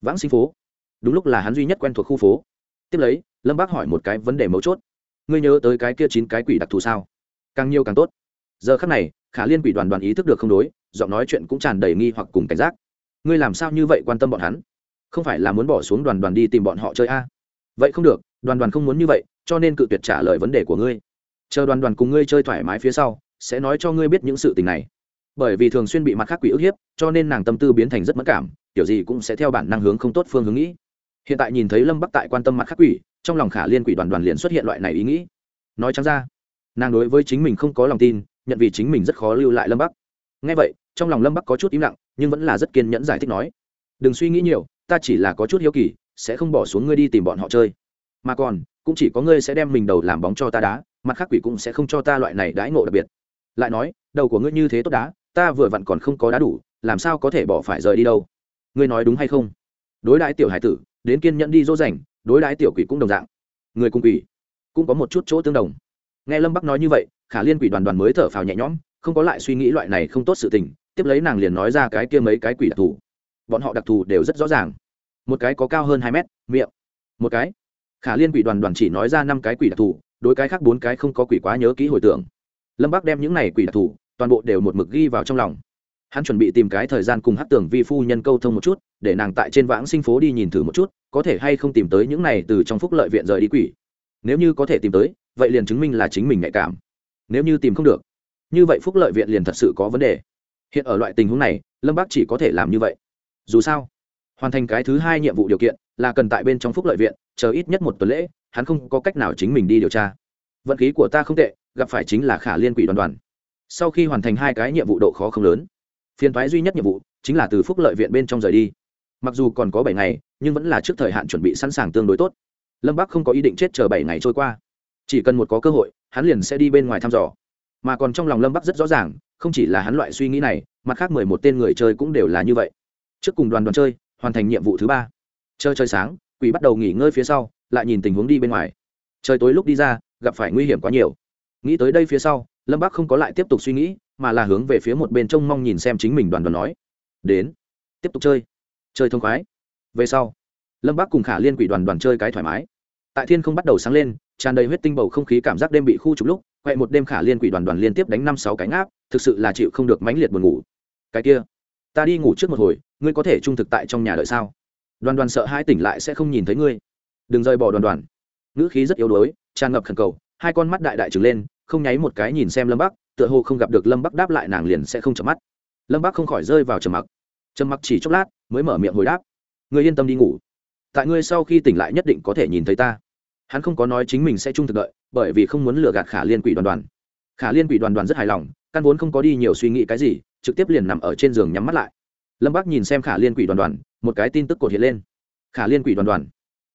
Vãng sinh phố, đúng lúc là hắn duy nhất quen thuộc khu phố. Tiếp lấy lâm bác hỏi một cái vấn đề mấu chốt. Ngươi nhớ tới cái kia chín cái quỷ đặc thù sao? Càng nhiều càng tốt. Giờ khắc này, khả liên quỷ đoàn đoàn ý thức được không đối, giọng nói chuyện cũng tràn đầy nghi hoặc cùng cảnh giác. Ngươi làm sao như vậy quan tâm bọn hắn? Không phải là muốn bỏ xuống đoàn đoàn đi tìm bọn họ chơi a? À? vậy không được, đoàn đoàn không muốn như vậy, cho nên cự tuyệt trả lời vấn đề của ngươi. Chờ đoàn đoàn cùng ngươi chơi thoải mái phía sau, sẽ nói cho ngươi biết những sự tình này. Bởi vì thường xuyên bị mặt khác quỷ ức hiếp, cho nên nàng tâm tư biến thành rất mất cảm, kiểu gì cũng sẽ theo bản năng hướng không tốt phương hướng nghĩ. Hiện tại nhìn thấy lâm bắc tại quan tâm mặt khác quỷ trong lòng khả liên quỷ đoàn đoàn liền xuất hiện loại này ý nghĩ. Nói chẳng ra, nàng đối với chính mình không có lòng tin, nhận vì chính mình rất khó lưu lại lâm bắc. Ngay vậy, trong lòng lâm bắc có chút im lặng, nhưng vẫn là rất kiên nhẫn giải thích nói, đừng suy nghĩ nhiều, ta chỉ là có chút hiếu kỳ, sẽ không bỏ xuống ngươi đi tìm bọn họ chơi. Mà còn, cũng chỉ có ngươi sẽ đem mình đầu làm bóng cho ta đá, mặt khác quỷ cũng sẽ không cho ta loại này đãi ngộ đặc biệt. Lại nói, đầu của ngươi như thế tốt đá, ta vừa vặn còn không có đá đủ, làm sao có thể bỏ phải rời đi đâu? Ngươi nói đúng hay không? Đối đãi tiểu hải tử, đến kiên nhẫn đi dỗ dành đối đãi tiểu quỷ cũng đồng dạng. Người cùng quỷ cũng có một chút chỗ tương đồng. Nghe lâm bắc nói như vậy, khả liên quỷ đoàn đoàn mới thở phào nhẹ nhõm, không có lại suy nghĩ loại này không tốt sự tình, tiếp lấy nàng liền nói ra cái kia mấy cái quỷ đặc thù. Bọn họ đặc thù đều rất rõ ràng. Một cái có cao hơn hai mét, miệng. Một cái. Khả liên quỷ đoàn đoàn chỉ nói ra năm cái quỷ đặc thù, đối cái khác bốn cái không có quỷ quá nhớ kỹ hồi tưởng. Lâm bắc đem những này quỷ đặc thù toàn bộ đều một mực ghi vào trong lòng hắn chuẩn bị tìm cái thời gian cùng hát tưởng vi phu nhân câu thông một chút, để nàng tại trên vãng sinh phố đi nhìn thử một chút, có thể hay không tìm tới những này từ trong phúc lợi viện rời đi quỷ. Nếu như có thể tìm tới, vậy liền chứng minh là chính mình nhạy cảm. Nếu như tìm không được, như vậy phúc lợi viện liền thật sự có vấn đề. Hiện ở loại tình huống này, lâm bác chỉ có thể làm như vậy. Dù sao, hoàn thành cái thứ hai nhiệm vụ điều kiện là cần tại bên trong phúc lợi viện, chờ ít nhất một tuần lễ, hắn không có cách nào chính mình đi điều tra. Vận khí của ta không tệ, gặp phải chính là khả liên quỷ đoàn đoàn. Sau khi hoàn thành hai cái nhiệm vụ độ khó không lớn phiền thoái duy nhất nhiệm vụ chính là từ phúc lợi viện bên trong rời đi. Mặc dù còn có bảy ngày, nhưng vẫn là trước thời hạn chuẩn bị sẵn sàng tương đối tốt. Lâm bắc không có ý định chết chờ bảy ngày trôi qua. Chỉ cần một có cơ hội, hắn liền sẽ đi bên ngoài thăm dò. Mà còn trong lòng lâm bắc rất rõ ràng, không chỉ là hắn loại suy nghĩ này, mặt khác mười một tên người chơi cũng đều là như vậy. Trước cùng đoàn đoàn chơi, hoàn thành nhiệm vụ thứ ba. Chơi chơi sáng, quỷ bắt đầu nghỉ ngơi phía sau, lại nhìn tình huống đi bên ngoài. Trời tối lúc đi ra, gặp phải nguy hiểm quá nhiều. Nghĩ tới đây phía sau lâm bắc không có lại tiếp tục suy nghĩ, mà là hướng về phía một bên trông mong nhìn xem chính mình đoàn đoàn nói. Đến, tiếp tục chơi. Chơi thông khoái. Về sau, lâm bắc cùng khả liên quỷ đoàn đoàn chơi cái thoải mái. Tại thiên không bắt đầu sáng lên, tràn đầy huyết tinh bầu không khí cảm giác đêm bị khu trục lúc, quậy một đêm khả liên quỷ đoàn đoàn liên tiếp đánh năm sáu cánh áp thực sự là chịu không được mãnh liệt buồn ngủ. Cái kia, ta đi ngủ trước một hồi, ngươi có thể trung thực tại trong nhà đợi sao? Đoàn đoàn sợ hai tỉnh lại sẽ không nhìn thấy ngươi. Đừng rời bỏ đoàn đoàn. Ngữ khí rất yếu đuối, tràn ngập khẩn cầu, hai con mắt đại đại trừng lên không nháy một cái nhìn xem lâm bắc, tựa hồ không gặp được lâm bắc đáp lại nàng liền sẽ không chợp mắt. Lâm bắc không khỏi rơi vào trầm mặc. Trầm mặc chỉ chốc lát, mới mở miệng hồi đáp. Ngươi yên tâm đi ngủ. Tại ngươi sau khi tỉnh lại nhất định có thể nhìn thấy ta. Hắn không có nói chính mình sẽ trung thực đợi, bởi vì không muốn lừa gạt khả liên quỷ đoàn đoàn. Khả liên quỷ đoàn đoàn rất hài lòng, căn vốn không có đi nhiều suy nghĩ cái gì, trực tiếp liền nằm ở trên giường nhắm mắt lại. Lâm bác nhìn xem khả liên quỷ đoàn đoàn, một cái tin tức cột hiện lên. Khả liên quỷ đoàn đoàn.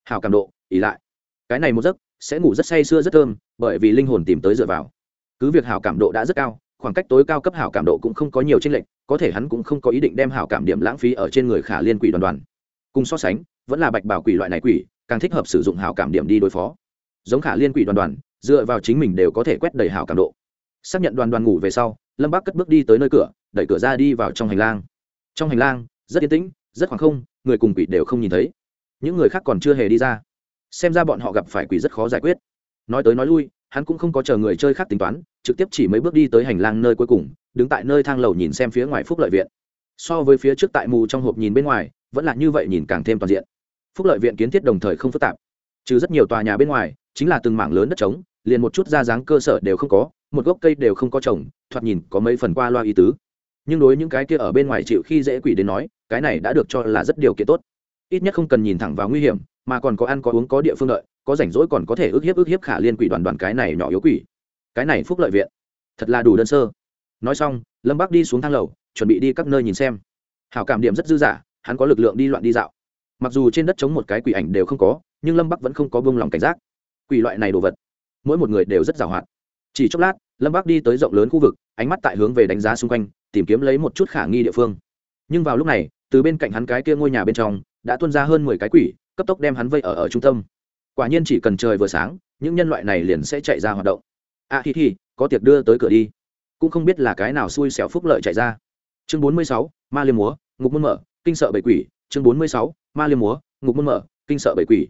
Hào cảm độ ỉ lại. Cái này một giấc sẽ ngủ rất say sưa rất thơm, bởi vì linh hồn tìm tới dựa vào. Cứ việc hảo cảm độ đã rất cao, khoảng cách tối cao cấp hảo cảm độ cũng không có nhiều tranh lệch, có thể hắn cũng không có ý định đem hảo cảm điểm lãng phí ở trên người khả liên quỷ đoàn đoàn. Cùng so sánh, vẫn là bạch bảo quỷ loại này quỷ, càng thích hợp sử dụng hảo cảm điểm đi đối phó. Giống khả liên quỷ đoàn đoàn, dựa vào chính mình đều có thể quét đầy hảo cảm độ. Xác nhận đoàn đoàn ngủ về sau, lâm bác cất bước đi tới nơi cửa, đẩy cửa ra đi vào trong hành lang. Trong hành lang, rất yên tĩnh, rất khoảng không, người cùng quỷ đều không nhìn thấy. Những người khác còn chưa hề đi ra xem ra bọn họ gặp phải quỷ rất khó giải quyết. Nói tới nói lui, hắn cũng không có chờ người chơi khác tính toán, trực tiếp chỉ mấy bước đi tới hành lang nơi cuối cùng, đứng tại nơi thang lầu nhìn xem phía ngoài phúc lợi viện. So với phía trước tại mù trong hộp nhìn bên ngoài, vẫn là như vậy nhìn càng thêm toàn diện. Phúc lợi viện kiến thiết đồng thời không phức tạp. Trừ rất nhiều tòa nhà bên ngoài, chính là từng mảng lớn đất trống, liền một chút ra dáng cơ sở đều không có, một gốc cây đều không có trồng, thoạt nhìn có mấy phần qua loa ý tứ. Nhưng đối những cái kia ở bên ngoài chịu khi dễ quỷ đến nói, cái này đã được cho là rất điều kiện tốt ít nhất không cần nhìn thẳng vào nguy hiểm, mà còn có ăn có uống có địa phương đợi, có rảnh rỗi còn có thể ức hiếp ức hiếp khả liên quỷ đoàn đoàn cái này nhỏ yếu quỷ. Cái này phúc lợi viện. Thật là đủ đơn sơ. Nói xong, lâm bác đi xuống thang lầu, chuẩn bị đi các nơi nhìn xem. Hảo cảm điểm rất dư dả, hắn có lực lượng đi loạn đi dạo. Mặc dù trên đất chống một cái quỷ ảnh đều không có, nhưng lâm bắc vẫn không có bông lòng cảnh giác. Quỷ loại này đồ vật, mỗi một người đều rất giàu hoạt. Chỉ chốc lát, lâm bắc đi tới rộng lớn khu vực, ánh mắt tại hướng về đánh giá xung quanh, tìm kiếm lấy một chút khả nghi địa phương. Nhưng vào lúc này, từ bên cạnh hắn cái kia ngôi nhà bên trong đã tuôn ra hơn mười cái quỷ, cấp tốc đem hắn vây ở ở trung tâm. Quả nhiên chỉ cần trời vừa sáng, những nhân loại này liền sẽ chạy ra hoạt động. À thì thì có tiệc đưa tới cửa đi. Cũng không biết là cái nào xui xẻo phúc lợi chạy ra. Chương bốn mươi sáu, ma liêm múa, ngục môn mở, kinh sợ bảy quỷ. Chương bốn mươi sáu, ma liêm múa, ngục môn mở, kinh sợ bảy quỷ.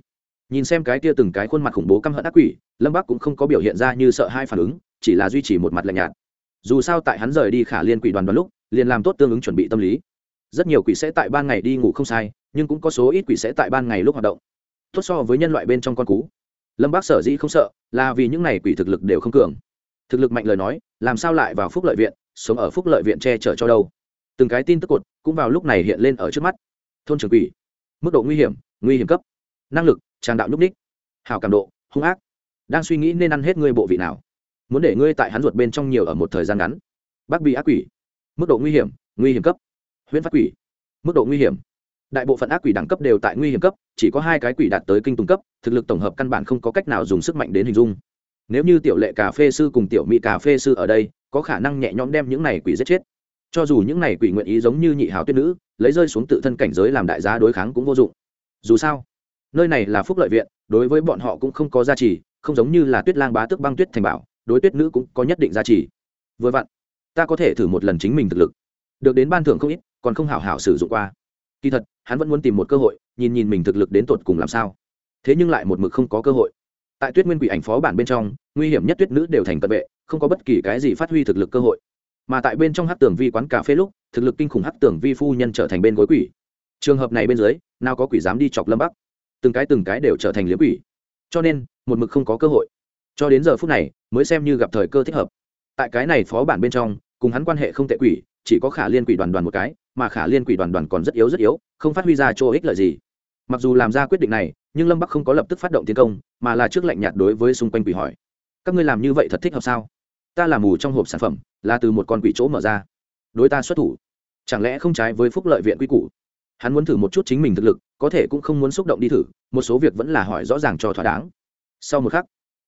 Nhìn xem cái kia từng cái khuôn mặt khủng bố căm hận ác quỷ, lâm bắc cũng không có biểu hiện ra như sợ hai phản ứng, chỉ là duy trì một mặt lạnh nhạt. Dù sao tại hắn rời đi khả liên quỷ đoàn đoàn lúc, liền làm tốt tương ứng chuẩn bị tâm lý. Rất nhiều quỷ sẽ tại ban ngày đi ngủ không sai nhưng cũng có số ít quỷ sẽ tại ban ngày lúc hoạt động. Tốt so với nhân loại bên trong con cú. Lâm bác sở dĩ không sợ, là vì những n à y quỷ thực lực đều không cường. Thực lực mạnh lời nói, làm sao lại vào phúc lợi viện, sống ở phúc lợi viện che chở cho đâu? Từng cái tin tức cột cũng vào lúc này hiện lên ở trước mắt. Thôn trường quỷ, mức độ nguy hiểm nguy hiểm cấp. Năng lực, tràng đạo nhúc ních hào cảm độ, hung ác. Đang suy nghĩ nên ăn hết ngươi bộ vị nào. Muốn để ngươi tại hắn ruột bên trong nhiều ở một thời gian ngắn. Bác bị ác quỷ. Mức độ nguy hiểm nguy hiểm cấp. Huyễn phát quỷ. Mức độ nguy hiểm đại bộ phận ác quỷ đẳng cấp đều tại nguy hiểm cấp, chỉ có hai cái quỷ đạt tới kinh tùng cấp, thực lực tổng hợp căn bản không có cách nào dùng sức mạnh đến hình dung. Nếu như tiểu lệ cà phê sư cùng tiểu mỹ cà phê sư ở đây, có khả năng nhẹ nhõm đem những này quỷ giết chết. Cho dù những này quỷ nguyện ý giống như nhị hào tuyết nữ, lấy rơi xuống tự thân cảnh giới làm đại giá đối kháng cũng vô dụng. Dù sao, nơi này là phúc lợi viện, đối với bọn họ cũng không có giá trị không giống như là tuyết lang bá tước băng tuyết thành bảo, đối tuyết nữ cũng có nhất định giá trị vừa vặn, ta có thể thử một lần chính mình thực lực. Được đến ban thưởng không ít, còn không hảo hảo sử dụng qua kỳ thật, hắn vẫn muốn tìm một cơ hội, nhìn nhìn mình thực lực đến tột cùng làm sao. Thế nhưng lại một mực không có cơ hội. Tại tuyết nguyên quỷ ảnh phó bản bên trong, nguy hiểm nhất tuyết nữ đều thành cận vệ, không có bất kỳ cái gì phát huy thực lực cơ hội. Mà tại bên trong hát tường vi quán cà phê lúc, thực lực kinh khủng hát tường vi phu nhân trở thành bên gối quỷ. Trường hợp này bên dưới, nào có quỷ dám đi chọc lâm bắc? Từng cái từng cái đều trở thành liếm quỷ. Cho nên, một mực không có cơ hội. Cho đến giờ phút này, mới xem như gặp thời cơ thích hợp. Tại cái này phó bản bên trong, cùng hắn quan hệ không tệ quỷ, chỉ có khả liên quỷ đoàn đoàn một cái mà khả liên quỷ đoàn đoàn còn rất yếu rất yếu, không phát huy ra chỗ ích lợi gì. Mặc dù làm ra quyết định này, nhưng lâm bắc không có lập tức phát động tiến công, mà là trước lạnh nhạt đối với xung quanh quỷ hỏi. Các ngươi làm như vậy thật thích hợp sao? Ta làm mù trong hộp sản phẩm, là từ một con quỷ chỗ mở ra. Đối ta xuất thủ. Chẳng lẽ không trái với phúc lợi viện quy củ? Hắn muốn thử một chút chính mình thực lực, có thể cũng không muốn xúc động đi thử, một số việc vẫn là hỏi rõ ràng cho thỏa đáng. Sau một khắc,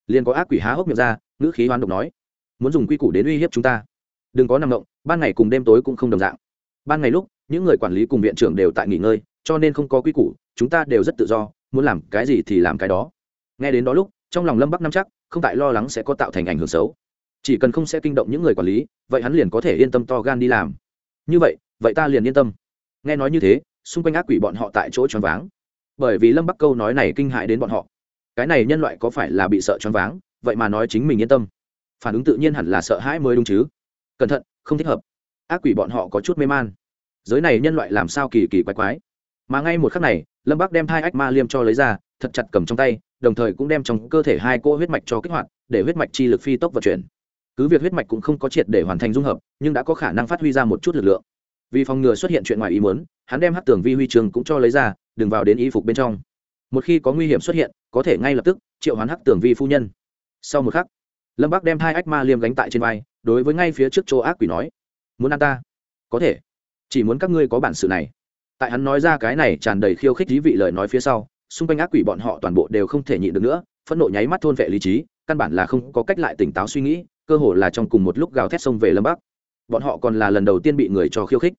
liền có ác quỷ há hốc miệng ra, ngữ khí hoán độc nói, muốn dùng quy củ đến uy hiếp chúng ta. Đừng có nằm động, ban ngày cùng đêm tối cũng không đồng dạng ban ngày lúc, những người quản lý cùng viện trưởng đều tại nghỉ ngơi, cho nên không có quy củ, chúng ta đều rất tự do, muốn làm cái gì thì làm cái đó. Nghe đến đó lúc, trong lòng lâm bắc nắm chắc, không tại lo lắng sẽ có tạo thành ảnh hưởng xấu. Chỉ cần không sẽ kinh động những người quản lý, vậy hắn liền có thể yên tâm to gan đi làm. Như vậy vậy ta liền yên tâm. Nghe nói như thế, xung quanh ác quỷ bọn họ tại chỗ choáng váng. Bởi vì lâm bắc câu nói này kinh hại đến bọn họ. Cái này nhân loại có phải là bị sợ choáng váng? Vậy mà nói chính mình yên tâm. Phản ứng tự nhiên hẳn là sợ hãi mới đúng chứ. Cẩn thận, không thích hợp ác quỷ bọn họ có chút mê man. Giới này nhân loại làm sao kỳ kỳ quái quái. Mà ngay một khắc này, lâm bác đem hai ách ma liêm cho lấy ra, thật chặt cầm trong tay, đồng thời cũng đem trong cơ thể hai cô huyết mạch cho kích hoạt, để huyết mạch chi lực phi tốc vận chuyển. Cứ việc huyết mạch cũng không có triệt để hoàn thành dung hợp, nhưng đã có khả năng phát huy ra một chút lực lượng. Vì phòng ngừa xuất hiện chuyện ngoài ý muốn, hắn đem hát tường vi huy trường cũng cho lấy ra, đừng vào đến y phục bên trong. Một khi có nguy hiểm xuất hiện, có thể ngay lập tức triệu hoán hắc tường vi phu nhân. Sau một khắc, lâm bác đem hai ách ma liêm gánh tại trên vai, đối với ngay phía trước chỗ ác quỷ nói muốn ăn ta? Có thể. Chỉ muốn các ngươi có bản sự này. Tại hắn nói ra cái này tràn đầy khiêu khích dí vị lời nói phía sau, xung quanh ác quỷ bọn họ toàn bộ đều không thể nhịn được nữa, phẫn nộ nháy mắt thôn vệ lý trí, căn bản là không có cách lại tỉnh táo suy nghĩ, cơ hồ là trong cùng một lúc gào thét xông về lâm bắc. Bọn họ còn là lần đầu tiên bị người cho khiêu khích.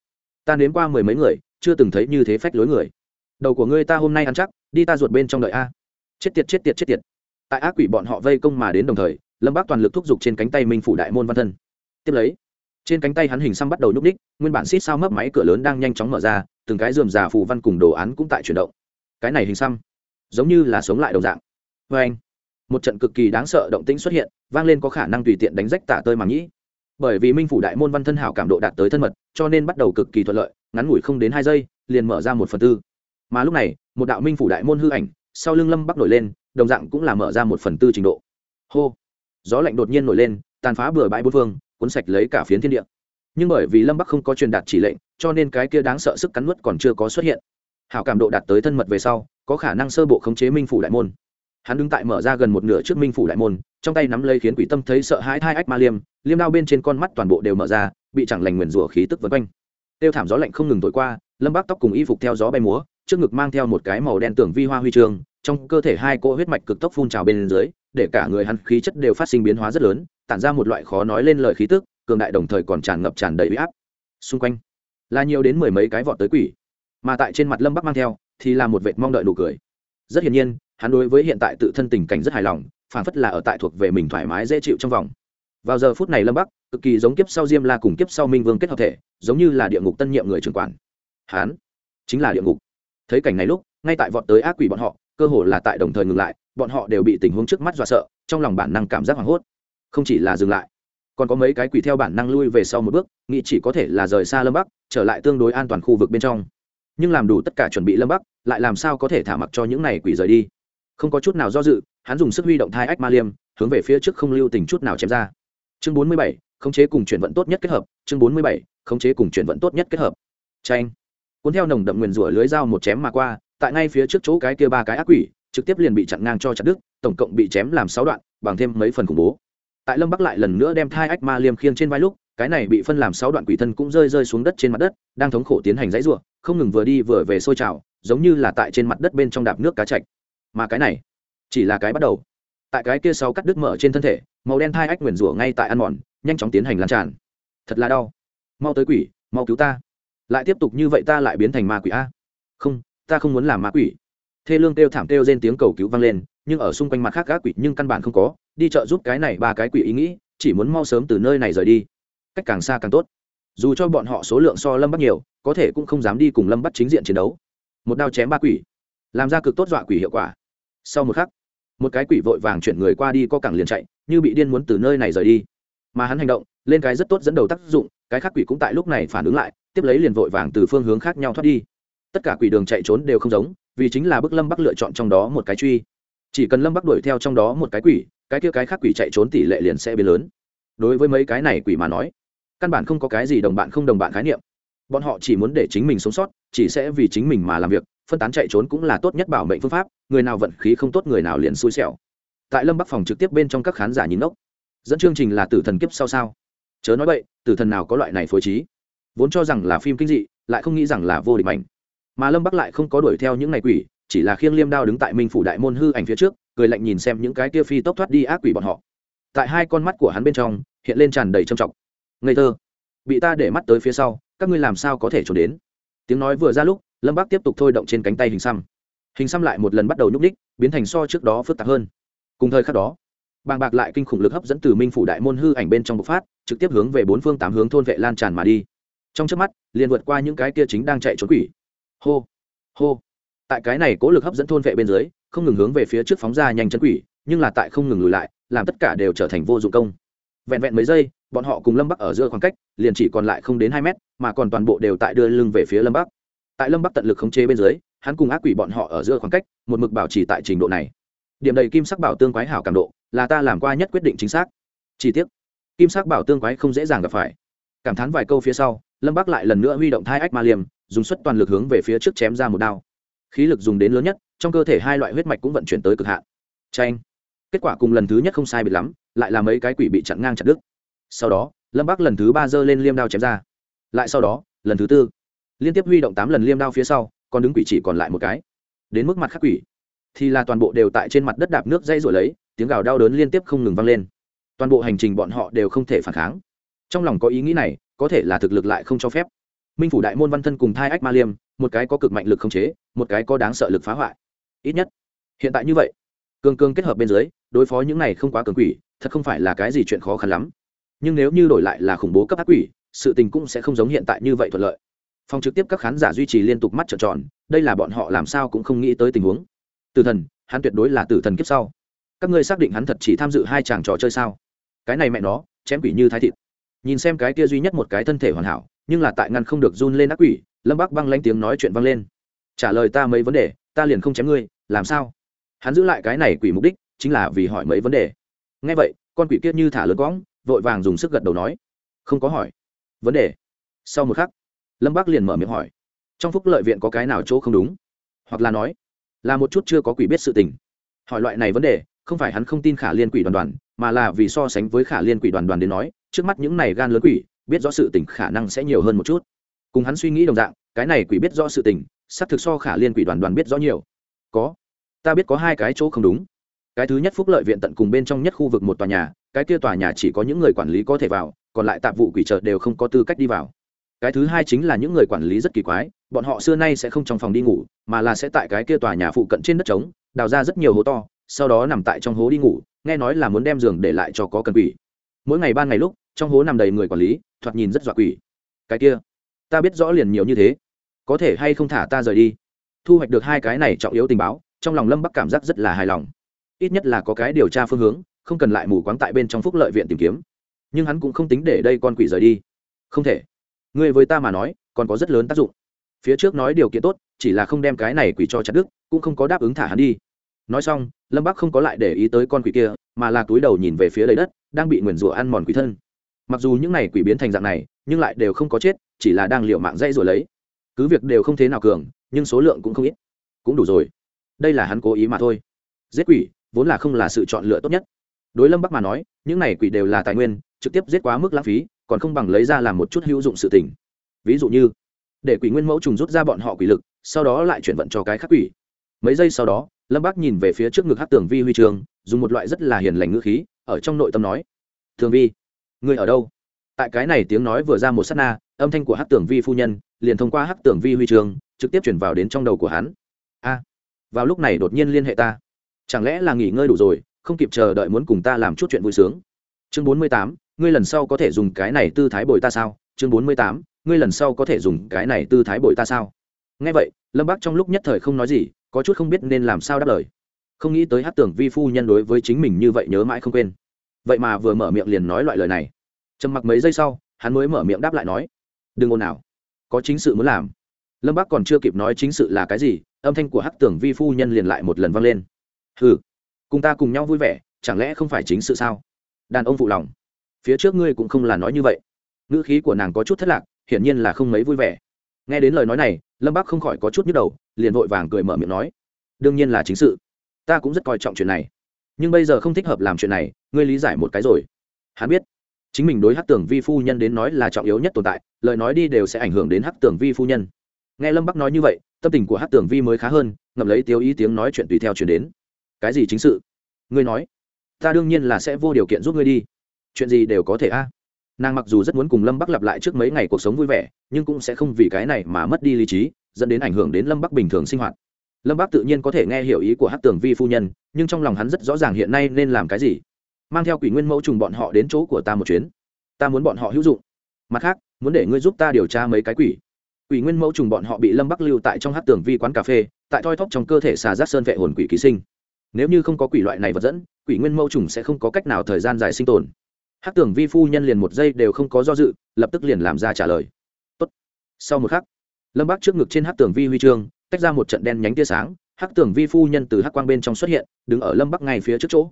Ta nếm qua mười mấy người, chưa từng thấy như thế phách lối người. Đầu của ngươi ta hôm nay ăn chắc, đi ta ruột bên trong đợi a. Chết tiệt chết tiệt chết tiệt. Tại ác quỷ bọn họ vây công mà đến đồng thời, lâm bác toàn lực thúc giục trên cánh tay minh phủ đại môn văn thân. Tiếp lấy trên cánh tay hắn hình xăm bắt đầu nhúc ních nguyên bản xít sao mấp máy cửa lớn đang nhanh chóng mở ra, từng cái dườm già phù văn cùng đồ án cũng tại chuyển động. Cái này hình xăm, giống như là sống lại đồng dạng. Vê anh, một trận cực kỳ đáng sợ động tĩnh xuất hiện, vang lên có khả năng tùy tiện đánh rách tả tơi màng nhĩ. Bởi vì minh phủ đại môn văn thân hảo cảm độ đạt tới thân mật, cho nên bắt đầu cực kỳ thuận lợi, ngắn ngủi không đến hai giây, liền mở ra một phần tư. Mà lúc này, một đạo minh phủ đại môn hư ảnh, sau lưng lâm bắc nổi lên, đồng dạng cũng là mở ra một phần tư trình độ. Hô, gió lạnh đột nhiên nổi lên, tàn phá bừa bãi bốn phương cuốn sạch lấy cả phiến thiên địa. Nhưng bởi vì lâm bắc không có truyền đạt chỉ lệnh, cho nên cái kia đáng sợ sức cắn nuốt còn chưa có xuất hiện. Hảo cảm độ đạt tới thân mật về sau, có khả năng sơ bộ khống chế minh phủ đại môn. Hắn đứng tại mở ra gần một nửa trước minh phủ đại môn, trong tay nắm lấy khiến quỷ tâm thấy sợ hãi hai ách ma liêm liêm đao bên trên con mắt toàn bộ đều mở ra, bị chẳng lành nguyền rủa khí tức vân quanh. Tiêu thảm gió lạnh không ngừng thổi qua, lâm bác tóc cùng y phục theo gió bay múa, trước ngực mang theo một cái màu đen tưởng vi hoa huy chương trong cơ thể hai cỗ huyết mạch cực tốc phun trào bên dưới, để cả người hắn khí chất đều phát sinh biến hóa rất lớn tản ra một loại khó nói lên lời khí tức, cường đại đồng thời còn tràn ngập tràn đầy uy áp. Xung quanh, là nhiều đến mười mấy cái vọt tới quỷ, mà tại trên mặt lâm bắc mang theo, thì là một vệt mong đợi nụ cười. Rất hiển nhiên, hắn đối với hiện tại tự thân tình cảnh rất hài lòng phản phất là ở tại thuộc về mình thoải mái dễ chịu trong vòng. Vào giờ phút này lâm bắc, cực kỳ giống kiếp sau diêm la cùng kiếp sau minh vương kết hợp thể, giống như là địa ngục tân nhiệm người trưởng quản. Hắn chính là địa ngục. Thấy cảnh này lúc, ngay tại vọt tới ác quỷ bọn họ, cơ hồ là tại đồng thời ngừng lại, bọn họ đều bị tình huống trước mắt dọa sợ, trong lòng bản năng cảm giác hoảng hốt không chỉ là dừng lại, còn có mấy cái quỷ theo bản năng lui về sau một bước, nghĩ chỉ có thể là rời xa lâm bắc, trở lại tương đối an toàn khu vực bên trong. Nhưng làm đủ tất cả chuẩn bị lâm bắc, lại làm sao có thể thả mặc cho những này quỷ rời đi? Không có chút nào do dự, hắn dùng sức huy động thai ách ma liêm, hướng về phía trước không lưu tình chút nào chém ra. Chương bốn mươi bảy, khống chế cùng chuyển vận tốt nhất kết hợp, chương bốn mươi bảy, khống chế cùng chuyển vận tốt nhất kết hợp. Tranh cuốn theo nồng đậm nguyền rủa lưới dao một chém mà qua, tại ngay phía trước chỗ cái kia ba cái ác quỷ, trực tiếp liền bị chặn ngang cho chặt đứt, tổng cộng bị chém làm sáu đoạn, bằng thêm mấy phần khủng bố tại lâm bắc lại lần nữa đem thai ách ma liêm khiêng trên vai lúc, cái này bị phân làm sáu đoạn quỷ thân cũng rơi rơi xuống đất trên mặt đất, đang thống khổ tiến hành dãy ruộng không ngừng vừa đi vừa về sôi trào, giống như là tại trên mặt đất bên trong đạp nước cá chạch. Mà cái này, chỉ là cái bắt đầu. Tại cái kia sau cắt đứt mở trên thân thể, màu đen thai ách nguyền rủa ngay tại ăn mòn, nhanh chóng tiến hành lan tràn. Thật là đau. Mau tới quỷ, mau cứu ta. Lại tiếp tục như vậy ta lại biến thành ma quỷ a. Không, ta không muốn làm ma quỷ. Thê lương kêu thảm kêu trên tiếng cầu cứu vang lên, nhưng ở xung quanh mặt khác gác quỷ nhưng căn bản không có đi chợ giúp cái này ba cái quỷ ý nghĩ, chỉ muốn mau sớm từ nơi này rời đi. Cách càng xa càng tốt. Dù cho bọn họ số lượng so lâm bắt nhiều, có thể cũng không dám đi cùng lâm bắt chính diện chiến đấu. Một đao chém ba quỷ, làm ra cực tốt dọa quỷ hiệu quả. Sau một khắc, một cái quỷ vội vàng chuyển người qua đi có cẳng liền chạy, như bị điên muốn từ nơi này rời đi. Mà hắn hành động, lên cái rất tốt dẫn đầu tác dụng, cái khác quỷ cũng tại lúc này phản ứng lại, tiếp lấy liền vội vàng từ phương hướng khác nhau thoát đi. Tất cả quỷ đường chạy trốn đều không giống, vì chính là bức lâm bắc lựa chọn trong đó một cái truy. Chỉ cần lâm bắc đuổi theo trong đó một cái quỷ cái kia cái khác quỷ chạy trốn tỷ lệ liền sẽ biến lớn. Đối với mấy cái này quỷ mà nói, căn bản không có cái gì đồng bạn không đồng bạn khái niệm. Bọn họ chỉ muốn để chính mình sống sót, chỉ sẽ vì chính mình mà làm việc, phân tán chạy trốn cũng là tốt nhất bảo mệnh phương pháp, người nào vận khí không tốt người nào liền xui xẻo. Tại lâm bắc phòng trực tiếp bên trong các khán giả nhìn ốc dẫn chương trình là tử thần kiếp sau sao? Chớ nói vậy tử thần nào có loại này phối trí? Vốn cho rằng là phim kinh dị, lại không nghĩ rằng là vô địch mạnh mà lâm bắc lại không có đuổi theo những ngày quỷ chỉ là khiêng liêm đao đứng tại minh phủ đại môn hư ảnh phía trước, cười lạnh nhìn xem những cái kia phi tốc thoát đi ác quỷ bọn họ. Tại hai con mắt của hắn bên trong, hiện lên tràn đầy trầm trọng. Ngây thơ. Bị ta để mắt tới phía sau, các ngươi làm sao có thể trốn đến? Tiếng nói vừa ra lúc, lâm bác tiếp tục thôi động trên cánh tay hình xăm. Hình xăm lại một lần bắt đầu nhúc ních biến thành so trước đó phức tạp hơn. Cùng thời khắc đó, bàng bạc lại kinh khủng lực hấp dẫn từ minh phủ đại môn hư ảnh bên trong bộc phát, trực tiếp hướng về bốn phương tám hướng thôn vệ lan tràn mà đi. Trong trước mắt, liền vượt qua những cái kia chính đang chạy trốn quỷ. Hô. Hô tại cái này cố lực hấp dẫn thôn vệ bên dưới, không ngừng hướng về phía trước phóng ra nhanh chân quỷ, nhưng là tại không ngừng lùi lại, làm tất cả đều trở thành vô dụng công. Vẹn vẹn mấy giây, bọn họ cùng lâm bắc ở giữa khoảng cách, liền chỉ còn lại không đến hai mét, mà còn toàn bộ đều tại đưa lưng về phía lâm bắc. Tại lâm bắc tận lực khống chế bên dưới, hắn cùng ác quỷ bọn họ ở giữa khoảng cách, một mực bảo trì tại trình độ này. Điểm đầy kim sắc bảo tương quái hảo cảm độ, là ta làm qua nhất quyết định chính xác. Chi tiết kim sắc bảo tương quái không dễ dàng gặp phải. Cảm thán vài câu phía sau, lâm bắc lại lần nữa huy động thai ách ma liềm, dùng suất toàn lực hướng về phía trước chém ra một đao khí lực dùng đến lớn nhất, trong cơ thể hai loại huyết mạch cũng vận chuyển tới cực hạn. Tranh kết quả cùng lần thứ nhất không sai biệt lắm, lại là mấy cái quỷ bị chặn ngang chặt đứt. Sau đó, lâm bắc lần thứ ba giơ lên liêm đao chém ra. Lại sau đó, lần thứ tư, liên tiếp huy động tám lần liêm đao phía sau, còn đứng quỷ chỉ còn lại một cái. Đến mức mặt khắc quỷ, thì là toàn bộ đều tại trên mặt đất đạp nước dây rồi lấy, tiếng gào đau đớn liên tiếp không ngừng vang lên. Toàn bộ hành trình bọn họ đều không thể phản kháng. Trong lòng có ý nghĩ này, có thể là thực lực lại không cho phép. Minh phủ đại môn văn thân cùng thai ách ma liêm một cái có cực mạnh lực không chế, một cái có đáng sợ lực phá hoại. Ít nhất, hiện tại như vậy, cường cường kết hợp bên dưới, đối phó những này không quá cường quỷ, thật không phải là cái gì chuyện khó khăn lắm. Nhưng nếu như đổi lại là khủng bố cấp ác quỷ, sự tình cũng sẽ không giống hiện tại như vậy thuận lợi. Phòng trực tiếp các khán giả duy trì liên tục mắt trợn tròn, đây là bọn họ làm sao cũng không nghĩ tới tình huống. Tử thần, hắn tuyệt đối là tử thần kiếp sau. Các ngươi xác định hắn thật chỉ tham dự hai chàng trò chơi sao? Cái này mẹ nó, chém quỷ như thái thịt. Nhìn xem cái kia duy nhất một cái thân thể hoàn hảo, nhưng là tại ngăn không được run lên ác quỷ lâm bắc băng lanh tiếng nói chuyện vang lên. Trả lời ta mấy vấn đề, ta liền không chém ngươi, làm sao? Hắn giữ lại cái này quỷ mục đích, chính là vì hỏi mấy vấn đề. Ngay vậy, con quỷ kia như thả lớn cõng, vội vàng dùng sức gật đầu nói. Không có hỏi. Vấn đề. Sau một khắc, lâm bác liền mở miệng hỏi. Trong phúc lợi viện có cái nào chỗ không đúng? Hoặc là nói, là một chút chưa có quỷ biết sự tình. Hỏi loại này vấn đề, không phải hắn không tin khả liên quỷ đoàn đoàn, mà là vì so sánh với khả liên quỷ đoàn đoàn đến nói, trước mắt những này gan lớn quỷ, biết rõ sự tình khả năng sẽ nhiều hơn một chút cùng hắn suy nghĩ đồng dạng, cái này quỷ biết rõ sự tình, xác thực so khả liên quỷ đoàn đoàn biết rõ nhiều. Có. Ta biết có hai cái chỗ không đúng. Cái thứ nhất phúc lợi viện tận cùng bên trong nhất khu vực một tòa nhà, cái kia tòa nhà chỉ có những người quản lý có thể vào, còn lại tạp vụ quỷ chợ đều không có tư cách đi vào. Cái thứ hai chính là những người quản lý rất kỳ quái, bọn họ xưa nay sẽ không trong phòng đi ngủ, mà là sẽ tại cái kia tòa nhà phụ cận trên đất trống, đào ra rất nhiều hố to, sau đó nằm tại trong hố đi ngủ, nghe nói là muốn đem giường để lại cho có cần quỷ. Mỗi ngày ban ngày lúc, trong hố nằm đầy người quản lý, thoạt nhìn rất dọa quỷ. Cái kia ta biết rõ liền nhiều như thế. Có thể hay không thả ta rời đi? Thu hoạch được hai cái này trọng yếu tình báo, trong lòng lâm bắc cảm giác rất là hài lòng. Ít nhất là có cái điều tra phương hướng, không cần lại mù quáng tại bên trong phúc lợi viện tìm kiếm. Nhưng hắn cũng không tính để đây con quỷ rời đi. Không thể. Ngươi với ta mà nói, còn có rất lớn tác dụng. Phía trước nói điều kiện tốt, chỉ là không đem cái này quỷ cho chặt đức cũng không có đáp ứng thả hắn đi. Nói xong, lâm bắc không có lại để ý tới con quỷ kia, mà là túi đầu nhìn về phía lấy đất, đang bị nguyền rủa ăn mòn quỷ thân. Mặc dù những này quỷ biến thành dạng này nhưng lại đều không có chết, chỉ là đang liệu mạng dây rồi lấy. Cứ việc đều không thế nào cường, nhưng số lượng cũng không ít. Cũng đủ rồi. Đây là hắn cố ý mà thôi. Giết quỷ, vốn là không là sự chọn lựa tốt nhất. Đối lâm bắc mà nói, những này quỷ đều là tài nguyên, trực tiếp giết quá mức lãng phí, còn không bằng lấy ra làm một chút hữu dụng sự tình. Ví dụ như, để quỷ nguyên mẫu trùng rút ra bọn họ quỷ lực, sau đó lại chuyển vận cho cái khác quỷ. Mấy giây sau đó, lâm bác nhìn về phía trước ngực hát tường vi huy trường, dùng một loại rất là hiền lành ngữ khí, ở trong nội tâm nói thường vi người ở đâu? Tại cái này tiếng nói vừa ra một s á t na, âm thanh của hát Tưởng vi phu nhân liền thông qua hát Tưởng vi huy trường, trực tiếp chuyển vào đến trong đầu của hắn. A, vào lúc này đột nhiên liên hệ ta. Chẳng lẽ là nghỉ ngơi đủ rồi, không kịp chờ đợi muốn cùng ta làm chút chuyện vui sướng? Chương bốn mươi tám, ngươi lần sau có thể dùng cái này tư thái bồi ta sao? Chương bốn mươi tám, ngươi lần sau có thể dùng cái này tư thái bồi ta sao? Nghe vậy, lâm bác trong lúc nhất thời không nói gì, có chút không biết nên làm sao đáp lời. Không nghĩ tới hát tưởng vi phu nhân đối với chính mình như vậy nhớ mãi không quên. Vậy mà vừa mở miệng liền nói loại lời này trầm mặc mấy giây sau, hắn mới mở miệng đáp lại nói, đừng ồn nào có chính sự muốn làm. Lâm bác còn chưa kịp nói chính sự là cái gì, âm thanh của Hắc tưởng vi phu nhân liền lại một lần vang lên. Ừ cùng ta cùng nhau vui vẻ, chẳng lẽ không phải chính sự sao? Đàn ông phụ lòng. Phía trước ngươi cũng không là nói như vậy. Ngữ khí của nàng có chút thất lạc, hiển nhiên là không mấy vui vẻ. Nghe đến lời nói này, lâm bác không khỏi có chút nhức đầu, liền vội vàng cười mở miệng nói, đương nhiên là chính sự. Ta cũng rất coi trọng chuyện này. Nhưng bây giờ không thích hợp làm chuyện này, ngươi lý giải một cái rồi. Hắn biết chính mình đối hát tưởng vi phu nhân đến nói là trọng yếu nhất tồn tại, lời nói đi đều sẽ ảnh hưởng đến hát tưởng vi phu nhân. Nghe lâm bắc nói như vậy, tâm tình của hát tưởng vi mới khá hơn, ngậm lấy tiêu ý tiếng nói chuyện tùy theo chuyển đến. Cái gì chính sự? Ngươi nói. Ta đương nhiên là sẽ vô điều kiện giúp ngươi đi. Chuyện gì đều có thể a. Nàng mặc dù rất muốn cùng lâm bắc lặp lại trước mấy ngày cuộc sống vui vẻ, nhưng cũng sẽ không vì cái này mà mất đi lý trí, dẫn đến ảnh hưởng đến lâm bắc bình thường sinh hoạt. Lâm bắc tự nhiên có thể nghe hiểu ý của hát tường vi phu nhân, nhưng trong lòng hắn rất rõ ràng hiện nay nên làm cái gì mang theo quỷ nguyên mẫu trùng bọn họ đến chỗ của ta một chuyến. Ta muốn bọn họ hữu dụng. Mặt khác, muốn để ngươi giúp ta điều tra mấy cái quỷ. Quỷ nguyên mẫu trùng bọn họ bị lâm bắc lưu tại trong hát tường vi quán cà phê, tại thoi thóp trong cơ thể xà giác sơn vệ hồn quỷ ký sinh. Nếu như không có quỷ loại này vật dẫn, quỷ nguyên mẫu trùng sẽ không có cách nào thời gian dài sinh tồn. Hát tường vi phu nhân liền một giây đều không có do dự, lập tức liền làm ra trả lời. Tốt. sau một khắc, lâm bác trước ngực trên hát tường vi huy chương, tách ra một trận đen nhánh tia sáng hát tường vi phu nhân từ hát quang bên trong xuất hiện, đứng ở lâm bắc ngay phía trước chỗ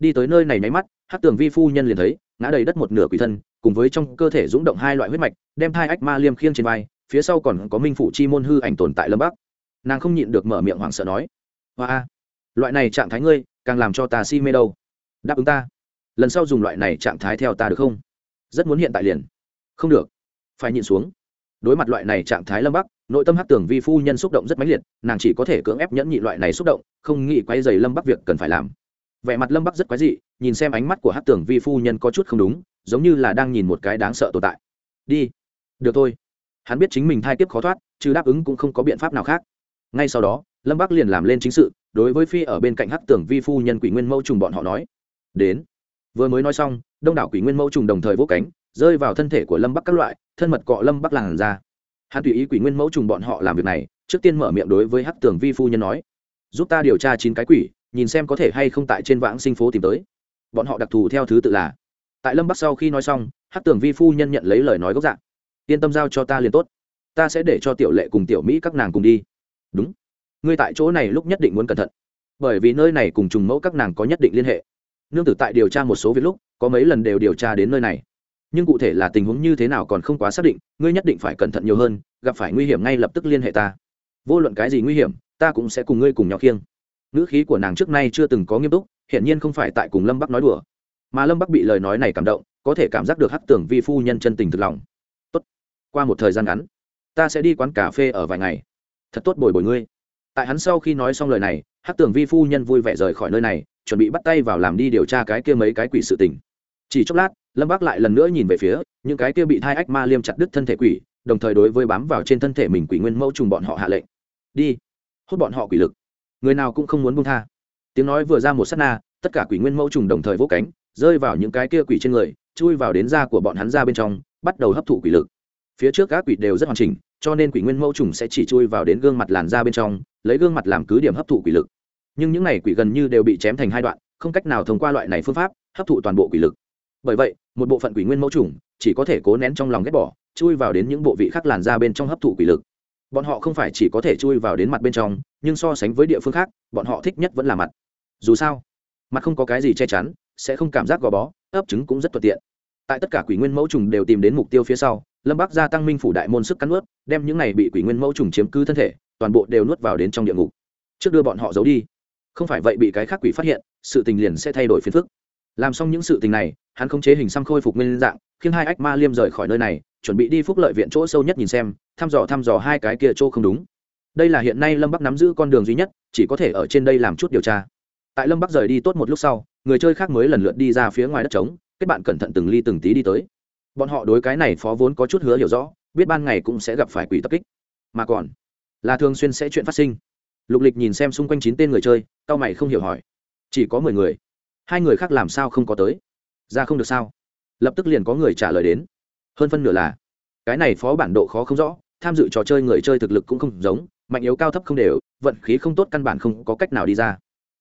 đi tới nơi này nháy mắt hát tường vi phu nhân liền thấy, ngã đầy đất một nửa quỷ thân, cùng với trong cơ thể rúng động hai loại huyết mạch, đem thai ách ma liêm khiêng trên vai, phía sau còn có minh phụ chi môn hư ảnh tồn tại lâm bắc. Nàng không nhịn được mở miệng hoảng sợ nói, hoa loại này trạng thái ngươi, càng làm cho ta si mê đâu. Đáp ứng ta. Lần sau dùng loại này trạng thái theo ta được không? Rất muốn hiện tại liền. Không được. Phải nhịn xuống. Đối mặt loại này trạng thái lâm bắc, nội tâm hát tưởng vi phu nhân xúc động rất mãnh liệt, nàng chỉ có thể cưỡng ép nhẫn nhị loại này xúc động, không nghĩ quay dày lâm bắc việc cần phải làm vẻ mặt lâm bắc rất quái dị, nhìn xem ánh mắt của hát tưởng vi phu nhân có chút không đúng, giống như là đang nhìn một cái đáng sợ tồn tại. Đi. Được thôi. Hắn biết chính mình thai tiếp khó thoát, chứ đáp ứng cũng không có biện pháp nào khác. Ngay sau đó, lâm bắc liền làm lên chính sự, đối với phi ở bên cạnh hát tưởng vi phu nhân quỷ nguyên mẫu trùng bọn họ nói. Đến. Vừa mới nói xong, đông đảo quỷ nguyên mẫu trùng đồng thời vỗ cánh, rơi vào thân thể của lâm bắc các loại, thân mật cọ lâm bắc làn ra. Hắn tùy ý quỷ nguyên mẫu trùng bọn họ làm việc này, trước tiên mở miệng đối với hắc tưởng vi phu nhân nói. Giúp ta điều tra chín cái quỷ nhìn xem có thể hay không tại trên vãng sinh phố tìm tới. Bọn họ đặc thù theo thứ tự là, tại lâm bắc sau khi nói xong, hắc tưởng vi phu nhân nhận lấy lời nói gốc dạng yên tâm giao cho ta liền tốt. Ta sẽ để cho tiểu lệ cùng tiểu mỹ các nàng cùng đi. Đúng. Ngươi tại chỗ này lúc nhất định muốn cẩn thận. Bởi vì nơi này cùng trùng mẫu các nàng có nhất định liên hệ. Nương tử tại điều tra một số việc lúc, có mấy lần đều điều tra đến nơi này. Nhưng cụ thể là tình huống như thế nào còn không quá xác định, ngươi nhất định phải cẩn thận nhiều hơn, gặp phải nguy hiểm ngay lập tức liên hệ ta. Vô luận cái gì nguy hiểm, ta cũng sẽ cùng ngươi cùng nhau khiêng ngữ khí của nàng trước nay chưa từng có nghiêm túc, hiển nhiên không phải tại cùng lâm bắc nói đùa. Mà lâm bắc bị lời nói này cảm động, có thể cảm giác được hắc tưởng vi phu nhân chân tình thực lòng. Tốt, qua một thời gian ngắn, ta sẽ đi quán cà phê ở vài ngày. Thật tốt bồi bồi ngươi. Tại hắn sau khi nói xong lời này, hắc tưởng vi phu nhân vui vẻ rời khỏi nơi này, chuẩn bị bắt tay vào làm đi điều tra cái kia mấy cái quỷ sự tình. Chỉ chốc lát, lâm bắc lại lần nữa nhìn về phía, những cái kia bị thai ách ma liêm chặt đứt thân thể quỷ, đồng thời đối với bám vào trên thân thể mình quỷ nguyên mẫu trùng bọn họ hạ lệnh. Đi hốt bọn họ quỷ lực người nào cũng không muốn buông tha. Tiếng nói vừa ra một s á t na, tất cả quỷ nguyên mẫu trùng đồng thời vỗ cánh, rơi vào những cái kia quỷ trên người, chui vào đến da của bọn hắn ra bên trong, bắt đầu hấp thụ quỷ lực. Phía trước các quỷ đều rất hoàn chỉnh, cho nên quỷ nguyên mẫu trùng sẽ chỉ chui vào đến gương mặt làn da bên trong, lấy gương mặt làm cứ điểm hấp thụ quỷ lực. Nhưng những này quỷ gần như đều bị chém thành hai đoạn, không cách nào thông qua loại này phương pháp hấp thụ toàn bộ quỷ lực. Bởi vậy, một bộ phận quỷ nguyên mẫu trùng chỉ có thể cố nén trong lòng ghét bỏ, chui vào đến những bộ vị khác làn da bên trong hấp thụ quỷ lực bọn họ không phải chỉ có thể chui vào đến mặt bên trong, nhưng so sánh với địa phương khác, bọn họ thích nhất vẫn là mặt. Dù sao, mặt không có cái gì che chắn, sẽ không cảm giác gò bó, ấp trứng cũng rất thuận tiện. Tại tất cả quỷ nguyên mẫu trùng đều tìm đến mục tiêu phía sau, lâm bắc gia tăng minh phủ đại môn sức cắn nuốt, đem những này bị quỷ nguyên mẫu trùng chiếm cứ thân thể, toàn bộ đều nuốt vào đến trong địa ngục. Trước đưa bọn họ giấu đi. Không phải vậy bị cái khác quỷ phát hiện, sự tình liền sẽ thay đổi phiền phức. Làm xong những sự tình này, hắn khống chế hình xăm khôi phục nguyên dạng, khiến hai ách ma liêm rời khỏi nơi này, chuẩn bị đi phúc lợi viện chỗ sâu nhất nhìn xem thăm dò thăm dò hai cái kia chỗ không đúng. Đây là hiện nay lâm bắc nắm giữ con đường duy nhất, chỉ có thể ở trên đây làm chút điều tra. Tại lâm bắc rời đi tốt một lúc sau, người chơi khác mới lần lượt đi ra phía ngoài đất trống, kết bạn cẩn thận từng ly từng tí đi tới. Bọn họ đối cái này phó vốn có chút hứa hiểu rõ, biết ban ngày cũng sẽ gặp phải quỷ tập kích. Mà còn, là thường xuyên sẽ chuyện phát sinh. Lục lịch nhìn xem xung quanh chín tên người chơi tao mày không hiểu hỏi. Chỉ có mười người. Hai người khác làm sao không có tới? Ra không được sao? Lập tức liền có người trả lời đến. Hơn phân nửa là, cái này phó bản độ khó không rõ tham dự trò chơi người chơi thực lực cũng không giống, mạnh yếu cao thấp không đều, vận khí không tốt căn bản không có cách nào đi ra.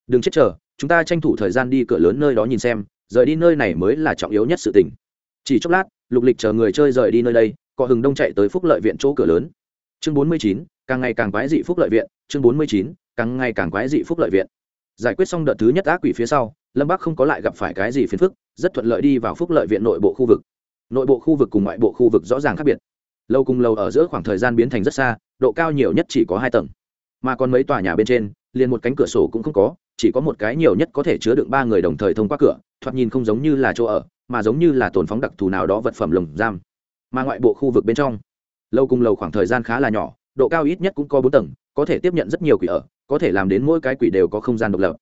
Đừng chết chờ, chúng ta tranh thủ thời gian đi cửa lớn nơi đó nhìn xem, rời đi nơi này mới là trọng yếu nhất sự tình. Chỉ chốc lát, lục lịch chờ người chơi rời đi nơi đây cọ hừng đông chạy tới phúc lợi viện chỗ cửa lớn. Chương bốn mươi chín, càng ngày càng quái dị phúc lợi viện, chương bốn mươi chín, càng ngày càng quái dị phúc lợi viện. Giải quyết xong đợt thứ nhất ác quỷ phía sau, lâm bắc không có lại gặp phải cái gì phiền phức, rất thuận lợi đi vào phúc lợi viện nội bộ khu vực. Nội bộ khu vực cùng ngoại bộ khu vực rõ ràng khác biệt lâu cùng lâu ở giữa khoảng thời gian biến thành rất xa, độ cao nhiều nhất chỉ có hai tầng. Mà còn mấy tòa nhà bên trên, liền một cánh cửa sổ cũng không có, chỉ có một cái nhiều nhất có thể chứa đựng ba người đồng thời thông qua cửa, thoạt nhìn không giống như là chỗ ở, mà giống như là tồn phóng đặc thù nào đó vật phẩm lồng giam. Mà ngoại bộ khu vực bên trong, lâu cùng lâu khoảng thời gian khá là nhỏ, độ cao ít nhất cũng có bốn tầng, có thể tiếp nhận rất nhiều quỷ ở, có thể làm đến mỗi cái quỷ đều có không gian độc lập.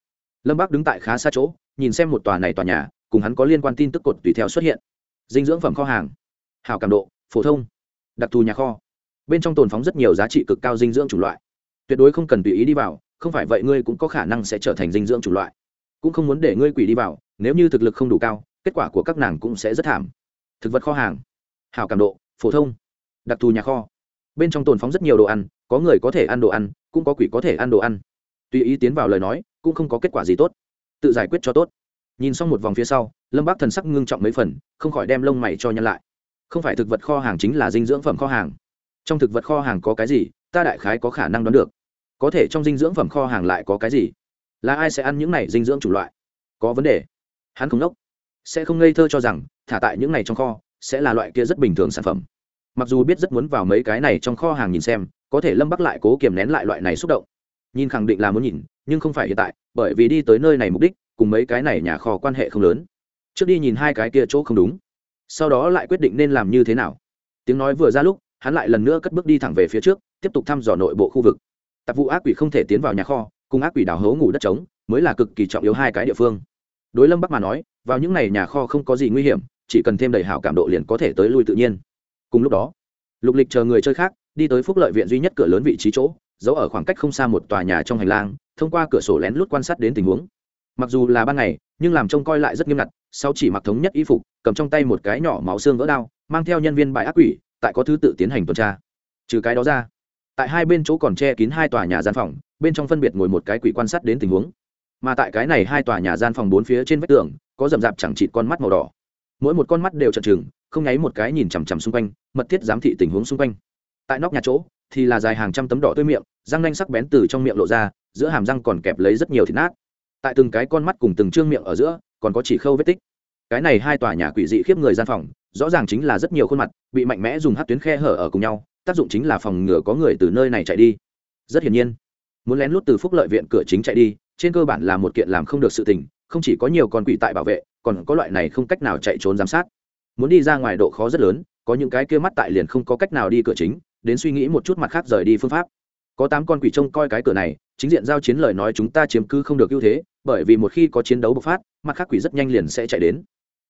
Lâm bác đứng tại khá xa chỗ, nhìn xem một tòa này tòa nhà, cùng hắn có liên quan tin tức cột tùy theo xuất hiện. Dinh dưỡng phẩm kho hàng, hào cảm độ, phổ thông đặc thù nhà kho. Bên trong tồn phóng rất nhiều giá trị cực cao dinh dưỡng chủng loại. Tuyệt đối không cần tùy ý đi vào, không phải vậy ngươi cũng có khả năng sẽ trở thành dinh dưỡng chủng loại. Cũng không muốn để ngươi quỷ đi vào, nếu như thực lực không đủ cao, kết quả của các nàng cũng sẽ rất thảm. Thực vật kho hàng. Hào cảm độ, phổ thông. Đặc thù nhà kho. Bên trong tồn phóng rất nhiều đồ ăn, có người có thể ăn đồ ăn, cũng có quỷ có thể ăn đồ ăn. Tùy ý tiến vào lời nói, cũng không có kết quả gì tốt. Tự giải quyết cho tốt. Nhìn xong một vòng phía sau, lâm bác thần sắc ngưng trọng mấy phần, không khỏi đem lông mày cho nhân lại không phải thực vật kho hàng chính là dinh dưỡng phẩm kho hàng. Trong thực vật kho hàng có cái gì, ta đại khái có khả năng đoán được. Có thể trong dinh dưỡng phẩm kho hàng lại có cái gì? Là ai sẽ ăn những này dinh dưỡng c loại? Có vấn đề. Hắn không nốc sẽ không ngây thơ cho rằng, thả tại những này trong kho, sẽ là loại kia rất bình thường sản phẩm. Mặc dù biết rất muốn vào mấy cái này trong kho hàng nhìn xem, có thể lâm bắc lại cố kiềm nén lại loại này xúc động. Nhìn khẳng định là muốn nhìn, nhưng không phải hiện tại, bởi vì đi tới nơi này mục đích, cùng mấy cái này nhà kho quan hệ không lớn. Trước đi nhìn hai cái kia chỗ không đúng sau đó lại quyết định nên làm như thế nào. Tiếng nói vừa ra lúc, hắn lại lần nữa cất bước đi thẳng về phía trước, tiếp tục thăm dò nội bộ khu vực. Tạp vụ ác quỷ không thể tiến vào nhà kho, cùng ác quỷ đào hố ngủ đất trống, mới là cực kỳ trọng yếu hai cái địa phương. Đối lâm bắc mà nói, vào những n à y nhà kho không có gì nguy hiểm, chỉ cần thêm đầy hảo cảm độ liền có thể tới lui tự nhiên. Cùng lúc đó, lục lịch chờ người chơi khác, đi tới phúc lợi viện duy nhất cửa lớn vị trí chỗ, giấu ở khoảng cách không xa một tòa nhà trong hành lang, thông qua cửa sổ lén lút quan sát đến tình huống mặc dù là ban ngày, nhưng làm trông coi lại rất nghiêm ngặt, sau chỉ mặc thống nhất y phục, cầm trong tay một cái nhỏ máu xương vỡ đao, mang theo nhân viên bài ác quỷ, tại có thứ tự tiến hành tuần tra. Trừ cái đó ra, tại hai bên chỗ còn che kín hai tòa nhà gian phòng, bên trong phân biệt ngồi một cái quỷ quan sát đến tình huống. Mà tại cái này hai tòa nhà gian phòng bốn phía trên vách tường, có rậm rạp chẳng chịt con mắt màu đỏ. Mỗi một con mắt đều chật chừng không nháy một cái nhìn chằm chằm xung quanh, mật thiết giám thị tình huống xung quanh. Tại nóc nhà chỗ, thì là dài hàng trăm tấm đỏ tươi miệng, răng nanh sắc bén từ trong miệng lộ ra, giữa hàm răng còn kẹp lấy rất nhiều thịt nát tại từng cái con mắt cùng từng trương miệng ở giữa, còn có chỉ khâu vết tích. Cái này hai tòa nhà quỷ dị khiếp người gian phòng, rõ ràng chính là rất nhiều khuôn mặt, bị mạnh mẽ dùng hát tuyến khe hở ở cùng nhau, tác dụng chính là phòng ngừa có người từ nơi này chạy đi. Rất hiển nhiên, muốn lén lút từ phúc lợi viện cửa chính chạy đi, trên cơ bản là một kiện làm không được sự tình, không chỉ có nhiều con quỷ tại bảo vệ, còn có loại này không cách nào chạy trốn giám sát. Muốn đi ra ngoài độ khó rất lớn, có những cái kia mắt tại liền không có cách nào đi cửa chính, đến suy nghĩ một chút mặt khác rời đi phương pháp. Có tám con quỷ trông coi cái cửa này chính diện giao chiến lời nói chúng ta chiếm cứ không được ưu thế, bởi vì một khi có chiến đấu bộc phát, mặt khác quỷ rất nhanh liền sẽ chạy đến.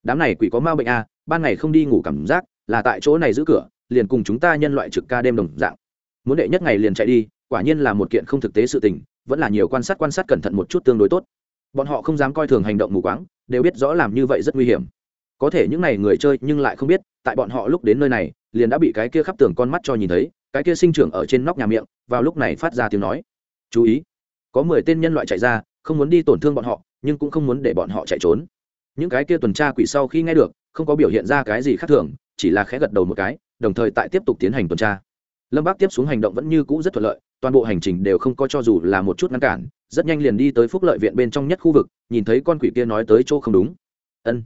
Đám này quỷ có ma bệnh a, ban ngày không đi ngủ cảm giác, là tại chỗ này giữ cửa, liền cùng chúng ta nhân loại trực ca đêm đồng dạng. Muốn đệ nhất ngày liền chạy đi, quả nhiên là một kiện không thực tế sự tình, vẫn là nhiều quan sát quan sát cẩn thận một chút tương đối tốt. Bọn họ không dám coi thường hành động mù quáng, đều biết rõ làm như vậy rất nguy hiểm. Có thể những n à y người chơi nhưng lại không biết, tại bọn họ lúc đến nơi này, liền đã bị cái kia khắp tường con mắt cho nhìn thấy, cái kia sinh trưởng ở trên nóc nhà miệng, vào lúc này phát ra tiếng nói chú ý, có mười tên nhân loại chạy ra, không muốn đi tổn thương bọn họ, nhưng cũng không muốn để bọn họ chạy trốn. Những cái kia tuần tra quỷ sau khi nghe được, không có biểu hiện ra cái gì khác thường, chỉ là khẽ gật đầu một cái, đồng thời tại tiếp tục tiến hành tuần tra. Lâm bác tiếp xuống hành động vẫn như cũ rất thuận lợi, toàn bộ hành trình đều không có cho dù là một chút ngăn cản, rất nhanh liền đi tới phúc lợi viện bên trong nhất khu vực, nhìn thấy con quỷ kia nói tới chỗ không đúng. Ân,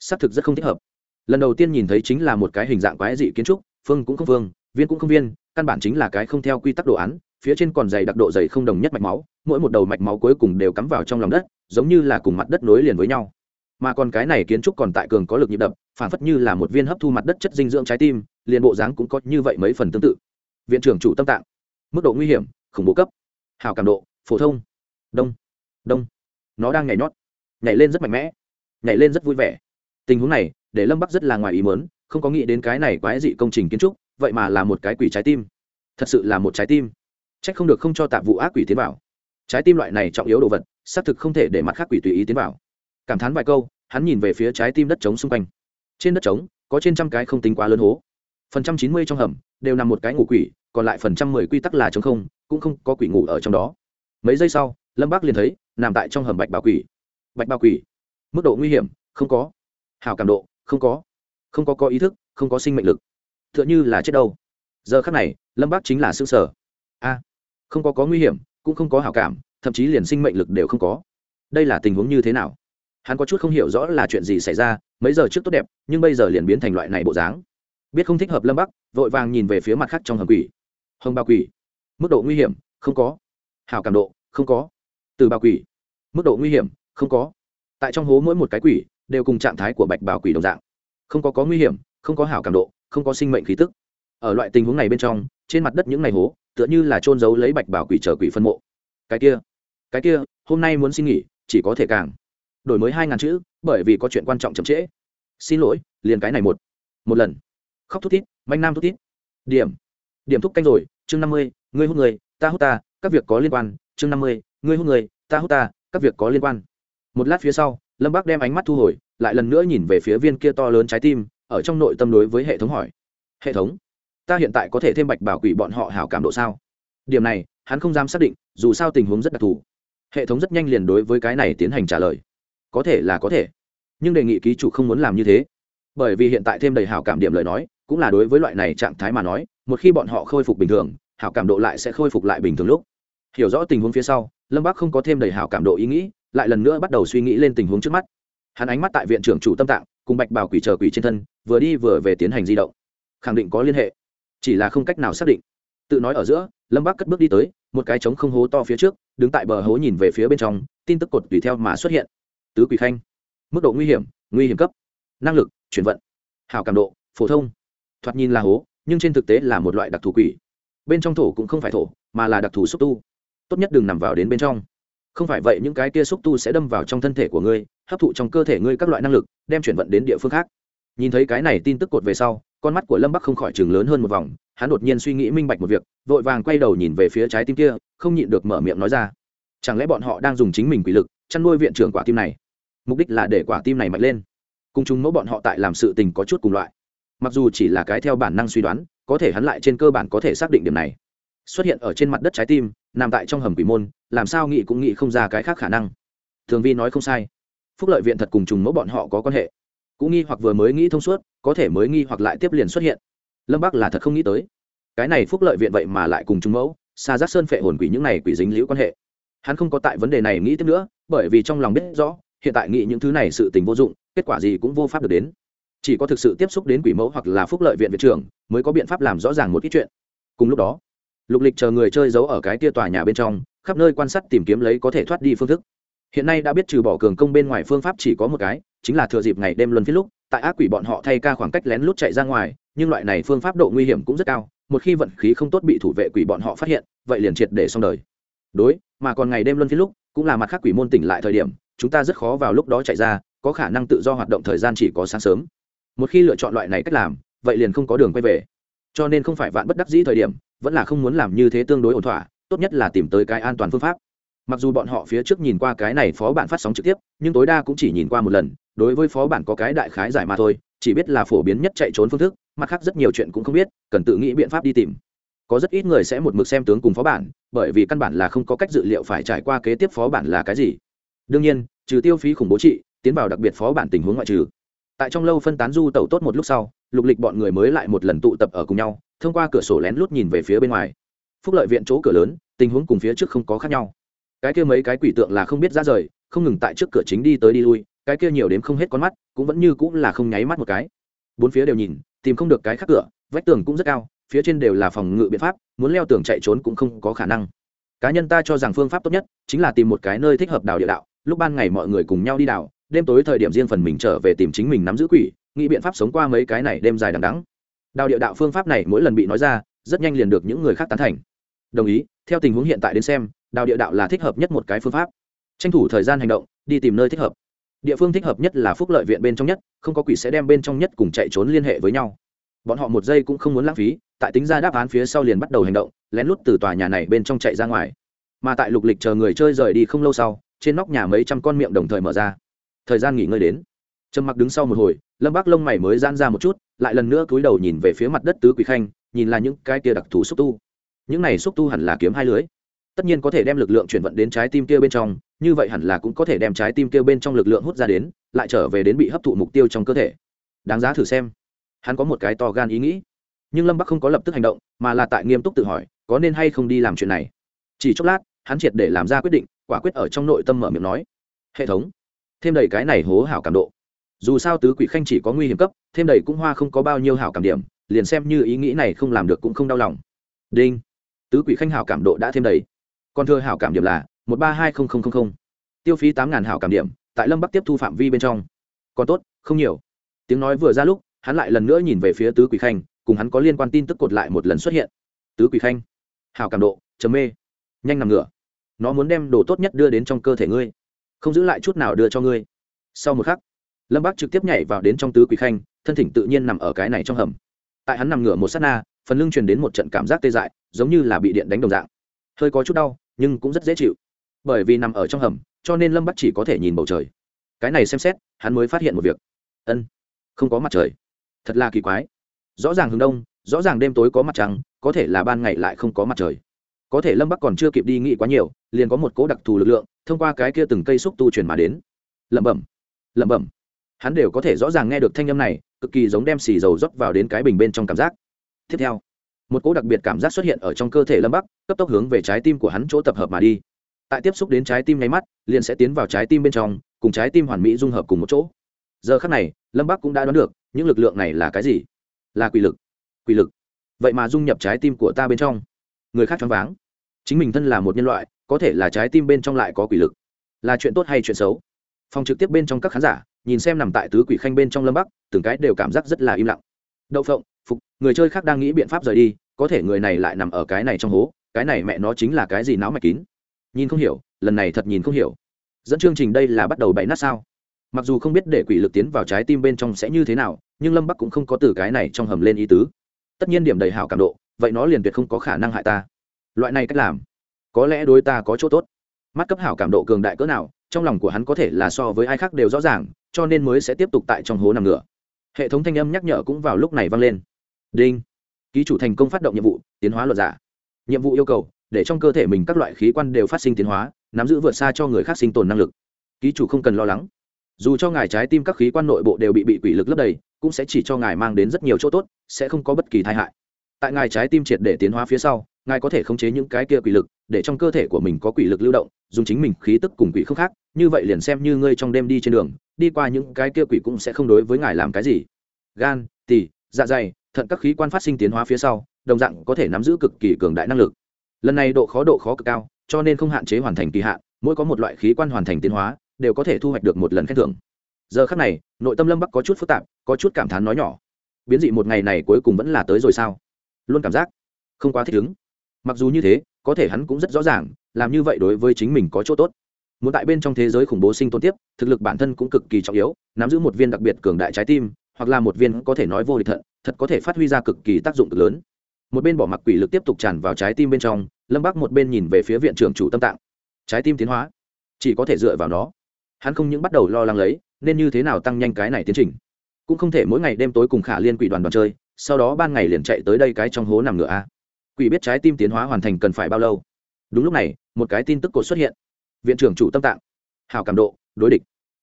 xác thực rất không thích hợp. Lần đầu tiên nhìn thấy chính là một cái hình dạng quái dị kiến trúc, phương cũng không phương, viên cũng không viên, căn bản chính là cái không theo quy tắc đồ án phía trên còn dày đặc độ dày không đồng nhất mạch máu, mỗi một đầu mạch máu cuối cùng đều cắm vào trong lòng đất, giống như là cùng mặt đất nối liền với nhau. Mà còn cái này kiến trúc còn tại cường có lực nhịp đập, phản phất như là một viên hấp thu mặt đất chất dinh dưỡng trái tim, liền bộ dáng cũng có như vậy mấy phần tương tự. Viện trưởng chủ tâm tạng. Mức độ nguy hiểm, khủng bố cấp. Hào cảm độ, phổ thông. Đông. Đông. Nó đang nhảy nhót. Nhảy lên rất mạnh mẽ. Nhảy lên rất vui vẻ. Tình huống này, để lâm bắc rất là ngoài ý mớn không có nghĩ đến cái này quái dị công trình kiến trúc, vậy mà là một cái quỷ trái tim. Thật sự là một trái tim trách không được không cho tạp vụ ác quỷ tiến vào. Trái tim loại này trọng yếu đồ vật, xác thực không thể để mặt khác quỷ tùy ý tiến vào. Cảm thán vài câu, hắn nhìn về phía trái tim đất trống xung quanh. Trên đất trống, có trên trăm cái không tính quá lớn hố. Phần trăm chín mươi trong hầm, đều nằm một cái ngủ quỷ, còn lại phần trăm mười quy tắc là chống không, cũng không có quỷ ngủ ở trong đó. Mấy giây sau, lâm bác liền thấy, nằm tại trong hầm bạch bào quỷ. Bạch bào quỷ, mức độ nguy hiểm, không có. Hào cảm độ, không có. Không có có ý thức, không có sinh mệnh lực. T h ư ợ n h ư là chết đâu. Giờ khắc này, lâm bác chính là xương sở không có có nguy hiểm, cũng không có hào cảm, thậm chí liền sinh mệnh lực đều không có. Đây là tình huống như thế nào? Hắn có chút không hiểu rõ là chuyện gì xảy ra, mấy giờ trước tốt đẹp, nhưng bây giờ liền biến thành loại này bộ dáng. Biết không thích hợp lâm bắc, vội vàng nhìn về phía mặt khác trong hầm quỷ. Hồng bao quỷ. Mức độ nguy hiểm, không có. Hào cảm độ, không có. Từ bao quỷ. Mức độ nguy hiểm, không có. Tại trong hố mỗi một cái quỷ, đều cùng trạng thái của bạch bào quỷ đồng dạng. Không có có nguy hiểm, không có hảo cảm độ, không có sinh mệnh khí tức ở loại tình huống này bên trong, trên mặt đất những ngày hố, tựa như là trôn giấu lấy bạch bào quỷ trở quỷ phân mộ. Cái kia cái kia, hôm nay muốn xin nghỉ, chỉ có thể càng. Đổi mới hai ngàn chữ, bởi vì có chuyện quan trọng chậm trễ. Xin lỗi, liền cái này một một lần. Khóc thút thít, manh nam thút thít. Điểm. Điểm thúc canh rồi, chương năm mươi, ngươi hút người, ta hút ta, các việc có liên quan. Chương năm mươi, ngươi hút người, ta hút ta, các việc có liên quan. Một lát phía sau, lâm bác đem ánh mắt thu hồi, lại lần nữa nhìn về phía viên kia to lớn trái tim, ở trong nội tâm đối với hệ thống hỏi. Hệ thống? Ta hiện tại có thể thêm bạch bảo quỷ bọn họ hảo cảm độ sao? Điểm này, hắn không dám xác định, dù sao tình huống rất đặc thù. Hệ thống rất nhanh liền đối với cái này tiến hành trả lời. Có thể là có thể, nhưng đề nghị ký chủ không muốn làm như thế. Bởi vì hiện tại thêm đầy hảo cảm điểm lời nói, cũng là đối với loại này trạng thái mà nói, một khi bọn họ khôi phục bình thường, hảo cảm độ lại sẽ khôi phục lại bình thường lúc. Hiểu rõ tình huống phía sau, lâm bác không có thêm đầy hảo cảm độ ý nghĩ, lại lần nữa bắt đầu suy nghĩ lên tình huống trước mắt. Hắn ánh mắt tại viện trưởng chủ tâm tạng, cùng bạch bảo quỷ chờ quỷ trên thân, vừa đi vừa về tiến hành di động. Khẳng định có liên hệ chỉ là không cách nào xác định. Tự nói ở giữa, lâm bác cất bước đi tới, một cái trống không hố to phía trước, đứng tại bờ hố nhìn về phía bên trong, tin tức cột tùy theo mà xuất hiện. Tứ quỷ khanh. Mức độ nguy hiểm nguy hiểm cấp. Năng lực, chuyển vận. Hào cảm độ, phổ thông. Thoạt nhìn là hố, nhưng trên thực tế là một loại đặc thù quỷ. Bên trong thổ cũng không phải thổ, mà là đặc thù xúc tu. Tốt nhất đừng nằm vào đến bên trong. Không phải vậy những cái kia xúc tu sẽ đâm vào trong thân thể của ngươi, hấp thụ trong cơ thể ngươi các loại năng lực, đem chuyển vận đến địa phương khác. Nhìn thấy cái này tin tức cột về sau con mắt của lâm bắc không khỏi chừng lớn hơn một vòng, hắn đột nhiên suy nghĩ minh bạch một việc, vội vàng quay đầu nhìn về phía trái tim kia, không nhịn được mở miệng nói ra. Chẳng lẽ bọn họ đang dùng chính mình quỷ lực, chăn nuôi viện trưởng quả tim này? Mục đích là để quả tim này mạnh lên. Cùng chúng mẫu bọn họ tại làm sự tình có chút cùng loại. Mặc dù chỉ là cái theo bản năng suy đoán, có thể hắn lại trên cơ bản có thể xác định điểm này. Xuất hiện ở trên mặt đất trái tim, nằm tại trong hầm quỷ môn, làm sao nghĩ cũng nghĩ không ra cái khác khả năng. Thường vi nói không sai. Phúc lợi viện thật cùng trùng mẫu bọn họ có quan hệ cũng nghi hoặc vừa mới nghĩ thông suốt, có thể mới nghi hoặc lại tiếp liền xuất hiện. Lâm bắc là thật không nghĩ tới. Cái này phúc lợi viện vậy mà lại cùng trung mẫu xa giác sơn phệ hồn quỷ những này quỷ dính liễu quan hệ. Hắn không có tại vấn đề này nghĩ tiếp nữa, bởi vì trong lòng biết rõ, hiện tại nghĩ những thứ này sự tình vô dụng, kết quả gì cũng vô pháp được đến. Chỉ có thực sự tiếp xúc đến quỷ mẫu hoặc là phúc lợi viện viện trưởng, mới có biện pháp làm rõ ràng một ít chuyện. Cùng lúc đó, lục lịch chờ người chơi giấu ở cái tia tòa nhà bên trong, khắp nơi quan sát tìm kiếm lấy có thể thoát đi phương thức. Hiện nay đã biết trừ bỏ cường công bên ngoài phương pháp chỉ có một cái chính là thừa dịp ngày đêm luân phiên lúc, tại ác quỷ bọn họ thay ca khoảng cách lén lút chạy ra ngoài, nhưng loại này phương pháp độ nguy hiểm cũng rất cao, một khi vận khí không tốt bị thủ vệ quỷ bọn họ phát hiện, vậy liền triệt để xong đời. Đối, mà còn ngày đêm luân phiên lúc, cũng là mặt khác quỷ môn tỉnh lại thời điểm, chúng ta rất khó vào lúc đó chạy ra, có khả năng tự do hoạt động thời gian chỉ có sáng sớm. Một khi lựa chọn loại này cách làm, vậy liền không có đường quay về. Cho nên không phải vạn bất đắc dĩ thời điểm, vẫn là không muốn làm như thế tương đối ổn thỏa, tốt nhất là tìm tới cái an toàn phương pháp mặc dù bọn họ phía trước nhìn qua cái này phó bản phát sóng trực tiếp, nhưng tối đa cũng chỉ nhìn qua một lần, đối với phó bản có cái đại khái giải mà thôi, chỉ biết là phổ biến nhất chạy trốn phương thức, mặt khác rất nhiều chuyện cũng không biết, cần tự nghĩ biện pháp đi tìm. Có rất ít người sẽ một mực xem tướng cùng phó bản, bởi vì căn bản là không có cách dự liệu phải trải qua kế tiếp phó bản là cái gì. Đương nhiên, trừ tiêu phí khủng bố trị, tiến vào đặc biệt phó bản tình huống ngoại trừ. Tại trong lâu phân tán du tẩu tốt một lúc sau, lục lịch bọn người mới lại một lần tụ tập ở cùng nhau, thông qua cửa sổ lén lút nhìn về phía bên ngoài. Phúc lợi viện chỗ cửa lớn, tình huống cùng phía trước không có khác nhau cái kia mấy cái quỷ tượng là không biết ra rời, không ngừng tại trước cửa chính đi tới đi lui, cái kia nhiều đến không hết con mắt, cũng vẫn như cũng là không nháy mắt một cái. Bốn phía đều nhìn, tìm không được cái khác cửa, vách tường cũng rất cao, phía trên đều là phòng ngự biện pháp, muốn leo tường chạy trốn cũng không có khả năng. Cá nhân ta cho rằng phương pháp tốt nhất chính là tìm một cái nơi thích hợp đào địa đạo, lúc ban ngày mọi người cùng nhau đi đào, đêm tối thời điểm riêng phần mình trở về tìm chính mình nắm giữ quỷ, nghĩ biện pháp sống qua mấy cái này đêm dài đằng đắng đào địa đạo phương pháp này mỗi lần bị nói ra, rất nhanh liền được những người khác tán thành đồng ý, theo tình huống hiện tại đến xem, đào địa đạo là thích hợp nhất một cái phương pháp. Tranh thủ thời gian hành động, đi tìm nơi thích hợp. Địa phương thích hợp nhất là phúc lợi viện bên trong nhất, không có quỷ sẽ đem bên trong nhất cùng chạy trốn liên hệ với nhau. Bọn họ một giây cũng không muốn lãng phí, tại tính ra đáp án phía sau liền bắt đầu hành động, lén lút từ tòa nhà này bên trong chạy ra ngoài. Mà tại lục lịch chờ người chơi rời đi không lâu sau, trên nóc nhà mấy trăm con miệng đồng thời mở ra. Thời gian nghỉ ngơi đến. Trầm mặc đứng sau một hồi, lâm bác lông mày mới gian ra một chút, lại lần nữa cúi đầu nhìn về phía mặt đất tứ quỷ khanh, nhìn là những cái tia đặc thù xúc tu những này xúc tu hẳn là kiếm hai lưới. Tất nhiên có thể đem lực lượng chuyển vận đến trái tim kia bên trong, như vậy hẳn là cũng có thể đem trái tim kia bên trong lực lượng hút ra đến, lại trở về đến bị hấp thụ mục tiêu trong cơ thể. Đáng giá thử xem. Hắn có một cái to gan ý nghĩ. Nhưng lâm bắc không có lập tức hành động, mà là tại nghiêm túc tự hỏi, có nên hay không đi làm chuyện này. Chỉ chốc lát, hắn triệt để làm ra quyết định, quả quyết ở trong nội tâm mở miệng nói. Hệ thống, thêm đầy cái này hố hảo cảm độ. Dù sao tứ quỷ khanh chỉ có nguy hiểm cấp, thêm đầy cũng hoa không có bao nhiêu hảo cảm điểm, liền xem như ý nghĩ này không làm được cũng không đau lòng. Đinh tứ quỷ khanh hảo cảm độ đã thêm đầy. Còn thừa hảo cảm điểm là một ba hai không không không tiêu phí tám ngàn hảo cảm điểm, tại lâm bắc tiếp thu phạm vi bên trong. Còn tốt, không nhiều. Tiếng nói vừa ra lúc, hắn lại lần nữa nhìn về phía tứ quỷ khanh, cùng hắn có liên quan tin tức cột lại một lần xuất hiện. Tứ quỷ khanh, hảo cảm độ chấm mê. Nhanh nằm ngửa. Nó muốn đem đồ tốt nhất đưa đến trong cơ thể ngươi. Không giữ lại chút nào đưa cho ngươi. Sau một khắc, lâm bác trực tiếp nhảy vào đến trong tứ quỷ khanh, thân thỉnh tự nhiên nằm ở cái này trong hầm. Tại hắn nằm ngửa một s á t na phần lưng truyền đến một trận cảm giác tê dại, giống như là bị điện đánh đồng dạng. Hơi có chút đau, nhưng cũng rất dễ chịu. Bởi vì nằm ở trong hầm, cho nên lâm bắc chỉ có thể nhìn bầu trời. Cái này xem xét, hắn mới phát hiện một việc. Ân, không có mặt trời. Thật là kỳ quái. Rõ ràng hướng đông, rõ ràng đêm tối có mặt trăng, có thể là ban ngày lại không có mặt trời. Có thể lâm bắc còn chưa kịp đi nghĩ quá nhiều, liền có một cố đặc thù lực lượng, thông qua cái kia từng cây xúc tu truyền mà đến. Lẩm bẩm lẩm bẩm. Hắn đều có thể rõ ràng nghe được thanh âm này, cực kỳ giống đem xì dầu rót vào đến cái bình bên trong cảm giác tiếp theo, một cỗ đặc biệt cảm giác xuất hiện ở trong cơ thể lâm bắc, cấp tốc hướng về trái tim của hắn chỗ tập hợp mà đi. Tại tiếp xúc đến trái tim nháy mắt, liền sẽ tiến vào trái tim bên trong, cùng trái tim hoàn mỹ dung hợp cùng một chỗ. Giờ khắc này, lâm bắc cũng đã đoán được, những lực lượng này là cái gì? Là quỷ lực. Quỷ lực. Vậy mà dung nhập trái tim của ta bên trong. Người khác choáng váng. Chính mình thân là một nhân loại, có thể là trái tim bên trong lại có quỷ lực. Là chuyện tốt hay chuyện xấu? Phòng trực tiếp bên trong các khán giả, nhìn xem nằm tại tứ quỷ khanh bên trong lâm bắc, từng cái đều cảm giác rất là im lặng. Đậu phộng phục, người chơi khác đang nghĩ biện pháp rời đi, có thể người này lại nằm ở cái này trong hố, cái này mẹ nó chính là cái gì náo mạch kín. Nhìn không hiểu, lần này thật nhìn không hiểu. Dẫn chương trình đây là bắt đầu bậy nát sao? Mặc dù không biết để quỷ lực tiến vào trái tim bên trong sẽ như thế nào, nhưng lâm bắc cũng không có từ cái này trong hầm lên ý tứ. Tất nhiên điểm đầy hảo cảm độ, vậy nó liền tuyệt không có khả năng hại ta. Loại này cách làm, có lẽ đối ta có chỗ tốt. Mắt cấp hảo cảm độ cường đại cỡ nào, trong lòng của hắn có thể là so với ai khác đều rõ ràng, cho nên mới sẽ tiếp tục tại trong hố nằm ngửa. Hệ thống thanh âm nhắc nhở cũng vào lúc này vang lên đinh. Ký chủ thành công phát động nhiệm vụ, tiến hóa luật giả. Nhiệm vụ yêu cầu, để trong cơ thể mình các loại khí quan đều phát sinh tiến hóa, nắm giữ vượt xa cho người khác sinh tồn năng lực. Ký chủ không cần lo lắng. Dù cho ngài trái tim các khí quan nội bộ đều bị bị quỷ lực lấp đầy, cũng sẽ chỉ cho ngài mang đến rất nhiều chỗ tốt, sẽ không có bất kỳ tai hại. Tại ngài trái tim triệt để tiến hóa phía sau, ngài có thể khống chế những cái kia quỷ lực, để trong cơ thể của mình có quỷ lực lưu động, dùng chính mình khí tức cùng quỷ không khác, như vậy liền xem như ngươi trong đêm đi trên đường, đi qua những cái kia quỷ cũng sẽ không đối với ngài làm cái gì. Gan, tỳ dạ dày thận các khí quan phát sinh tiến hóa phía sau, đồng dạng có thể nắm giữ cực kỳ cường đại năng lực. Lần này độ khó độ khó cực cao, cho nên không hạn chế hoàn thành kỳ hạn, mỗi có một loại khí quan hoàn thành tiến hóa, đều có thể thu hoạch được một lần khen thưởng. Giờ khắc này, nội tâm lâm bắc có chút phức tạp, có chút cảm thán nói nhỏ. Biến dị một ngày này cuối cùng vẫn là tới rồi sao? Luôn cảm giác không quá thích ứng. Mặc dù như thế, có thể hắn cũng rất rõ ràng, làm như vậy đối với chính mình có chỗ tốt. Muốn tại bên trong thế giới khủng bố sinh tồn tiếp, thực lực bản thân cũng cực kỳ trọng yếu, nắm giữ một viên đặc biệt cường đại trái tim hoặc là một viên có thể nói vô địch thận, thật có thể phát huy ra cực kỳ tác dụng cực lớn. Một bên bỏ mặc quỷ lực tiếp tục tràn vào trái tim bên trong, lâm bắc một bên nhìn về phía viện trưởng chủ tâm tạng. Trái tim tiến hóa, chỉ có thể dựa vào nó. Hắn không những bắt đầu lo lắng lấy, nên như thế nào tăng nhanh cái này tiến trình? Cũng không thể mỗi ngày đêm tối cùng khả liên quỷ đoàn đoàn chơi, sau đó ban ngày liền chạy tới đây cái trong hố nằm ngựa a. Quỷ biết trái tim tiến hóa hoàn thành cần phải bao lâu. Đúng lúc này, một cái tin tức cột xuất hiện. Viện trưởng chủ tâm tạng. Hào cảm độ, đối địch.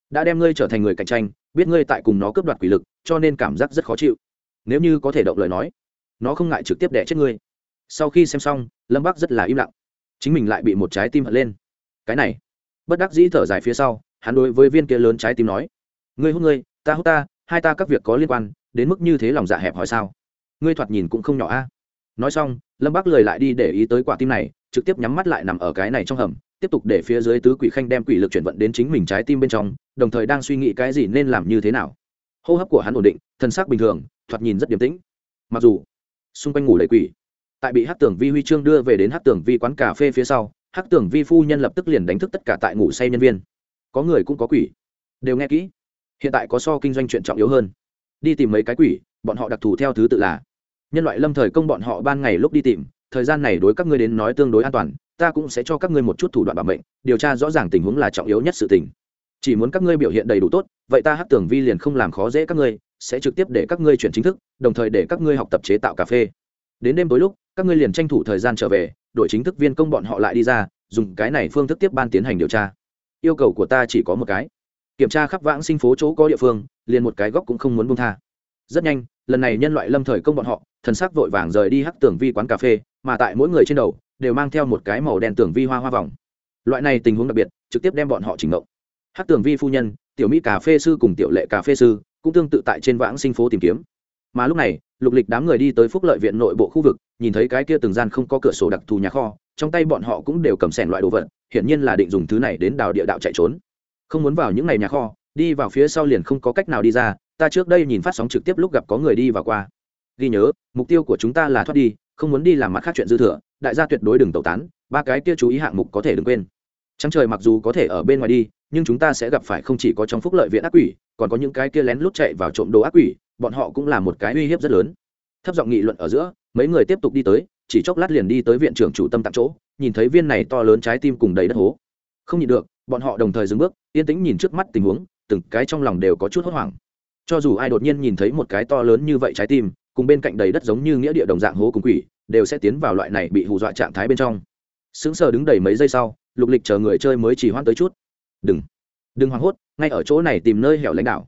Đã đem ngươi trở thành người cạnh tranh biết ngươi tại cùng nó cướp đoạt quỷ lực, cho nên cảm giác rất khó chịu. Nếu như có thể động lời nói, nó không ngại trực tiếp đẻ chết ngươi. Sau khi xem xong, lâm bắc rất là im lặng. Chính mình lại bị một trái tim hận lên. Cái này, bất đắc dĩ thở dài phía sau, hắn đối với viên kia lớn trái tim nói, ngươi hút ngươi, ta hút ta, hai ta các việc có liên quan, đến mức như thế lòng dạ hẹp hỏi sao? Ngươi thoạt nhìn cũng không nhỏ a. Nói xong, lâm bắc lời lại đi để ý tới quả tim này, trực tiếp nhắm mắt lại nằm ở cái này trong hầm tiếp tục để phía dưới tứ quỷ khanh đem quỷ lực chuyển vận đến chính mình trái tim bên trong, đồng thời đang suy nghĩ cái gì nên làm như thế nào. Hô hấp của hắn ổn định, thân xác bình thường, thoạt nhìn rất điềm tĩnh. Mặc dù, xung quanh ngủ lệ quỷ, tại bị hát tưởng vi huy chương đưa về đến hát tưởng vi quán cà phê phía sau hát tưởng vi phu nhân lập tức liền đánh thức tất cả tại ngủ say nhân viên. Có người cũng có quỷ. Đều nghe kỹ. Hiện tại có so kinh doanh chuyện trọng yếu hơn. Đi tìm mấy cái quỷ, bọn họ đặc thù theo thứ tự là, nhân loại lâm thời công bọn họ ban ngày lúc đi tìm, thời gian này đối các ngươi đến nói tương đối an toàn ta cũng sẽ cho các ngươi một chút thủ đoạn bảo mệnh, điều tra rõ ràng tình huống là trọng yếu nhất sự tình. Chỉ muốn các ngươi biểu hiện đầy đủ tốt, vậy ta hát tưởng vi liền không làm khó dễ các ngươi, sẽ trực tiếp để các ngươi chuyển chính thức, đồng thời để các ngươi học tập chế tạo cà phê. Đến đêm tối lúc, các ngươi liền tranh thủ thời gian trở về đội chính thức viên công bọn họ lại đi ra, dùng cái này phương thức tiếp ban tiến hành điều tra. Yêu cầu của ta chỉ có một cái. Kiểm tra khắp vãng sinh phố chỗ có địa phương, liền một cái góc cũng không muốn buông tha. Rất nhanh, lần này nhân loại lâm thời công bọn họ, thần sắc vội vàng rời đi hắc tưởng vi quán cà phê, mà tại mỗi người trên đầu đều mang theo một cái màu đen tường vi hoa hoa vòng. Loại này tình huống đặc biệt, trực tiếp đem bọn họ chỉnh ngộ hắc tường vi phu nhân, tiểu mỹ cà phê sư cùng tiểu lệ cà phê sư, cũng tương tự tại trên vãng sinh phố tìm kiếm. Mà lúc này, lục lịch đám người đi tới phúc lợi viện nội bộ khu vực, nhìn thấy cái kia từng gian không có cửa sổ đặc thù nhà kho, trong tay bọn họ cũng đều cầm sẻn loại đồ vật, hiển nhiên là định dùng thứ này đến đào địa đạo chạy trốn. Không muốn vào những ngày nhà kho, đi vào phía sau liền không có cách nào đi ra, ta trước đây nhìn phát sóng trực tiếp lúc gặp có người đi vào qua. Ghi nhớ, mục tiêu của chúng ta là thoát đi không muốn đi làm mặt khác chuyện dư thừa, đại gia tuyệt đối đừng tẩu tán, ba cái kia chú ý hạng mục có thể đừng quên. Trắng trời mặc dù có thể ở bên ngoài đi, nhưng chúng ta sẽ gặp phải không chỉ có trong phúc lợi viện ác quỷ, còn có những cái kia lén lút chạy vào trộm đồ ác quỷ, bọn họ cũng là một cái uy hiếp rất lớn. Thấp giọng nghị luận ở giữa, mấy người tiếp tục đi tới, chỉ chốc lát liền đi tới viện trưởng chủ tâm tặng chỗ, nhìn thấy viên này to lớn trái tim cùng đầy đất hố. Không nhịn được, bọn họ đồng thời dừng bước, yên tĩnh nhìn trước mắt tình huống, từng cái trong lòng đều có chút hốt hoảng. Cho dù ai đột nhiên nhìn thấy một cái to lớn như vậy trái tim cùng bên cạnh đầy đất giống như nghĩa địa đồng dạng hố cùng quỷ, đều sẽ tiến vào loại này bị hù dọa trạng thái bên trong. Sững sờ đứng đầy mấy giây sau, lục lịch chờ người chơi mới chỉ hoãn tới chút. Đừng đừng hoảng hốt, ngay ở chỗ này tìm nơi hẻo lãnh đạo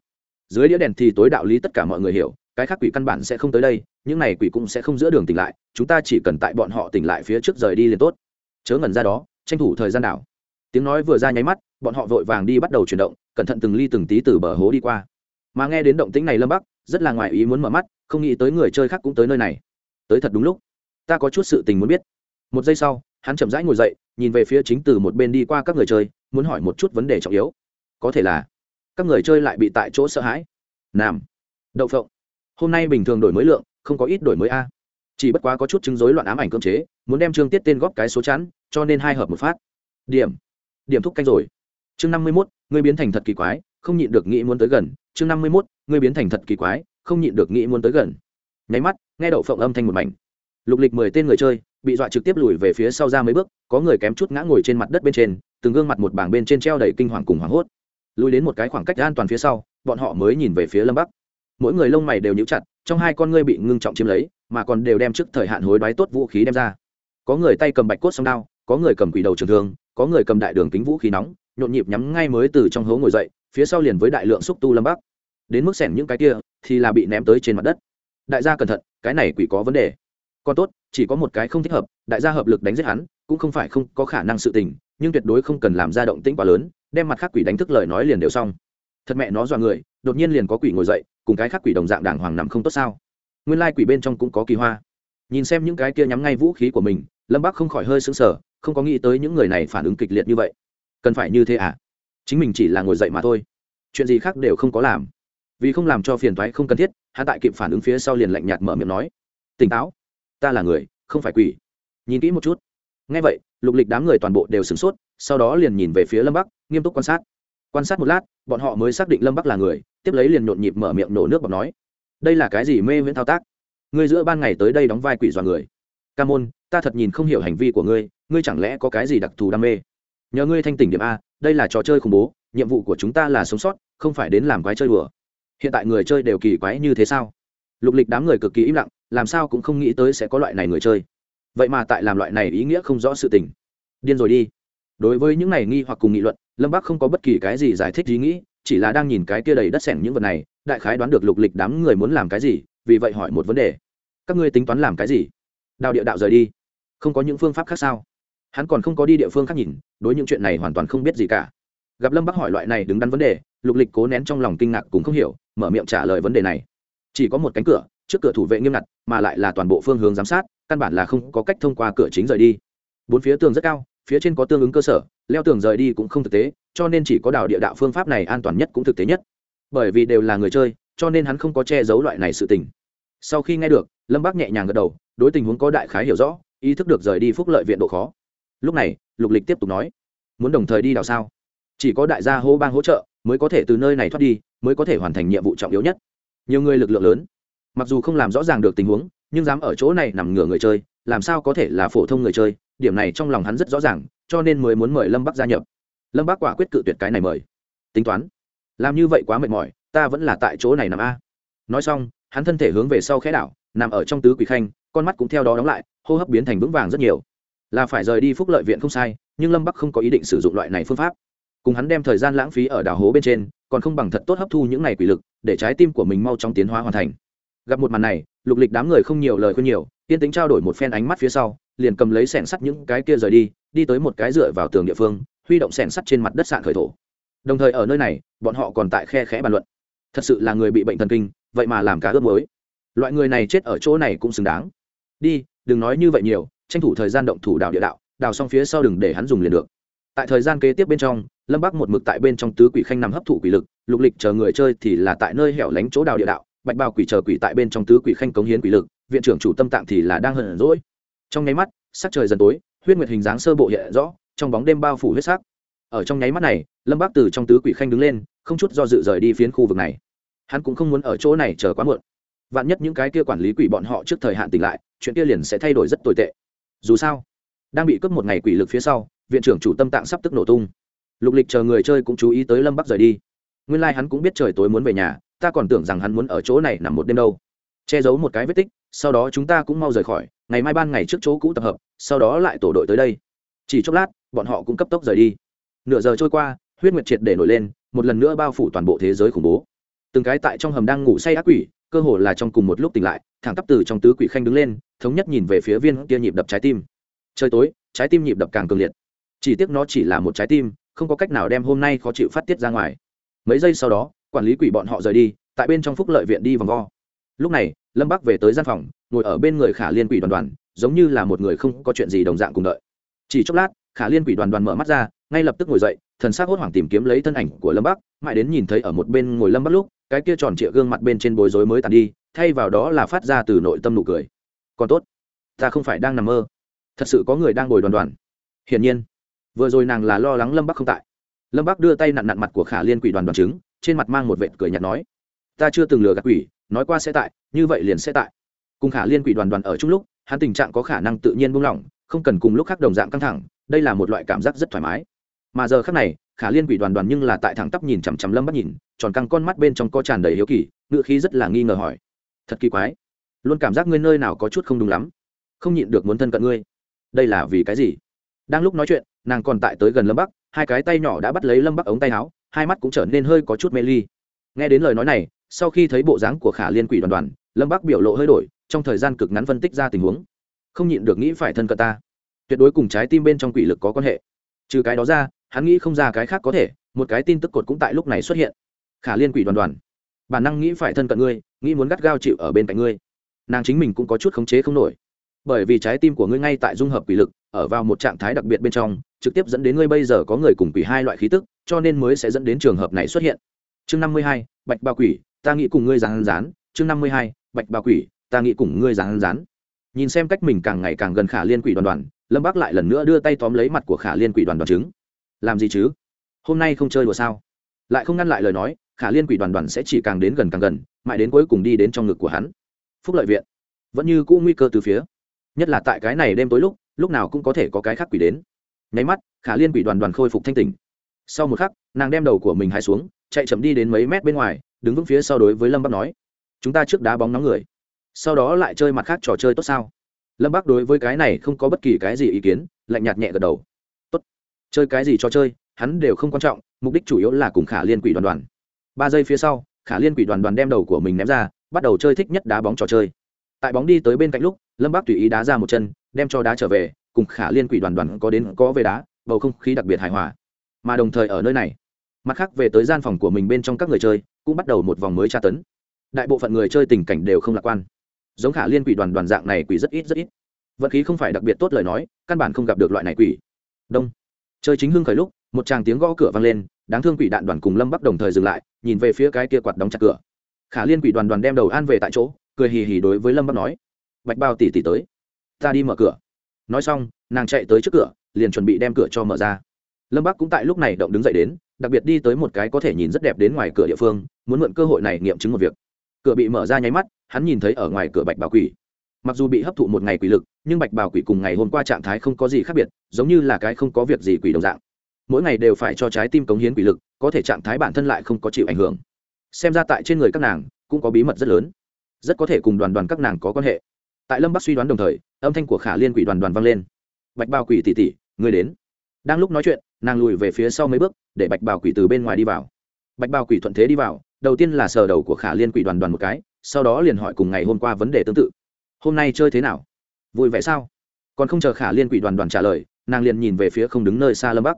dưới đĩa đèn thì tối đạo lý tất cả mọi người hiểu, cái khác quỷ căn bản sẽ không tới đây, những này quỷ cũng sẽ không giữa đường tỉnh lại, chúng ta chỉ cần tại bọn họ tỉnh lại phía trước rời đi liền tốt. Chớ ngẩn ra đó, tranh thủ thời gian đảo. Tiếng nói vừa ra nháy mắt, bọn họ vội vàng đi bắt đầu chuyển động, cẩn thận từng ly từng tí từ bờ hố đi qua. Mà nghe đến động tĩnh này lâm bắc, rất là ngoài ý muốn mở mắt không nghĩ tới người chơi khác cũng tới nơi này. Tới thật đúng lúc. Ta có chút sự tình muốn biết. Một giây sau, hắn chậm rãi ngồi dậy, nhìn về phía chính từ một bên đi qua các người chơi, muốn hỏi một chút vấn đề trọng yếu. Có thể là, các người chơi lại bị tại chỗ sợ hãi. Nam, đậu phộng. Hôm nay bình thường đổi mới lượng, không có ít đổi mới a. Chỉ bất quá có chút chứng rối loạn ám ảnh cưỡng chế, muốn đem trương tiết tên góp cái số chắn cho nên hai hợp một phát. Điểm. Điểm thúc canh rồi. Chương năm mươi mốt người biến thành thật kỳ quái, không nhịn được nghĩ muốn tới gần. Chương năm mươi mốt người biến thành thật kỳ quái không nhịn được nghĩ muốn tới gần. Nháy mắt, nghe đậu phộng âm thanh một mảnh. Lục lịch mười tên người chơi, bị dọa trực tiếp lùi về phía sau ra mấy bước, có người kém chút ngã ngồi trên mặt đất bên trên, từng gương mặt một bảng bên trên treo đầy kinh hoàng cùng hoảng hốt. Lùi đến một cái khoảng cách an toàn phía sau, bọn họ mới nhìn về phía lâm bắc. Mỗi người lông mày đều nhíu chặt, trong hai con ngươi bị ngưng trọng chiếm lấy, mà còn đều đem trước thời hạn hối đoái tốt vũ khí đem ra. Có người tay cầm bạch cốt song đao, có người cầm quỷ đầu trường thương, có người cầm đại đường kính vũ khí nóng, nhộn nhịp nhắm ngay mới từ trong hố ngồi dậy, phía sau liền với đại lượng xúc tu lâm bắc đến mức xẻn những cái kia, thì là bị ném tới trên mặt đất. Đại gia cẩn thận, cái này quỷ có vấn đề. Còn tốt, chỉ có một cái không thích hợp, đại gia hợp lực đánh giết hắn, cũng không phải không có khả năng sự tình, nhưng tuyệt đối không cần làm ra động tĩnh quá lớn, đem mặt khác quỷ đánh thức lời nói liền đều xong. Thật mẹ nó dọa người, đột nhiên liền có quỷ ngồi dậy, cùng cái khác quỷ đồng dạng đàng hoàng nằm không tốt sao. Nguyên lai quỷ bên trong cũng có kỳ hoa. Nhìn xem những cái kia nhắm ngay vũ khí của mình, lâm bắc không khỏi hơi sững sờ, không có nghĩ tới những người này phản ứng kịch liệt như vậy. Cần phải như thế à? Chính mình chỉ là ngồi dậy mà thôi. Chuyện gì khác đều không có làm vì không làm cho phiền thoái không cần thiết hạ tại kịp phản ứng phía sau liền lạnh nhạt mở miệng nói, tỉnh táo, ta là người, không phải quỷ. Nhìn kỹ một chút. Ngay vậy, lục lịch đám người toàn bộ đều sửng sốt, sau đó liền nhìn về phía lâm bắc, nghiêm túc quan sát. Quan sát một lát, bọn họ mới xác định lâm bắc là người, tiếp lấy liền nhộn nhịp mở miệng nổ nước bọc nói, đây là cái gì mê viễn thao tác? Ngươi giữa ban ngày tới đây đóng vai quỷ dọa người. Ca môn, ta thật nhìn không hiểu hành vi của ngươi ngươi chẳng lẽ có cái gì đặc thù đam mê? Nhờ ngươi thanh tỉnh điểm a, đây là trò chơi khủng bố, nhiệm vụ của chúng ta là sống sót, không phải đến làm quái chơi đùa hiện tại người chơi đều kỳ quái như thế sao? Lục lịch đám người cực kỳ im lặng, làm sao cũng không nghĩ tới sẽ có loại này người chơi. Vậy mà tại làm loại này ý nghĩa không rõ sự tình. Điên rồi đi. Đối với những này nghi hoặc cùng nghị luận, lâm bắc không có bất kỳ cái gì giải thích ý nghĩ, chỉ là đang nhìn cái kia đầy đất sẻn những vật này, đại khái đoán được lục lịch đám người muốn làm cái gì, vì vậy hỏi một vấn đề. Các ngươi tính toán làm cái gì? Đào địa đạo rời đi. Không có những phương pháp khác sao? Hắn còn không có đi địa phương khác nhìn, đối những chuyện này hoàn toàn không biết gì cả. Gặp lâm bắc hỏi loại này đứng đắn vấn đề lục lịch cố nén trong lòng kinh ngạc cũng không hiểu, mở miệng trả lời vấn đề này. Chỉ có một cánh cửa, trước cửa thủ vệ nghiêm ngặt, mà lại là toàn bộ phương hướng giám sát, căn bản là không có cách thông qua cửa chính rời đi. Bốn phía tường rất cao, phía trên có tương ứng cơ sở, leo tường rời đi cũng không thực tế, cho nên chỉ có đào địa đạo phương pháp này an toàn nhất cũng thực tế nhất. Bởi vì đều là người chơi, cho nên hắn không có che giấu loại này sự tình. Sau khi nghe được, lâm bác nhẹ nhàng gật đầu, đối tình huống có đại khái hiểu rõ, ý thức được rời đi phúc lợi viện độ khó. Lúc này, lục lịch tiếp tục nói, muốn đồng thời đi đào sao? Chỉ có đại gia hô bang hỗ trợ mới có thể từ nơi này thoát đi, mới có thể hoàn thành nhiệm vụ trọng yếu nhất. Nhiều người lực lượng lớn. Mặc dù không làm rõ ràng được tình huống, nhưng dám ở chỗ này nằm ngửa người chơi, làm sao có thể là phổ thông người chơi? Điểm này trong lòng hắn rất rõ ràng, cho nên mới muốn mời lâm bắc gia nhập. Lâm bắc quả quyết cự tuyệt cái này mời. Tính toán. Làm như vậy quá mệt mỏi, ta vẫn là tại chỗ này nằm a. Nói xong, hắn thân thể hướng về sau khẽ đảo, nằm ở trong tứ quỷ khanh, con mắt cũng theo đó đóng lại, hô hấp biến thành vững vàng rất nhiều. Là phải rời đi phúc lợi viện không sai, nhưng lâm bắc không có ý định sử dụng loại này phương pháp cùng hắn đem thời gian lãng phí ở đảo hố bên trên, còn không bằng thật tốt hấp thu những này quỷ lực, để trái tim của mình mau trong tiến hóa hoàn thành. Gặp một màn này, lục lịch đám người không nhiều lời khuyên nhiều tiên tính trao đổi một phen ánh mắt phía sau, liền cầm lấy sẻn sắt những cái kia rời đi đi tới một cái dựa vào tường địa phương, huy động sẻn sắt trên mặt đất sạn khởi thổ. Đồng thời ở nơi này, bọn họ còn tại khe khẽ bàn luận. Thật sự là người bị bệnh thần kinh, vậy mà làm cá ướp mới loại người này chết ở chỗ này cũng xứng đáng. Đi, đừng nói như vậy nhiều, tranh thủ thời gian động thủ đào địa đạo, đào xong phía sau đừng để hắn dùng liền được tại thời gian kế tiếp bên trong, lâm bắc một mực tại bên trong tứ quỷ khanh nằm hấp thụ quỷ lực, lục lịch chờ người chơi thì là tại nơi hẻo lánh chỗ đào địa đạo, bạch bào quỷ chờ quỷ tại bên trong tứ quỷ khanh cống hiến quỷ lực, viện trưởng chủ tâm tạng thì là đang hận rỗi trong nháy mắt, sắc trời dần tối, huyết nguyệt hình dáng sơ bộ hiện rõ, trong bóng đêm bao phủ huyết sắc. Ở trong nháy mắt này, lâm Bắc từ trong tứ quỷ khanh đứng lên, không chút do dự rời đi phiến khu vực này. Hắn cũng không muốn ở chỗ này chờ quá muộn. Vạn nhất những cái kia quản lý quỷ bọn họ trước thời hạn tỉnh lại, chuyện kia liền sẽ thay đổi rất tồi tệ. Dù sao, đang bị cướp một ngày quỷ lực phía sau viện trưởng chủ tâm tạng sắp tức nổ tung. Lục lịch chờ người chơi cũng chú ý tới lâm bắc rời đi. Nguyên lai、like、hắn cũng biết trời tối muốn về nhà, ta còn tưởng rằng hắn muốn ở chỗ này nằm một đêm đâu. Che giấu một cái vết tích, sau đó chúng ta cũng mau rời khỏi, ngày mai ban ngày trước chỗ cũ tập hợp, sau đó lại tổ đội tới đây. Chỉ chốc lát, bọn họ cũng cấp tốc rời đi. Nửa giờ trôi qua, huyết nguyệt triệt để nổi lên, một lần nữa bao phủ toàn bộ thế giới khủng bố. Từng cái tại trong hầm đang ngủ say ác quỷ, cơ hồ là trong cùng một lúc tỉnh lại, thẳng tắp từ trong tứ quỷ khanh đứng lên, thống nhất nhìn về phía viên kia nhịp đập trái tim. Trời tối, trái tim nhịp đập càng cường liệt chỉ tiếc nó chỉ là một trái tim, không có cách nào đem hôm nay khó chịu phát tiết ra ngoài. Mấy giây sau đó, quản lý quỷ bọn họ rời đi, tại bên trong phúc lợi viện đi vòng vo. Lúc này, lâm bắc về tới gian phòng, ngồi ở bên người khả liên quỷ đoàn đoàn, giống như là một người không có chuyện gì đồng dạng cùng đợi. Chỉ chốc lát, khả liên quỷ đoàn đoàn mở mắt ra, ngay lập tức ngồi dậy, thần s á c hốt hoảng tìm kiếm lấy thân ảnh của lâm bắc, mãi đến nhìn thấy ở một bên ngồi lâm bắc lúc, cái kia tròn trịa gương mặt bên trên bối rối mới tàn đi, thay vào đó là phát ra từ nội tâm nụ cười. Còn tốt, ta không phải đang nằm mơ. Thật sự có người đang ngồi đoàn đoàn. Hiển nhiên vừa rồi nàng là lo lắng lâm bắc không tại. Lâm bắc đưa tay nặn nặn mặt của khả liên quỷ đoàn đoàn chứng trên mặt mang một vệt cười nhạt nói, ta chưa từng lừa gạt quỷ, nói qua sẽ tại, như vậy liền sẽ tại. Cùng khả liên quỷ đoàn đoàn ở chung lúc, hắn tình trạng có khả năng tự nhiên buông lỏng, không cần cùng lúc khác đồng dạng căng thẳng, đây là một loại cảm giác rất thoải mái. Mà giờ khác này, khả liên quỷ đoàn đoàn nhưng là tại thẳng tắp nhìn chằm chằm lâm bắc nhìn, tròn căng con mắt bên trong có tràn đầy hiếu kỳ ngự khí rất là nghi ngờ hỏi, thật kỳ quái, luôn cảm giác ngươi nơi nào có chút không đúng lắm, không nhịn được muốn thân cận ngươi, đây là vì cái gì? Đang lúc nói chuyện, nàng còn tại tới gần lâm bắc, hai cái tay nhỏ đã bắt lấy lâm bắc ống tay áo, hai mắt cũng trở nên hơi có chút mê ly. Nghe đến lời nói này, sau khi thấy bộ dáng của khả liên quỷ đoàn đoàn, lâm bắc biểu lộ hơi đổi, trong thời gian cực ngắn phân tích ra tình huống. Không nhịn được nghĩ phải thân cận ta. Tuyệt đối cùng trái tim bên trong quỷ lực có quan hệ. Trừ cái đó ra, hắn nghĩ không ra cái khác có thể, một cái tin tức cột cũng tại lúc này xuất hiện. Khả liên quỷ đoàn đoàn, bản năng nghĩ phải thân cận ngươi, nghĩ muốn gắt gao chịu ở bên cạnh ngươi. Nàng chính mình cũng có chút khống chế không nổi bởi vì trái tim của ngươi ngay tại dung hợp quỷ lực, ở vào một trạng thái đặc biệt bên trong, trực tiếp dẫn đến ngươi bây giờ có người cùng quỷ hai loại khí tức, cho nên mới sẽ dẫn đến trường hợp này xuất hiện. Chương năm mươi hai, bạch ba quỷ, ta nghĩ cùng ngươi rán rán. Chương năm mươi hai, bạch ba quỷ, ta nghĩ cùng ngươi rán rán. Nhìn xem cách mình càng ngày càng gần khả liên quỷ đoàn đoàn, lâm bác lại lần nữa đưa tay tóm lấy mặt của khả liên quỷ đoàn đoàn chứng làm gì chứ? Hôm nay không chơi đùa sao? Lại không ngăn lại lời nói, khả liên quỷ đoàn đoàn sẽ chỉ càng đến gần càng gần, mãi đến cuối cùng đi đến trong ngực của hắn. Phúc lợi viện. Vẫn như cũ nguy cơ từ phía nhất là tại cái này đêm tối lúc lúc nào cũng có thể có cái khác quỷ đến. Nháy mắt, khả liên quỷ đoàn đoàn khôi phục thanh tỉnh. Sau một khắc, nàng đem đầu của mình hai xuống, chạy chậm đi đến mấy mét bên ngoài, đứng vững phía sau đối với lâm bắc nói, chúng ta trước đá bóng nóng người, sau đó lại chơi mặt khác trò chơi tốt sao? Lâm bắc đối với cái này không có bất kỳ cái gì ý kiến, lạnh nhạt nhẹ gật đầu. Tốt, chơi cái gì trò chơi, hắn đều không quan trọng, mục đích chủ yếu là cùng khả liên quỷ đoàn đoàn. Ba giây phía sau, khả liên quỷ đoàn đoàn đem đầu của mình ném ra, bắt đầu chơi thích nhất đá bóng trò chơi tại bóng đi tới bên cạnh lúc, lâm bắc tùy ý đá ra một chân, đem cho đá trở về, cùng khả liên quỷ đoàn đoàn có đến có về đá, bầu không khí đặc biệt hài hòa. Mà đồng thời ở nơi này, mặt khác về tới gian phòng của mình bên trong các người chơi, cũng bắt đầu một vòng mới tra tấn. Đại bộ phận người chơi tình cảnh đều không lạc quan. Giống khả liên quỷ đoàn đoàn dạng này quỷ rất ít rất ít. Vận khí không phải đặc biệt tốt lời nói, căn bản không gặp được loại này quỷ. Đông. Chơi chính hưng khởi lúc, một tràng tiếng gõ cửa vang lên, đáng thương quỷ đạn đoàn cùng lâm bắc đồng thời dừng lại, nhìn về phía cái kia quạt đóng chặt cửa. Khả liên quỷ đoàn đoàn đem đầu an về tại chỗ cười hì hì đối với lâm bắc nói, bạch bao tỉ tỉ tới, ta đi mở cửa. Nói xong, nàng chạy tới trước cửa, liền chuẩn bị đem cửa cho mở ra. Lâm bắc cũng tại lúc này động đứng dậy đến, đặc biệt đi tới một cái có thể nhìn rất đẹp đến ngoài cửa địa phương, muốn mượn cơ hội này nghiệm chứng một việc. Cửa bị mở ra nháy mắt, hắn nhìn thấy ở ngoài cửa bạch bảo quỷ. Mặc dù bị hấp thụ một ngày quỷ lực, nhưng bạch bảo quỷ cùng ngày hôm qua trạng thái không có gì khác biệt, giống như là cái không có việc gì quỷ đồng dạng. Mỗi ngày đều phải cho trái tim cống hiến quỷ lực, có thể trạng thái bản thân lại không có chịu ảnh hưởng. Xem ra tại trên người các nàng, cũng có bí mật rất lớn rất có thể cùng đoàn đoàn các nàng có quan hệ. Tại lâm bắc suy đoán đồng thời, âm thanh của khả liên quỷ đoàn đoàn vang lên. Bạch bao quỷ tỉ tỉ người đến. Đang lúc nói chuyện, nàng lùi về phía sau mấy bước, để bạch bào quỷ từ bên ngoài đi vào. Bạch bào quỷ thuận thế đi vào, đầu tiên là sờ đầu của khả liên quỷ đoàn đoàn một cái, sau đó liền hỏi cùng ngày hôm qua vấn đề tương tự. Hôm nay chơi thế nào? Vui vẻ sao? Còn không chờ khả liên quỷ đoàn đoàn trả lời, nàng liền nhìn về phía không đứng nơi xa lâm bắc.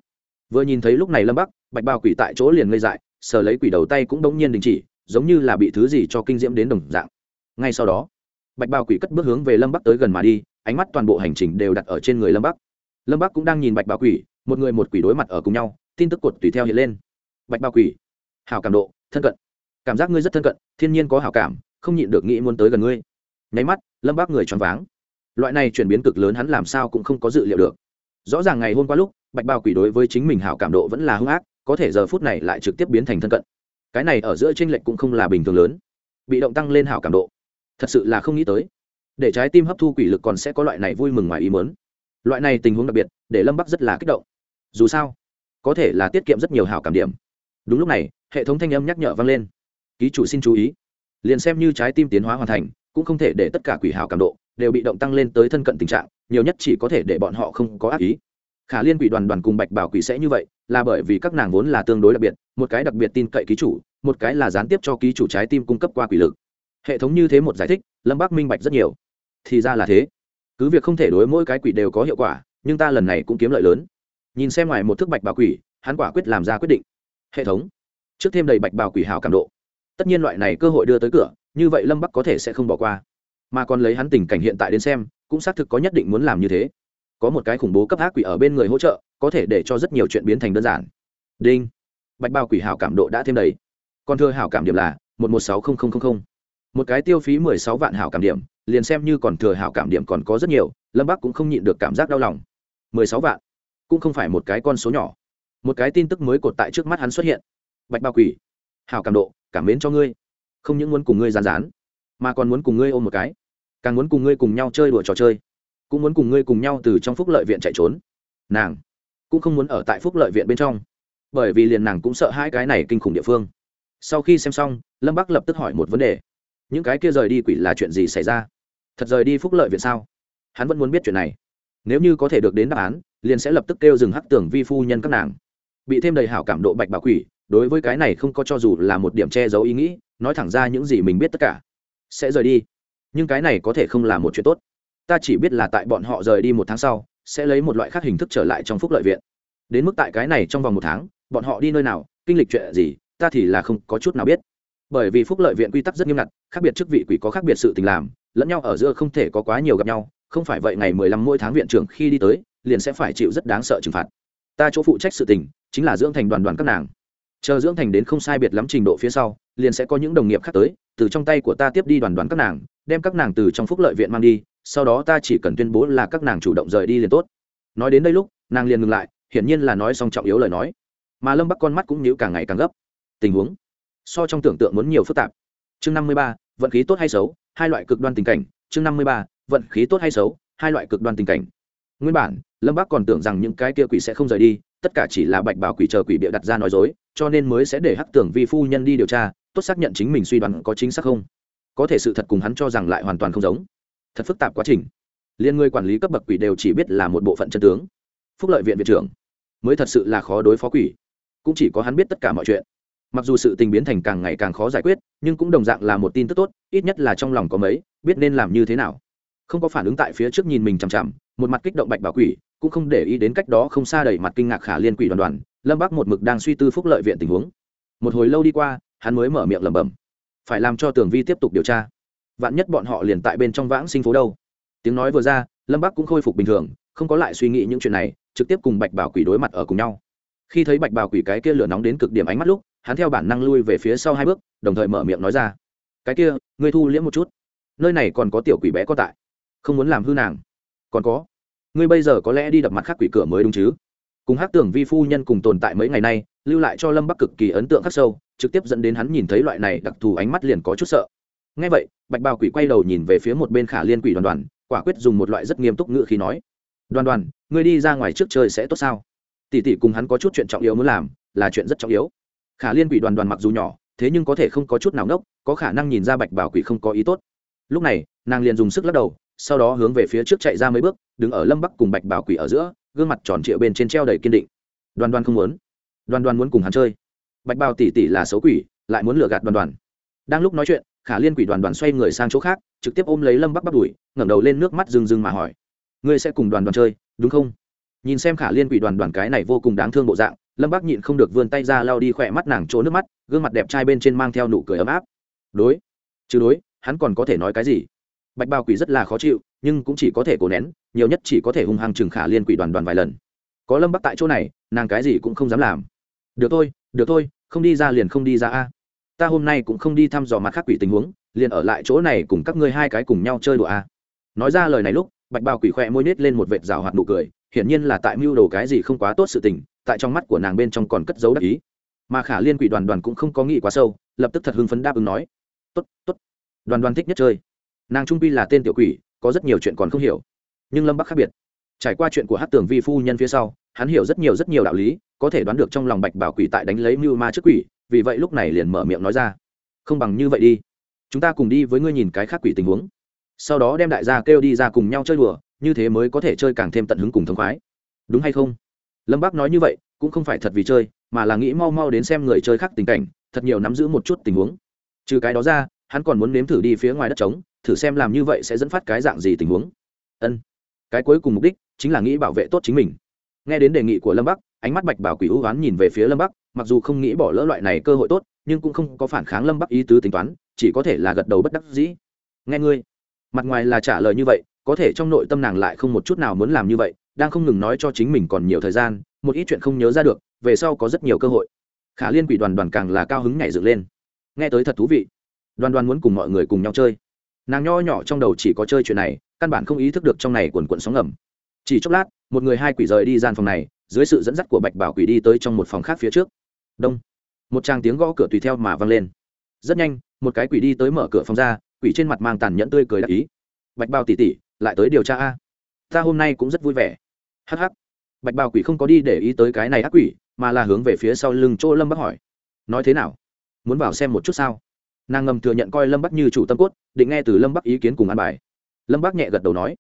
Vừa nhìn thấy lúc này lâm bắc, bạch bào quỷ tại chỗ liền ngây dại, sờ lấy quỷ đầu tay cũng đống nhiên đình chỉ, giống như là bị thứ gì cho kinh diễm đến đồng dạng ngay sau đó, bạch bào quỷ cất bước hướng về lâm bắc tới gần mà đi, ánh mắt toàn bộ hành trình đều đặt ở trên người lâm bắc. Lâm bắc cũng đang nhìn bạch bào quỷ, một người một quỷ đối mặt ở cùng nhau, tin tức cột tùy theo hiện lên. Bạch bào quỷ hào cảm độ, thân cận. Cảm giác ngươi rất thân cận, thiên nhiên có hào cảm, không nhịn được nghĩ muốn tới gần ngươi. Nháy mắt, lâm bắc người choáng váng. Loại này chuyển biến cực lớn hắn làm sao cũng không có dự liệu được. Rõ ràng ngày hôm qua lúc, bạch bào quỷ đối với chính mình hảo cảm độ vẫn là hung ác, có thể giờ phút này lại trực tiếp biến thành thân cận. Cái này ở giữa tranh lệch cũng không là bình thường lớn. Bị động tăng lên hảo cảm độ thật sự là không nghĩ tới. Để trái tim hấp thu quỷ lực còn sẽ có loại này vui mừng ngoài ý mớn loại này tình huống đặc biệt, để lâm bắc rất là kích động. Dù sao, có thể là tiết kiệm rất nhiều hảo cảm điểm. Đúng lúc này, hệ thống thanh âm nhắc nhở vang lên. Ký chủ xin chú ý. Liền xem như trái tim tiến hóa hoàn thành, cũng không thể để tất cả quỷ hảo cảm độ đều bị động tăng lên tới thân cận tình trạng, nhiều nhất chỉ có thể để bọn họ không có ác ý. Khả liên quỷ đoàn đoàn cùng bạch bảo quỷ sẽ như vậy, là bởi vì các nàng vốn là tương đối đặc biệt, một cái đặc biệt tin cậy ký chủ, một cái là gián tiếp cho ký chủ trái tim cung cấp qua quỷ lực hệ thống như thế một giải thích, lâm bác minh bạch rất nhiều. Thì ra là thế. Cứ việc không thể đối mỗi cái quỷ đều có hiệu quả, nhưng ta lần này cũng kiếm lợi lớn. Nhìn xem ngoài một thước bạch bào quỷ, hắn quả quyết làm ra quyết định. Hệ thống. Trước thêm đầy bạch bào quỷ hào cảm độ. Tất nhiên loại này cơ hội đưa tới cửa, như vậy lâm bắc có thể sẽ không bỏ qua. Mà còn lấy hắn tình cảnh hiện tại đến xem, cũng xác thực có nhất định muốn làm như thế. Có một cái khủng bố cấp ác quỷ ở bên người hỗ trợ, có thể để cho rất nhiều chuyện biến thành đơn giản. Đinh. Bạch bao quỷ hảo cảm độ đã thêm đầy. Còn thưa hảo cảm điểm là một một sáu một cái tiêu phí mười sáu vạn hảo cảm điểm, liền xem như còn thừa hảo cảm điểm còn có rất nhiều, lâm bắc cũng không nhịn được cảm giác đau lòng. mười sáu vạn, cũng không phải một cái con số nhỏ. Một cái tin tức mới cột tại trước mắt hắn xuất hiện. Bạch bao quỷ, hảo cảm độ, cảm mến cho ngươi. Không những muốn cùng ngươi rán rán mà còn muốn cùng ngươi ôm một cái. Càng muốn cùng ngươi cùng nhau chơi đùa trò chơi. Cũng muốn cùng ngươi cùng nhau từ trong phúc lợi viện chạy trốn. Nàng cũng không muốn ở tại phúc lợi viện bên trong. Bởi vì liền nàng cũng sợ hai cái này kinh khủng địa phương. Sau khi xem xong, lâm bắc lập tức hỏi một vấn đề những cái kia rời đi quỷ là chuyện gì xảy ra? Thật rời đi phúc lợi viện sao? Hắn vẫn muốn biết chuyện này. Nếu như có thể được đến đáp án, liền sẽ lập tức kêu dừng hắc tưởng vi phu nhân các nàng. Bị thêm đầy hảo cảm độ bạch bà quỷ, đối với cái này không có cho dù là một điểm che giấu ý nghĩ, nói thẳng ra những gì mình biết tất cả, sẽ rời đi. Nhưng cái này có thể không là một chuyện tốt. Ta chỉ biết là tại bọn họ rời đi một tháng sau, sẽ lấy một loại khác hình thức trở lại trong phúc lợi viện. Đến mức tại cái này trong vòng một tháng, bọn họ đi nơi nào, kinh lịch chuyện gì, ta thì là không có chút nào biết bởi vì phúc lợi viện quy tắc rất nghiêm ngặt, khác biệt chức vị quỷ có khác biệt sự tình làm, lẫn nhau ở giữa không thể có quá nhiều gặp nhau, không phải vậy ngày mười lăm mỗi tháng viện trưởng khi đi tới, liền sẽ phải chịu rất đáng sợ trừng phạt. Ta chỗ phụ trách sự tình, chính là dưỡng thành đoàn đoàn các nàng. Chờ dưỡng thành đến không sai biệt lắm trình độ phía sau, liền sẽ có những đồng nghiệp khác tới, từ trong tay của ta tiếp đi đoàn đoàn các nàng, đem các nàng từ trong phúc lợi viện mang đi, sau đó ta chỉ cần tuyên bố là các nàng chủ động rời đi liền tốt. Nói đến đây lúc, nàng liền ngừng lại, hiển nhiên là nói xong trọng yếu lời nói. Mà lâm bắc con mắt cũng nhíu càng ngày càng gấp. Tình huống so trong tưởng tượng muốn nhiều phức tạp. Chương năm mươi ba, vận khí tốt hay xấu? Hai loại cực đoan tình cảnh. Chương năm mươi ba, vận khí tốt hay xấu? Hai loại cực đoan tình cảnh. Nguyên bản, lâm bác còn tưởng rằng những cái kia quỷ sẽ không rời đi, tất cả chỉ là bạch bảo quỷ chờ quỷ bịa đặt ra nói dối, cho nên mới sẽ để hắc tưởng vi phu nhân đi điều tra, tốt xác nhận chính mình suy đoán có chính xác không. Có thể sự thật cùng hắn cho rằng lại hoàn toàn không giống. Thật phức tạp quá trình. Liên người quản lý cấp bậc quỷ đều chỉ biết là một bộ phận chân tướng. Phúc lợi viện viện trưởng. Mới thật sự là khó đối phó quỷ. Cũng chỉ có hắn biết tất cả mọi chuyện mặc dù sự tình biến thành càng ngày càng khó giải quyết, nhưng cũng đồng dạng là một tin tức tốt, ít nhất là trong lòng có mấy, biết nên làm như thế nào. Không có phản ứng tại phía trước nhìn mình chằm chằm, một mặt kích động bạch bảo quỷ, cũng không để ý đến cách đó không xa đẩy mặt kinh ngạc khả liên quỷ đoàn đoàn, lâm bắc một mực đang suy tư phúc lợi viện tình huống. Một hồi lâu đi qua, hắn mới mở miệng lẩm bẩm. Phải làm cho tường vi tiếp tục điều tra. Vạn nhất bọn họ liền tại bên trong vãng sinh phố đâu. Tiếng nói vừa ra, lâm bắc cũng khôi phục bình thường, không có lại suy nghĩ những chuyện này, trực tiếp cùng bạch bảo quỷ đối mặt ở cùng nhau khi thấy bạch Bào quỷ cái kia lửa nóng đến cực điểm ánh mắt lúc, hắn theo bản năng lui về phía sau hai bước, đồng thời mở miệng nói ra. Cái kia, ngươi thu liễm một chút. Nơi này còn có tiểu quỷ bé có tại. Không muốn làm hư nàng. Còn có. Ngươi bây giờ có lẽ đi đập mặt khác quỷ cửa mới đúng chứ. Cùng hát tưởng vi phu nhân cùng tồn tại mấy ngày nay, lưu lại cho lâm bắc cực kỳ ấn tượng khắc sâu, trực tiếp dẫn đến hắn nhìn thấy loại này đặc thù ánh mắt liền có chút sợ. Ngay vậy, bạch bào quỷ quay đầu nhìn về phía một bên khả liên quỷ đoàn đoàn, quả quyết dùng một loại rất nghiêm túc ngữ khi nói. Đoàn đoàn, ngươi đi ra ngoài trước chơi sẽ tốt sao? Tỷ tỷ cùng hắn có chút chuyện trọng yếu muốn làm, là chuyện rất trọng yếu. Khả liên quỷ đoàn đoàn mặc dù nhỏ, thế nhưng có thể không có chút nào ngốc, có khả năng nhìn ra bạch bảo quỷ không có ý tốt. Lúc này, nàng liền dùng sức lắc đầu, sau đó hướng về phía trước chạy ra mấy bước, đứng ở lâm bắc cùng bạch bảo quỷ ở giữa, gương mặt tròn trịa bên trên treo đầy kiên định. Đoàn đoàn không muốn. Đoàn đoàn muốn cùng hắn chơi. Bạch bảo tỷ tỷ là xấu quỷ, lại muốn lừa gạt đoàn đoàn. Đang lúc nói chuyện, khả liên quỷ đoàn đoàn xoay người sang chỗ khác, trực tiếp ôm lấy lâm bắc bắt đuổi ngẩng đầu lên nước mắt rừng rừng mà hỏi, ngươi sẽ cùng đoàn đoàn chơi, đúng không? Nhìn xem khả liên quỷ đoàn đoàn cái này vô cùng đáng thương bộ dạng, lâm Bác nhịn không được vươn tay ra lao đi khỏe mắt nàng chỗ nước mắt, gương mặt đẹp trai bên trên mang theo nụ cười ấm áp. Đối, chứ đối, hắn còn có thể nói cái gì? Bạch bao quỷ rất là khó chịu, nhưng cũng chỉ có thể cố nén, nhiều nhất chỉ có thể hung hăng chừng khả liên quỷ đoàn đoàn vài lần. Có lâm bắc tại chỗ này, nàng cái gì cũng không dám làm. Được thôi được thôi, không đi ra liền không đi ra a. Ta hôm nay cũng không đi thăm dò mặt khác quỷ tình huống, liền ở lại chỗ này cùng các ngươi hai cái cùng nhau chơi đùa a. Nói ra lời này lúc bạch bao quỷ khoe môi nết lên một vệt rào hoạt nụ cười, hiển nhiên là tại mưu đồ cái gì không quá tốt sự tình, tại trong mắt của nàng bên trong còn cất dấu đắc ý. Mà khả liên quỷ đoàn đoàn cũng không có nghĩ quá sâu, lập tức thật hưng phấn đáp ứng nói, tốt tốt, đoàn đoàn thích nhất chơi. Nàng trung pi là tên tiểu quỷ, có rất nhiều chuyện còn không hiểu, nhưng lâm bắc khác biệt. Trải qua chuyện của hát tường vi phu nhân phía sau, hắn hiểu rất nhiều rất nhiều đạo lý, có thể đoán được trong lòng bạch bảo quỷ tại đánh lấy mưu ma trước quỷ, vì vậy lúc này liền mở miệng nói ra, không bằng như vậy đi, chúng ta cùng đi với ngươi nhìn cái khác quỷ tình huống sau đó đem đại gia kêu đi ra cùng nhau chơi đùa, như thế mới có thể chơi càng thêm tận hứng cùng thống khoái. Đúng hay không? Lâm bác nói như vậy, cũng không phải thật vì chơi, mà là nghĩ mau mau đến xem người chơi khác tình cảnh, thật nhiều nắm giữ một chút tình huống. Trừ cái đó ra, hắn còn muốn nếm thử đi phía ngoài đất trống, thử xem làm như vậy sẽ dẫn phát cái dạng gì tình huống. Ân. Cái cuối cùng mục đích chính là nghĩ bảo vệ tốt chính mình. Nghe đến đề nghị của lâm bắc, ánh mắt bạch bảo quỷ ưu oán nhìn về phía lâm bắc, mặc dù không nghĩ bỏ lỡ loại này cơ hội tốt, nhưng cũng không có phản kháng lâm bắc ý tứ tính toán, chỉ có thể là gật đầu bất đắc dĩ. Nghe ngươi mặt ngoài là trả lời như vậy, có thể trong nội tâm nàng lại không một chút nào muốn làm như vậy, đang không ngừng nói cho chính mình còn nhiều thời gian, một ít chuyện không nhớ ra được, về sau có rất nhiều cơ hội. Khả liên quỷ đoàn đoàn càng là cao hứng nhảy dựng lên. Nghe tới thật thú vị. Đoàn đoàn muốn cùng mọi người cùng nhau chơi. Nàng nho nhỏ trong đầu chỉ có chơi chuyện này, căn bản không ý thức được trong này quần quận sóng ngầm. Chỉ chốc lát, một người hai quỷ rời đi gian phòng này, dưới sự dẫn dắt của bạch bảo quỷ đi tới trong một phòng khác phía trước. Đông. Một tràng tiếng gõ cửa tùy theo mà vang lên. Rất nhanh, một cái quỷ đi tới mở cửa phòng ra quỷ trên mặt mang tàn nhẫn tươi cười đặc ý. Bạch bao tỉ tỉ lại tới điều tra a. Ta hôm nay cũng rất vui vẻ. Hh bạch bao quỷ không có đi để ý tới cái này ác quỷ, mà là hướng về phía sau lưng chỗ lâm bắc hỏi. Nói thế nào? Muốn vào xem một chút sao? Nàng ngầm thừa nhận coi lâm bắc như chủ tâm cốt, định nghe từ lâm bắc ý kiến cùng ăn bài. Lâm bắc nhẹ gật đầu nói.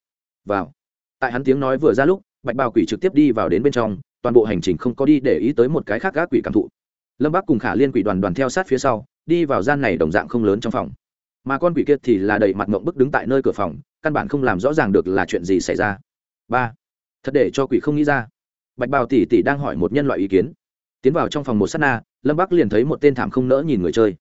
Vào. Tại hắn tiếng nói vừa ra lúc, bạch bào quỷ trực tiếp đi vào đến bên trong, toàn bộ hành trình không có đi để ý tới một cái khác gác quỷ cảm thụ. Lâm bắc cùng khả liên quỷ đoàn đoàn theo sát phía sau, đi vào gian này đồng dạng không lớn trong phòng mà con quỷ kia thì là đầy mặt mộng bức đứng tại nơi cửa phòng, căn bản không làm rõ ràng được là chuyện gì xảy ra. Ba, thật để cho quỷ không nghĩ ra. Bạch bào tỷ tỷ đang hỏi một nhân loại ý kiến. Tiến vào trong phòng một s á t na, lâm bắc liền thấy một tên thảm không nỡ nhìn người chơi.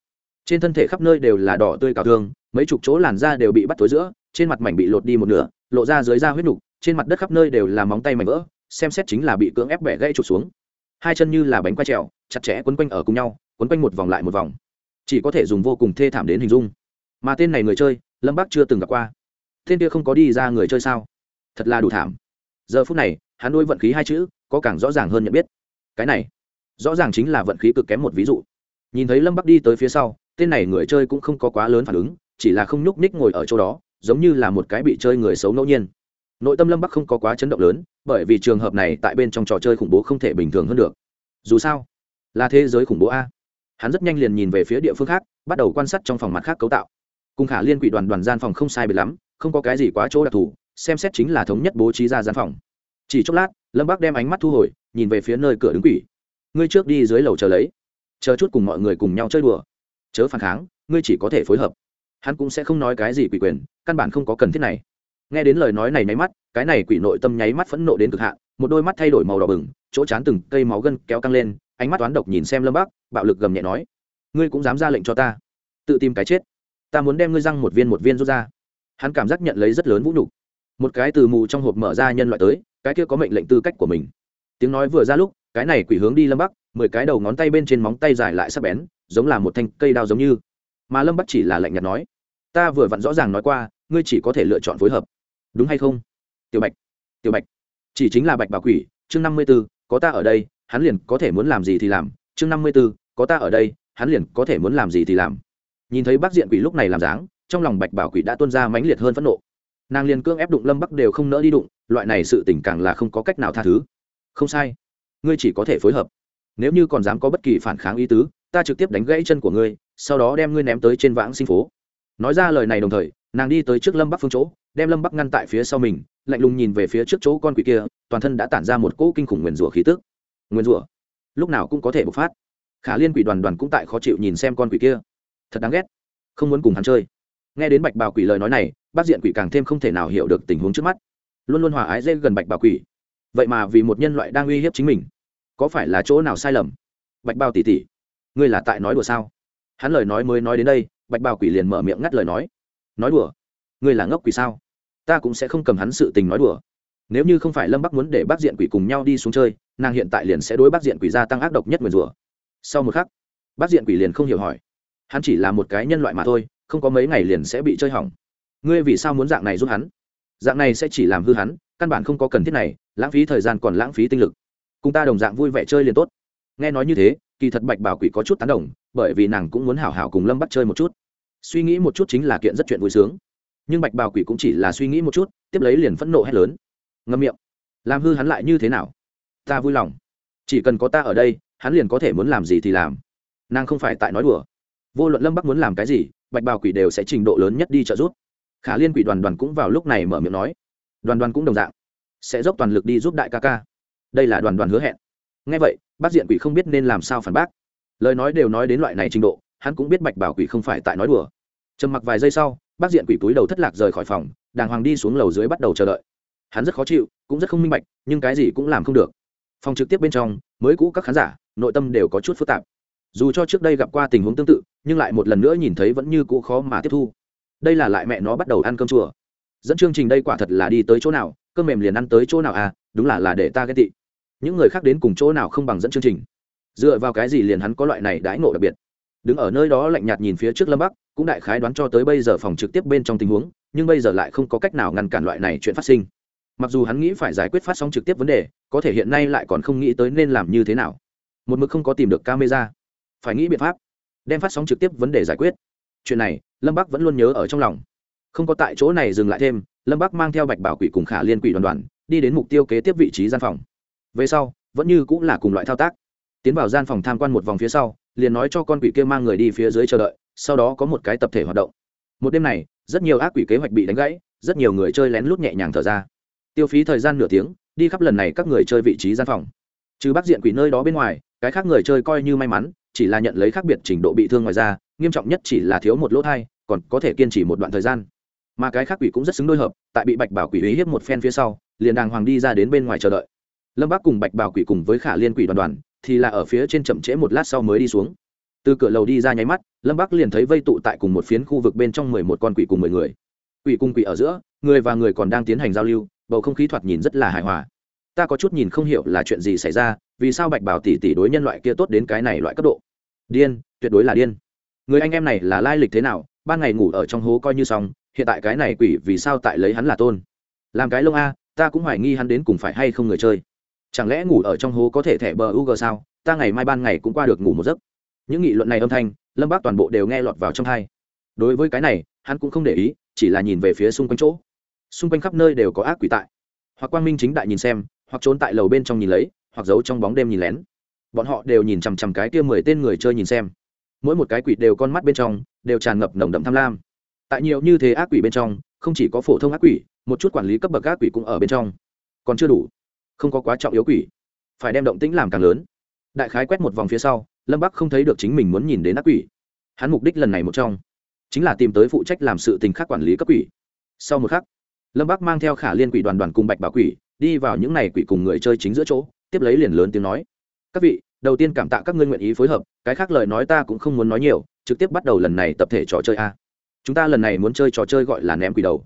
Trên thân thể khắp nơi đều là đỏ tươi cào thương, mấy chục chỗ làn da đều bị bắt tối giữa, trên mặt mảnh bị lột đi một nửa, lộ ra dưới da huyết nục, trên mặt đất khắp nơi đều là móng tay mảnh vỡ, xem xét chính là bị cưỡng ép bẻ gãy trục xuống. Hai chân như là bánh quay trèo, chặt chẽ quấn quanh ở cùng nhau, quấn quanh một vòng lại một vòng. Chỉ có thể dùng vô cùng thê thảm đến hình dung mà tên này người chơi, lâm bắc chưa từng gặp qua. Tên kia không có đi ra người chơi sao? Thật là đủ thảm. Giờ phút này, hắn nuôi vận khí hai chữ, có càng rõ ràng hơn nhận biết. Cái này, rõ ràng chính là vận khí cực kém một ví dụ. Nhìn thấy lâm bắc đi tới phía sau, tên này người chơi cũng không có quá lớn phản ứng, chỉ là không nhúc ních ngồi ở chỗ đó, giống như là một cái bị chơi người xấu ngẫu nhiên. Nội tâm lâm bắc không có quá chấn động lớn, bởi vì trường hợp này tại bên trong trò chơi khủng bố không thể bình thường hơn được. Dù sao, là thế giới khủng bố a. Hắn rất nhanh liền nhìn về phía địa phương khác, bắt đầu quan sát trong phòng mặt khác cấu tạo cùng khả liên quỷ đoàn đoàn gian phòng không sai biệt lắm không có cái gì quá chỗ đặc thù xem xét chính là thống nhất bố trí ra gian phòng. Chỉ chốc lát lâm bác đem ánh mắt thu hồi nhìn về phía nơi cửa đứng quỷ. Ngươi trước đi dưới lầu chờ lấy. Chờ chút cùng mọi người cùng nhau chơi đùa. Chớ phản kháng ngươi chỉ có thể phối hợp. Hắn cũng sẽ không nói cái gì quỷ quyền căn bản không có cần thiết này. Nghe đến lời nói này nháy mắt cái này quỷ nội tâm nháy mắt phẫn nộ đến cực hạn một đôi mắt thay đổi màu đỏ bừng chỗ chán từng cây máu gân kéo căng lên ánh mắt toán độc nhìn xem lâm bác, bạo lực gầm nhẹ nói ngươi cũng dám ra lệnh cho ta tự tìm cái chết ta muốn đem ngươi răng một viên một viên rút ra. Hắn cảm giác nhận lấy rất lớn vũ nhục. Một cái từ mù trong hộp mở ra nhân loại tới, cái kia có mệnh lệnh tư cách của mình. Tiếng nói vừa ra lúc, cái này quỷ hướng đi lâm bắc, mười cái đầu ngón tay bên trên móng tay dài lại sắc bén, giống là một thanh cây đao giống như. Mà lâm bắc chỉ là lạnh nhạt nói, ta vừa vặn rõ ràng nói qua, ngươi chỉ có thể lựa chọn phối hợp. Đúng hay không? Tiểu bạch tiểu bạch, chỉ chính là bạch bà quỷ, chương năm mươi b ố có ta ở đây, hắn liền có thể muốn làm gì thì làm, chương năm mươi b ố có ta ở đây, hắn liền có thể muốn làm gì thì làm nhìn thấy bác diện quỷ lúc này làm dáng, trong lòng bạch bảo quỷ đã tuôn ra mãnh liệt hơn phẫn nộ. Nàng liền cương ép đụng lâm bắc đều không nỡ đi đụng, loại này sự tình càng là không có cách nào tha thứ. Không sai, ngươi chỉ có thể phối hợp. Nếu như còn dám có bất kỳ phản kháng ý tứ, ta trực tiếp đánh gãy chân của ngươi, sau đó đem ngươi ném tới trên vãng sinh phố. Nói ra lời này đồng thời, nàng đi tới trước lâm bắc phương chỗ, đem lâm bắc ngăn tại phía sau mình, lạnh lùng nhìn về phía trước chỗ con quỷ kia, toàn thân đã tản ra một cỗ kinh khủng nguyền rủa khí tức. Nguyền rủa? Lúc nào cũng có thể bộc phát. Khả liên quỷ đoàn đoàn cũng tại khó chịu nhìn xem con quỷ kia thật đáng ghét. Không muốn cùng hắn chơi. Nghe đến bạch bào quỷ lời nói này, bác diện quỷ càng thêm không thể nào hiểu được tình huống trước mắt. Luôn luôn hòa ái dễ gần bạch bào quỷ. Vậy mà vì một nhân loại đang uy hiếp chính mình, có phải là chỗ nào sai lầm? Bạch bào tỉ tỉ ngươi là tại nói đùa sao? Hắn lời nói mới nói đến đây, bạch bào quỷ liền mở miệng ngắt lời nói. Nói đùa? Ngươi là ngốc quỷ sao? Ta cũng sẽ không cầm hắn sự tình nói đùa. Nếu như không phải lâm bắc muốn để bác diện quỷ cùng nhau đi xuống chơi, nàng hiện tại liền sẽ đối bác diện quỷ gia tăng ác độc nhất nguyền rủa. Sau một khắc, bác diện quỷ liền không hiểu hỏi hắn chỉ là một cái nhân loại mà thôi, không có mấy ngày liền sẽ bị chơi hỏng. Ngươi vì sao muốn dạng này giúp hắn? Dạng này sẽ chỉ làm hư hắn, căn bản không có cần thiết này, lãng phí thời gian còn lãng phí tinh lực. Cùng ta đồng dạng vui vẻ chơi liền tốt. Nghe nói như thế, kỳ thật bạch bảo quỷ có chút tán đồng, bởi vì nàng cũng muốn hảo hảo cùng lâm bắt chơi một chút. Suy nghĩ một chút chính là kiện rất chuyện vui sướng. Nhưng bạch bảo quỷ cũng chỉ là suy nghĩ một chút, tiếp lấy liền phẫn nộ hét lớn. Ngâm miệng. Làm hư hắn lại như thế nào? Ta vui lòng. Chỉ cần có ta ở đây, hắn liền có thể muốn làm gì thì làm. Nàng không phải tại nói đùa vô luận lâm bắc muốn làm cái gì, bạch bào quỷ đều sẽ trình độ lớn nhất đi trợ giúp. Khả liên quỷ đoàn đoàn cũng vào lúc này mở miệng nói. Đoàn đoàn cũng đồng dạng. Sẽ dốc toàn lực đi giúp đại ca ca. Đây là đoàn đoàn hứa hẹn. Ngay vậy, bác diện quỷ không biết nên làm sao phản bác. Lời nói đều nói đến loại này trình độ, hắn cũng biết bạch bảo quỷ không phải tại nói đùa. Trầm mặc vài giây sau, bác diện quỷ túi đầu thất lạc rời khỏi phòng, đàng hoàng đi xuống lầu dưới bắt đầu chờ đợi. Hắn rất khó chịu, cũng rất không minh bạch, nhưng cái gì cũng làm không được. Phòng trực tiếp bên trong, mới cũ các khán giả, nội tâm đều có chút phức tạp dù cho trước đây gặp qua tình huống tương tự, nhưng lại một lần nữa nhìn thấy vẫn như cũ khó mà tiếp thu. Đây là lại mẹ nó bắt đầu ăn cơm chùa. Dẫn chương trình đây quả thật là đi tới chỗ nào, cơm mềm liền ăn tới chỗ nào à đúng là là để ta ghét tị. Những người khác đến cùng chỗ nào không bằng dẫn chương trình. Dựa vào cái gì liền hắn có loại này đãi ngộ đặc biệt. Đứng ở nơi đó lạnh nhạt nhìn phía trước lâm bắc, cũng đại khái đoán cho tới bây giờ phòng trực tiếp bên trong tình huống, nhưng bây giờ lại không có cách nào ngăn cản loại này chuyện phát sinh. Mặc dù hắn nghĩ phải giải quyết phát sóng trực tiếp vấn đề, có thể hiện nay lại còn không nghĩ tới nên làm như thế nào. Một mực không có tìm được camera phải nghĩ biện pháp, đem phát sóng trực tiếp vấn đề giải quyết. Chuyện này, lâm bắc vẫn luôn nhớ ở trong lòng. Không có tại chỗ này dừng lại thêm, lâm bắc mang theo bạch bảo quỷ cùng khả liên quỷ đoàn đoàn, đi đến mục tiêu kế tiếp vị trí gian phòng. Về sau, vẫn như cũng là cùng loại thao tác. Tiến vào gian phòng tham quan một vòng phía sau, liền nói cho con quỷ kia mang người đi phía dưới chờ đợi, sau đó có một cái tập thể hoạt động. Một đêm này, rất nhiều ác quỷ kế hoạch bị đánh gãy, rất nhiều người chơi lén lút nhẹ nhàng thở ra. Tiêu phí thời gian nửa tiếng, đi khắp lần này các người chơi vị trí gian phòng. Trừ bắc diện quỷ nơi đó bên ngoài, cái khác người chơi coi như may mắn chỉ là nhận lấy khác biệt trình độ bị thương ngoài ra nghiêm trọng nhất chỉ là thiếu một lỗ thai, còn có thể kiên trì một đoạn thời gian. Mà cái khác quỷ cũng rất xứng đôi hợp, tại bị bạch bảo quỷ uy hiếp một phen phía sau, liền đàng hoàng đi ra đến bên ngoài chờ đợi. Lâm bác cùng bạch bảo quỷ cùng với khả liên quỷ đoàn đoàn, thì là ở phía trên chậm trễ một lát sau mới đi xuống. Từ cửa lầu đi ra nháy mắt, lâm bác liền thấy vây tụ tại cùng một phiến khu vực bên trong mười một con quỷ cùng mười người. Quỷ cùng quỷ ở giữa, người và người còn đang tiến hành giao lưu, bầu không khí thoạt nhìn rất là hài hòa. Ta có chút nhìn không hiểu là chuyện gì xảy ra vì sao bạch bảo tỷ tỷ đối nhân loại kia tốt đến cái này loại cấp độ? Điên, tuyệt đối là điên. Người anh em này là lai lịch thế nào? Ban ngày ngủ ở trong hố coi như xong, hiện tại cái này quỷ vì sao tại lấy hắn là tôn? Làm cái lông a, ta cũng hoài nghi hắn đến cùng phải hay không người chơi. Chẳng lẽ ngủ ở trong hố có thể thẻ bờ u sao? Ta ngày mai ban ngày cũng qua được ngủ một giấc. Những nghị luận này âm thanh, lâm bác toàn bộ đều nghe lọt vào trong thai đối với cái này, hắn cũng không để ý, chỉ là nhìn về phía xung quanh chỗ. Xung quanh khắp nơi đều có ác quỷ tại. Hoặc quang minh chính đại nhìn xem, hoặc trốn tại lầu bên trong nhìn lấy hoặc giấu trong bóng đêm nhìn lén. Bọn họ đều nhìn chằm chằm cái kia mười tên người chơi nhìn xem. Mỗi một cái quỷ đều con mắt bên trong đều tràn ngập nồng đậm tham lam. Tại nhiều như thế ác quỷ bên trong, không chỉ có phổ thông ác quỷ, một chút quản lý cấp bậc ác quỷ cũng ở bên trong. Còn chưa đủ. Không có quá trọng yếu quỷ. Phải đem động tĩnh làm càng lớn. Đại khái quét một vòng phía sau, lâm bắc không thấy được chính mình muốn nhìn đến ác quỷ. Hắn mục đích lần này một trong, chính là tìm tới phụ trách làm sự tình khác quản lý cấp quỷ. Sau một khắc, lâm bắc mang theo khả liên quỷ đoàn đoàn cùng bạch bảo quỷ, đi vào những n à y quỷ cùng người chơi chính giữa chỗ tiếp lấy liền lớn tiếng nói. Các vị, đầu tiên cảm tạ các ngươi nguyện ý phối hợp, cái khác lời nói ta cũng không muốn nói nhiều, trực tiếp bắt đầu lần này tập thể trò chơi a. Chúng ta lần này muốn chơi trò chơi gọi là ném quỷ đầu.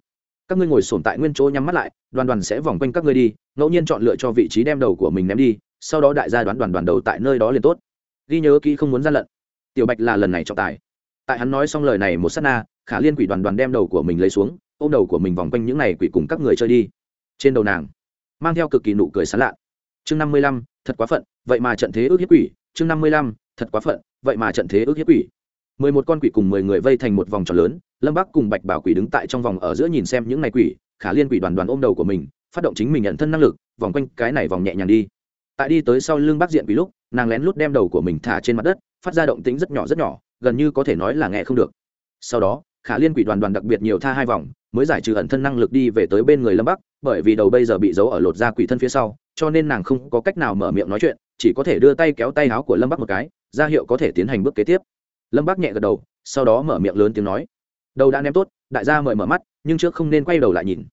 Các ngươi ngồi sổm tại nguyên chỗ nhắm mắt lại, đoàn đoàn sẽ vòng quanh các ngươi đi, ngẫu nhiên chọn lựa cho vị trí đem đầu của mình ném đi, sau đó đại gia đoán đoàn đoàn đầu tại nơi đó liền tốt. Ghi nhớ kỹ không muốn gian lận. Tiểu bạch là lần này trọng tài. Tại hắn nói xong lời này một s á t na, khả liên quỷ đoàn đoàn đem đầu của mình lấy xuống, ôm đầu của mình vòng quanh những n à y quỷ cùng các người chơi đi. Trên đầu nàng, mang theo cực kỳ nụ cười sán lạ chương năm mươi lăm, thật quá phận, vậy mà trận thế ước hiếp quỷ, chương năm mươi lăm, thật quá phận, vậy mà trận thế ước hiếp quỷ. mười một con quỷ cùng mười người vây thành một vòng tròn lớn, lâm bắc cùng bạch bảo quỷ đứng tại trong vòng ở giữa nhìn xem những n à y quỷ, khả liên quỷ đoàn đoàn ôm đầu của mình, phát động chính mình nhận thân năng lực, vòng quanh cái này vòng nhẹ nhàng đi. Tại đi tới sau lưng bắc diện quỷ lúc, nàng lén lút đem đầu của mình thả trên mặt đất, phát ra động tính rất nhỏ rất nhỏ, gần như có thể nói là nghe không được. Sau đó khả liên quỷ đoàn đoàn đặc biệt nhiều tha hai vòng, mới giải trừ ẩn thân năng lực đi về tới bên người lâm bắc, bởi vì đầu bây giờ bị giấu ở lột da quỷ thân phía sau, cho nên nàng không có cách nào mở miệng nói chuyện, chỉ có thể đưa tay kéo tay áo của lâm bắc một cái, ra hiệu có thể tiến hành bước kế tiếp. Lâm bắc nhẹ gật đầu, sau đó mở miệng lớn tiếng nói, đầu đã ném tốt, đại gia mời mở mắt, nhưng trước không nên quay đầu lại nhìn.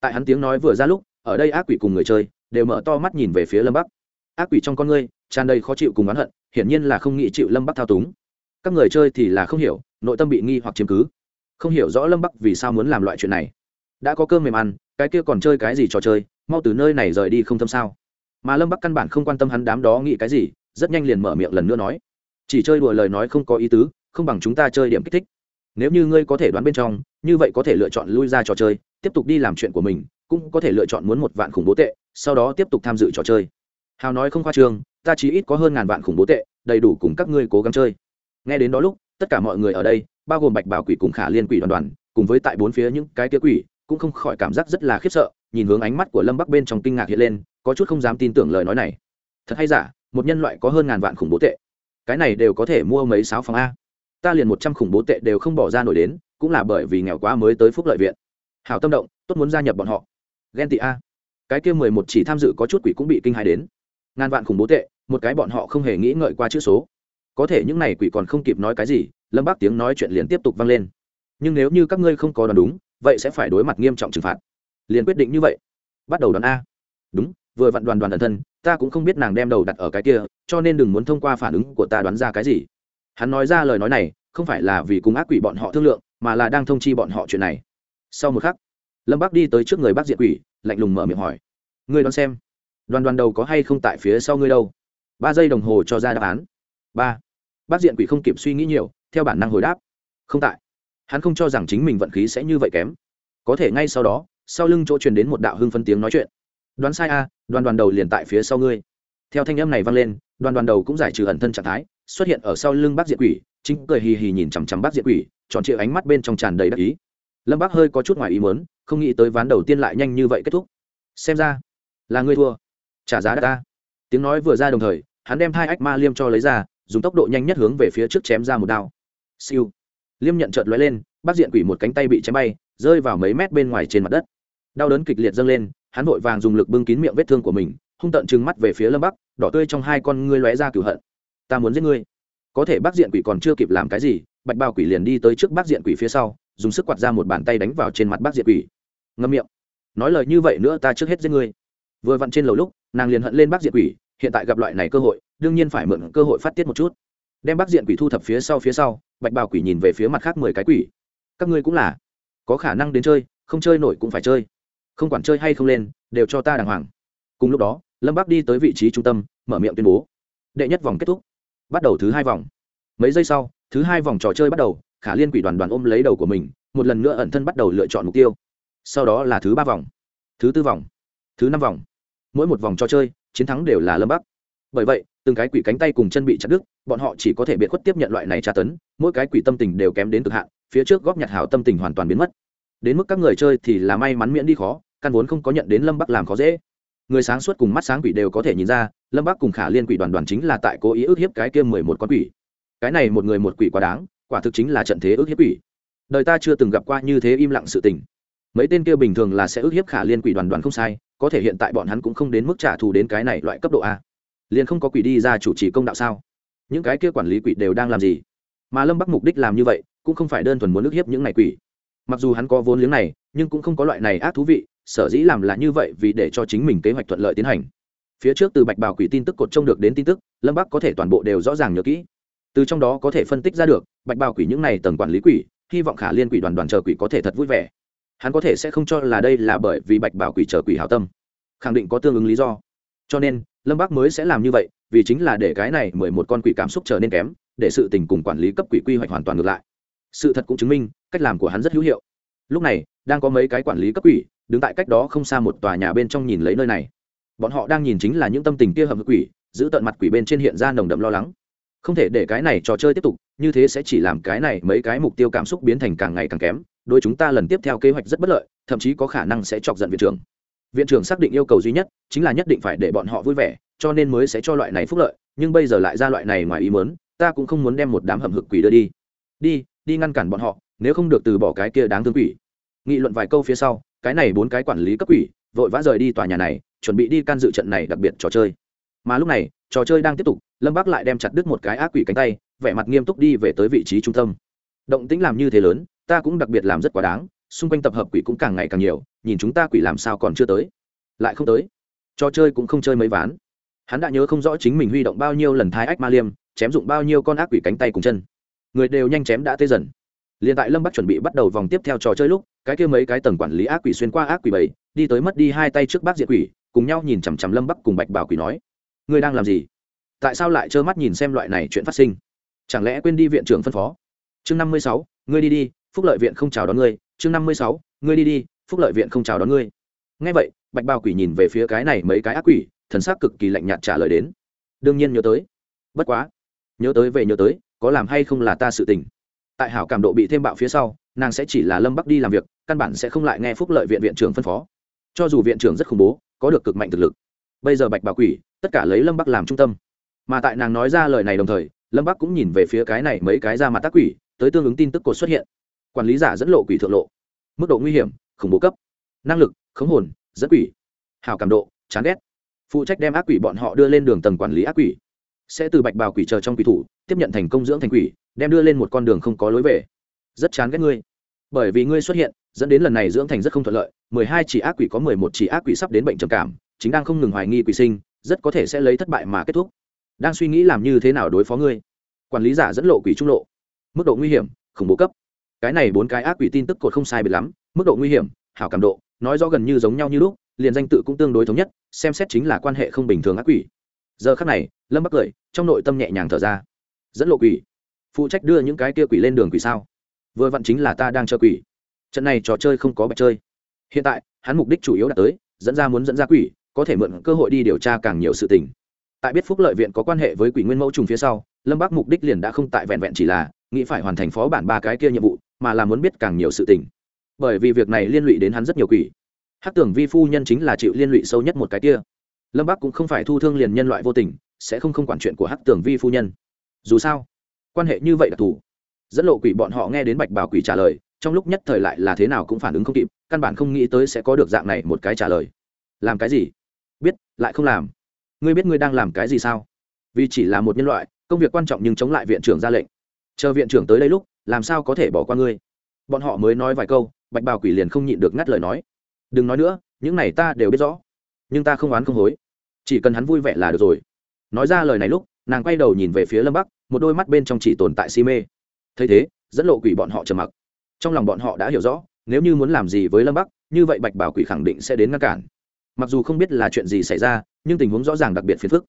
Tại hắn tiếng nói vừa ra lúc, ở đây ác quỷ cùng người chơi đều mở to mắt nhìn về phía lâm bắc. Ác quỷ trong con ngươi, tràn đầy khó chịu cùng oán hận, hiển nhiên là không nghĩ chịu lâm bắc thao túng. Các người chơi thì là không hiểu, nội tâm bị nghi hoặc chiếm cứ không hiểu rõ lâm bắc vì sao muốn làm loại chuyện này. Đã có cơm mềm ăn, cái kia còn chơi cái gì trò chơi, mau từ nơi này rời đi không tâm sao. Mà lâm bắc căn bản không quan tâm hắn đám đó nghĩ cái gì, rất nhanh liền mở miệng lần nữa nói. Chỉ chơi đùa lời nói không có ý tứ, không bằng chúng ta chơi điểm kích thích. Nếu như ngươi có thể đoán bên trong, như vậy có thể lựa chọn lui ra trò chơi, tiếp tục đi làm chuyện của mình, cũng có thể lựa chọn muốn một vạn khủng bố tệ, sau đó tiếp tục tham dự trò chơi. Hào nói không khoa trương, ta chỉ ít có hơn ngàn vạn khủng bố tệ, đầy đủ cùng các ngươi cố gắng chơi. Nghe đến đó lúc tất cả mọi người ở đây, bao gồm bạch bảo quỷ cùng khả liên quỷ đoàn đoàn, cùng với tại bốn phía những cái tia quỷ, cũng không khỏi cảm giác rất là khiếp sợ, nhìn hướng ánh mắt của lâm bắc bên trong kinh ngạc hiện lên, có chút không dám tin tưởng lời nói này. Thật hay giả, một nhân loại có hơn ngàn vạn khủng bố tệ. Cái này đều có thể mua mấy sáu phòng a. Ta liền một trăm khủng bố tệ đều không bỏ ra nổi đến, cũng là bởi vì nghèo quá mới tới phúc lợi viện. Hảo tâm động, tốt muốn gia nhập bọn họ. Ghen tị a. Cái kia mười một chỉ tham dự có chút quỷ cũng bị kinh hài đến. Ngàn vạn khủng bố tệ, một cái bọn họ không hề nghĩ ngợi qua chữ số có thể những này quỷ còn không kịp nói cái gì, lâm bác tiếng nói chuyện liền tiếp tục vang lên. Nhưng nếu như các ngươi không có đoán đúng, vậy sẽ phải đối mặt nghiêm trọng trừng phạt. Liền quyết định như vậy. Bắt đầu đoán a. Đúng, vừa vặn đoàn đoàn ẩn thân, ta cũng không biết nàng đem đầu đặt ở cái kia, cho nên đừng muốn thông qua phản ứng của ta đoán ra cái gì. Hắn nói ra lời nói này, không phải là vì cùng ác quỷ bọn họ thương lượng, mà là đang thông chi bọn họ chuyện này. Sau một khắc, lâm bác đi tới trước người bác diện quỷ, lạnh lùng mở miệng hỏi. Ngươi đoán xem, đoàn đoàn đầu có hay không tại phía sau ngươi đâu? Ba giây đồng hồ cho ra đáp án ba bác diện quỷ không kịp suy nghĩ nhiều theo bản năng hồi đáp không tại hắn không cho rằng chính mình vận khí sẽ như vậy kém có thể ngay sau đó sau lưng chỗ truyền đến một đạo hưng phân tiếng nói chuyện đoán sai a đoàn đoàn đầu liền tại phía sau ngươi theo thanh âm này vang lên đoàn đoàn đầu cũng giải trừ ẩn thân trạng thái xuất hiện ở sau lưng bác diện quỷ chính cười hì hì nhìn chằm chằm bác diện quỷ tròn trịa ánh mắt bên trong tràn đầy đắc ý lâm bác hơi có chút ngoài ý mớn không nghĩ tới ván đầu tiên lại nhanh như vậy kết thúc xem ra là ngươi thua trả giá đã, ta tiếng nói vừa ra đồng thời hắn đem hai ách ma liêm cho lấy ra dùng tốc độ nhanh nhất hướng về phía trước chém ra một đao. Siêu. Liêm nhận chợt lóe lên, bác diện quỷ một cánh tay bị chém bay, rơi vào mấy mét bên ngoài trên mặt đất. Đau đớn kịch liệt dâng lên, hắn vội vàng dùng lực bưng kín miệng vết thương của mình, hung tận trừng mắt về phía lâm bắc, đỏ tươi trong hai con ngươi lóe ra cửu hận. Ta muốn giết ngươi. Có thể bác diện quỷ còn chưa kịp làm cái gì, bạch bao quỷ liền đi tới trước bác diện quỷ phía sau, dùng sức quạt ra một bàn tay đánh vào trên mặt bác diện quỷ. Ngâm miệng. Nói lời như vậy nữa ta trước hết giết ngươi. Vừa vặn trên lầu lúc, nàng liền hận lên bác diện quỷ hiện tại gặp loại này cơ hội, đương nhiên phải mượn cơ hội phát tiết một chút. Đem bác diện quỷ thu thập phía sau phía sau, bạch bào quỷ nhìn về phía mặt khác mười cái quỷ. Các ngươi cũng là. Có khả năng đến chơi, không chơi nổi cũng phải chơi. Không quản chơi hay không lên, đều cho ta đàng hoàng. Cùng lúc đó, lâm bác đi tới vị trí trung tâm, mở miệng tuyên bố. Đệ nhất vòng kết thúc. Bắt đầu thứ hai vòng. Mấy giây sau, thứ hai vòng trò chơi bắt đầu, khả liên quỷ đoàn đoàn ôm lấy đầu của mình, một lần nữa ẩn thân bắt đầu lựa chọn mục tiêu. Sau đó là thứ ba vòng, thứ tư vòng, thứ năm vòng. Mỗi một vòng trò chơi chiến thắng đều là lâm bắc. Bởi vậy, từng cái quỷ cánh tay cùng chân bị chặt đứt, bọn họ chỉ có thể biệt khuất tiếp nhận loại này tra tấn, mỗi cái quỷ tâm tình đều kém đến cực hạn, phía trước góp nhặt hảo tâm tình hoàn toàn biến mất. Đến mức các người chơi thì là may mắn miễn đi khó, căn vốn không có nhận đến lâm bắc làm khó dễ. Người sáng suốt cùng mắt sáng quỷ đều có thể nhìn ra, lâm bắc cùng khả liên quỷ đoàn đoàn chính là tại cố ý ức hiếp cái kia mười một con quỷ. Cái này một người một quỷ quá đáng, quả thực chính là trận thế ức hiếp quỷ. Đời ta chưa từng gặp qua như thế im lặng sự tình. Mấy tên kia bình thường là sẽ ức hiếp khả liên quỷ đoàn đoàn không sai có thể hiện tại bọn hắn cũng không đến mức trả thù đến cái này loại cấp độ a. Liền không có quỷ đi ra chủ trì công đạo sao? Những cái kia quản lý quỷ đều đang làm gì? Mà lâm bắc mục đích làm như vậy, cũng không phải đơn thuần muốn ức hiếp những này quỷ. Mặc dù hắn có vốn liếng này, nhưng cũng không có loại này ác thú vị, sở dĩ làm là như vậy vì để cho chính mình kế hoạch thuận lợi tiến hành. Phía trước từ bạch bào quỷ tin tức cột trông được đến tin tức, lâm bắc có thể toàn bộ đều rõ ràng nhớ kỹ. Từ trong đó có thể phân tích ra được, bạch bào quỷ những này tầng quản lý quỷ, hy vọng khả liên quỷ đoàn đoàn chờ quỷ có thể thật vui vẻ hắn có thể sẽ không cho là đây là bởi vì bạch bảo quỷ chờ quỷ hảo tâm. Khẳng định có tương ứng lý do. Cho nên, lâm bác mới sẽ làm như vậy, vì chính là để cái này mười một con quỷ cảm xúc trở nên kém, để sự tình cùng quản lý cấp quỷ quy hoạch hoàn toàn ngược lại. Sự thật cũng chứng minh, cách làm của hắn rất hữu hiệu. Lúc này, đang có mấy cái quản lý cấp quỷ, đứng tại cách đó không xa một tòa nhà bên trong nhìn lấy nơi này. Bọn họ đang nhìn chính là những tâm tình kia hầm quỷ, giữ tận mặt quỷ bên trên hiện ra nồng đậm lo lắng. Không thể để cái này trò chơi tiếp tục, như thế sẽ chỉ làm cái này mấy cái mục tiêu cảm xúc biến thành càng ngày càng kém đôi chúng ta lần tiếp theo kế hoạch rất bất lợi, thậm chí có khả năng sẽ chọc giận viện trưởng. Viện trưởng xác định yêu cầu duy nhất chính là nhất định phải để bọn họ vui vẻ, cho nên mới sẽ cho loại này phúc lợi, nhưng bây giờ lại ra loại này ngoài ý mớn ta cũng không muốn đem một đám hầm hực quỷ đưa đi. Đi đi ngăn cản bọn họ, nếu không được từ bỏ cái kia đáng thương quỷ. Nghị luận vài câu phía sau, cái này bốn cái quản lý cấp quỷ, vội vã rời đi tòa nhà này, chuẩn bị đi can dự trận này đặc biệt trò chơi. Mà lúc này, trò chơi đang tiếp tục, lâm bác lại đem chặt đứt một cái ác quỷ cánh tay, vẻ mặt nghiêm túc đi về tới vị trí trung tâm. Động tĩnh làm như thế lớn ta cũng đặc biệt làm rất quá đáng, xung quanh tập hợp quỷ cũng càng ngày càng nhiều, nhìn chúng ta quỷ làm sao còn chưa tới. Lại không tới. Trò chơi cũng không chơi mấy ván. Hắn đã nhớ không rõ chính mình huy động bao nhiêu lần thái ách ma liêm, chém dụng bao nhiêu con ác quỷ cánh tay cùng chân. Người đều nhanh chém đã tê dần. Liền tại lâm bắc chuẩn bị bắt đầu vòng tiếp theo trò chơi lúc, cái kia mấy cái tầng quản lý ác quỷ xuyên qua ác quỷ bảy, đi tới mất đi hai tay trước bác diệt quỷ, cùng nhau nhìn chằm chằm lâm bắc cùng bạch bảo quỷ nói, ngươi đang làm gì? Tại sao lại trơ mắt nhìn xem loại này chuyện phát sinh? Chẳng lẽ quên đi viện trưởng phân phó? Chương năm mươi sáu, ngươi đi đi phúc lợi viện không chào đón ngươi, chương năm mươi sáu, ngươi đi đi, phúc lợi viện không chào đón ngươi. Ngay vậy, bạch bao quỷ nhìn về phía cái này mấy cái ác quỷ, thần sắc cực kỳ lạnh nhạt trả lời đến. Đương nhiên nhớ tới. Bất quá. Nhớ tới về nhớ tới, có làm hay không là ta sự tình. Tại hảo cảm độ bị thêm bạo phía sau, nàng sẽ chỉ là lâm bắc đi làm việc, căn bản sẽ không lại nghe phúc lợi viện viện trưởng phân phó. Cho dù viện trưởng rất khủng bố, có được cực mạnh thực lực. Bây giờ bạch bà quỷ, tất cả lấy lâm bắc làm trung tâm. Mà tại nàng nói ra lời này đồng thời, lâm bắc cũng nhìn về phía cái này mấy cái ra mặt tác quỷ, tới tương ứng tin tức cột xuất hiện quản lý giả dẫn lộ quỷ thượng lộ. Mức độ nguy hiểm, khủng bố cấp. Năng lực, khống hồn, dẫn quỷ. Hào cảm độ, chán ghét. Phụ trách đem ác quỷ bọn họ đưa lên đường tầng quản lý ác quỷ. Sẽ từ bạch bào quỷ chờ trong quỷ thủ, tiếp nhận thành công dưỡng thành quỷ, đem đưa lên một con đường không có lối về. Rất chán ghét ngươi. Bởi vì ngươi xuất hiện, dẫn đến lần này dưỡng thành rất không thuận lợi. mười hai chỉ ác quỷ có mười một chỉ ác quỷ sắp đến bệnh trầm cảm, chính đang không ngừng hoài nghi quỷ sinh, rất có thể sẽ lấy thất bại mà kết thúc. Đang suy nghĩ làm như thế nào đối phó ngươi. Quản lý giả dẫn lộ quỷ trung lộ. Mức độ nguy hiểm, khủng bố cấp cái này bốn cái ác quỷ tin tức cột không sai biệt lắm, mức độ nguy hiểm, hảo cảm độ, nói rõ gần như giống nhau như lúc, liền danh tự cũng tương đối thống nhất, xem xét chính là quan hệ không bình thường ác quỷ. Giờ khắc này, lâm bắc cười, trong nội tâm nhẹ nhàng thở ra. Dẫn lộ quỷ. Phụ trách đưa những cái kia quỷ lên đường quỷ sao? Vừa vặn chính là ta đang chờ quỷ. Trận này trò chơi không có bạch chơi. Hiện tại, hắn mục đích chủ yếu đã tới, dẫn ra muốn dẫn ra quỷ, có thể mượn cơ hội đi điều tra càng nhiều sự tình. Tại biết phúc lợi viện có quan hệ với quỷ nguyên mẫu trùng phía sau, lâm bắc mục đích liền đã không tại vẹn vẹn chỉ là nghĩ phải hoàn thành phó bản ba cái kia nhiệm vụ mà là muốn biết càng nhiều sự tình. Bởi vì việc này liên lụy đến hắn rất nhiều quỷ. Hát tưởng vi phu nhân chính là chịu liên lụy sâu nhất một cái kia. Lâm bắc cũng không phải thu thương liền nhân loại vô tình, sẽ không không quản chuyện của hát tưởng vi phu nhân. Dù sao, quan hệ như vậy đặc thù dẫn lộ quỷ bọn họ nghe đến bạch bảo quỷ trả lời, trong lúc nhất thời lại là thế nào cũng phản ứng không kịp, căn bản không nghĩ tới sẽ có được dạng này một cái trả lời. Làm cái gì? Biết, lại không làm. Ngươi biết ngươi đang làm cái gì sao? Vì chỉ là một nhân loại, công việc quan trọng nhưng chống lại viện trưởng ra lệnh. Chờ viện trưởng tới đây lúc làm sao có thể bỏ qua ngươi? Bọn họ mới nói vài câu, bạch bào quỷ liền không nhịn được ngắt lời nói. Đừng nói nữa, những này ta đều biết rõ. Nhưng ta không oán không hối. Chỉ cần hắn vui vẻ là được rồi. Nói ra lời này lúc, nàng quay đầu nhìn về phía lâm bắc, một đôi mắt bên trong chỉ tồn tại si mê. Thấy thế, dẫn lộ quỷ bọn họ trầm mặc. Trong lòng bọn họ đã hiểu rõ, nếu như muốn làm gì với lâm bắc, như vậy bạch bảo quỷ khẳng định sẽ đến ngăn cản. Mặc dù không biết là chuyện gì xảy ra, nhưng tình huống rõ ràng đặc biệt phiền phức.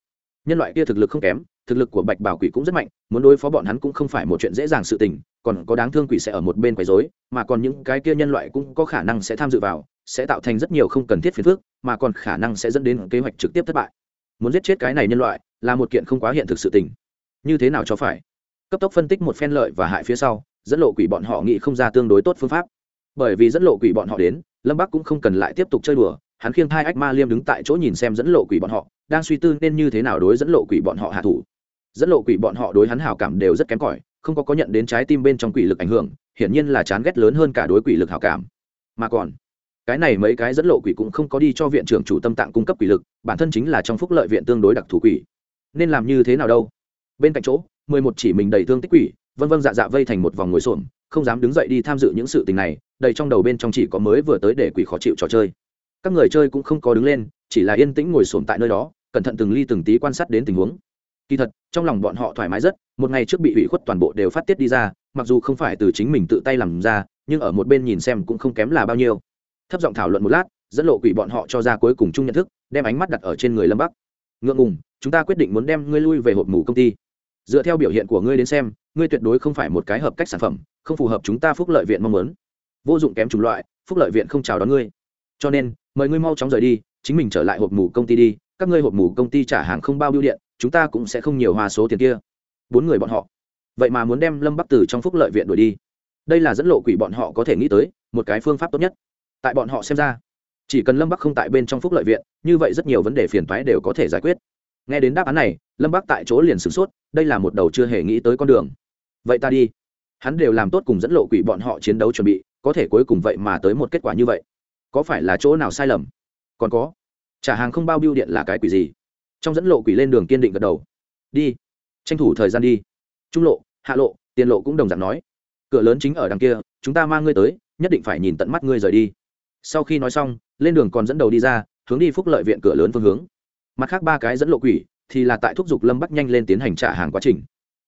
Nhân loại kia thực lực không kém, thực lực của bạch bảo quỷ cũng rất mạnh, muốn đối phó bọn hắn cũng không phải một chuyện dễ dàng sự tình còn có đáng thương quỷ sẽ ở một bên quấy rối, mà còn những cái kia nhân loại cũng có khả năng sẽ tham dự vào sẽ tạo thành rất nhiều không cần thiết phiền phức mà còn khả năng sẽ dẫn đến kế hoạch trực tiếp thất bại. Muốn giết chết cái này nhân loại là một kiện không quá hiện thực sự tình. Như thế nào cho phải? Cấp tốc phân tích một phen lợi và hại phía sau dẫn lộ quỷ bọn họ nghĩ không ra tương đối tốt phương pháp. Bởi vì dẫn lộ quỷ bọn họ đến lâm bắc cũng không cần lại tiếp tục chơi đùa hắn khiêng hai ách ma liêm đứng tại chỗ nhìn xem dẫn lộ quỷ bọn họ đang suy tư nên như thế nào đối dẫn lộ quỷ bọn họ hạ thủ. Dẫn lộ quỷ bọn họ đối hắn hào cảm đều rất kém cỏi không có có nhận đến trái tim bên trong quỷ lực ảnh hưởng, hiển nhiên là chán ghét lớn hơn cả đối quỷ lực hảo cảm. Mà còn, cái này mấy cái dẫn lộ quỷ cũng không có đi cho viện trưởng chủ tâm tạng cung cấp quỷ lực, bản thân chính là trong phúc lợi viện tương đối đặc thù quỷ. Nên làm như thế nào đâu? Bên cạnh chỗ, mười một chỉ mình đầy thương tích quỷ, vân vân dạ dạ vây thành một vòng ngồi xổm, không dám đứng dậy đi tham dự những sự tình này, đầy trong đầu bên trong chỉ có mới vừa tới để quỷ khó chịu trò chơi. Các người chơi cũng không có đứng lên, chỉ là yên tĩnh ngồi xổm tại nơi đó, cẩn thận từng ly từng tí quan sát đến tình huống kỳ thật, trong lòng bọn họ thoải mái rất, một ngày trước bị hủy khuất toàn bộ đều phát tiết đi ra, mặc dù không phải từ chính mình tự tay làm ra, nhưng ở một bên nhìn xem cũng không kém là bao nhiêu. Thấp giọng thảo luận một lát, dẫn lộ quỷ bọn họ cho ra cuối cùng chung nhận thức, đem ánh mắt đặt ở trên người lâm bắc. Ngượng ngùng, chúng ta quyết định muốn đem ngươi lui về hộp mù công ty. Dựa theo biểu hiện của ngươi đến xem, ngươi tuyệt đối không phải một cái hợp cách sản phẩm, không phù hợp chúng ta phúc lợi viện mong muốn. Vô dụng kém chủng loại, phúc lợi viện không chào đón ngươi. Cho nên, mời ngươi mau chóng rời đi, chính mình trở lại hộp mù công ty đi, các ngươi hộp mù công ty trả hàng không bao biêu điện chúng ta cũng sẽ không nhiều hoa số tiền kia. Bốn người bọn họ. Vậy mà muốn đem lâm bắc từ trong phúc lợi viện đuổi đi. Đây là dẫn lộ quỷ bọn họ có thể nghĩ tới, một cái phương pháp tốt nhất. Tại bọn họ xem ra, chỉ cần lâm bắc không tại bên trong phúc lợi viện, như vậy rất nhiều vấn đề phiền toái đều có thể giải quyết. Nghe đến đáp án này, lâm bắc tại chỗ liền sửng sốt, đây là một đầu chưa hề nghĩ tới con đường. Vậy ta đi. Hắn đều làm tốt cùng dẫn lộ quỷ bọn họ chiến đấu chuẩn bị, có thể cuối cùng vậy mà tới một kết quả như vậy. Có phải là chỗ nào sai lầm? Còn có, trả hàng không bao biêu điện là cái quỷ gì? Trong dẫn lộ quỷ lên đường kiên định gật đầu. Đi. Tranh thủ thời gian đi. Trung lộ, hạ lộ, tiền lộ cũng đồng dạng nói. Cửa lớn chính ở đằng kia, chúng ta mang ngươi tới, nhất định phải nhìn tận mắt ngươi rời đi. Sau khi nói xong, lên đường còn dẫn đầu đi ra, hướng đi phúc lợi viện cửa lớn phương hướng. Mặt khác ba cái dẫn lộ quỷ, thì là tại thúc giục lâm bắc nhanh lên tiến hành trả hàng quá trình.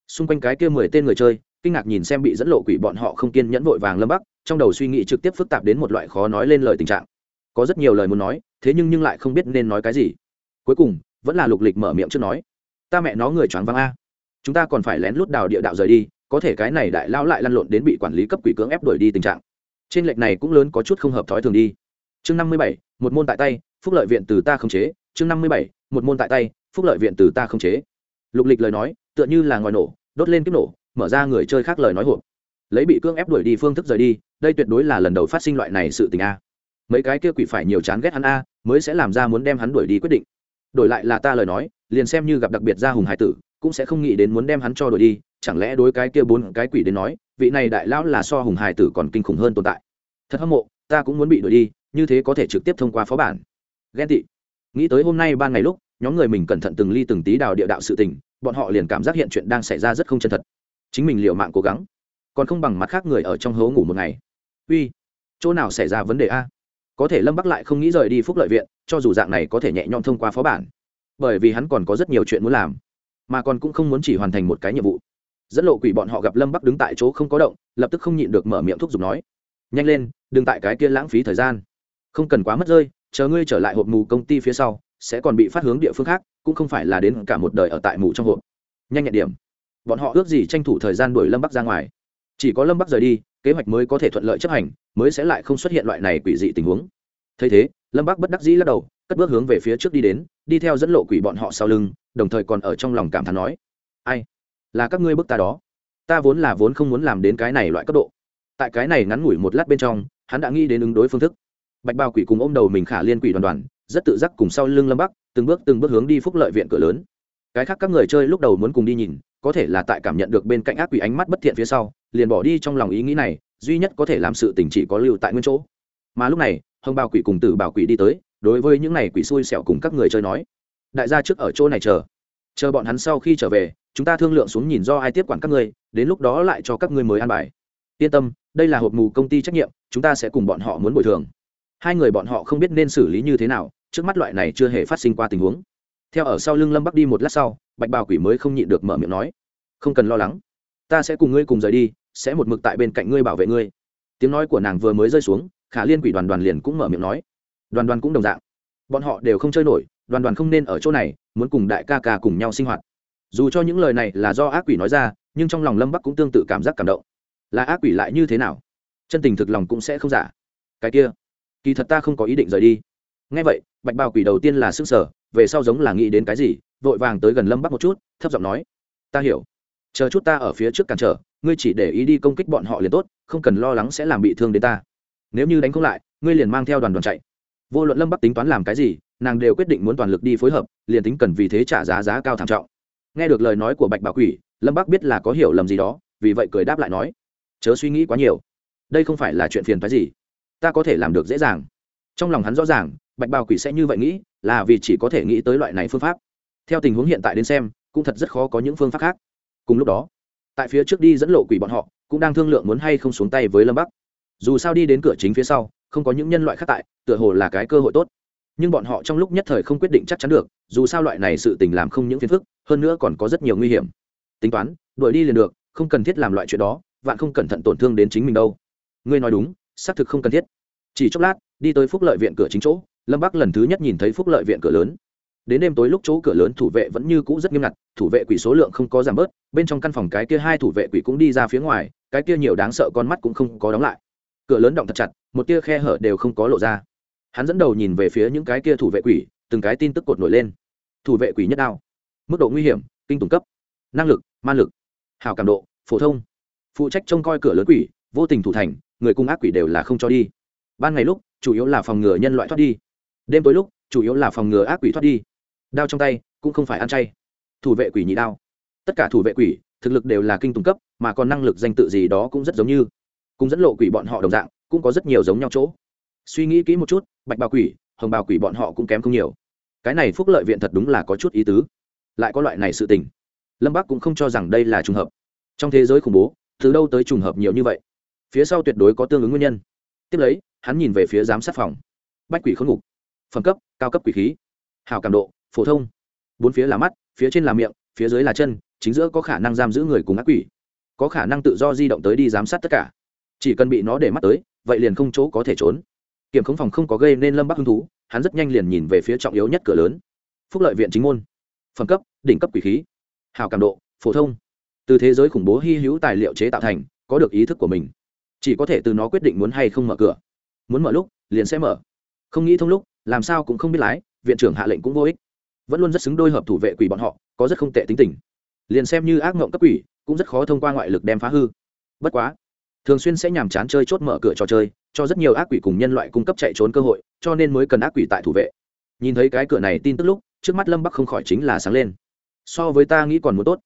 Xung quanh cái kia mười tên người chơi, kinh ngạc nhìn xem bị dẫn lộ quỷ bọn họ không kiên nhẫn vội vàng lâm bắc, trong đầu suy nghĩ trực tiếp phức tạp đến một loại khó nói lên lời tình trạng. Có rất nhiều lời muốn nói, thế nhưng nhưng lại không biết nên nói cái gì. Cuối cùng vẫn là lục lịch mở miệng trước nói. Ta mẹ nó người choáng váng a. Chúng ta còn phải lén lút đào địa đạo rời đi, có thể cái này đại lao lại lăn lộn đến bị quản lý cấp quỷ cưỡng ép đuổi đi tình trạng. Trên lệch này cũng lớn có chút không hợp thói thường đi. Chương năm mươi bảy, một môn tại tay, phúc lợi viện từ ta không chế. Chương năm mươi bảy, một môn tại tay, phúc lợi viện từ ta không chế. Lục lịch lời nói, tựa như là ngòi nổ, đốt lên kiếp nổ, mở ra người chơi khác lời nói hộp. Lấy bị cưỡng ép đuổi đi phương thức rời đi, đây tuyệt đối là lần đầu phát sinh loại này sự tình a. Mấy cái kia quỷ phải nhiều chán ghét hắn a, mới sẽ làm ra muốn đem hắn đuổi đi quyết định đổi lại là ta lời nói, liền xem như gặp đặc biệt gia hùng hải tử, cũng sẽ không nghĩ đến muốn đem hắn cho đổi đi, chẳng lẽ đối cái kia bốn cái quỷ đến nói, vị này đại lão là so hùng hải tử còn kinh khủng hơn tồn tại. Thật hâm mộ, ta cũng muốn bị đổi đi, như thế có thể trực tiếp thông qua phó bản. Ghen tị. Nghĩ tới hôm nay ban ngày lúc, nhóm người mình cẩn thận từng ly từng tí đào địa đạo sự tình, bọn họ liền cảm giác hiện chuyện đang xảy ra rất không chân thật. Chính mình liều mạng cố gắng, còn không bằng mặt khác người ở trong hố ngủ một ngày. Uy, chỗ nào xảy ra vấn đề a? Có thể lâm bắc lại không nghĩ rời đi phúc lợi viện, cho dù dạng này có thể nhẹ nhõm thông qua phó bản. Bởi vì hắn còn có rất nhiều chuyện muốn làm, mà còn cũng không muốn chỉ hoàn thành một cái nhiệm vụ. Dẫn lộ quỷ bọn họ gặp lâm bắc đứng tại chỗ không có động, lập tức không nhịn được mở miệng thúc giục nói, nhanh lên, đừng tại cái kia lãng phí thời gian. Không cần quá mất rơi, chờ ngươi trở lại hộp mù công ty phía sau, sẽ còn bị phát hướng địa phương khác, cũng không phải là đến cả một đời ở tại mù trong hộp. Nhanh nhẹn điểm. Bọn họ ước gì tranh thủ thời gian đuổi lâm bắc ra ngoài chỉ có lâm bắc rời đi, kế hoạch mới có thể thuận lợi chấp hành, mới sẽ lại không xuất hiện loại này quỷ dị tình huống. Thấy thế, lâm bắc bất đắc dĩ lắc đầu, cất bước hướng về phía trước đi đến, đi theo dẫn lộ quỷ bọn họ sau lưng, đồng thời còn ở trong lòng cảm thán nói, ai? Là các ngươi bức ta đó. Ta vốn là vốn không muốn làm đến cái này loại cấp độ. Tại cái này ngắn ngủi một lát bên trong, hắn đã nghĩ đến ứng đối phương thức. Bạch bao quỷ cùng ôm đầu mình khả liên quỷ đoàn đoàn, rất tự giác cùng sau lưng lâm bắc, từng bước từng bước hướng đi phúc lợi viện cửa lớn. Cái khác các người chơi lúc đầu muốn cùng đi nhìn, có thể là tại cảm nhận được bên cạnh ác quỷ ánh mắt bất thiện phía sau liền bỏ đi trong lòng ý nghĩ này, duy nhất có thể làm sự tình chỉ có lưu tại nguyên chỗ. Mà lúc này, hồng bào quỷ cùng tử bảo quỷ đi tới, đối với những này quỷ xui xẻo cùng các người chơi nói, đại gia trước ở chỗ này chờ. Chờ bọn hắn sau khi trở về, chúng ta thương lượng xuống nhìn do ai tiếp quản các ngươi, đến lúc đó lại cho các ngươi mới an bài. Yên tâm, đây là hộp mù công ty trách nhiệm, chúng ta sẽ cùng bọn họ muốn bồi thường. Hai người bọn họ không biết nên xử lý như thế nào, trước mắt loại này chưa hề phát sinh qua tình huống. Theo ở sau lưng lâm bắc đi một lát sau, bạch bào quỷ mới không nhịn được mở miệng nói, không cần lo lắng, ta sẽ cùng ngươi cùng rời đi sẽ một mực tại bên cạnh ngươi bảo vệ ngươi. Tiếng nói của nàng vừa mới rơi xuống, khả liên quỷ đoàn đoàn liền cũng mở miệng nói. Đoàn đoàn cũng đồng dạng. Bọn họ đều không chơi nổi, đoàn đoàn không nên ở chỗ này, muốn cùng đại ca ca cùng nhau sinh hoạt. Dù cho những lời này là do ác quỷ nói ra, nhưng trong lòng lâm bắc cũng tương tự cảm giác cảm động. Là ác quỷ lại như thế nào? Chân tình thực lòng cũng sẽ không giả. Cái kia, kỳ thật ta không có ý định rời đi. Ngay vậy, bạch bào quỷ đầu tiên là s ư n g sở về sau giống là nghĩ đến cái gì, vội vàng tới gần lâm bắc một chút, thấp giọng nói. Ta hiểu. Chờ chút ta ở phía trước cản trở ngươi chỉ để ý đi công kích bọn họ liền tốt, không cần lo lắng sẽ làm bị thương đến ta. Nếu như đánh không lại, ngươi liền mang theo đoàn đoàn chạy. Vô luận lâm bắc tính toán làm cái gì, nàng đều quyết định muốn toàn lực đi phối hợp, liền tính cần vì thế trả giá giá cao thảm trọng. Nghe được lời nói của bạch bà quỷ, lâm bắc biết là có hiểu lầm gì đó, vì vậy cười đáp lại nói, chớ suy nghĩ quá nhiều. Đây không phải là chuyện phiền phái gì. Ta có thể làm được dễ dàng. Trong lòng hắn rõ ràng, bạch bào quỷ sẽ như vậy nghĩ, là vì chỉ có thể nghĩ tới loại này phương pháp. Theo tình huống hiện tại đến xem, cũng thật rất khó có những phương pháp khác. Cùng lúc đó tại phía trước đi dẫn lộ quỷ bọn họ, cũng đang thương lượng muốn hay không xuống tay với lâm bắc. Dù sao đi đến cửa chính phía sau, không có những nhân loại khác tại, tựa hồ là cái cơ hội tốt. Nhưng bọn họ trong lúc nhất thời không quyết định chắc chắn được, dù sao loại này sự tình làm không những phiền phức, hơn nữa còn có rất nhiều nguy hiểm. Tính toán, đuổi đi liền được, không cần thiết làm loại chuyện đó, vạn không cẩn thận tổn thương đến chính mình đâu. Ngươi nói đúng, xác thực không cần thiết. Chỉ chốc lát, đi tới phúc lợi viện cửa chính chỗ, lâm bắc lần thứ nhất nhìn thấy phúc lợi viện cửa lớn đến đêm tối lúc chỗ cửa lớn thủ vệ vẫn như cũ rất nghiêm ngặt, thủ vệ quỷ số lượng không có giảm bớt, bên trong căn phòng cái kia hai thủ vệ quỷ cũng đi ra phía ngoài, cái kia nhiều đáng sợ con mắt cũng không có đóng lại. Cửa lớn động thật chặt, một tia khe hở đều không có lộ ra. Hắn dẫn đầu nhìn về phía những cái kia thủ vệ quỷ, từng cái tin tức cột nổi lên. Thủ vệ quỷ nhất đao. Mức độ nguy hiểm, kinh tủng cấp. Năng lực, man lực. Hào cảm độ, phổ thông. Phụ trách trông coi cửa lớn quỷ, vô tình thủ thành, người cung ác quỷ đều là không cho đi. Ban ngày lúc, chủ yếu là phòng ngừa nhân loại thoát đi. Đêm tối lúc, chủ yếu là phòng ngừa ác quỷ thoát đi đao trong tay, cũng không phải ăn chay. Thủ vệ quỷ nhị đao. Tất cả thủ vệ quỷ, thực lực đều là kinh tùng cấp, mà còn năng lực danh tự gì đó cũng rất giống như. Cùng dẫn lộ quỷ bọn họ đồng dạng, cũng có rất nhiều giống nhau chỗ. Suy nghĩ kỹ một chút, bạch bào quỷ, hồng bào quỷ bọn họ cũng kém không nhiều. Cái này phúc lợi viện thật đúng là có chút ý tứ. Lại có loại này sự tình. Lâm bắc cũng không cho rằng đây là trùng hợp. Trong thế giới khủng bố, từ đâu tới trùng hợp nhiều như vậy? Phía sau tuyệt đối có tương ứng nguyên nhân. Tiếp lấy, hắn nhìn về phía giám sát phòng. Bách quỷ khốn ngục. Phẩm cấp, cao cấp quỷ khí. Hào cảm độ phổ thông. Bốn phía là mắt, phía trên là miệng, phía dưới là chân, chính giữa có khả năng giam giữ người cùng ác quỷ. Có khả năng tự do di động tới đi giám sát tất cả. Chỉ cần bị nó để mắt tới, vậy liền không chỗ có thể trốn. Kiểm khống phòng không có gây nên lâm bắc hứng thú, hắn rất nhanh liền nhìn về phía trọng yếu nhất cửa lớn. Phúc lợi viện chính môn. Phẩm cấp, đỉnh cấp quỷ khí. Hào cảm độ, phổ thông. Từ thế giới khủng bố hy hữu tài liệu chế tạo thành, có được ý thức của mình. Chỉ có thể từ nó quyết định muốn hay không mở cửa. Muốn mở lúc, liền sẽ mở. Không nghĩ thông lúc, làm sao cũng không biết lái, viện trưởng hạ lệnh cũng vô ích vẫn luôn rất xứng đôi hợp thủ vệ quỷ bọn họ, có rất không tệ tính tình. Liền xem như ác mộng cấp quỷ, cũng rất khó thông qua ngoại lực đem phá hư. Bất quá, thường xuyên sẽ nhàm chán chơi chốt mở cửa trò chơi, cho rất nhiều ác quỷ cùng nhân loại cung cấp chạy trốn cơ hội, cho nên mới cần ác quỷ tại thủ vệ. Nhìn thấy cái cửa này tin tức lúc, trước mắt lâm bắc không khỏi chính là sáng lên. So với ta nghĩ còn muốn tốt.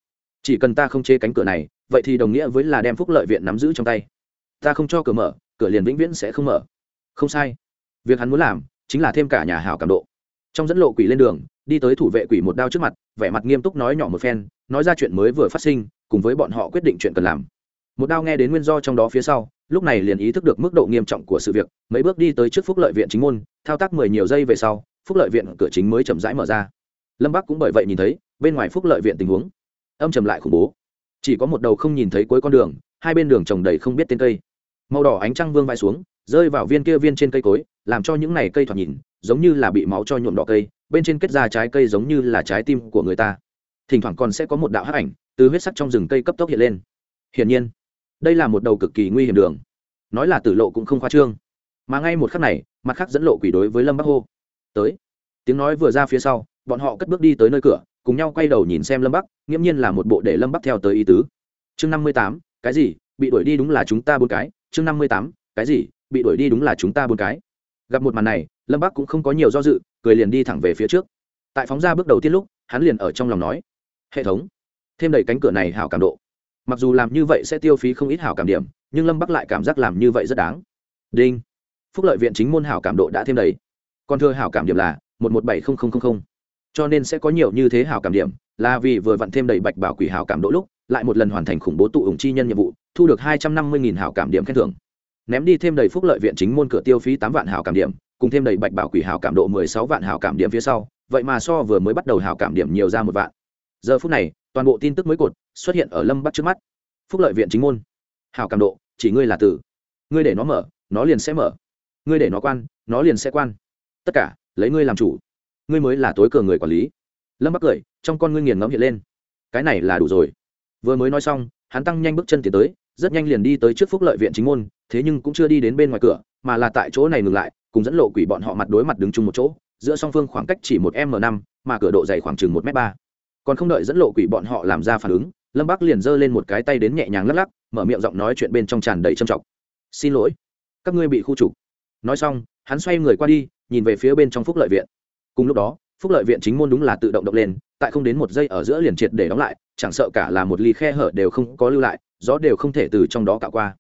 Chỉ cần ta không chế cánh cửa này, vậy thì đồng nghĩa với là đem phúc lợi viện nắm giữ trong tay. Ta không cho cửa mở, cửa liền vĩnh viễn sẽ không mở. Không sai. Việc hắn muốn làm, chính là thêm cả nhà hảo cảm độ. Trong dẫn lộ quỷ lên đường đi tới thủ vệ quỷ một đao trước mặt, vẻ mặt nghiêm túc nói nhỏ một phen, nói ra chuyện mới vừa phát sinh, cùng với bọn họ quyết định chuyện cần làm. Một đao nghe đến nguyên do trong đó phía sau, lúc này liền ý thức được mức độ nghiêm trọng của sự việc, mấy bước đi tới trước phúc lợi viện chính môn, thao tác mười nhiều giây về sau, phúc lợi viện cửa chính mới chậm rãi mở ra. Lâm bắc cũng bởi vậy nhìn thấy, bên ngoài phúc lợi viện tình huống, âm trầm lại khủng bố. Chỉ có một đầu không nhìn thấy cuối con đường, hai bên đường trồng đầy không biết tên cây. Màu đỏ ánh trăng vương vai xuống, rơi vào viên kia viên trên cây cối, làm cho những này cây thoạt nhìn giống như là bị máu cho nhuộm đỏ cây, bên trên kết ra trái cây giống như là trái tim của người ta. Thỉnh thoảng còn sẽ có một đạo hắc ảnh từ huyết sắc trong rừng cây cấp tốc hiện lên. Hiển nhiên, đây là một đầu cực kỳ nguy hiểm đường. Nói là tử lộ cũng không khoa trương. Mà ngay một khắc này, mặt khác dẫn lộ quỷ đối với lâm bắc hô. Tới. Tiếng nói vừa ra phía sau, bọn họ cất bước đi tới nơi cửa, cùng nhau quay đầu nhìn xem lâm bắc, nghiễm nhiên là một bộ để lâm bắc theo tới ý tứ. Chương năm mươi tám, cái gì? Bị đuổi đi đúng là chúng ta bốn cái. Chương năm mươi tám, cái gì? Bị đuổi đi đúng là chúng ta bốn cái gặp một màn này, lâm bắc cũng không có nhiều do dự, cười liền đi thẳng về phía trước. Tại phóng ra bước đầu tiên lúc, hắn liền ở trong lòng nói, hệ thống, thêm đầy cánh cửa này hảo cảm độ. Mặc dù làm như vậy sẽ tiêu phí không ít hảo cảm điểm, nhưng lâm bắc lại cảm giác làm như vậy rất đáng. Đinh. Phúc lợi viện chính môn hảo cảm độ đã thêm đầy. Còn thưa hảo cảm điểm là một một bảy cho nên sẽ có nhiều như thế hảo cảm điểm, là vì vừa vặn thêm đầy bạch bảo quỷ hảo cảm độ lúc, lại một lần hoàn thành khủng bố tụ ủng chi nhân nhiệm vụ, thu được hai trăm năm mươi hảo cảm điểm khen thưởng ném đi thêm đầy phúc lợi viện chính môn cửa tiêu phí tám vạn hảo cảm điểm, cùng thêm đầy bạch bảo quỷ hảo cảm độ mười sáu vạn hảo cảm điểm phía sau, vậy mà so vừa mới bắt đầu hảo cảm điểm nhiều ra một vạn. Giờ phút này, toàn bộ tin tức mới cột xuất hiện ở lâm bắc trước mắt. Phúc lợi viện chính môn. Hảo cảm độ, chỉ ngươi là tử. Ngươi để nó mở, nó liền sẽ mở. Ngươi để nó quan, nó liền sẽ quan. Tất cả, lấy ngươi làm chủ. Ngươi mới là tối cường người quản lý. Lâm bắc cười, trong con ngươi nghiền ngẫm hiện lên. Cái này là đủ rồi. Vừa mới nói xong, hắn tăng nhanh bước chân tiến tới rất nhanh liền đi tới trước phúc lợi viện chính môn, thế nhưng cũng chưa đi đến bên ngoài cửa, mà là tại chỗ này ngừng lại, cùng dẫn lộ quỷ bọn họ mặt đối mặt đứng chung một chỗ, giữa song phương khoảng cách chỉ một m năm, mà cửa độ dày khoảng chừng một m ba. Còn không đợi dẫn lộ quỷ bọn họ làm ra phản ứng, lâm bắc liền giơ lên một cái tay đến nhẹ nhàng lắc lắc, mở miệng giọng nói chuyện bên trong tràn đầy trầm trọng. Xin lỗi, các ngươi bị khu trục. Nói xong, hắn xoay người qua đi, nhìn về phía bên trong phúc lợi viện. Cùng lúc đó, phúc lợi viện chính môn đúng là tự động động lên, tại không đến một giây ở giữa liền triệt để đóng lại, chẳng sợ cả là một ly khe hở đều không có lưu lại gió đều không thể từ trong đó cạo qua.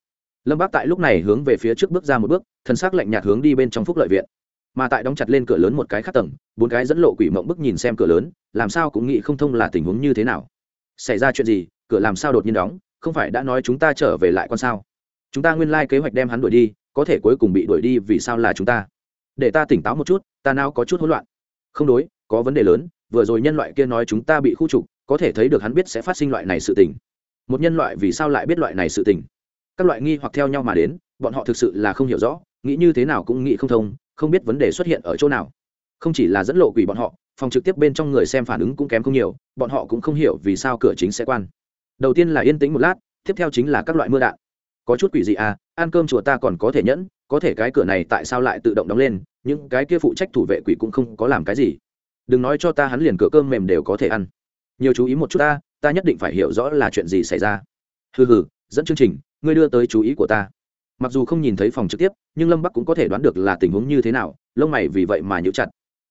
Lâm bác tại lúc này hướng về phía trước bước ra một bước thân xác lạnh nhạt hướng đi bên trong phúc lợi viện. Mà tại đóng chặt lên cửa lớn một cái khác tầng, bốn cái dẫn lộ quỷ mộng bức nhìn xem cửa lớn, làm sao cũng nghĩ không thông là tình huống như thế nào. Xảy ra chuyện gì, cửa làm sao đột nhiên đóng, không phải đã nói chúng ta trở về lại con sao? Chúng ta nguyên lai kế hoạch đem hắn đuổi đi, có thể cuối cùng bị đuổi đi vì sao là chúng ta? Để ta tỉnh táo một chút, ta nào có chút hỗn loạn. Không đối, có vấn đề lớn, vừa rồi nhân loại kia nói chúng ta bị khu trục, có thể thấy được hắn biết sẽ phát sinh loại này sự tình một nhân loại vì sao lại biết loại này sự tình? Các loại nghi hoặc theo nhau mà đến, bọn họ thực sự là không hiểu rõ, nghĩ như thế nào cũng nghĩ không thông, không biết vấn đề xuất hiện ở chỗ nào. Không chỉ là dẫn lộ quỷ bọn họ, phòng trực tiếp bên trong người xem phản ứng cũng kém không nhiều, bọn họ cũng không hiểu vì sao cửa chính sẽ quan. Đầu tiên là yên tĩnh một lát, tiếp theo chính là các loại mưa đạn. Có chút quỷ gì à ăn cơm chùa ta còn có thể nhẫn, có thể cái cửa này tại sao lại tự động đóng lên, những cái kia phụ trách thủ vệ quỷ cũng không có làm cái gì. Đừng nói cho ta hắn liền cửa cơm mềm đều có thể ăn. Nhiều chú ý một chút ta ta nhất định phải hiểu rõ là chuyện gì xảy ra. Hừ hừ, dẫn chương trình, ngươi đưa tới chú ý của ta. Mặc dù không nhìn thấy phòng trực tiếp, nhưng lâm bắc cũng có thể đoán được là tình huống như thế nào, lông mày vì vậy mà nhíu chặt.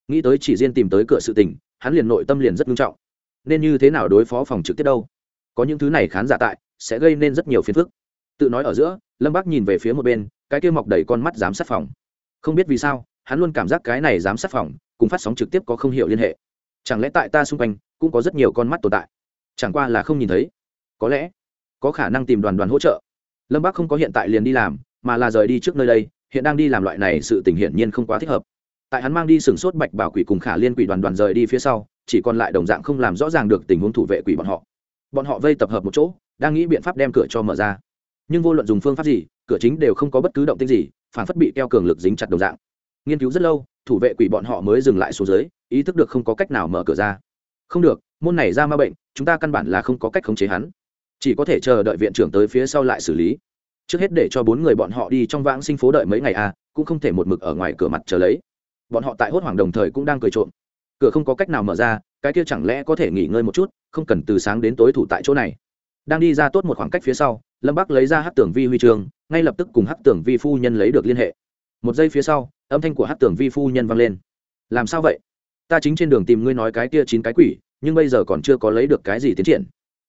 Nghĩ tới chỉ riêng tìm tới cửa sự tình, hắn liền nội tâm liền rất nghiêm trọng. Nên như thế nào đối phó phòng trực tiếp đâu? Có những thứ này khán giả tại, sẽ gây nên rất nhiều phiền phức. Tự nói ở giữa, lâm bắc nhìn về phía một bên, cái kia mọc đầy con mắt giám sát phòng. Không biết vì sao, hắn luôn cảm giác cái này giám sát phòng, cùng phát sóng trực tiếp có không hiểu liên hệ. Chẳng lẽ tại ta xung quanh, cũng có rất nhiều con mắt tồn tại? Chẳng qua là không nhìn thấy. Có lẽ có khả năng tìm đoàn đoàn hỗ trợ. Lâm bác không có hiện tại liền đi làm, mà là rời đi trước nơi đây, hiện đang đi làm loại này sự tình hiển nhiên không quá thích hợp. Tại hắn mang đi sừng sốt bạch bảo quỷ cùng khả liên quỷ đoàn đoàn rời đi phía sau, chỉ còn lại đồng dạng không làm rõ ràng được tình huống thủ vệ quỷ bọn họ. Bọn họ vây tập hợp một chỗ, đang nghĩ biện pháp đem cửa cho mở ra. Nhưng vô luận dùng phương pháp gì, cửa chính đều không có bất cứ động tích gì, phản phất bị keo cường lực dính chặt đồng dạng. Nghiên cứu rất lâu, thủ vệ quỷ bọn họ mới dừng lại xuống dưới, ý thức được không có cách nào mở cửa ra. Không được môn này ra ma bệnh, chúng ta căn bản là không có cách khống chế hắn. Chỉ có thể chờ đợi viện trưởng tới phía sau lại xử lý. Trước hết để cho bốn người bọn họ đi trong vãng sinh phố đợi mấy ngày à cũng không thể một mực ở ngoài cửa mặt chờ lấy. Bọn họ tại hốt hoảng đồng thời cũng đang cười trộm. Cửa không có cách nào mở ra, cái kia chẳng lẽ có thể nghỉ ngơi một chút, không cần từ sáng đến tối thủ tại chỗ này. Đang đi ra tốt một khoảng cách phía sau, lâm bắc lấy ra hát tưởng vi huy chương ngay lập tức cùng hát tưởng vi phu nhân lấy được liên hệ. Một giây phía sau, âm thanh của hát tưởng vi phu nhân vang lên. Làm sao vậy? Ta chính trên đường tìm ngươi nói cái kia chín cái quỷ nhưng bây giờ còn chưa có lấy được cái gì tiến triển.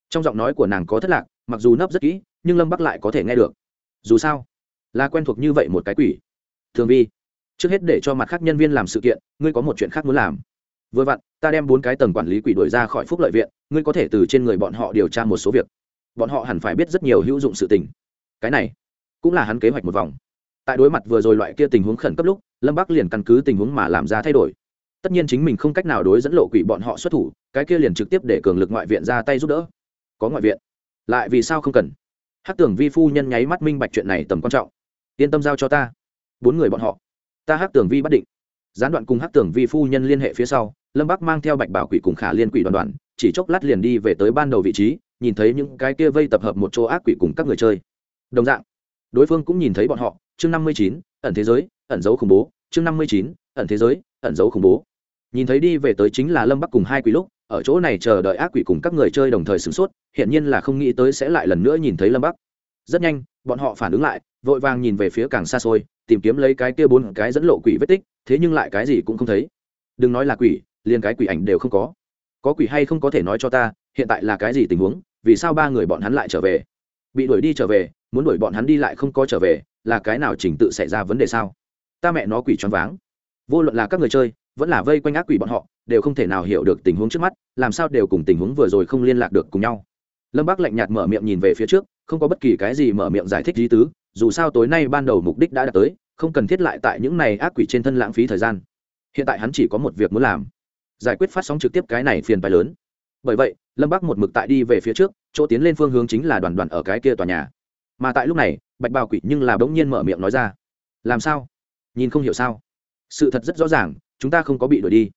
Trong giọng nói của nàng có thất lạc, mặc dù nấp rất kỹ, nhưng lâm bắc lại có thể nghe được. Dù sao, là quen thuộc như vậy một cái quỷ. Thường vi, trước hết để cho mặt khác nhân viên làm sự kiện, ngươi có một chuyện khác muốn làm. Vừa vặn, ta đem bốn cái tầng quản lý quỷ đổi ra khỏi phúc lợi viện, ngươi có thể từ trên người bọn họ điều tra một số việc. Bọn họ hẳn phải biết rất nhiều hữu dụng sự tình. Cái này cũng là hắn kế hoạch một vòng. Tại đối mặt vừa rồi loại kia tình huống khẩn cấp lúc, lâm bắc liền căn cứ tình huống mà làm ra thay đổi tất nhiên chính mình không cách nào đối dẫn lộ quỷ bọn họ xuất thủ, cái kia liền trực tiếp để cường lực ngoại viện ra tay giúp đỡ. Có ngoại viện? Lại vì sao không cần? Hát tưởng vi phu nhân nháy mắt minh bạch chuyện này tầm quan trọng. Yên tâm giao cho ta. Bốn người bọn họ. Ta hát tưởng vi bắt định. Gián đoạn cùng hát tưởng vi phu nhân liên hệ phía sau, lâm bắc mang theo bạch bảo quỷ cùng khả liên quỷ đoàn đoàn, chỉ chốc lát liền đi về tới ban đầu vị trí, nhìn thấy những cái kia vây tập hợp một chỗ ác quỷ cùng các người chơi. Đồng dạng, đối phương cũng nhìn thấy bọn họ. Chương năm mươi chín, ẩn thế giới, ẩn dấu khủng bố. Chương năm mươi chín, ẩn thế giới, ẩn dấu khủng bố nhìn thấy đi về tới chính là lâm bắc cùng hai quỷ lúc, ở chỗ này chờ đợi ác quỷ cùng các người chơi đồng thời sửng sốt hiện nhiên là không nghĩ tới sẽ lại lần nữa nhìn thấy lâm bắc. Rất nhanh, bọn họ phản ứng lại, vội vàng nhìn về phía càng xa xôi, tìm kiếm lấy cái kia bốn cái dẫn lộ quỷ vết tích, thế nhưng lại cái gì cũng không thấy. Đừng nói là quỷ, liền cái quỷ ảnh đều không có. Có quỷ hay không có thể nói cho ta, hiện tại là cái gì tình huống, vì sao ba người bọn hắn lại trở về? Bị đuổi đi trở về, muốn đuổi bọn hắn đi lại không có trở về, là cái nào trình tự xảy ra vấn đề sao? Ta mẹ nó quỷ choáng váng. Vô luận là các người chơi vẫn là vây quanh ác quỷ bọn họ, đều không thể nào hiểu được tình huống trước mắt, làm sao đều cùng tình huống vừa rồi không liên lạc được cùng nhau. Lâm bác lạnh nhạt mở miệng nhìn về phía trước, không có bất kỳ cái gì mở miệng giải thích lý tứ, dù sao tối nay ban đầu mục đích đã đạt tới, không cần thiết lại tại những này ác quỷ trên thân lãng phí thời gian. Hiện tại hắn chỉ có một việc muốn làm, giải quyết phát sóng trực tiếp cái này phiền bài lớn. Bởi vậy, lâm bắc một mực tại đi về phía trước, chỗ tiến lên phương hướng chính là đoàn đoàn ở cái kia tòa nhà. Mà tại lúc này, bạch bào quỷ nhưng là bỗng nhiên mở miệng nói ra, làm sao? Nhìn không hiểu sao? Sự thật rất rõ ràng chúng ta không có bị đuổi đi.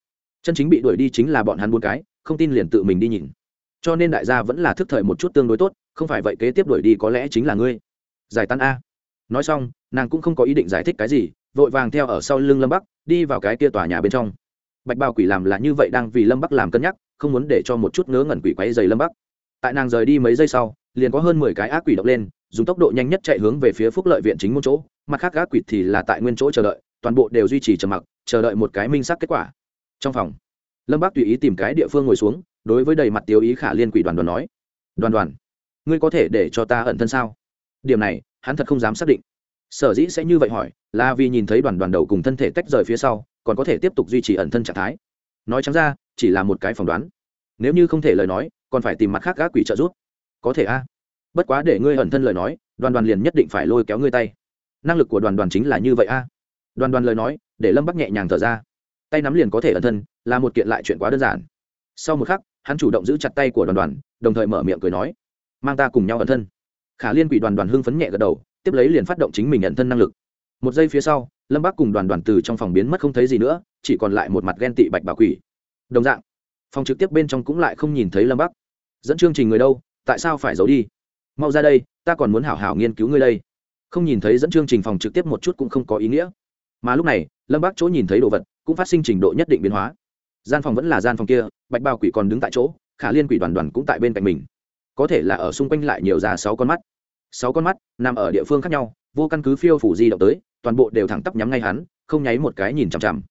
Chân chính bị đuổi đi chính là bọn hắn buôn cái, không tin liền tự mình đi nhìn. Cho nên đại gia vẫn là thức thời một chút tương đối tốt, không phải vậy kế tiếp đuổi đi có lẽ chính là ngươi. Giải tán a. Nói xong, nàng cũng không có ý định giải thích cái gì, vội vàng theo ở sau lưng lâm bắc, đi vào cái kia tòa nhà bên trong. Bạch bào quỷ làm là như vậy đang vì lâm bắc làm cân nhắc, không muốn để cho một chút ngớ ngẩn quỷ quáy dày lâm bắc. Tại nàng rời đi mấy giây sau, liền có hơn mười cái ác quỷ động lên, dùng tốc độ nhanh nhất chạy hướng về phía phúc lợi viện chính một chỗ, mặt khác ác quỷ thì là tại nguyên chỗ chờ đợi toàn bộ đều duy trì trầm mặc, chờ đợi một cái minh xác kết quả. Trong phòng, lâm bác tùy ý tìm cái địa phương ngồi xuống, đối với đầy mặt tiêu ý khả liên quỷ đoàn đoàn nói, đoàn đoàn, ngươi có thể để cho ta ẩn thân sao? Điểm này, hắn thật không dám xác định. Sở dĩ sẽ như vậy hỏi, là vì nhìn thấy đoàn đoàn đầu cùng thân thể tách rời phía sau, còn có thể tiếp tục duy trì ẩn thân trạng thái. Nói chẳng ra, chỉ là một cái phỏng đoán. Nếu như không thể lời nói, còn phải tìm mặt khác gác quỷ trợ giúp. Có thể a. Bất quá để ngươi ẩn thân lời nói, đoàn đoàn liền nhất định phải lôi kéo ngươi tay. Năng lực của đoàn đoàn chính là như vậy a đoàn đoàn lời nói, để lâm bắc nhẹ nhàng thở ra. Tay nắm liền có thể ẩn thân, là một kiện lại chuyện quá đơn giản. Sau một khắc, hắn chủ động giữ chặt tay của đoàn đoàn, đồng thời mở miệng cười nói, mang ta cùng nhau ẩn thân. Khả liên quỷ đoàn đoàn hưng phấn nhẹ gật đầu, tiếp lấy liền phát động chính mình ẩn thân năng lực. Một giây phía sau, lâm bắc cùng đoàn đoàn từ trong phòng biến mất không thấy gì nữa, chỉ còn lại một mặt ghen tị bạch bà quỷ. Đồng dạng, phòng trực tiếp bên trong cũng lại không nhìn thấy lâm bắc. Dẫn chương trình người đâu? Tại sao phải giấu đi? Mau ra đây, ta còn muốn hảo hảo nghiên cứu ngươi đây. Không nhìn thấy dẫn chương trình phòng trực tiếp một chút cũng không có ý nghĩa mà lúc này, lâm bác chỗ nhìn thấy đồ vật, cũng phát sinh trình độ nhất định biến hóa. Gian phòng vẫn là gian phòng kia, bạch bao quỷ còn đứng tại chỗ, khả liên quỷ đoàn đoàn cũng tại bên cạnh mình. Có thể là ở xung quanh lại nhiều ra sáu con mắt. Sáu con mắt, nằm ở địa phương khác nhau, vô căn cứ phiêu phủ di động tới, toàn bộ đều thẳng tắp nhắm ngay hắn, không nháy một cái nhìn chằm chằm.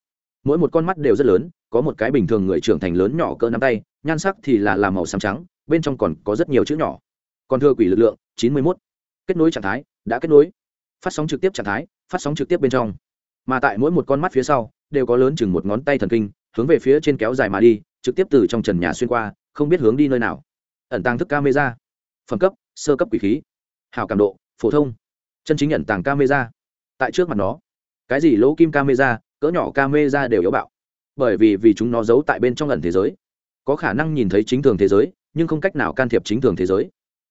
Mỗi một con mắt đều rất lớn, có một cái bình thường người trưởng thành lớn nhỏ cỡ nắm tay, nhan sắc thì là làm màu xám trắng, bên trong còn có rất nhiều chữ nhỏ. Còn thưa quỷ lực lượng, chín mươi mốt. Kết nối trạng thái, đã kết nối. Phát sóng trực tiếp trạng thái, phát sóng trực tiếp bên trong mà tại mỗi một con mắt phía sau, đều có lớn chừng một ngón tay thần kinh, hướng về phía trên kéo dài mà đi, trực tiếp từ trong trần nhà xuyên qua, không biết hướng đi nơi nào. Ẩn tàng thức camera. Phẩm cấp, sơ cấp quỷ khí. Hào cảm độ, phổ thông. Chân chính ẩn tàng camera. Tại trước mặt nó, cái gì lỗ kim camera, cỡ nhỏ camera đều yếu bạo. Bởi vì vì chúng nó giấu tại bên trong ẩn thế giới. Có khả năng nhìn thấy chính thường thế giới, nhưng không cách nào can thiệp chính thường thế giới.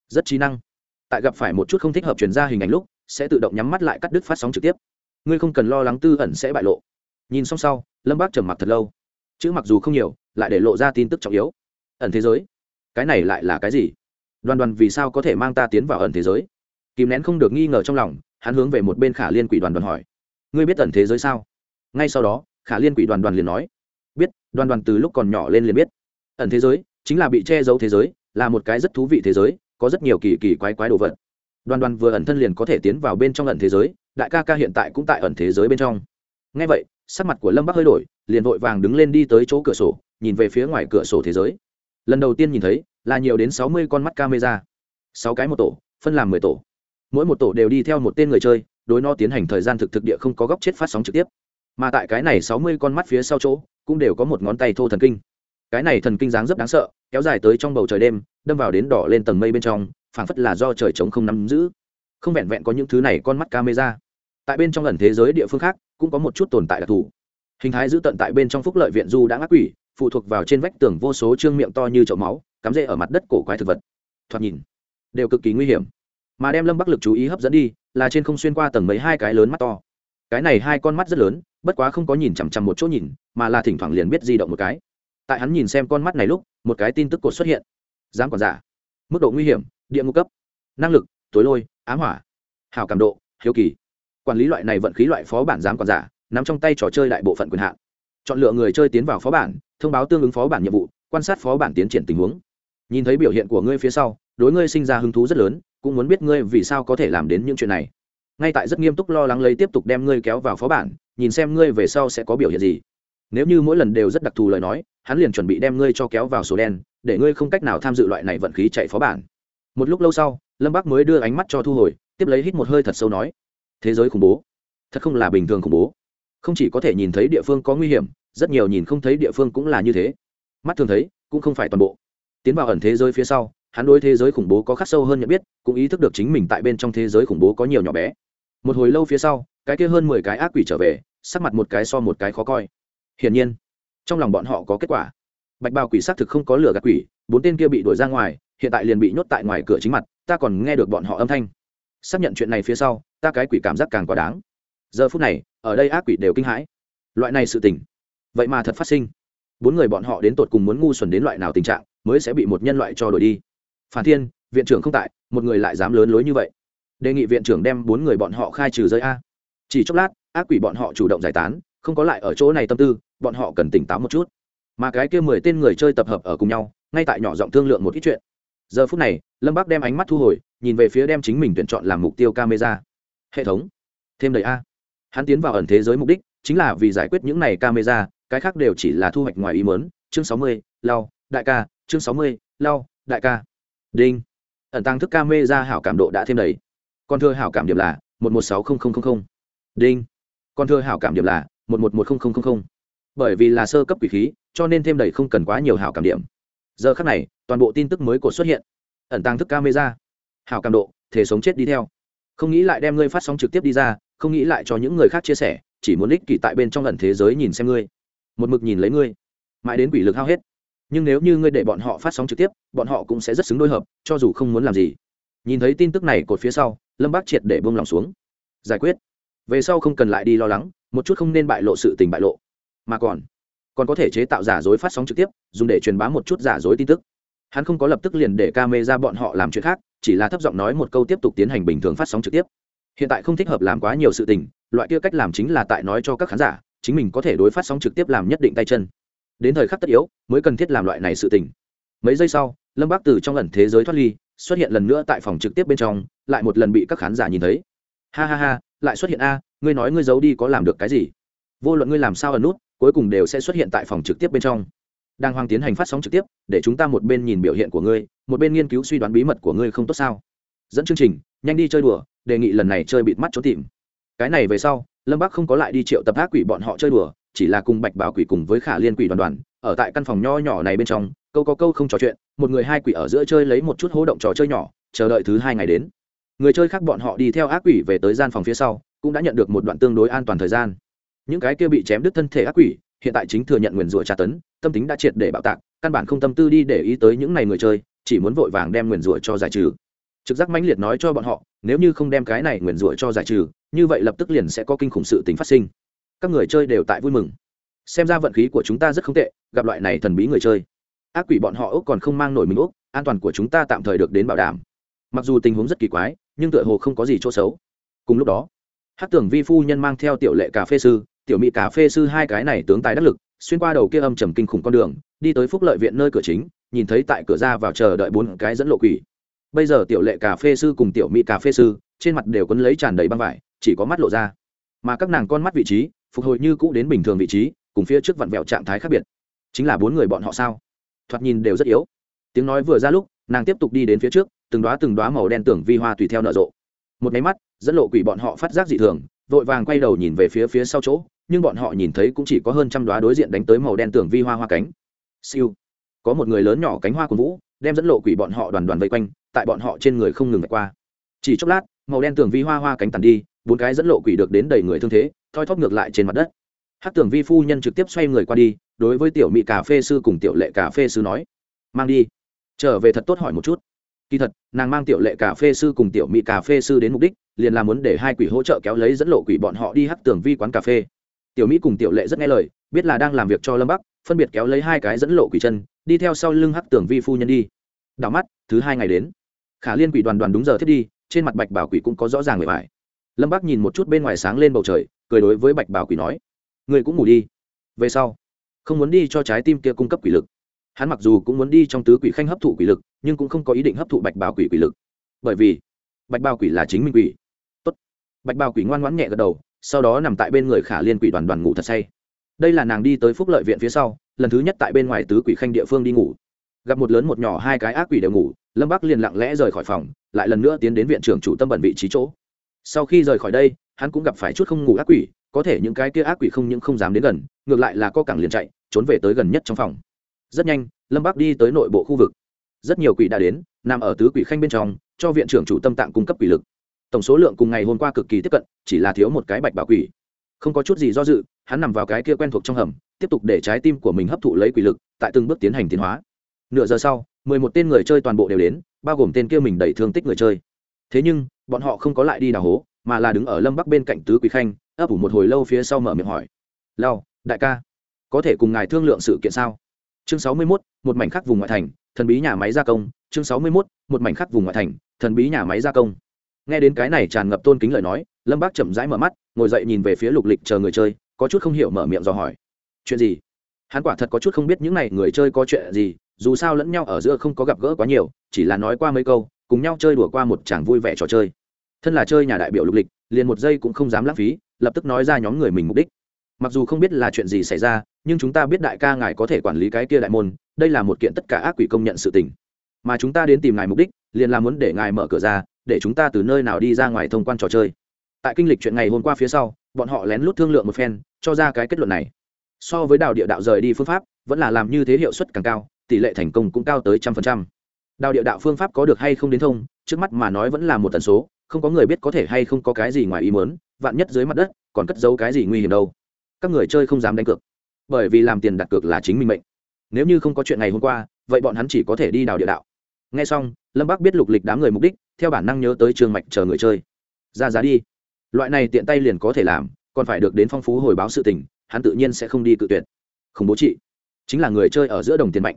Rất trí năng. Tại gặp phải một chút không thích hợp chuyển ra hình ảnh lúc, sẽ tự động nhắm mắt lại cắt đứt phát sóng trực tiếp ngươi không cần lo lắng tư ẩn sẽ bại lộ. Nhìn xong sau, lâm bác trầm mặc thật lâu. Chữ mặc dù không nhiều, lại để lộ ra tin tức trọng yếu. Ẩn thế giới? Cái này lại là cái gì? Đoàn đoàn vì sao có thể mang ta tiến vào ẩn thế giới? Kìm nén không được nghi ngờ trong lòng, hắn hướng về một bên khả liên quỷ đoàn đoàn hỏi. Ngươi biết ẩn thế giới sao? Ngay sau đó, khả liên quỷ đoàn đoàn liền nói. Biết, đoàn đoàn từ lúc còn nhỏ lên liền biết. Ẩn thế giới chính là bị che giấu thế giới, là một cái rất thú vị thế giới, có rất nhiều kỳ kỳ quái quái đồ vật. Đoàn đoàn vừa ẩn thân liền có thể tiến vào bên trong ẩn thế giới đại ca ca hiện tại cũng tại ẩn thế giới bên trong. Ngay vậy, sắc mặt của lâm bắc hơi đổi, liền vội vàng đứng lên đi tới chỗ cửa sổ, nhìn về phía ngoài cửa sổ thế giới. Lần đầu tiên nhìn thấy, là nhiều đến sáu mươi con mắt camera. Sáu cái một tổ, phân làm mười tổ. Mỗi một tổ đều đi theo một tên người chơi, đối no tiến hành thời gian thực thực địa không có góc chết phát sóng trực tiếp. Mà tại cái này sáu mươi con mắt phía sau chỗ, cũng đều có một ngón tay thô thần kinh. Cái này thần kinh dáng rất đáng sợ, kéo dài tới trong bầu trời đêm, đâm vào đến đỏ lên tầng mây bên trong, phảng phất là do trời trống không nắm giữ. Không vẹn vẹn có những thứ này con mắt camera tại bên trong ẩn thế giới địa phương khác, cũng có một chút tồn tại đặc thù. Hình thái giữ tận tại bên trong phúc lợi viện du đã ngắc quỷ, phụ thuộc vào trên vách tường vô số trương miệng to như chậu máu, cắm rễ ở mặt đất cổ quái thực vật. Thoạt nhìn, đều cực kỳ nguy hiểm. Mà đem lâm bắc lực chú ý hấp dẫn đi, là trên không xuyên qua tầng mấy hai cái lớn mắt to. Cái này hai con mắt rất lớn, bất quá không có nhìn chằm chằm một chỗ nhìn, mà là thỉnh thoảng liền biết di động một cái. Tại hắn nhìn xem con mắt này lúc, một cái tin tức cột xuất hiện. Dám còn giả. Mức độ nguy hiểm, địa ngục cấp. Năng lực, tối lôi, ám hỏa. Hào cảm độ, hiếu kỳ quản lý loại này vận khí loại phó bản giám còn giả, nắm trong tay trò chơi đại bộ phận quyền hạn. Chọn lựa người chơi tiến vào phó bản, thông báo tương ứng phó bản nhiệm vụ, quan sát phó bản tiến triển tình huống. Nhìn thấy biểu hiện của ngươi phía sau, đối ngươi sinh ra hứng thú rất lớn, cũng muốn biết ngươi vì sao có thể làm đến những chuyện này. Ngay tại rất nghiêm túc lo lắng lấy tiếp tục đem ngươi kéo vào phó bản, nhìn xem ngươi về sau sẽ có biểu hiện gì. Nếu như mỗi lần đều rất đặc thù lời nói, hắn liền chuẩn bị đem ngươi cho kéo vào sổ đen, để ngươi không cách nào tham dự loại này vận khí chạy phó bản. Một lúc lâu sau, lâm bắc mới đưa ánh mắt cho thu hồi, tiếp lấy hít một hơi thật sâu nói thế giới khủng bố. Thật không là bình thường khủng bố. Không chỉ có thể nhìn thấy địa phương có nguy hiểm, rất nhiều nhìn không thấy địa phương cũng là như thế. Mắt thường thấy, cũng không phải toàn bộ. Tiến vào ẩn thế giới phía sau, hắn đối thế giới khủng bố có khắc sâu hơn nhận biết, cũng ý thức được chính mình tại bên trong thế giới khủng bố có nhiều nhỏ bé. Một hồi lâu phía sau, cái kia hơn mười cái ác quỷ trở về, sắc mặt một cái so một cái khó coi. Hiển nhiên, trong lòng bọn họ có kết quả. Bạch bào quỷ xác thực không có lửa gạt quỷ, bốn tên kia bị đuổi ra ngoài, hiện tại liền bị nhốt tại ngoài cửa chính mặt, ta còn nghe được bọn họ âm thanh. Xác nhận chuyện này phía sau ta cái quỷ cảm giác càng quá đáng. Giờ phút này, ở đây ác quỷ đều kinh hãi. Loại này sự tình, vậy mà thật phát sinh. Bốn người bọn họ đến tột cùng muốn ngu xuẩn đến loại nào tình trạng, mới sẽ bị một nhân loại cho đổi đi. Phản thiên, viện trưởng không tại, một người lại dám lớn lối như vậy. Đề nghị viện trưởng đem bốn người bọn họ khai trừ rơi a. Chỉ chốc lát, ác quỷ bọn họ chủ động giải tán, không có lại ở chỗ này tâm tư, bọn họ cần tỉnh táo một chút. Mà cái kia mười tên người chơi tập hợp ở cùng nhau, ngay tại nhỏ giọng thương lượng một ít chuyện. Giờ phút này, lâm bác đem ánh mắt thu hồi, nhìn về phía đem chính mình tuyển chọn làm mục tiêu camera hệ thống. Thêm đầy a. Hắn tiến vào ẩn thế giới mục đích chính là vì giải quyết những này camera, cái khác đều chỉ là thu hoạch ngoài ý mớn chương sáu mươi lao đại ca. Chương sáu mươi lao đại ca. Đinh. Ẩn tăng thức camera hảo cảm độ đã thêm đầy. Còn thưa hảo cảm điểm là một một sáu không đinh. Còn thưa hảo cảm điểm là một một một không bởi vì là sơ cấp quỷ khí, cho nên thêm đầy không cần quá nhiều hảo cảm điểm. Giờ khắc này, toàn bộ tin tức mới của xuất hiện. Ẩn tăng thức camera. Hảo cảm độ, thể sống chết đi theo không nghĩ lại đem ngươi phát sóng trực tiếp đi ra, không nghĩ lại cho những người khác chia sẻ, chỉ muốn ích kỷ tại bên trong ẩn thế giới nhìn xem ngươi. Một mực nhìn lấy ngươi, mãi đến quỷ lực hao hết. Nhưng nếu như ngươi để bọn họ phát sóng trực tiếp, bọn họ cũng sẽ rất xứng đôi hợp, cho dù không muốn làm gì. Nhìn thấy tin tức này cột phía sau, lâm bác triệt để bông lòng xuống. Giải quyết. Về sau không cần lại đi lo lắng, một chút không nên bại lộ sự tình bại lộ. Mà còn còn có thể chế tạo giả dối phát sóng trực tiếp, dùng để truyền bá một chút giả dối tin tức. Hắn không có lập tức liền để ca mê ra bọn họ làm chuyện khác chỉ là thấp giọng nói một câu tiếp tục tiến hành bình thường phát sóng trực tiếp. Hiện tại không thích hợp làm quá nhiều sự tình, loại kia cách làm chính là tại nói cho các khán giả, chính mình có thể đối phát sóng trực tiếp làm nhất định tay chân. Đến thời khắc tất yếu, mới cần thiết làm loại này sự tình. Mấy giây sau, lâm bác từ trong lần thế giới thoát ly, xuất hiện lần nữa tại phòng trực tiếp bên trong, lại một lần bị các khán giả nhìn thấy. Ha ha ha, lại xuất hiện a, ngươi nói ngươi giấu đi có làm được cái gì? Vô luận ngươi làm sao ẩn nút, cuối cùng đều sẽ xuất hiện tại phòng trực tiếp bên trong đang hoang tiến hành phát sóng trực tiếp, để chúng ta một bên nhìn biểu hiện của ngươi, một bên nghiên cứu suy đoán bí mật của ngươi không tốt sao? Dẫn chương trình, nhanh đi chơi đùa, đề nghị lần này chơi bịt mắt trốn tìm. Cái này về sau, lâm bắc không có lại đi triệu tập ác quỷ bọn họ chơi đùa, chỉ là cùng bạch bảo quỷ cùng với khả liên quỷ đoàn đoàn, ở tại căn phòng nho nhỏ này bên trong, câu có câu không trò chuyện, một người hai quỷ ở giữa chơi lấy một chút hố động trò chơi nhỏ, chờ đợi thứ hai ngày đến. Người chơi khác bọn họ đi theo ác quỷ về tới gian phòng phía sau, cũng đã nhận được một đoạn tương đối an toàn thời gian. Những cái kia bị chém đứt thân thể ác quỷ hiện tại chính thừa nhận nguyền rủa tra tấn, tâm tính đã triệt để bạo tạc, căn bản không tâm tư đi để ý tới những này người chơi, chỉ muốn vội vàng đem nguyền rủa cho giải trừ. Trực giác mãnh liệt nói cho bọn họ, nếu như không đem cái này nguyền rủa cho giải trừ, như vậy lập tức liền sẽ có kinh khủng sự tính phát sinh. Các người chơi đều tại vui mừng. Xem ra vận khí của chúng ta rất không tệ, gặp loại này thần bí người chơi. Ác quỷ bọn họ úc còn không mang nổi mình úc an toàn của chúng ta tạm thời được đến bảo đảm. Mặc dù tình huống rất kỳ quái, nhưng tựa hồ không có gì chỗ xấu. Cùng lúc đó, hát tưởng vi phu nhân mang theo tiểu lệ cà phê sư tiểu mỹ cà phê sư hai cái này tướng tài đắc lực, xuyên qua đầu kia âm trầm kinh khủng con đường, đi tới phúc lợi viện nơi cửa chính, nhìn thấy tại cửa ra vào chờ đợi bốn cái dẫn lộ quỷ. Bây giờ tiểu lệ cà phê sư cùng tiểu mỹ cà phê sư, trên mặt đều quấn lấy tràn đầy băng vải, chỉ có mắt lộ ra. Mà các nàng con mắt vị trí, phục hồi như cũ đến bình thường vị trí, cùng phía trước vặn vẹo trạng thái khác biệt. Chính là bốn người bọn họ sao? Thoạt nhìn đều rất yếu. Tiếng nói vừa ra lúc, nàng tiếp tục đi đến phía trước, từng đoá từng đoá màu đen tưởng vi hoa tùy theo nở rộ. Một máy mắt, dẫn lộ quỷ bọn họ phát giác dị thường, vội vàng quay đầu nhìn về phía phía sau chỗ nhưng bọn họ nhìn thấy cũng chỉ có hơn trăm đoá đối diện đánh tới màu đen tưởng vi hoa hoa cánh. Siêu. Có một người lớn nhỏ cánh hoa của vũ, đem dẫn lộ quỷ bọn họ đoàn đoàn vây quanh, tại bọn họ trên người không ngừng vạch qua. Chỉ chốc lát, màu đen tường vi hoa hoa cánh tàn đi, bốn cái dẫn lộ quỷ được đến đầy người thương thế, thoi thóp ngược lại trên mặt đất. Hát tường vi phu nhân trực tiếp xoay người qua đi, đối với tiểu mỹ cà phê sư cùng tiểu lệ cà phê sư nói, mang đi. Trở về thật tốt hỏi một chút. Kỳ thật, nàng mang tiểu lệ cà phê sư cùng tiểu mỹ cà phê sư đến mục đích, liền là muốn để hai quỷ hỗ trợ kéo lấy dẫn lộ quỷ bọn họ đi hát tường vi quán cà phê tiểu mỹ cùng tiểu lệ rất nghe lời, biết là đang làm việc cho lâm bắc, phân biệt kéo lấy hai cái dẫn lộ quỷ chân, đi theo sau lưng hắc tưởng vi phu nhân đi. Đảo mắt, thứ hai ngày đến. Khả liên quỷ đoàn đoàn đúng giờ thiết đi, trên mặt bạch bảo quỷ cũng có rõ ràng người phải lâm bắc nhìn một chút bên ngoài sáng lên bầu trời, cười đối với bạch bảo quỷ nói người cũng ngủ đi. Về sau, không muốn đi cho trái tim kia cung cấp quỷ lực. Hắn mặc dù cũng muốn đi trong tứ quỷ khanh hấp thụ quỷ lực, nhưng cũng không có ý định hấp thụ bạch bảo quỷ quỷ lực. Bởi vì bạch bảo quỷ là chính mình quỷ. Tốt. bạch bảo quỷ ngoan ngoãn nhẹ gật đầu sau đó nằm tại bên người khả liên quỷ đoàn đoàn ngủ thật say. Đây là nàng đi tới phúc lợi viện phía sau, lần thứ nhất tại bên ngoài tứ quỷ khanh địa phương đi ngủ. Gặp một lớn một nhỏ hai cái ác quỷ đều ngủ, lâm bắc liền lặng lẽ rời khỏi phòng, lại lần nữa tiến đến viện trưởng chủ tâm bẩn vị trí chỗ. Sau khi rời khỏi đây, hắn cũng gặp phải chút không ngủ ác quỷ, có thể những cái kia ác quỷ không những không dám đến gần, ngược lại là có cẳng liền chạy, trốn về tới gần nhất trong phòng. Rất nhanh, lâm bác đi tới nội bộ khu vực. Rất nhiều quỷ đã đến, nằm ở tứ quỷ khanh bên trong, cho viện trưởng chủ tâm tạng cung cấp quỷ lực tổng số lượng cùng ngày hôm qua cực kỳ tiếp cận, chỉ là thiếu một cái bạch bảo quỷ. Không có chút gì do dự, hắn nằm vào cái kia quen thuộc trong hầm, tiếp tục để trái tim của mình hấp thụ lấy quỷ lực, tại từng bước tiến hành tiến hóa. Nửa giờ sau, mười một tên người chơi toàn bộ đều đến, bao gồm tên kia mình đẩy thương tích người chơi. Thế nhưng, bọn họ không có lại đi đào hố, mà là đứng ở lâm bắc bên cạnh tứ quý khanh, ấp ủ một hồi lâu phía sau mở miệng hỏi. Lao, đại ca, có thể cùng ngài thương lượng sự kiện sao? Chương sáu mươi mốt, một mảnh khắc vùng ngoại thành, thần bí nhà máy gia công. Chương sáu mươi mốt, một mảnh khắc vùng ngoại thành, thần bí nhà máy gia công nghe đến cái này tràn ngập tôn kính lời nói, lâm bác chậm rãi mở mắt, ngồi dậy nhìn về phía lục lịch chờ người chơi, có chút không hiểu mở miệng dò hỏi. Chuyện gì? Hắn quả thật có chút không biết những n à y người chơi có chuyện gì, dù sao lẫn nhau ở giữa không có gặp gỡ quá nhiều, chỉ là nói qua mấy câu, cùng nhau chơi đùa qua một chàng vui vẻ trò chơi. Thân là chơi nhà đại biểu lục lịch, liền một giây cũng không dám lãng phí, lập tức nói ra nhóm người mình mục đích. Mặc dù không biết là chuyện gì xảy ra, nhưng chúng ta biết đại ca ngài có thể quản lý cái kia đại môn, đây là một kiện tất cả ác quỷ công nhận sự tình. Mà chúng ta đến tìm ngài mục đích, liền là muốn để ngài mở cửa ra để chúng ta từ nơi nào đi ra ngoài thông quan trò chơi. Tại kinh lịch chuyện ngày hôm qua phía sau, bọn họ lén lút thương lượng một phen, cho ra cái kết luận này. So với đào địa đạo rời đi phương pháp, vẫn là làm như thế hiệu suất càng cao, tỷ lệ thành công cũng cao tới trăm phần trăm. Đào địa đạo phương pháp có được hay không đến thông, trước mắt mà nói vẫn là một tần số, không có người biết có thể hay không có cái gì ngoài ý mớn vạn nhất dưới mặt đất, còn cất giấu cái gì nguy hiểm đâu. Các người chơi không dám đánh cược, bởi vì làm tiền đặt cược là chính minh mệnh. Nếu như không có chuyện ngày hôm qua, vậy bọn hắn chỉ có thể đi đào địa đạo nghe xong, lâm bác biết lục lịch đám người mục đích, theo bản năng nhớ tới trường mạch chờ người chơi. Ra giá đi. Loại này tiện tay liền có thể làm, còn phải được đến phong phú hồi báo sự tình, hắn tự nhiên sẽ không đi cự tuyệt. Khủng bố trị chính là người chơi ở giữa đồng tiền mạnh.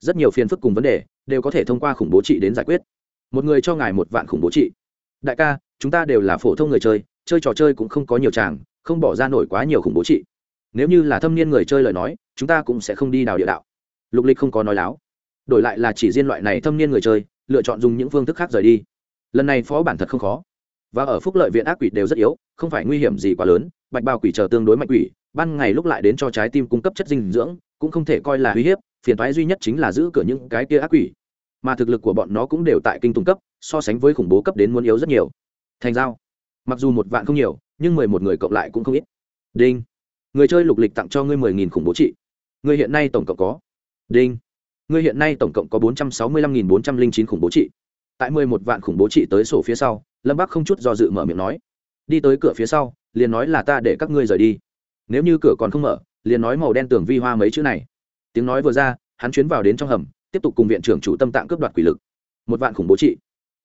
Rất nhiều phiền phức cùng vấn đề, đều có thể thông qua khủng bố trị đến giải quyết. Một người cho ngài một vạn khủng bố trị đại ca, chúng ta đều là phổ thông người chơi chơi trò chơi cũng không có nhiều chàng, không bỏ ra nổi quá nhiều khủng bố trị nếu như là thâm niên người chơi lời nói, chúng ta cũng sẽ không đi đào địa đạo. Lục lịch không có nói láo đổi lại là chỉ riêng loại này thâm niên người chơi, lựa chọn dùng những phương thức khác rời đi. Lần này phó bản thật không khó. Và ở phúc lợi viện ác quỷ đều rất yếu, không phải nguy hiểm gì quá lớn, bạch bao quỷ chờ tương đối mạnh quỷ, ban ngày lúc lại đến cho trái tim cung cấp chất dinh dưỡng, cũng không thể coi là uy hiếp, phiền toái duy nhất chính là giữ cửa những cái kia ác quỷ. Mà thực lực của bọn nó cũng đều tại kinh tùng cấp, so sánh với khủng bố cấp đến muốn yếu rất nhiều. Thành giao. Mặc dù một vạn không nhiều, nhưng mười một người cộng lại cũng không ít. Đinh. Người chơi lục lịch tặng cho ngươi mười nghìn khủng bố trị. Người hiện nay tổng cộng có. Đinh. Ngươi hiện nay tổng cộng có bốn trăm sáu mươi lăm nghìn bốn trăm linh chín khủng bố trị. Tại mười một vạn khủng bố trị tới sổ phía sau, lâm bắc không chút do dự mở miệng nói, đi tới cửa phía sau, liền nói là ta để các ngươi rời đi. Nếu như cửa còn không mở, liền nói màu đen tường vi hoa mấy chữ này. Tiếng nói vừa ra, hắn chuyến vào đến trong hầm, tiếp tục cùng viện trưởng chủ tâm tạng cướp đoạt quỷ lực. Một vạn khủng bố trị.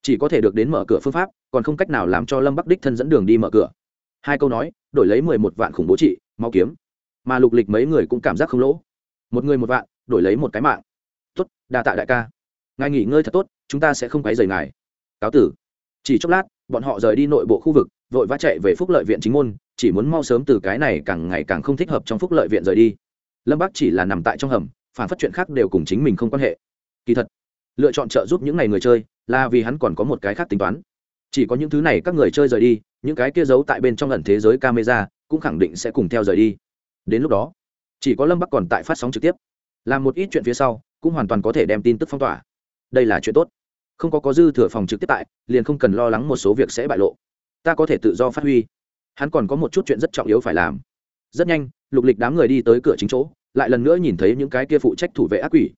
Chỉ có thể được đến mở cửa phương pháp, còn không cách nào làm cho lâm bắc đích thân dẫn đường đi mở cửa. Hai câu nói, đổi lấy mười một vạn khủng bố trị, mau kiếm. Mà lục lịch mấy người cũng cảm giác không lỗ. Một người một vạn, đổi lấy một cái mạng tốt, đa tạ đại ca. Ngài nghỉ ngơi thật tốt, chúng ta sẽ không quấy rầy ngài. Cáo tử. Chỉ chốc lát, bọn họ rời đi nội bộ khu vực, vội vã chạy về phúc lợi viện chính môn, chỉ muốn mau sớm từ cái này càng ngày càng không thích hợp trong phúc lợi viện rời đi. Lâm bắc chỉ là nằm tại trong hầm, phản phát chuyện khác đều cùng chính mình không quan hệ. Kỳ thật, lựa chọn trợ giúp những ngày người chơi là vì hắn còn có một cái khác tính toán. Chỉ có những thứ này các người chơi rời đi, những cái kia giấu tại bên trong lần thế giới camera cũng khẳng định sẽ cùng theo rời đi. Đến lúc đó, chỉ có lâm bắc còn tại phát sóng trực tiếp làm một ít chuyện phía sau, cũng hoàn toàn có thể đem tin tức phong tỏa. Đây là chuyện tốt. Không có có dư thừa phòng trực tiếp tại, liền không cần lo lắng một số việc sẽ bại lộ. Ta có thể tự do phát huy. Hắn còn có một chút chuyện rất trọng yếu phải làm. Rất nhanh, lục lịch đám người đi tới cửa chính chỗ, lại lần nữa nhìn thấy những cái kia phụ trách thủ vệ ác quỷ.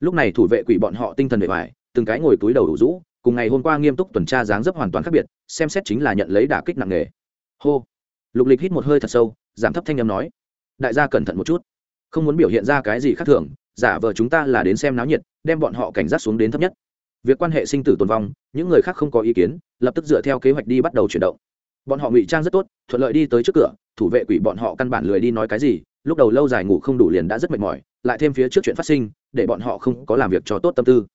Lúc này thủ vệ quỷ bọn họ tinh thần bề ngoài, từng cái ngồi túi đầu đủ rũ, cùng ngày hôm qua nghiêm túc tuần tra dáng dấp hoàn toàn khác biệt, xem xét chính là nhận lấy đả kích nặng nề. Hô. Lục lịch hít một hơi thật sâu, giảm thấp thanh â m nói. Đại gia cẩn thận một chút không muốn biểu hiện ra cái gì khác thường, giả vờ chúng ta là đến xem náo nhiệt, đem bọn họ cảnh giác xuống đến thấp nhất. Việc quan hệ sinh tử tồn vong, những người khác không có ý kiến, lập tức dựa theo kế hoạch đi bắt đầu chuyển động. Bọn họ ngụy trang rất tốt, thuận lợi đi tới trước cửa, thủ vệ quỷ bọn họ căn bản lười đi nói cái gì, lúc đầu lâu dài ngủ không đủ liền đã rất mệt mỏi, lại thêm phía trước chuyện phát sinh, để bọn họ không có làm việc cho tốt tâm tư.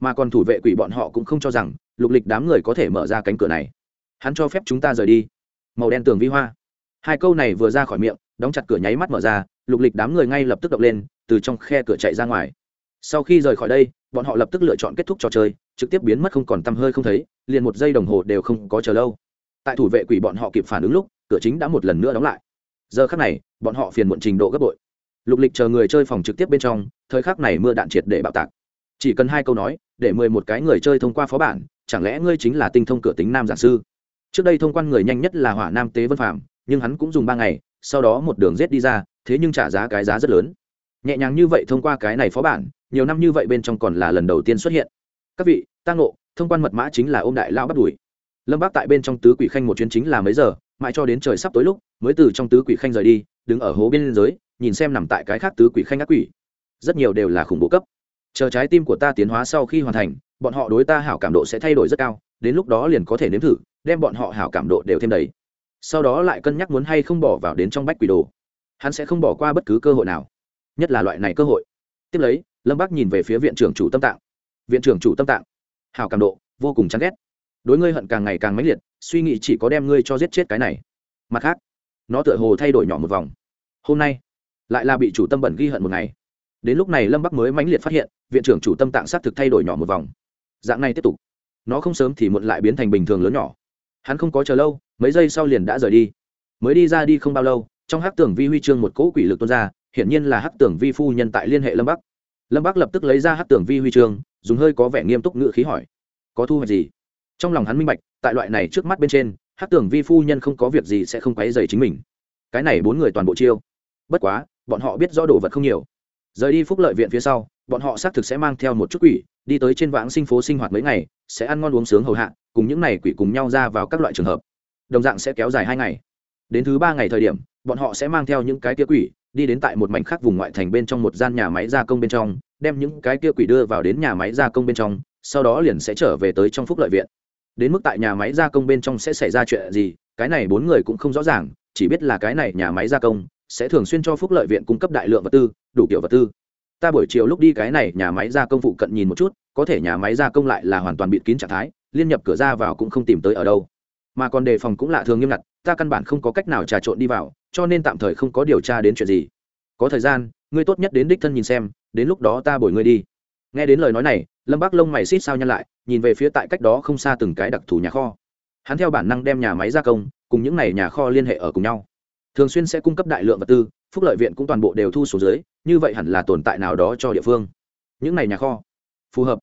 Mà còn thủ vệ quỷ bọn họ cũng không cho rằng, lục lịch đám người có thể mở ra cánh cửa này. Hắn cho phép chúng ta rời đi. Màu đen tường vi hoa. Hai câu này vừa ra khỏi miệng đóng chặt cửa nháy mắt mở ra, lục lịch đám người ngay lập tức động lên, từ trong khe cửa chạy ra ngoài. Sau khi rời khỏi đây, bọn họ lập tức lựa chọn kết thúc trò chơi, trực tiếp biến mất không còn tăm hơi không thấy, liền một giây đồng hồ đều không có chờ lâu. Tại thủ vệ quỷ bọn họ kịp phản ứng lúc, cửa chính đã một lần nữa đóng lại. Giờ khắc này, bọn họ phiền muộn trình độ gấp bội. Lục lịch chờ người chơi phòng trực tiếp bên trong, thời khắc này mưa đạn triệt để bạo tạc. Chỉ cần hai câu nói, để mười một cái người chơi thông qua phó bản, chẳng lẽ ngươi chính là tinh thông cửa tính nam giảng sư? Trước đây thông quan người nhanh nhất là hỏa nam tế vân phạm nhưng hắn cũng dùng ba ngày sau đó một đường rết đi ra, thế nhưng trả giá cái giá rất lớn. Nhẹ nhàng như vậy thông qua cái này phó bản, nhiều năm như vậy bên trong còn là lần đầu tiên xuất hiện. Các vị tăng ngộ, thông quan mật mã chính là ô m đại lao bắt đuổi. Lâm bác tại bên trong tứ quỷ khanh một chuyến chính là mấy giờ, mãi cho đến trời sắp tối lúc, mới từ trong tứ quỷ khanh rời đi, đứng ở hố bên giới nhìn xem nằm tại cái khác tứ quỷ khanh ác quỷ. Rất nhiều đều là khủng bố cấp. Chờ trái tim của ta tiến hóa sau khi hoàn thành, bọn họ đối ta hảo cảm độ sẽ thay đổi rất cao, đến lúc đó liền có thể nếm thử, đem bọn họ hảo cảm độ đều thêm đầy sau đó lại cân nhắc muốn hay không bỏ vào đến trong bách quỷ đồ. Hắn sẽ không bỏ qua bất cứ cơ hội nào, nhất là loại này cơ hội. Tiếp lấy, lâm bác nhìn về phía viện trưởng chủ tâm tạng. Viện trưởng chủ tâm tạng hào cảm độ, vô cùng chán ghét. Đối ngươi hận càng ngày càng mãnh liệt, suy nghĩ chỉ có đem ngươi cho giết chết cái này. Mặt khác, nó tựa hồ thay đổi nhỏ một vòng. Hôm nay, lại là bị chủ tâm bẩn ghi hận một ngày. Đến lúc này lâm bắc mới mãnh liệt phát hiện, viện trưởng chủ tâm tạng s á t thực thay đổi nhỏ một vòng. Dạng này tiếp tục, nó không sớm thì muộn lại biến thành bình thường lớn nhỏ hắn không có chờ lâu, mấy giây sau liền đã rời đi. Mới đi ra đi không bao lâu, trong hát tưởng vi huy chương một cỗ quỷ lực tuôn ra, hiển nhiên là hát tưởng vi phu nhân tại liên hệ lâm bắc. Lâm bắc lập tức lấy ra hát tưởng vi huy chương, dùng hơi có vẻ nghiêm túc ngự khí hỏi, có thu hoạch gì? Trong lòng hắn minh bạch, tại loại này trước mắt bên trên hát tưởng vi phu nhân không có việc gì sẽ không quấy dày chính mình. Cái này bốn người toàn bộ chiêu. Bất quá, bọn họ biết rõ đồ vật không nhiều rời đi phúc lợi viện phía sau, bọn họ xác thực sẽ mang theo một chút quỷ, đi tới trên vãng sinh phố sinh hoạt mấy ngày, sẽ ăn ngon uống sướng hầu hạ, cùng những n à y quỷ cùng nhau ra vào các loại trường hợp. Đồng dạng sẽ kéo dài hai ngày. Đến thứ ba ngày thời điểm, bọn họ sẽ mang theo những cái kia quỷ, đi đến tại một mảnh khác vùng ngoại thành bên trong một gian nhà máy gia công bên trong, đem những cái kia quỷ đưa vào đến nhà máy gia công bên trong, sau đó liền sẽ trở về tới trong phúc lợi viện. Đến mức tại nhà máy gia công bên trong sẽ xảy ra chuyện gì, cái này bốn người cũng không rõ ràng, chỉ biết là cái này nhà máy gia công sẽ thường xuyên cho phúc lợi viện cung cấp đại lượng vật tư, đủ kiểu vật tư. Ta buổi chiều lúc đi cái này, nhà máy gia công phụ cận nhìn một chút, có thể nhà máy gia công lại là hoàn toàn bịt kín trạng thái, liên nhập cửa ra vào cũng không tìm tới ở đâu. Mà còn đề phòng cũng lạ thường nghiêm ngặt, ta căn bản không có cách nào trà trộn đi vào, cho nên tạm thời không có điều tra đến chuyện gì. Có thời gian, ngươi tốt nhất đến đích thân nhìn xem, đến lúc đó ta bồi ngươi đi. Nghe đến lời nói này, lâm bác lông mày xít sao nhăn lại, nhìn về phía tại cách đó không xa từng cái đặc thù nhà kho. Hắn theo bản năng đem nhà máy gia công, cùng những n à y nhà kho liên hệ ở cùng nhau thường xuyên sẽ cung cấp đại lượng vật tư, phúc lợi viện cũng toàn bộ đều thu số dưới, như vậy hẳn là tồn tại nào đó cho địa phương. Những n à y nhà kho. Phù hợp.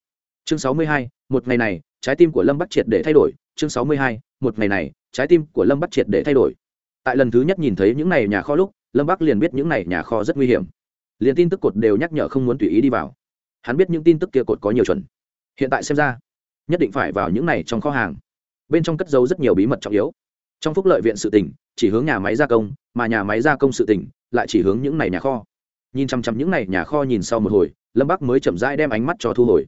Chương sáu mươi hai, một ngày này, trái tim của lâm bắc triệt để thay đổi. Chương sáu mươi hai, một ngày này, trái tim của lâm bắc triệt để thay đổi. Tại lần thứ nhất nhìn thấy những n à y nhà kho lúc, lâm bắc liền biết những n à y nhà kho rất nguy hiểm. Liền tin tức cột đều nhắc nhở không muốn tùy ý đi vào. Hắn biết những tin tức kia cột có nhiều chuẩn. Hiện tại xem ra, nhất định phải vào những này trong kho hàng. Bên trong cất giấu rất nhiều bí mật trọng yếu trong phúc lợi viện sự tỉnh chỉ hướng nhà máy gia công, mà nhà máy gia công sự tỉnh lại chỉ hướng những này nhà kho. Nhìn chăm chăm những này nhà kho nhìn sau một hồi, lâm bắc mới chậm rãi đem ánh mắt cho thu hồi.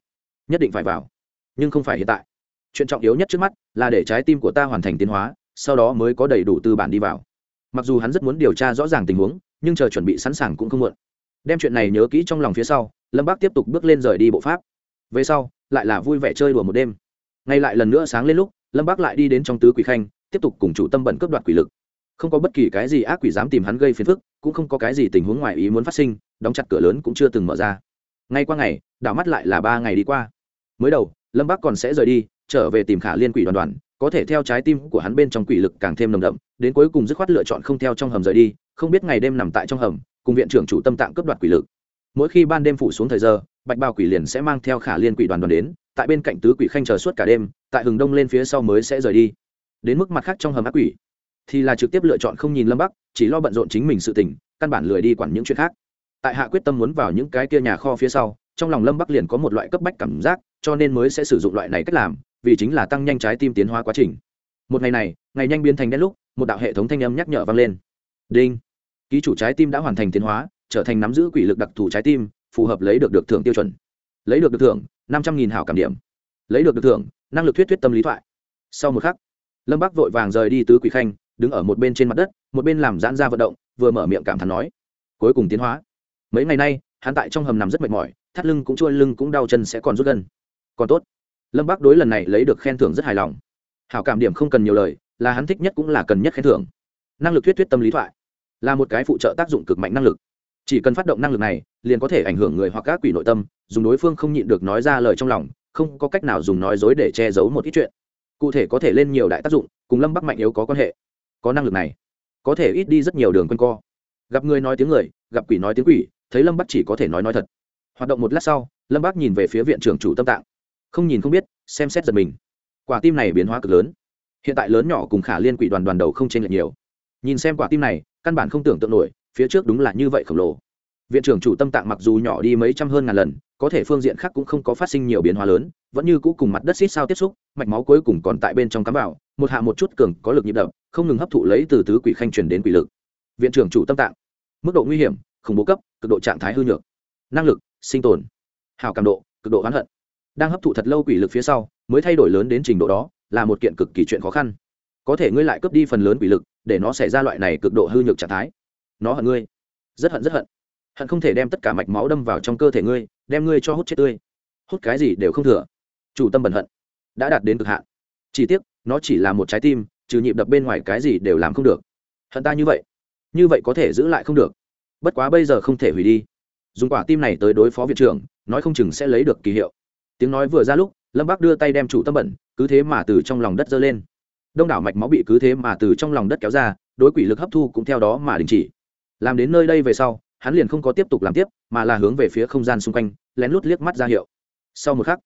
Nhất định phải vào, nhưng không phải hiện tại. Chuyện trọng yếu nhất trước mắt là để trái tim của ta hoàn thành tiến hóa, sau đó mới có đầy đủ tư bản đi vào. Mặc dù hắn rất muốn điều tra rõ ràng tình huống, nhưng chờ chuẩn bị sẵn sàng cũng không muộn. Đem chuyện này nhớ kỹ trong lòng phía sau, lâm bác tiếp tục bước lên rời đi bộ pháp. Về sau, lại là vui vẻ chơi đùa một đêm. Ngay lại lần nữa sáng lên lúc, lâm bác lại đi đến trong tứ quỷ khanh tiếp tục cùng chủ tâm bẩn cướp đoạt quỷ lực. Không có bất kỳ cái gì ác quỷ dám tìm hắn gây phiền phức, cũng không có cái gì tình huống ngoài ý muốn phát sinh, đóng chặt cửa lớn cũng chưa từng mở ra. Ngay qua ngày, đảo mắt lại là ba ngày đi qua. Mới đầu, lâm bác còn sẽ rời đi, trở về tìm khả liên quỷ đoàn đoàn, có thể theo trái tim của hắn bên trong quỷ lực càng thêm nồng đậm, đến cuối cùng dứt khoát lựa chọn không theo trong hầm rời đi, không biết ngày đêm nằm tại trong hầm, cùng viện trưởng chủ tâm tạng cướp đoạt quỷ lực. Mỗi khi ban đêm phủ xuống thời giờ, bạch bào quỷ liền sẽ mang theo khả liên quỷ đoàn đoàn đến, tại bên cạnh tứ quỷ khanh chờ suốt cả đêm, tại hừng đông lên phía sau mới sẽ rời đi đến mức mặt khác trong hầm ác quỷ, thì là trực tiếp lựa chọn không nhìn lâm bắc, chỉ lo bận rộn chính mình sự tình, căn bản lười đi quản những chuyện khác. Tại hạ quyết tâm muốn vào những cái kia nhà kho phía sau, trong lòng lâm bắc liền có một loại cấp bách cảm giác, cho nên mới sẽ sử dụng loại này cách làm, vì chính là tăng nhanh trái tim tiến hóa quá trình. Một ngày này, ngày nhanh biến thành đen lúc, một đạo hệ thống thanh âm nhắc nhở vang lên. Đinh! Ký chủ trái tim đã hoàn thành tiến hóa, trở thành nắm giữ quỷ lực đặc thù trái tim, phù hợp lấy được được thưởng tiêu chuẩn. Lấy được được thưởng, năm trăm nghìn hảo cảm điểm. Lấy được được thưởng, năng lực thuyết thuyết tâm lý thoại. Sau một khắc lâm bắc vội vàng rời đi tứ quỷ khanh, đứng ở một bên trên mặt đất, một bên làm giãn ra vận động, vừa mở miệng cảm thán nói, cuối cùng tiến hóa. Mấy ngày nay, hắn tại trong hầm nằm rất mệt mỏi, thắt lưng cũng chua, lưng cũng đau, chân sẽ còn rút gân. Còn tốt. Lâm bắc đối lần này lấy được khen thưởng rất hài lòng. Hảo cảm điểm không cần nhiều lời, là hắn thích nhất cũng là cần nhất khen thưởng. Năng lực thuyết thuyết tâm lý thoại, là một cái phụ trợ tác dụng cực mạnh năng lực. Chỉ cần phát động năng lực này, liền có thể ảnh hưởng người hoặc các quỷ nội tâm, dùng đối phương không nhịn được nói ra lời trong lòng, không có cách nào dùng nói dối để che giấu một ít chuyện cụ thể có thể lên nhiều đại tác dụng, cùng lâm bắc mạnh yếu có quan hệ. Có năng lực này, có thể ít đi rất nhiều đường quanh co. Gặp người nói tiếng người, gặp quỷ nói tiếng quỷ, thấy lâm bắc chỉ có thể nói nói thật. Hoạt động một lát sau, lâm bắc nhìn về phía viện trưởng chủ tâm tạng. Không nhìn không biết, xem xét giật mình. Quả tim này biến hóa cực lớn. Hiện tại lớn nhỏ cùng khả liên quỷ đoàn đoàn đầu không chênh lệch nhiều. Nhìn xem quả tim này, căn bản không tưởng tượng nổi, phía trước đúng là như vậy khổng lồ viện trưởng chủ tâm tạng mặc dù nhỏ đi mấy trăm hơn ngàn lần, có thể phương diện khác cũng không có phát sinh nhiều biến hóa lớn, vẫn như cũ cùng mặt đất xít sao tiếp xúc, mạch máu cuối cùng còn tại bên trong cắm vào, một hạ một chút cường có lực nhịp đập, không ngừng hấp thụ lấy từ tứ quỷ khanh truyền đến quỷ lực. Viện trưởng chủ tâm tạng, mức độ nguy hiểm, khủng bố cấp, cực độ trạng thái hư nhược. Năng lực, sinh tồn. Hào cảm độ, cực độ oán hận. Đang hấp thụ thật lâu quỷ lực phía sau, mới thay đổi lớn đến trình độ đó, là một kiện cực kỳ chuyện khó khăn. Có thể ngươi lại cướp đi phần lớn quỷ lực, để nó xảy ra loại này cực độ hư nhược trạng thái. Nó hận ngươi. Rất hận rất hận hận không thể đem tất cả mạch máu đâm vào trong cơ thể ngươi, đem ngươi cho hút chết tươi. Hút cái gì đều không thừa. Chủ tâm bẩn hận. Đã đạt đến cực hạn. Chỉ tiếc, nó chỉ là một trái tim, trừ nhịp đập bên ngoài cái gì đều làm không được. Hận ta như vậy. Như vậy có thể giữ lại không được. Bất quá bây giờ không thể hủy đi. Dùng quả tim này tới đối phó viện trưởng, nói không chừng sẽ lấy được kỳ hiệu. Tiếng nói vừa ra lúc, lâm bác đưa tay đem chủ tâm bẩn, cứ thế mà từ trong lòng đất dơ lên. Đông đảo mạch máu bị cứ thế mà từ trong lòng đất kéo ra, đối quỷ lực hấp thu cũng theo đó mà đình chỉ. Làm đến nơi đây về sau hắn liền không có tiếp tục làm tiếp, mà là hướng về phía không gian xung quanh, lén lút liếc mắt ra hiệu. Sau một khắc,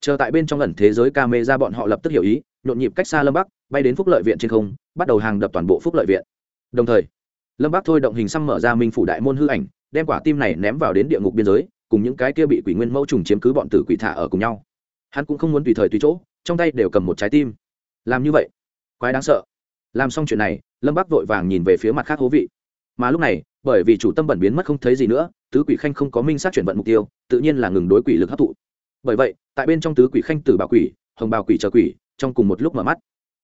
chờ tại bên trong ẩn thế giới ca mê ra bọn họ lập tức hiểu ý, nhộn nhịp cách xa lâm bắc, bay đến phúc lợi viện trên không, bắt đầu hàng đập toàn bộ phúc lợi viện. Đồng thời, lâm bắc thôi động hình xăm mở ra minh phủ đại môn hư ảnh, đem quả tim này ném vào đến địa ngục biên giới, cùng những cái kia bị quỷ nguyên mẫu trùng chiếm cứ bọn tử quỷ thả ở cùng nhau. Hắn cũng không muốn tùy thời tùy chỗ, trong tay đều cầm một trái tim. Làm như vậy, quái đáng sợ. Làm xong chuyện này, lâm bắc vội vàng nhìn về phía mặt khác hố vị. Mà lúc này bởi vì chủ tâm bẩn biến mất không thấy gì nữa, tứ quỷ khanh không có minh sát chuyển vận mục tiêu, tự nhiên là ngừng đối quỷ lực hấp thụ. Bởi vậy, tại bên trong tứ quỷ khanh tử bảo quỷ, hồng bào quỷ chờ quỷ, trong cùng một lúc mở mắt.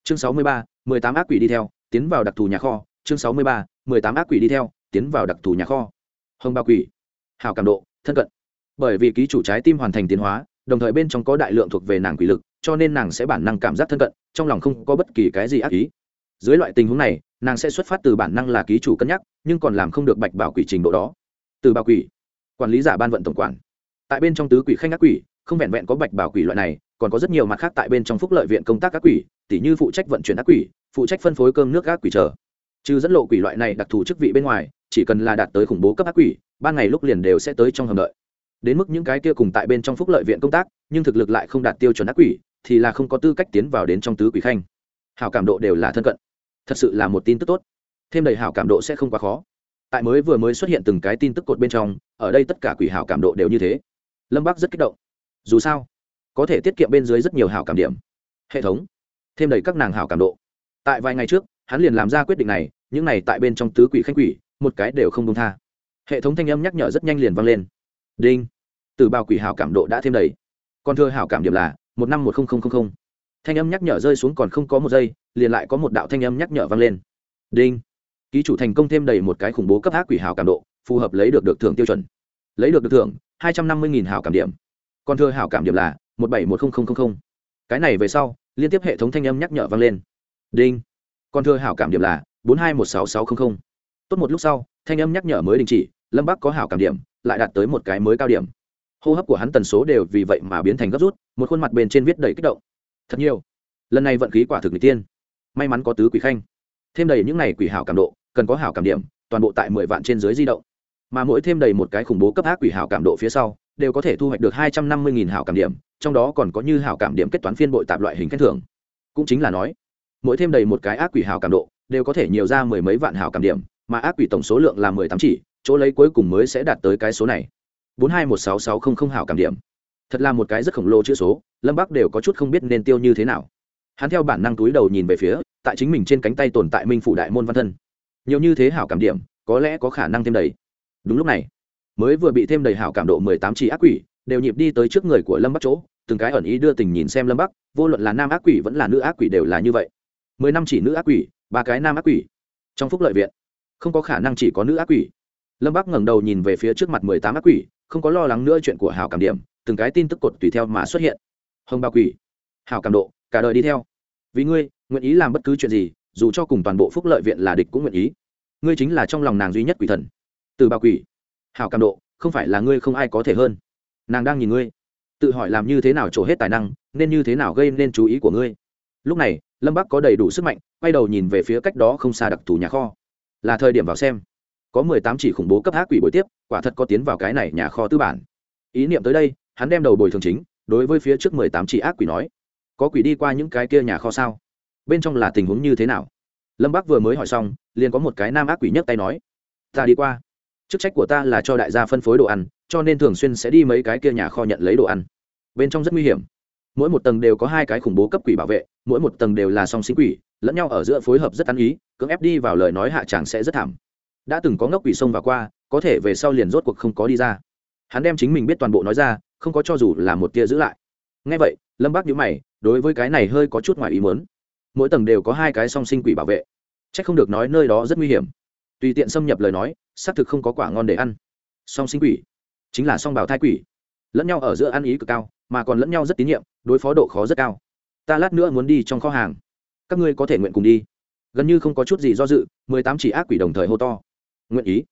Chương sáu mươi ba, mười tám ác quỷ đi theo, tiến vào đặc thù nhà kho. Chương sáu mươi ba, mười tám ác quỷ đi theo, tiến vào đặc thù nhà kho. Hồng bào quỷ. Hào cảm độ, thân cận. Bởi vì ký chủ trái tim hoàn thành tiến hóa, đồng thời bên trong có đại lượng thuộc về nàng quỷ lực, cho nên nàng sẽ bản năng cảm giác thân cận, trong lòng không có bất kỳ cái gì ác ý. Dưới loại tình huống này nàng sẽ xuất phát từ bản năng là ký chủ cân nhắc, nhưng còn làm không được bạch bảo quỷ trình độ đó. Từ bảo quỷ, quản lý giả ban vận tổng quản. Tại bên trong tứ quỷ khanh ác quỷ, không vẹn vẹn có bạch bảo quỷ loại này, còn có rất nhiều mặt khác tại bên trong phúc lợi viện công tác ác quỷ tỷ như phụ trách vận chuyển ác quỷ, phụ trách phân phối cơm nước ác quỷ chờ. Trừ dẫn lộ quỷ loại này đặc thù chức vị bên ngoài, chỉ cần là đạt tới khủng bố cấp ác quỷ, ban ngày lúc liền đều sẽ tới trong hầm đợi. Đến mức những cái kia cùng tại bên trong phúc lợi viện công tác, nhưng thực lực lại không đạt tiêu chuẩn ác quỷ, thì là không có tư cách tiến vào đến trong tứ quỷ khanh. Hào cảm độ đều là thân cận thật sự là một tin tức tốt. Thêm đầy hảo cảm độ sẽ không quá khó. Tại mới vừa mới xuất hiện từng cái tin tức cột bên trong, ở đây tất cả quỷ hảo cảm độ đều như thế. Lâm bắc rất kích động. Dù sao, có thể tiết kiệm bên dưới rất nhiều hảo cảm điểm. Hệ thống, thêm đầy các nàng hảo cảm độ. Tại vài ngày trước, hắn liền làm ra quyết định này, những này tại bên trong tứ quỷ khanh quỷ, một cái đều không công tha. Hệ thống thanh âm nhắc nhở rất nhanh liền vang lên. Đinh. Từ bao quỷ hảo cảm độ đã thêm đầy. Còn thưa hảo cảm điểm là một năm một nghìn thanh âm nhắc nhở rơi xuống còn không có một giây, liền lại có một đạo thanh âm nhắc nhở vang lên. Đinh. Ký chủ thành công thêm đầy một cái khủng bố cấp ác quỷ hào cảm độ, phù hợp lấy được được thưởng tiêu chuẩn. Lấy được được thưởng, hai trăm năm mươi hào cảm điểm. Còn thưa hào cảm điểm là một bảy một nghìn cái này về sau, liên tiếp hệ thống thanh âm nhắc nhở vang lên. Đinh. Còn thưa hảo cảm điểm là bốn hai một sáu sáu không không. tốt một lúc sau, thanh âm nhắc nhở mới đình chỉ, lâm bắc có hảo cảm điểm, lại đạt tới một cái mới cao điểm. Hô hấp của hắn tần số đều vì vậy mà biến thành gấp rút, một khuôn mặt bên trên viết đầy kích động thật nhiều. Lần này vận khí quả thực người tiên may mắn có tứ quỷ khanh. Thêm đầy những n à y quỷ hảo cảm độ, cần có hảo cảm điểm, toàn bộ tại mười vạn trên dưới di động. Mà mỗi thêm đầy một cái khủng bố cấp ác quỷ hảo cảm độ phía sau, đều có thể thu hoạch được hai trăm năm mươi hảo cảm điểm, trong đó còn có như hảo cảm điểm kết toán phiên bội tạp loại hình khen thưởng. Cũng chính là nói, mỗi thêm đầy một cái ác quỷ hảo cảm độ, đều có thể nhiều ra mười mấy vạn hảo cảm điểm, mà ác quỷ tổng số lượng là mười tám chỉ, chỗ lấy cuối cùng mới sẽ đạt tới cái số này. bốn hai một sáu sáu không không hảo cảm điểm. Thật là một cái rất khổng lồ chữ số lâm bắc đều có chút không biết nên tiêu như thế nào hắn theo bản năng túi đầu nhìn về phía tại chính mình trên cánh tay tồn tại minh phủ đại môn văn thân nhiều như thế hảo cảm điểm có lẽ có khả năng thêm đầy đúng lúc này mới vừa bị thêm đầy hảo cảm độ mười tám chỉ ác quỷ đều nhịp đi tới trước người của lâm bắc chỗ từng cái ẩn ý đưa tình nhìn xem lâm bắc vô luận là nam ác quỷ vẫn là nữ ác quỷ đều là như vậy mười năm chỉ nữ ác quỷ ba cái nam ác quỷ trong phúc lợi viện không có khả năng chỉ có nữ ác quỷ lâm bắc ngẩng đầu nhìn về phía trước mặt mười tám ác quỷ không có lo lắng nữa chuyện của hảo cảm điểm từng cái tin tức cột tùy theo mà xuất hiện hồng ba quỷ. Hảo cảm độ, cả đời đi theo. Vì ngươi, nguyện ý làm bất cứ chuyện gì, dù cho cùng toàn bộ phúc lợi viện là địch cũng nguyện ý. Ngươi chính là trong lòng nàng duy nhất quỷ thần. Từ bao quỷ. Hảo cảm độ, không phải là ngươi không ai có thể hơn. Nàng đang nhìn ngươi. Tự hỏi làm như thế nào trổ hết tài năng, nên như thế nào gây nên chú ý của ngươi. Lúc này, lâm bắc có đầy đủ sức mạnh, quay đầu nhìn về phía cách đó không xa đặc thù nhà kho. Là thời điểm vào xem. Có mười tám chỉ khủng bố cấp ác quỷ buổi tiếp, quả thật có tiến vào cái này nhà kho tư bản. Ý niệm tới đây, hắn đem đầu bồi thường chính đối với phía trước mười tám chị ác quỷ nói, có quỷ đi qua những cái kia nhà kho sao? Bên trong là tình huống như thế nào? Lâm bác vừa mới hỏi xong, liền có một cái nam ác quỷ nhấc tay nói, ta đi qua. Chức trách của ta là cho đại gia phân phối đồ ăn, cho nên thường xuyên sẽ đi mấy cái kia nhà kho nhận lấy đồ ăn. Bên trong rất nguy hiểm. Mỗi một tầng đều có hai cái khủng bố cấp quỷ bảo vệ, mỗi một tầng đều là song sinh quỷ, lẫn nhau ở giữa phối hợp rất ăn ý, cưỡng ép đi vào lời nói hạ tràng sẽ rất thảm. Đã từng có ngốc quỷ sông vào qua, có thể về sau liền rốt cuộc không có đi ra hắn đem chính mình biết toàn bộ nói ra, không có cho dù là một tia giữ lại. Ngay vậy, lâm bác nhữ mày, đối với cái này hơi có chút ngoài ý muốn. Mỗi tầng đều có hai cái song sinh quỷ bảo vệ. C h ắ c không được nói nơi đó rất nguy hiểm. Tùy tiện xâm nhập lời nói, xác thực không có quả ngon để ăn. Song sinh quỷ, chính là song bảo thai quỷ. Lẫn nhau ở giữa ăn ý cực cao, mà còn lẫn nhau rất tín nhiệm, đối phó độ khó rất cao. Ta lát nữa muốn đi trong kho hàng. Các ngươi có thể nguyện cùng đi. Gần như không có chút gì do dự, mười tám chỉ ác quỷ đồng thời hô to. Nguyện ý.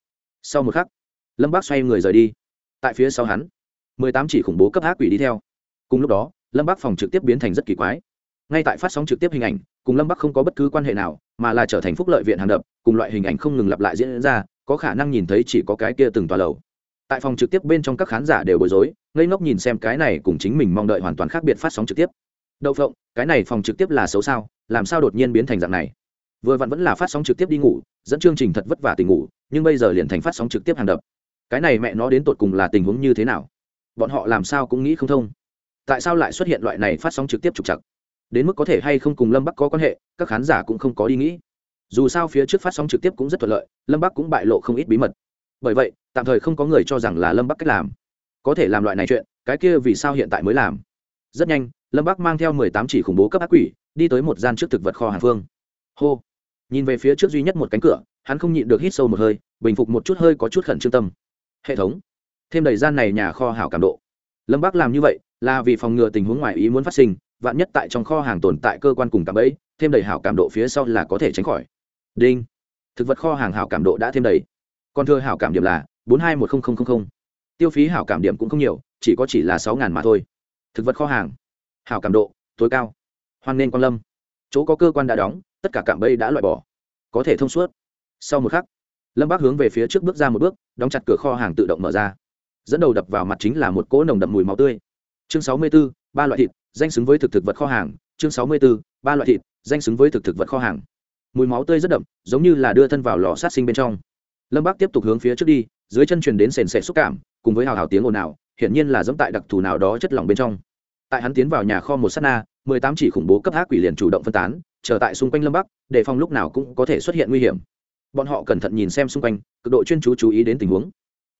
Sau một khắc, lâm bác xoay người rời đi tại phía sau hắn, mười tám chỉ khủng bố cấp ác quỷ đi theo. Cùng lúc đó, lâm bắc phòng trực tiếp biến thành rất kỳ quái. Ngay tại phát sóng trực tiếp hình ảnh, cùng lâm bắc không có bất cứ quan hệ nào, mà là trở thành phúc lợi viện hàng đập, cùng loại hình ảnh không ngừng lặp lại diễn ra, có khả năng nhìn thấy chỉ có cái kia từng tòa lầu. Tại phòng trực tiếp bên trong các khán giả đều bối rối, ngây ngốc nhìn xem cái này cùng chính mình mong đợi hoàn toàn khác biệt phát sóng trực tiếp. Đậu phộng, cái này phòng trực tiếp là xấu sao? Làm sao đột nhiên biến thành dạng này? Vừa vặn vẫn là phát sóng trực tiếp đi ngủ, dẫn chương trình thật vất vả tình ngủ, nhưng bây giờ liền thành phát sóng trực tiếp hàng đập cái này mẹ nó đến tột cùng là tình huống như thế nào? Bọn họ làm sao cũng nghĩ không thông. Tại sao lại xuất hiện loại này phát sóng trực tiếp trục chặt đến mức có thể hay không cùng lâm bắc có quan hệ, các khán giả cũng không có đi nghĩ. Dù sao phía trước phát sóng trực tiếp cũng rất thuận lợi, lâm bắc cũng bại lộ không ít bí mật. Bởi vậy, tạm thời không có người cho rằng là lâm bắc cách làm. Có thể làm loại này chuyện, cái kia vì sao hiện tại mới làm? Rất nhanh, lâm bắc mang theo mười tám chỉ khủng bố cấp ác quỷ, đi tới một gian trước thực vật kho hàng phương. Hô! Nhìn về phía trước duy nhất một cánh cửa, hắn không nhịn được hít sâu một hơi, bình phục một chút hơi có chút khẩn trương tâm hệ thống. Thêm đầy gian này nhà kho hảo cảm độ. Lâm bác làm như vậy là vì phòng ngừa tình huống ngoài ý muốn phát sinh, vạn nhất tại trong kho hàng tồn tại cơ quan cùng cảm ấy, thêm đầy hảo cảm độ phía sau là có thể tránh khỏi. Đinh. Thực vật kho hàng hảo cảm độ đã thêm đầy. Còn thưa hảo cảm điểm là bốn hai một nghìn tiêu phí hảo cảm điểm cũng không nhiều, chỉ có chỉ là sáu ngàn mà thôi. Thực vật kho hàng. Hảo cảm độ, tối cao. Hoan nên quan lâm. Chỗ có cơ quan đã đóng, tất cả cạm bẫy đã loại bỏ. Có thể thông suốt. Sau một khắc lâm bác hướng về phía trước bước ra một bước đóng chặt cửa kho hàng tự động mở ra dẫn đầu đập vào mặt chính là một cỗ nồng đậm mùi máu tươi chương sáu mươi b ố ba loại thịt, danh xứng với thực thực vật kho hàng. chương sáu mươi b ố ba loại thịt, danh xứng với thực thực vật kho hàng. mùi máu tươi rất đậm, giống như là đưa thân vào lò sát sinh bên trong. lâm bác tiếp tục hướng phía trước đi, dưới chân truyền đến sền sệt xúc cảm, cùng với hào hào tiếng ồn ào, hiển nhiên là dẫm tại đặc thù nào đó chất lỏng bên trong. tại hắn tiến vào nhà kho một s á t na, mười tám chỉ khủng bố cấp ác quỷ liền chủ động phân tán trở tại xung quanh lâm bắc để phòng lúc nào cũng có thể xuất hiện nguy hiểm bọn họ cẩn thận nhìn xem xung quanh, cực độ chuyên chú chú ý đến tình huống.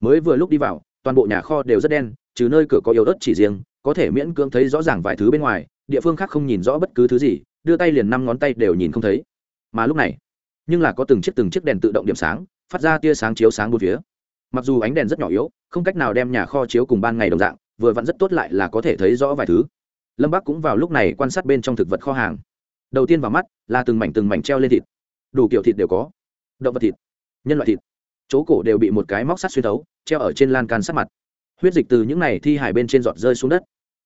Mới vừa lúc đi vào, toàn bộ nhà kho đều rất đen, trừ nơi cửa có yếu ớt chỉ riêng, có thể miễn cưỡng thấy rõ ràng vài thứ bên ngoài, địa phương khác không nhìn rõ bất cứ thứ gì, đưa tay liền năm ngón tay đều nhìn không thấy. Mà lúc này, nhưng là có từng chiếc từng chiếc đèn tự động điểm sáng, phát ra tia sáng chiếu sáng bốn phía. Mặc dù ánh đèn rất nhỏ yếu, không cách nào đem nhà kho chiếu cùng ban ngày đồng dạng, vừa vặn rất tốt lại là có thể thấy rõ vài thứ. Lâm bắc cũng vào lúc này quan sát bên trong thực vật kho hàng. Đầu tiên vào mắt là từng mảnh từng mảnh treo lên thịt. Đủ kiểu thịt đều có động vật thịt, nhân loại thịt. Chỗ cổ đều bị một cái móc sắt xuyên thấu, treo ở trên lan can sát mặt. Huyết dịch từ những này thi hải bên trên giọt rơi xuống đất.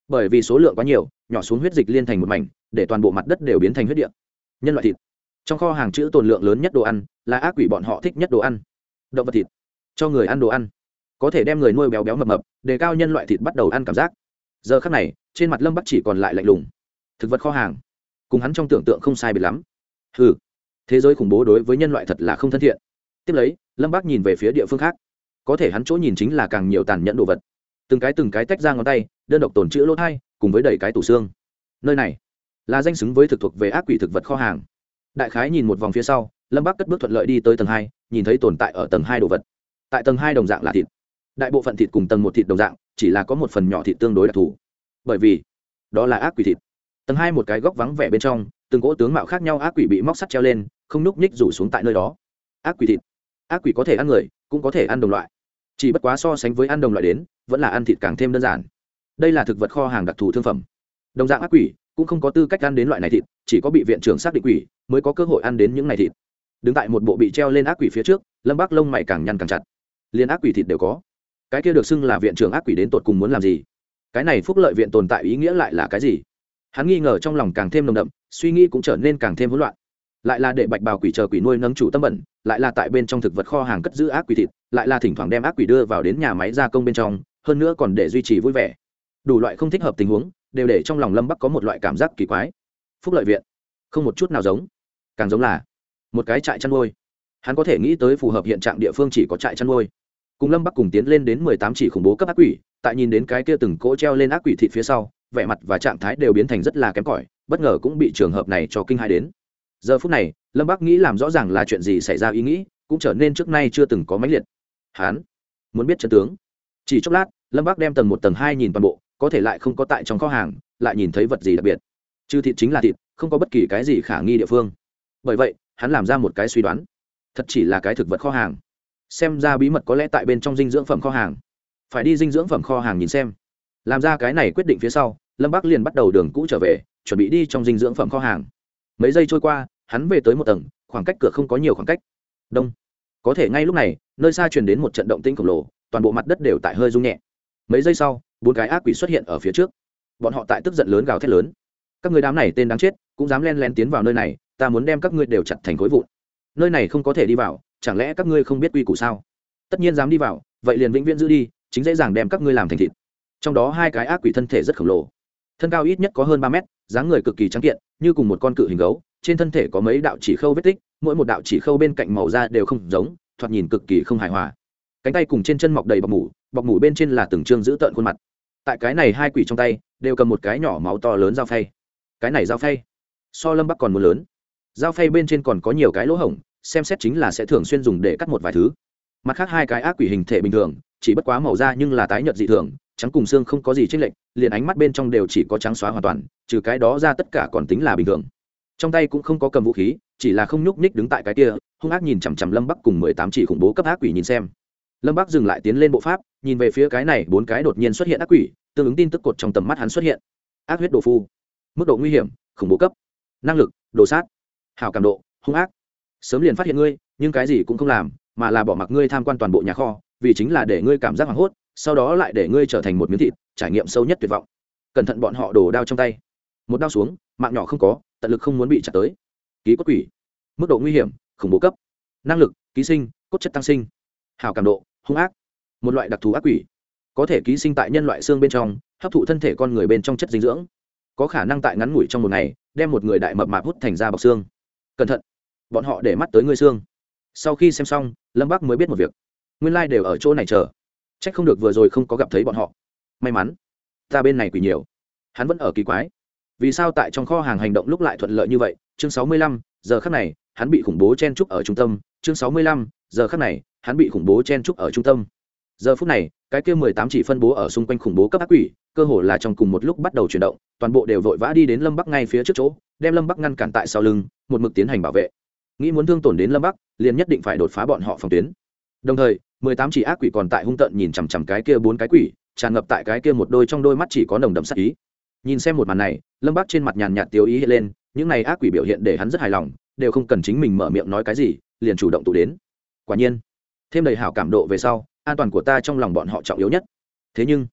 Bởi vì số lượng quá nhiều, nhỏ xuống huyết dịch liên thành một mảnh, để toàn bộ mặt đất đều biến thành huyết địa. Nhân loại thịt. Trong kho hàng chữ tồn lượng lớn nhất đồ ăn, là ác quỷ bọn họ thích nhất đồ ăn. Động vật thịt. Cho người ăn đồ ăn. Có thể đem người nuôi béo béo mập mập, để cao nhân loại thịt bắt đầu ăn cảm giác. Giờ khắc này, trên mặt lâm bắc chỉ còn lại lạnh lùng. Thực vật kho hàng. Cùng hắn trong tưởng tượng không sai biệt lắm. Hừ thế giới khủng bố đối với nhân loại thật là không thân thiện. Tiếp lấy, lâm bác nhìn về phía địa phương khác. Có thể hắn chỗ nhìn chính là càng nhiều tàn nhẫn đồ vật. Từng cái từng cái tách ra ngón tay, đơn độc tồn chữ lỗ thai, cùng với đầy cái tủ xương. Nơi này là danh xứng với thực thuộc về ác quỷ thực vật kho hàng. Đại khái nhìn một vòng phía sau, lâm bác cất bước thuận lợi đi tới tầng hai, nhìn thấy tồn tại ở tầng hai đồ vật. Tại tầng hai đồng dạng là thịt. Đại bộ phận thịt cùng tầng một thịt đồng dạng, chỉ là có một phần nhỏ thịt tương đối đặc thù. Bởi vì, đó là ác quỷ thịt. Tầng hai một cái góc vắng vẻ bên trong, từng cỗ tướng mạo khác nhau ác quỷ bị móc sắt treo lên không núp nhích rủ xuống tại nơi đó. Ác quỷ thịt. Ác quỷ có thể ăn người, cũng có thể ăn đồng loại. Chỉ bất quá so sánh với ăn đồng loại đến, vẫn là ăn thịt càng thêm đơn giản. Đây là thực vật kho hàng đặc thù thương phẩm. Đồng dạng ác quỷ, cũng không có tư cách ăn đến loại này thịt, chỉ có bị viện trưởng xác định quỷ, mới có cơ hội ăn đến những này thịt. Đứng tại một bộ bị treo lên ác quỷ phía trước, lâm bác lông mày càng nhăn càng chặt. Liền ác quỷ thịt đều có. Cái kia được xưng là viện trưởng ác quỷ đến tột cùng muốn làm gì? Cái này phúc lợi viện tồn tại ý nghĩa lại là cái gì? Hắn nghi ngờ trong lòng càng thêm nồng đậm, suy nghĩ cũng trở nên càng thêm hỗn loạn lại là để bạch bào quỷ chờ quỷ nuôi nấng chủ tâm bẩn, lại là tại bên trong thực vật kho hàng cất giữ ác quỷ thịt, lại là thỉnh thoảng đem ác quỷ đưa vào đến nhà máy gia công bên trong, hơn nữa còn để duy trì vui vẻ. Đủ loại không thích hợp tình huống, đều để trong lòng lâm bắc có một loại cảm giác kỳ quái. Phúc lợi viện, không một chút nào giống. Càng giống là một cái trại chăn nuôi. Hắn có thể nghĩ tới phù hợp hiện trạng địa phương chỉ có trại chăn nuôi. Cùng lâm bắc cùng tiến lên đến mười tám chỉ khủng bố cấp ác quỷ, tại nhìn đến cái kia từng cỗ treo lên ác quỷ thịt phía sau, vẻ mặt và trạng thái đều biến thành rất là kém cỏi, bất ngờ cũng bị trường hợp này cho kinh hãi đến giờ phút này, lâm bắc nghĩ làm rõ ràng là chuyện gì xảy ra ý nghĩ, cũng trở nên trước nay chưa từng có mãnh liệt. Hắn muốn biết chân tướng. Chỉ chốc lát, lâm bắc đem tầng một, tầng hai nhìn toàn bộ, có thể lại không có tại trong kho hàng, lại nhìn thấy vật gì đặc biệt. Chứ thịt chính là thịt, không có bất kỳ cái gì khả nghi địa phương. Bởi vậy, hắn làm ra một cái suy đoán. Thật chỉ là cái thực vật kho hàng. Xem ra bí mật có lẽ tại bên trong dinh dưỡng phẩm kho hàng. Phải đi dinh dưỡng phẩm kho hàng nhìn xem. Làm ra cái này quyết định phía sau, lâm bắc liền bắt đầu đường cũ trở về, chuẩn bị đi trong dinh dưỡng phẩm kho hàng mấy giây trôi qua, hắn về tới một tầng, khoảng cách cửa không có nhiều khoảng cách. Đông. Có thể ngay lúc này, nơi xa truyền đến một trận động tinh khổng lồ, toàn bộ mặt đất đều tại hơi rung nhẹ. Mấy giây sau, bốn cái ác quỷ xuất hiện ở phía trước. Bọn họ tại tức giận lớn gào thét lớn. Các người đám này tên đáng chết, cũng dám len len tiến vào nơi này, ta muốn đem các ngươi đều chặt thành khối vụn. Nơi này không có thể đi vào, chẳng lẽ các ngươi không biết quy củ sao? Tất nhiên dám đi vào, vậy liền vĩnh viễn giữ đi, chính dễ dàng đem các ngươi làm thành thịt. Trong đó hai cái ác quỷ thân thể rất khổng lồ thân cao ít nhất có hơn ba mét, dáng người cực kỳ trắng kiện, như cùng một con cự hình gấu. Trên thân thể có mấy đạo chỉ khâu vết tích, mỗi một đạo chỉ khâu bên cạnh màu da đều không giống, thoạt nhìn cực kỳ không hài hòa. Cánh tay cùng trên chân mọc đầy bọc mủ bọc mủ bên trên là từng trương giữ tợn khuôn mặt. Tại cái này hai quỷ trong tay, đều cầm một cái nhỏ máu to lớn dao phay. Cái này dao phay, so lâm bắc còn một lớn. Dao phay bên trên còn có nhiều cái lỗ hổng, xem xét chính là sẽ thường xuyên dùng để cắt một vài thứ. Mặt khác hai cái ác quỷ hình thể bình thường, chỉ bất quá màu da nhưng là tái nhợt dị thường trắng cùng xương không có gì chênh lệch, liền ánh mắt bên trong đều chỉ có trắng xóa hoàn toàn, trừ cái đó ra tất cả còn tính là bình thường. Trong tay cũng không có cầm vũ khí, chỉ là không nhúc nhích đứng tại cái kia, hung ác nhìn chằm chằm lâm bắc cùng mười tám chỉ khủng bố cấp ác quỷ nhìn xem. Lâm bắc dừng lại tiến lên bộ pháp, nhìn về phía cái này, bốn cái đột nhiên xuất hiện ác quỷ, tương ứng tin tức cột trong tầm mắt hắn xuất hiện. Ác huyết đồ phu. Mức độ nguy hiểm, khủng bố cấp. Năng lực, đồ sát. Hảo cảm độ, hung ác. Sớm liền phát hiện ngươi, nhưng cái gì cũng không làm, mà là bỏ mặc ngươi tham quan toàn bộ nhà kho, vì chính là để ngươi cảm giác hoảng hốt sau đó lại để ngươi trở thành một miếng thịt, trải nghiệm sâu nhất tuyệt vọng. Cẩn thận bọn họ đổ đao trong tay. Một đao xuống, mạng nhỏ không có, tận lực không muốn bị chặt tới. Ký cốt quỷ. Mức độ nguy hiểm, khủng bố cấp. Năng lực, ký sinh, cốt chất tăng sinh. Hào cảm độ, hung ác. Một loại đặc thù ác quỷ. Có thể ký sinh tại nhân loại xương bên trong, hấp thụ thân thể con người bên trong chất dinh dưỡng. Có khả năng tại ngắn ngủi trong một ngày, đem một người đại mập mạp hút thành ra bọc xương. Cẩn thận. Bọn họ để mắt tới ngươi xương. Sau khi xem xong, lâm bắc mới biết một việc. Nguyên lai、like、đều ở chỗ này chờ c h ắ c không được vừa rồi không có gặp thấy bọn họ. May mắn, ta bên này quỷ nhiều. Hắn vẫn ở kỳ quái. Vì sao tại trong kho hàng hành động lúc lại thuận lợi như vậy? Chương sáu mươi lăm, giờ khắc này, hắn bị khủng bố chen trúc ở trung tâm. Chương sáu mươi lăm, giờ khắc này, hắn bị khủng bố chen trúc ở trung tâm. Giờ phút này, cái kia mười tám chỉ phân bố ở xung quanh khủng bố cấp ác quỷ, cơ hồ là trong cùng một lúc bắt đầu chuyển động, toàn bộ đều vội vã đi đến lâm bắc ngay phía trước chỗ, đem lâm bắc ngăn cản tại sau lưng, một mực tiến hành bảo vệ. Nghĩ muốn thương tổn đến lâm bắc, liền nhất định phải đột phá bọn họ phòng tuyến đồng thời, mười tám chỉ ác quỷ còn tại hung tợn nhìn chằm chằm cái kia bốn cái quỷ, tràn ngập tại cái kia một đôi trong đôi mắt chỉ có nồng đậm sắc ý. Nhìn xem một màn này, lâm bác trên mặt nhàn nhạt tiêu ý hiện lên, những này ác quỷ biểu hiện để hắn rất hài lòng, đều không cần chính mình mở miệng nói cái gì, liền chủ động tụ đến. Quả nhiên, thêm đầy hảo cảm độ về sau, an toàn của ta trong lòng bọn họ trọng yếu nhất. Thế nhưng,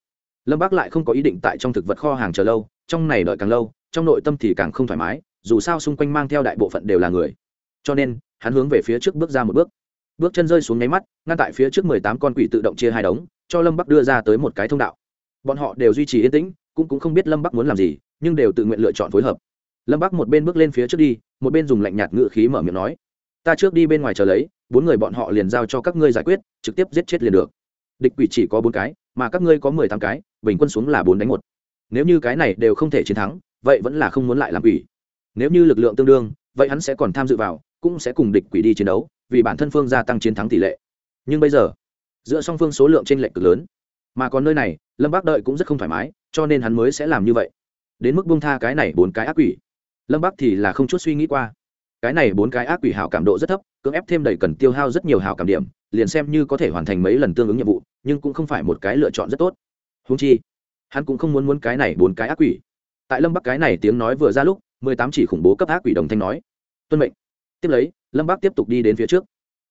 lâm bác lại không có ý định tại trong thực vật kho hàng chờ lâu, trong này đợi càng lâu, trong nội tâm thì càng không thoải mái, dù sao xung quanh mang theo đại bộ phận đều là người. Cho nên, hắn hướng về phía trước bước ra một bước bước chân rơi xuống nháy mắt, ngăn tại phía trước mười tám con quỷ tự động chia hai đống, cho lâm bắc đưa ra tới một cái thông đạo. Bọn họ đều duy trì yên tĩnh, cũng cũng không biết lâm bắc muốn làm gì, nhưng đều tự nguyện lựa chọn phối hợp. Lâm bắc một bên bước lên phía trước đi, một bên dùng lạnh nhạt ngự khí mở miệng nói, ta trước đi bên ngoài chờ lấy, bốn người bọn họ liền giao cho các ngươi giải quyết, trực tiếp giết chết liền được. Địch quỷ chỉ có bốn cái, mà các ngươi có mười tám cái, bình quân xuống là bốn đánh một. Nếu như cái này đều không thể chiến thắng, vậy vẫn là không muốn lại làm quỷ. Nếu như lực lượng tương đương, vậy hắn sẽ còn tham dự vào cũng sẽ cùng địch quỷ đi chiến đấu, vì bản thân phương gia tăng chiến thắng tỷ lệ. Nhưng bây giờ, giữa song phương số lượng t r ê n lệch cực lớn. Mà còn nơi này, lâm bác đợi cũng rất không thoải mái, cho nên hắn mới sẽ làm như vậy. Đến mức bông tha cái này bốn cái ác quỷ. Lâm bác thì là không chút suy nghĩ qua. Cái này bốn cái ác quỷ hảo cảm độ rất thấp, cưỡng ép thêm đầy cần tiêu hao rất nhiều hảo cảm điểm, liền xem như có thể hoàn thành mấy lần tương ứng nhiệm vụ, nhưng cũng không phải một cái lựa chọn rất tốt. Húng chi, hắn cũng không muốn muốn cái này bốn cái ác quỷ. Tại lâm bắc cái này tiếng nói vừa ra lúc, mười tám chỉ khủng bố cấp ác quỷ đồng thanh nói, tuân mệnh tiếp lấy, lâm bác tiếp tục đi đến phía trước.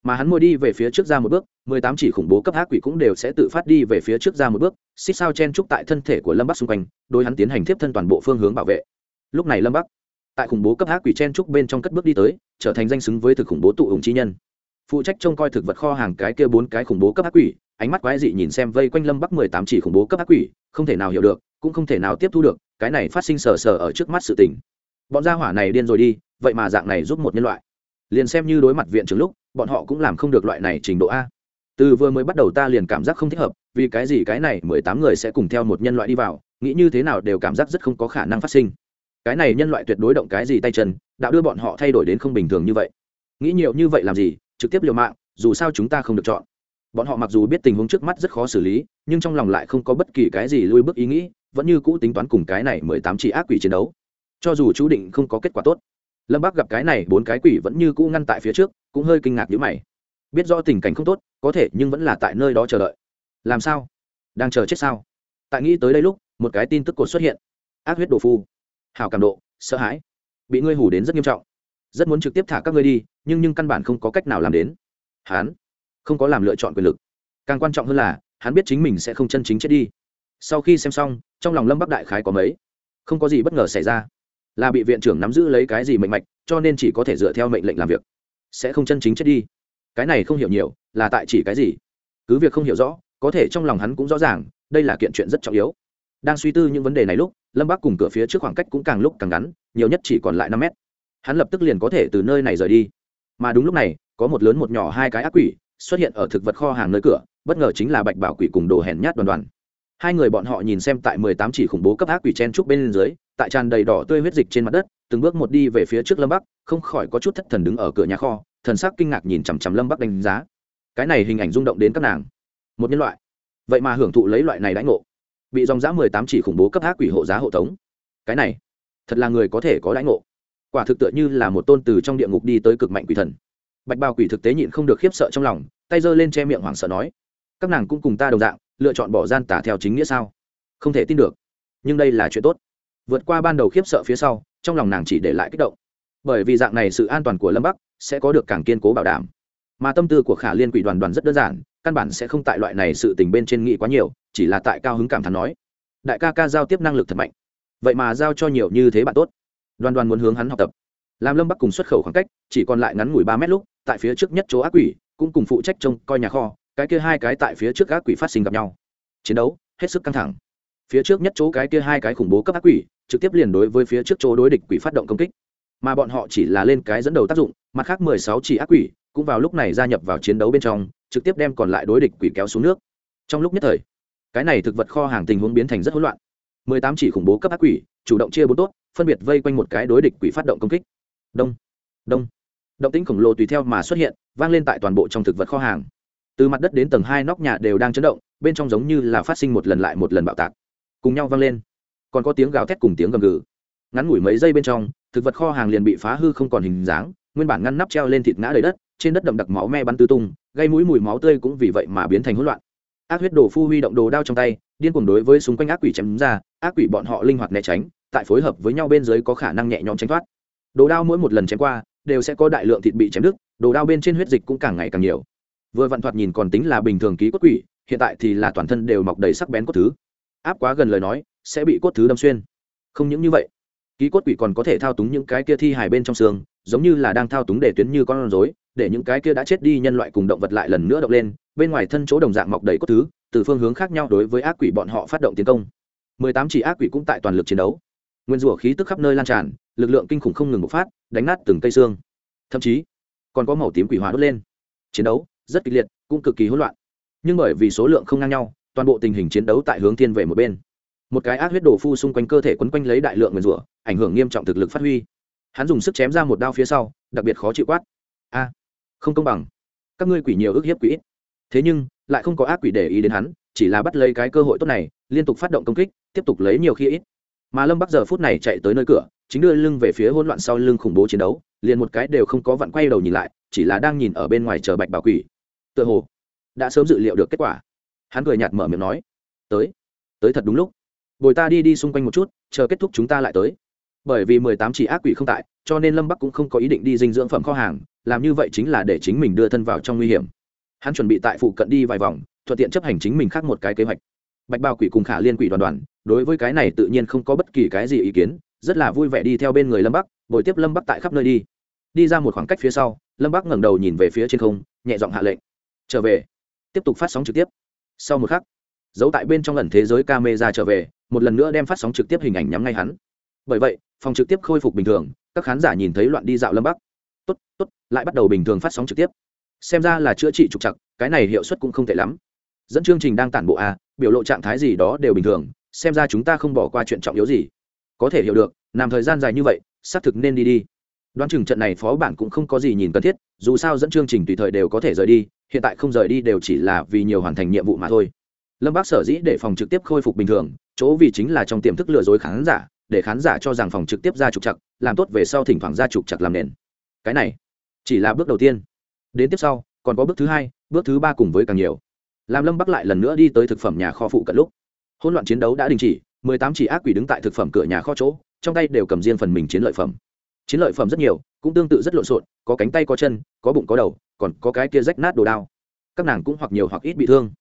Mà hắn môi đi về phía trước ra một bước, mười tám chỉ khủng bố cấp ác quỷ cũng đều sẽ tự phát đi về phía trước ra một bước, xích sao chen trúc tại thân thể của lâm bắc xung quanh đôi hắn tiến hành tiếp thân toàn bộ phương hướng bảo vệ. Lúc này lâm bắc, tại khủng bố cấp ác quỷ chen trúc bên trong cất bước đi tới, trở thành danh xứng với thực khủng bố tụ hùng chi nhân. Phụ trách trông coi thực vật kho hàng cái kia bốn cái khủng bố cấp ác quỷ, ánh mắt quái dị nhìn xem vây quanh lâm bắc mười tám chỉ khủng bố cấp ác quỷ, không thể nào hiểu được, cũng không thể nào tiếp thu được, cái này phát sinh sờ sờ ở trước mắt sự tình. Bọn gia hỏa này điên rồi đi, vậy mà dạng này giúp một nhân loại liền xem như đối mặt viện trưởng lúc, bọn họ cũng làm không được loại này trình độ a. Từ vừa mới bắt đầu ta liền cảm giác không thích hợp, vì cái gì cái này mười tám người sẽ cùng theo một nhân loại đi vào, nghĩ như thế nào đều cảm giác rất không có khả năng phát sinh. Cái này nhân loại tuyệt đối động cái gì tay chân đã đưa bọn họ thay đổi đến không bình thường như vậy. Nghĩ nhiều như vậy làm gì, trực tiếp liều mạng, dù sao chúng ta không được chọn. Bọn họ mặc dù biết tình huống trước mắt rất khó xử lý, nhưng trong lòng lại không có bất kỳ cái gì lui bước ý nghĩ, vẫn như cũ tính toán cùng cái này mười tám chỉ ác quỷ chiến đấu. Cho dù chú định không có kết quả tốt lâm bác gặp cái này bốn cái quỷ vẫn như cũ ngăn tại phía trước cũng hơi kinh ngạc nhữ mày biết rõ tình cảnh không tốt có thể nhưng vẫn là tại nơi đó chờ đợi làm sao đang chờ chết sao tại nghĩ tới đây lúc một cái tin tức cột xuất hiện ác huyết đồ phu hào cảm độ sợ hãi bị ngươi hủ đến rất nghiêm trọng rất muốn trực tiếp thả các ngươi đi nhưng nhưng căn bản không có cách nào làm đến hắn không có làm lựa chọn quyền lực càng quan trọng hơn là hắn biết chính mình sẽ không chân chính chết đi sau khi xem xong trong lòng lâm bắc đại khái có mấy không có gì bất ngờ xảy ra là bị viện trưởng nắm giữ lấy cái gì mệnh mạch, cho nên chỉ có thể dựa theo mệnh lệnh làm việc. Sẽ không chân chính chết đi. Cái này không hiểu nhiều, là tại chỉ cái gì? Cứ việc không hiểu rõ, có thể trong lòng hắn cũng rõ ràng, đây là kiện chuyện rất trọng yếu. Đang suy tư những vấn đề này lúc, lâm bác cùng cửa phía trước khoảng cách cũng càng lúc càng ngắn, nhiều nhất chỉ còn lại năm mét. Hắn lập tức liền có thể từ nơi này rời đi. Mà đúng lúc này, có một lớn một nhỏ hai cái ác quỷ xuất hiện ở thực vật kho hàng nơi cửa, bất ngờ chính là bạch bảo quỷ cùng đồ hèn nhát đoàn đoàn hai người bọn họ nhìn xem tại mười tám chỉ khủng bố cấp ác quỷ chen trúc bên dưới, tại tràn đầy đỏ tươi huyết dịch trên mặt đất, từng bước một đi về phía trước lâm bắc, không khỏi có chút thất thần đứng ở cửa nhà kho, thần sắc kinh ngạc nhìn chằm chằm lâm bắc đánh giá. Cái này hình ảnh rung động đến các nàng. Một nhân loại. Vậy mà hưởng thụ lấy loại này đãi ngộ. Bị dòng giã mười tám chỉ khủng bố cấp ác quỷ hộ giá hộ tống. Cái này, thật là người có thể có đãi ngộ. Quả thực tựa như là một tôn từ trong địa ngục đi tới cực mạnh quỷ thần. Bạch bao quỷ thực tế nhịn không được khiếp sợ trong lòng, tay giơ lên che miệng hoảng sợ nói, các nàng cũng cùng ta đồng dạng lựa chọn bỏ gian tả theo chính nghĩa sao? Không thể tin được. Nhưng đây là chuyện tốt. Vượt qua ban đầu khiếp sợ phía sau, trong lòng nàng chỉ để lại kích động. Bởi vì dạng này sự an toàn của lâm bắc sẽ có được càng kiên cố bảo đảm. Mà tâm tư của khả liên quỷ đoàn đoàn rất đơn giản, căn bản sẽ không tại loại này sự tình bên trên nghị quá nhiều, chỉ là tại cao hứng cảm thán nói, đại ca ca giao tiếp năng lực thật mạnh. Vậy mà giao cho nhiều như thế bạn tốt. Đoàn đoàn muốn hướng hắn học tập. Làm lâm bắc cùng xuất khẩu khoảng cách, chỉ còn lại ngắn ngủi ba mét lúc, tại phía trước nhất chỗ ác quỷ, cũng cùng phụ trách trông coi nhà kho cái kia hai cái tại phía trước ác quỷ phát sinh gặp nhau. Chiến đấu, hết sức căng thẳng. Phía trước nhất chỗ cái kia hai cái khủng bố cấp ác quỷ, trực tiếp liền đối với phía trước chỗ đối địch quỷ phát động công kích. Mà bọn họ chỉ là lên cái dẫn đầu tác dụng, mặt khác mười sáu chỉ ác quỷ cũng vào lúc này gia nhập vào chiến đấu bên trong, trực tiếp đem còn lại đối địch quỷ kéo xuống nước. Trong lúc nhất thời, cái này thực vật kho hàng tình huống biến thành rất hỗn loạn. mười tám chỉ khủng bố cấp ác quỷ chủ động chia bốn tốt, phân biệt vây quanh một cái đối địch quỷ phát động công kích. Đông đông. Động tĩnh khổng lồ tùy theo mà xuất hiện, vang lên tại toàn bộ trong thực vật kho hàng từ mặt đất đến tầng hai nóc nhà đều đang chấn động, bên trong giống như là phát sinh một lần lại một lần bạo tạc. Cùng nhau vang lên. Còn có tiếng gào thét cùng tiếng gầm gừ. Ngắn ngủi mấy giây bên trong, thực vật kho hàng liền bị phá hư không còn hình dáng, nguyên bản ngăn nắp treo lên thịt ngã đầy đất, trên đất đậm đặc máu me bắn tứ tung, gây mũi mùi máu tươi cũng vì vậy mà biến thành hỗn loạn. Ác huyết đồ phu huy động đồ đao trong tay, điên cuồng đối với xung quanh ác quỷ chém ra, ác quỷ bọn họ linh hoạt né tránh, tại phối hợp với nhau bên dưới có khả năng nhẹ nhõm tránh thoát. Đồ đao mỗi một lần chém qua, đều sẽ có đại lượng thịt bị chém đứt, đồ đao bên trên huyết dịch cũng càng ngày càng nhiều vừa vặn thoạt nhìn còn tính là bình thường ký cốt quỷ, hiện tại thì là toàn thân đều mọc đầy sắc bén cốt thứ. Áp quá gần lời nói, sẽ bị cốt thứ đâm xuyên. Không những như vậy, ký cốt quỷ còn có thể thao túng những cái kia thi hài bên trong xương, giống như là đang thao túng để tuyến như con rối, để những cái kia đã chết đi nhân loại cùng động vật lại lần nữa động lên, bên ngoài thân chỗ đồng dạng mọc đầy cốt thứ, từ phương hướng khác nhau đối với ác quỷ bọn họ phát động tiến công. Mười tám chỉ ác quỷ cũng tại toàn lực chiến đấu. Nguyên rủa khí tức khắp nơi lan tràn, lực lượng kinh khủng không ngừng bộc phát, đánh nát từng cây xương. Thậm chí, còn có màu tím quỷ hóa đốt lên. Chiến đấu rất kịch liệt, cũng cực kỳ hỗn loạn. Nhưng bởi vì số lượng không ngang nhau, toàn bộ tình hình chiến đấu tại hướng thiên về một bên. Một cái ác huyết đồ phu xung quanh cơ thể quấn quanh lấy đại lượng nguyên rủa, ảnh hưởng nghiêm trọng thực lực phát huy. Hắn dùng sức chém ra một đao phía sau, đặc biệt khó chịu quát. A, không công bằng. Các ngươi quỷ nhiều ức hiếp quỷ ít. Thế nhưng, lại không có ác quỷ để ý đến hắn, chỉ là bắt lấy cái cơ hội tốt này, liên tục phát động công kích, tiếp tục lấy nhiều khi ít. Mà lâm bắc giờ phút này chạy tới nơi cửa, chính đưa lưng về phía hỗn loạn sau lưng khủng bố chiến đấu, liền một cái đều không có vặn quay đầu nhìn lại, chỉ là đang nhìn ở bên ngoài chờ bạch bảo quỷ tựa hồ đã sớm dự liệu được kết quả. Hắn cười nhạt mở miệng nói, tới tới thật đúng lúc. Bồi ta đi đi xung quanh một chút, chờ kết thúc chúng ta lại tới. Bởi vì mười tám chỉ ác quỷ không tại, cho nên lâm bắc cũng không có ý định đi dinh dưỡng phẩm kho hàng, làm như vậy chính là để chính mình đưa thân vào trong nguy hiểm. Hắn chuẩn bị tại phụ cận đi vài vòng, thuận tiện chấp hành chính mình khác một cái kế hoạch. Bạch bao quỷ cùng khả liên quỷ đoàn đoàn, đối với cái này tự nhiên không có bất kỳ cái gì ý kiến, rất là vui vẻ đi theo bên người lâm bắc, bồi tiếp lâm bắc tại khắp nơi đi. Đi ra một khoảng cách phía sau, lâm bắc ngẩng đầu nhìn về phía trên không, nhẹ giọng hạ lệnh trở về. Tiếp tục phát sóng trực tiếp. Sau một khắc, giấu tại bên trong lần thế giới camera trở về, một lần nữa đem phát sóng trực tiếp hình ảnh nhắm ngay hắn. Bởi vậy, phòng trực tiếp khôi phục bình thường, các khán giả nhìn thấy loạn đi dạo lâm bắc. Tốt tốt, lại bắt đầu bình thường phát sóng trực tiếp. Xem ra là chữa trị trục chặt cái này hiệu suất cũng không tệ lắm. Dẫn chương trình đang tản bộ à biểu lộ trạng thái gì đó đều bình thường, xem ra chúng ta không bỏ qua chuyện trọng yếu gì. Có thể hiểu được làm thời gian dài như vậy, xác thực nên đi đi. Đoán chừng trận này phó bản cũng không có gì nhìn cần thiết, dù sao dẫn chương trình tùy thời đều có thể rời đi hiện tại không rời đi đều chỉ là vì nhiều hoàn thành nhiệm vụ mà thôi. Lâm bác sở dĩ để phòng trực tiếp khôi phục bình thường, chỗ vì chính là trong tiềm thức lừa dối khán giả, để khán giả cho rằng phòng trực tiếp ra trục chặt làm tốt về sau thỉnh thoảng ra trục chặt làm nền. Cái này chỉ là bước đầu tiên. Đến tiếp sau, còn có bước thứ hai, bước thứ ba cùng với càng nhiều. Làm lâm bắc lại lần nữa đi tới thực phẩm nhà kho phụ cận lúc. Hỗn loạn chiến đấu đã đình chỉ, mười tám chỉ ác quỷ đứng tại thực phẩm cửa nhà kho chỗ, trong tay đều cầm riêng phần mình chiến lợi phẩm chiến lợi phẩm rất nhiều, cũng tương tự rất lộn xộn, có cánh tay có chân, có bụng có đầu, còn có cái kia rách nát đồ đao. Các nàng cũng hoặc nhiều hoặc ít bị thương.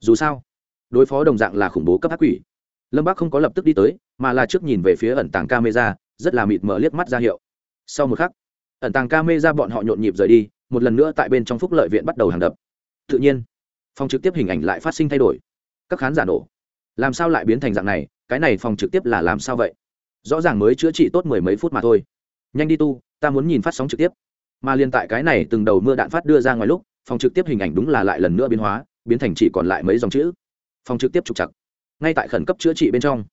Dù sao, đối phó đồng dạng là khủng bố cấp ác quỷ. Lâm bác không có lập tức đi tới, mà là trước nhìn về phía ẩn tàng camera, rất là mịt mở liếc mắt ra hiệu. Sau một khắc, ẩn tàng camera bọn họ nhộn nhịp rời đi, một lần nữa tại bên trong phúc lợi viện bắt đầu hàng đập. Tự nhiên, phòng trực tiếp hình ảnh lại phát sinh thay đổi. Các khán giả nổ. Làm sao lại biến thành dạng này? Cái này phòng trực tiếp là làm sao vậy? Rõ ràng mới chữa trị tốt mười mấy phút mà thôi nhanh đi tu, ta muốn nhìn phát sóng trực tiếp. Mà liên tại cái này từng đầu mưa đạn phát đưa ra ngoài lúc, phòng trực tiếp hình ảnh đúng là lại lần nữa biến hóa, biến thành chỉ còn lại mấy dòng chữ. Phòng trực tiếp trục chặt ngay tại khẩn cấp chữa trị bên trong.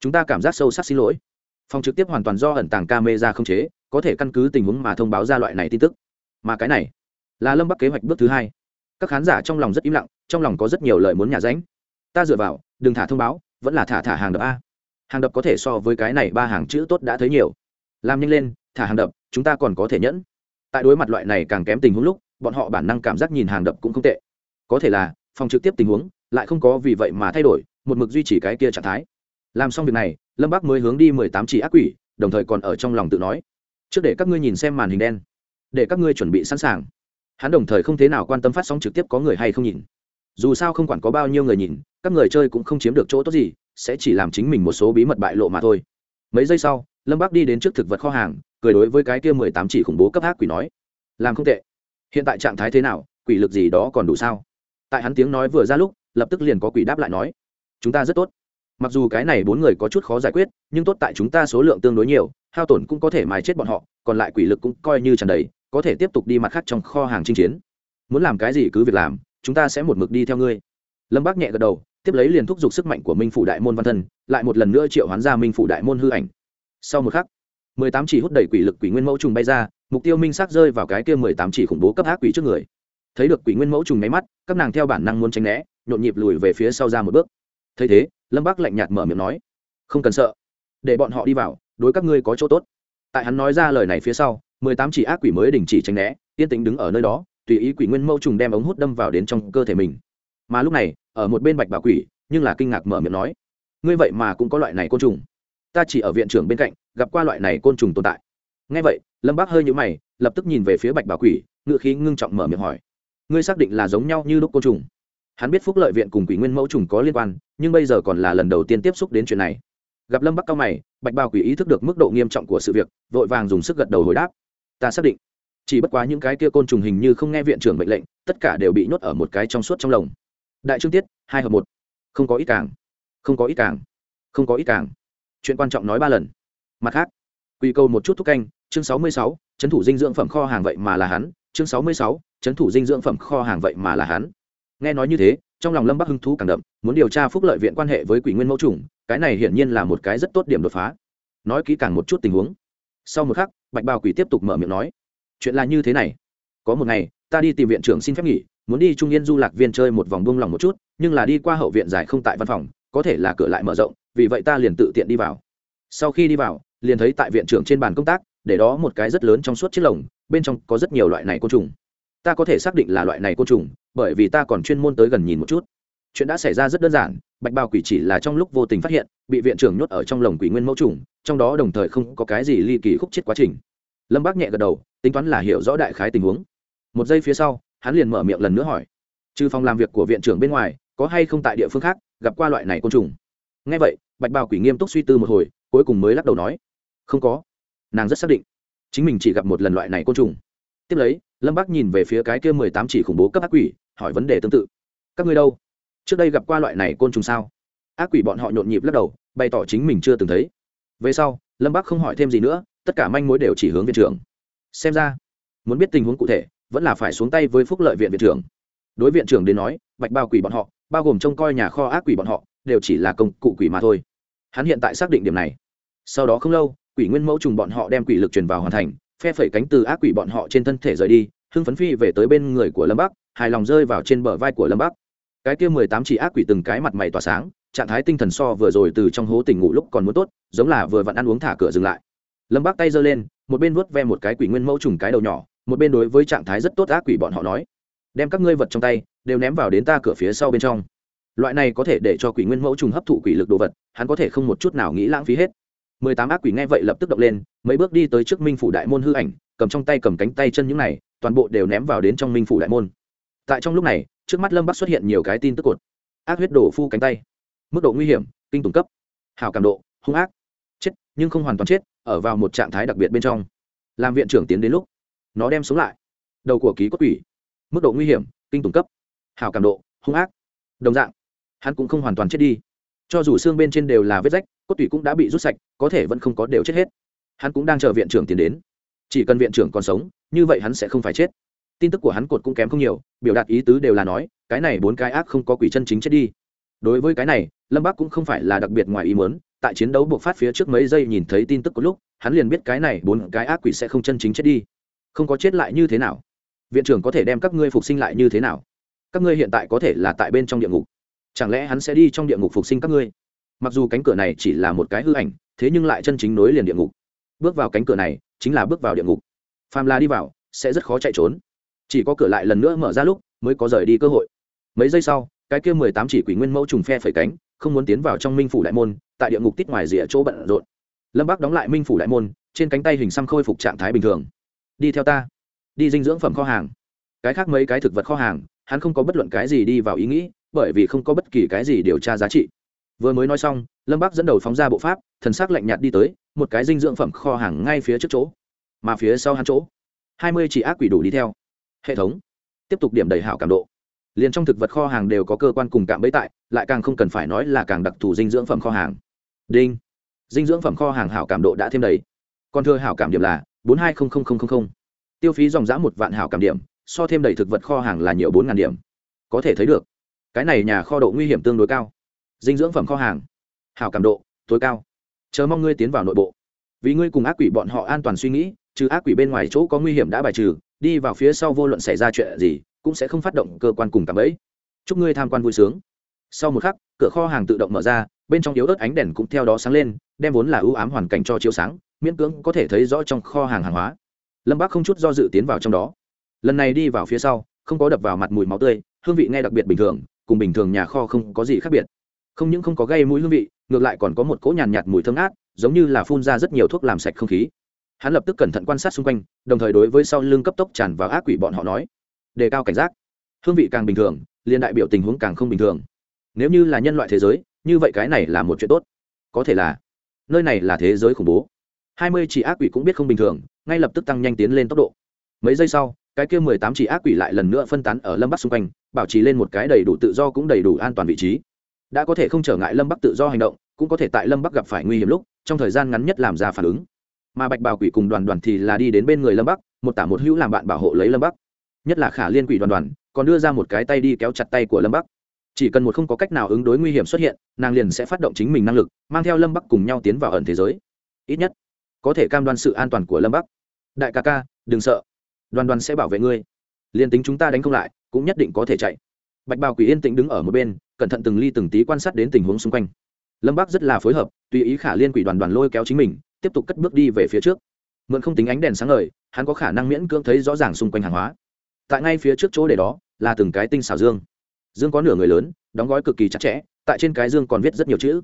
Chúng ta cảm giác sâu sắc xin lỗi. Phòng trực tiếp hoàn toàn do ẩn tàng camera không chế, có thể căn cứ tình huống mà thông báo ra loại này tin tức. Mà cái này, là lâm bắc kế hoạch bước thứ hai. Các khán giả trong lòng rất im lặng, trong lòng có rất nhiều lời muốn nhà ránh. Ta dựa vào, đừng thả thông báo, vẫn là thả thả hàng đập a. Hàng đập có thể so với cái này ba hàng chữ tốt đã thấy nhiều. Làm nhanh lên thả hàng đập, chúng ta còn có thể nhẫn. Tại đối mặt loại này càng kém tình huống lúc, bọn họ bản năng cảm giác nhìn hàng đập cũng không tệ. Có thể là, phòng trực tiếp tình huống lại không có vì vậy mà thay đổi, một mực duy trì cái kia trạng thái. Làm xong việc này, lâm bác mới hướng đi mười tám chỉ ác quỷ, đồng thời còn ở trong lòng tự nói, trước để các ngươi nhìn xem màn hình đen, để các ngươi chuẩn bị sẵn sàng. Hắn đồng thời không thế nào quan tâm phát sóng trực tiếp có người hay không nhìn. Dù sao không quản có bao nhiêu người nhìn, các người chơi cũng không chiếm được chỗ tốt gì, sẽ chỉ làm chính mình một số bí mật bại lộ mà thôi. Mấy giây sau, lâm bác đi đến trước thực vật kho hàng cười đối với cái kia mười tám chỉ khủng bố cấp ác quỷ nói, làm không tệ. Hiện tại trạng thái thế nào? Quỷ lực gì đó còn đủ sao? Tại hắn tiếng nói vừa ra lúc, lập tức liền có quỷ đáp lại nói, chúng ta rất tốt. Mặc dù cái này bốn người có chút khó giải quyết, nhưng tốt tại chúng ta số lượng tương đối nhiều, hao tổn cũng có thể mài chết bọn họ, còn lại quỷ lực cũng coi như tràn đầy, có thể tiếp tục đi mặt khác trong kho hàng chinh chiến. Muốn làm cái gì cứ việc làm, chúng ta sẽ một mực đi theo ngươi. Lâm bác nhẹ gật đầu, tiếp lấy liền thúc giục sức mạnh của minh phủ đại môn văn thân, lại một lần nữa triệu hoán ra minh phủ đại môn hư ảnh. Sau một khắc mười tám chỉ hút đầy quỷ lực quỷ nguyên mẫu trùng bay ra, mục tiêu minh xác rơi vào cái kia mười tám chỉ khủng bố cấp ác quỷ trước người. Thấy được quỷ nguyên mẫu trùng nháy mắt, các nàng theo bản năng muốn tránh né, nhộn nhịp lùi về phía sau ra một bước. Thấy thế, lâm bác lạnh nhạt mở miệng nói, không cần sợ, để bọn họ đi vào, đối các ngươi có chỗ tốt. Tại hắn nói ra lời này phía sau, mười tám chỉ ác quỷ mới đình chỉ tránh né, yên tĩnh đứng ở nơi đó, tùy ý quỷ nguyên mẫu trùng đem ống hút đâm vào đến trong cơ thể mình. Mà lúc này, ở một bên bạch bảo quỷ, nhưng là kinh ngạc mở miệng nói, ngươi vậy mà cũng có loại này côn trùng ta chỉ ở viện trưởng bên cạnh, gặp qua loại này côn trùng tồn tại. Ngay vậy, lâm bác hơi nhũ mày, lập tức nhìn về phía bạch bà quỷ, ngựa khí ngưng trọng mở miệng hỏi, ngươi xác định là giống nhau như lúc côn trùng? Hắn biết phúc lợi viện cùng quỷ nguyên mẫu trùng có liên quan, nhưng bây giờ còn là lần đầu tiên tiếp xúc đến chuyện này. Gặp lâm bắc cao mày, bạch bào quỷ ý thức được mức độ nghiêm trọng của sự việc, vội vàng dùng sức gật đầu hồi đáp, ta xác định, chỉ bất quá những cái kia côn trùng hình như không nghe viện trưởng mệnh lệnh, tất cả đều bị nhốt ở một cái trong suốt trong lồng. Đại trương tiết, hai hợp một. Không có ít càng, không có ít càng, không có ít càng chuyện quan trọng nói ba lần. Mặt khác quy câu một chút thúc canh, chương sáu mươi sáu trấn thủ dinh dưỡng phẩm kho hàng vậy mà là hắn, chương sáu mươi sáu trấn thủ dinh dưỡng phẩm kho hàng vậy mà là hắn. Nghe nói như thế, trong lòng lâm bắc hưng thú càng đậm, muốn điều tra phúc lợi viện quan hệ với quỷ nguyên mẫu trùng, cái này hiển nhiên là một cái rất tốt điểm đột phá. Nói kỹ càng một chút tình huống. Sau một khắc, bạch bào quỷ tiếp tục mở miệng nói, chuyện là như thế này. Có một ngày, ta đi tìm viện trưởng xin phép nghỉ, muốn đi trung yên du lạc viên chơi một vòng buông lòng một chút, nhưng là đi qua hậu viện giải không tại văn phòng, có thể là cửa lại mở rộng vì vậy ta liền tự tiện đi vào. Sau khi đi vào, liền thấy tại viện trưởng trên bàn công tác, để đó một cái rất lớn trong suốt chiếc lồng, bên trong có rất nhiều loại này côn trùng. Ta có thể xác định là loại này côn trùng, bởi vì ta còn chuyên môn tới gần nhìn một chút. Chuyện đã xảy ra rất đơn giản, bạch bào quỷ chỉ là trong lúc vô tình phát hiện, bị viện trưởng nhốt ở trong lồng quỷ nguyên mẫu trùng, trong đó đồng thời không có cái gì ly kỳ khúc chết quá trình. Lâm bác nhẹ gật đầu, tính toán là hiểu rõ đại khái tình huống. Một giây phía sau, hắn liền mở miệng lần nữa hỏi, trừ phòng làm việc của viện trưởng bên ngoài, có hay không tại địa phương khác gặp qua loại này côn trùng? Ngay vậy bạch bào quỷ nghiêm túc suy tư một hồi, cuối cùng mới lắc đầu nói, không có. Nàng rất xác định, chính mình chỉ gặp một lần loại này côn trùng. Tiếp lấy, lâm bác nhìn về phía cái kia mười tám chỉ khủng bố cấp ác quỷ, hỏi vấn đề tương tự. Các ngươi đâu? Trước đây gặp qua loại này côn trùng sao? Ác quỷ bọn họ nhộn nhịp lắc đầu, bày tỏ chính mình chưa từng thấy. Về sau, lâm bác không hỏi thêm gì nữa, tất cả manh mối đều chỉ hướng viện trưởng. Xem ra, muốn biết tình huống cụ thể, vẫn là phải xuống tay với phúc lợi viện viện trưởng. Đối viện trưởng đến nói, bạch bao quỷ bọn họ, bao gồm trông coi nhà kho ác quỷ bọn họ đều chỉ là công cụ quỷ mà thôi. Hắn hiện tại xác định điểm này. Sau đó không lâu, quỷ nguyên mẫu trùng bọn họ đem quỷ lực truyền vào hoàn thành, phe phẩy cánh từ ác quỷ bọn họ trên thân thể rời đi, hưng phấn phi về tới bên người của lâm bắc, hài lòng rơi vào trên bờ vai của lâm bắc. Cái kia mười tám chỉ ác quỷ từng cái mặt mày tỏa sáng, trạng thái tinh thần so vừa rồi từ trong hố tỉnh ngủ lúc còn muốn tốt, giống là vừa vặn ăn uống thả cửa dừng lại. Lâm bắc tay giơ lên, một bên vuốt ve một cái quỷ nguyên mẫu trùng cái đầu nhỏ, một bên đối với trạng thái rất tốt ác quỷ bọn họ nói, đem các ngươi vật trong tay, đều ném vào đến ta cửa phía sau bên trong loại này có thể để cho quỷ nguyên mẫu trùng hấp thụ quỷ lực đồ vật, hắn có thể không một chút nào nghĩ lãng phí hết. Mười tám ác quỷ nghe vậy lập tức động lên, mấy bước đi tới trước minh phủ đại môn hư ảnh, cầm trong tay cầm cánh tay chân những này, toàn bộ đều ném vào đến trong minh phủ đại môn. Tại trong lúc này, trước mắt lâm bắc xuất hiện nhiều cái tin tức cột. Ác huyết đổ phu cánh tay. Mức độ nguy hiểm, kinh tùng cấp. Hào cảm độ, hung ác. Chết, nhưng không hoàn toàn chết, ở vào một trạng thái đặc biệt bên trong. Làm viện trưởng tiến đến lúc, nó đem xuống lại. Đầu của ký cốt quỷ. Mức độ nguy hiểm, kinh tùng cấp. Hào cảm độ, hung ác. Đồng dạng hắn cũng không hoàn toàn chết đi. Cho dù xương bên trên đều là vết rách, cốt tủy cũng đã bị rút sạch, có thể vẫn không có đều chết hết. Hắn cũng đang chờ viện trưởng tiến đến. Chỉ cần viện trưởng còn sống, như vậy hắn sẽ không phải chết. Tin tức của hắn cột cũng kém không nhiều, biểu đạt ý tứ đều là nói, cái này bốn cái ác không có quỷ chân chính chết đi. Đối với cái này, lâm bắc cũng không phải là đặc biệt ngoài ý muốn, tại chiến đấu buộc phát phía trước mấy giây nhìn thấy tin tức của lúc, hắn liền biết cái này bốn cái ác quỷ sẽ không chân chính chết đi. Không có chết lại như thế nào? Viện trưởng có thể đem các ngươi phục sinh lại như thế nào? Các ngươi hiện tại có thể là tại bên trong địa ngục chẳng lẽ hắn sẽ đi trong địa ngục phục sinh các ngươi? Mặc dù cánh cửa này chỉ là một cái hư ảnh, thế nhưng lại chân chính nối liền địa ngục. Bước vào cánh cửa này chính là bước vào địa ngục. Phàm la đi vào, sẽ rất khó chạy trốn. Chỉ có cửa lại lần nữa mở ra lúc mới có rời đi cơ hội. Mấy giây sau, cái kia mười tám chỉ quỷ nguyên mẫu trùng phe phẩy cánh, không muốn tiến vào trong minh phủ đại môn, tại địa ngục tít ngoài rìa chỗ bận rộn. Lâm bắc đóng lại minh phủ đại môn, trên cánh tay hình xăm khôi phục trạng thái bình thường. Đi theo ta, đi dinh dưỡng phẩm kho hàng. Cái khác mấy cái thực vật kho hàng, hắn không có bất luận cái gì đi vào ý nghĩ bởi vì không có bất kỳ cái gì điều tra giá trị. Vừa mới nói xong, lâm bác dẫn đầu phóng ra bộ pháp, thần s ắ c lạnh nhạt đi tới, một cái dinh dưỡng phẩm kho hàng ngay phía trước chỗ, mà phía sau hắn chỗ. Hai mươi chỉ ác quỷ đủ đi theo. Hệ thống. Tiếp tục điểm đầy hảo cảm độ. Liền trong thực vật kho hàng đều có cơ quan cùng cảm bẫy tại, lại càng không cần phải nói là càng đặc thù dinh dưỡng phẩm kho hàng. Đinh. Dinh dưỡng phẩm kho hàng hảo cảm độ đã thêm đầy. Còn thưa hảo cảm điểm là bốn hai tiêu phí dòng giã một vạn hảo cảm điểm, so thêm đầy thực vật kho hàng là nhiều bốn ngàn điểm. Có thể thấy được cái này nhà kho độ nguy hiểm tương đối cao. Dinh dưỡng phẩm kho hàng. Hảo cảm độ, tối cao. Chờ mong ngươi tiến vào nội bộ. Vì ngươi cùng ác quỷ bọn họ an toàn suy nghĩ, trừ ác quỷ bên ngoài chỗ có nguy hiểm đã bài trừ, đi vào phía sau vô luận xảy ra chuyện gì, cũng sẽ không phát động cơ quan cùng tạm ấy chúc ngươi tham quan vui sướng. Sau một khắc, cửa kho hàng tự động mở ra, bên trong yếu ớt ánh đèn cũng theo đó sáng lên, đem vốn là ưu ám hoàn cảnh cho chiếu sáng, miễn cưỡng có thể thấy rõ trong kho hàng hàng hóa. Lâm bác không chút do dự tiến vào trong đó. Lần này đi vào phía sau, không có đập vào mặt mùi máu tươi, hương vị nghe đặc biệt bình thường cùng bình thường nhà kho không có gì khác biệt. Không những không có gây mũi hương vị ngược lại còn có một cỗ nhàn nhạt, nhạt mùi thơm át giống như là phun ra rất nhiều thuốc làm sạch không khí. Hắn lập tức cẩn thận quan sát xung quanh đồng thời đối với sau lưng cấp tốc tràn vào ác quỷ bọn họ nói đề cao cảnh giác. Hương vị càng bình thường liên đại biểu tình huống càng không bình thường. Nếu như là nhân loại thế giới như vậy cái này là một chuyện tốt. Có thể là nơi này là thế giới khủng bố. Hai mươi chỉ ác quỷ cũng biết không bình thường ngay lập tức tăng nhanh tiến lên tốc độ. Mấy giây sau cái kia mười tám chỉ ác quỷ lại lần nữa phân tán ở lâm bắc xung quanh, bảo trì lên một cái đầy đủ tự do cũng đầy đủ an toàn vị trí. Đã có thể không trở ngại lâm bắc tự do hành động, cũng có thể tại lâm bắc gặp phải nguy hiểm lúc, trong thời gian ngắn nhất làm ra phản ứng. Mà bạch bào quỷ cùng đoàn đoàn thì là đi đến bên người lâm bắc, một tả một hữu làm bạn bảo hộ lấy lâm bắc. Nhất là khả liên quỷ đoàn đoàn, còn đưa ra một cái tay đi kéo chặt tay của lâm bắc. Chỉ cần một không có cách nào ứng đối nguy hiểm xuất hiện, nàng liền sẽ phát động chính mình năng lực, mang theo lâm bắc cùng nhau tiến vào ẩn thế giới. Ít nhất, có thể cam đoan sự an toàn của lâm bắc. Đại ca ca, đừng sợ đoàn đoàn sẽ bảo vệ ngươi. Liền tính chúng ta đánh không lại, cũng nhất định có thể chạy. Bạch bào quỷ yên tĩnh đứng ở một bên, cẩn thận từng ly từng tí quan sát đến tình huống xung quanh. Lâm bắc rất là phối hợp, tùy ý khả liên quỷ đoàn đoàn lôi kéo chính mình, tiếp tục cất bước đi về phía trước. Mượn không tính ánh đèn sáng ngời, hắn có khả năng miễn cưỡng thấy rõ ràng xung quanh hàng hóa. Tại ngay phía trước chỗ để đó, là từng cái tinh xảo dương. Dương có nửa người lớn, đóng gói cực kỳ chặt chẽ, tại trên cái dương còn viết rất nhiều chữ.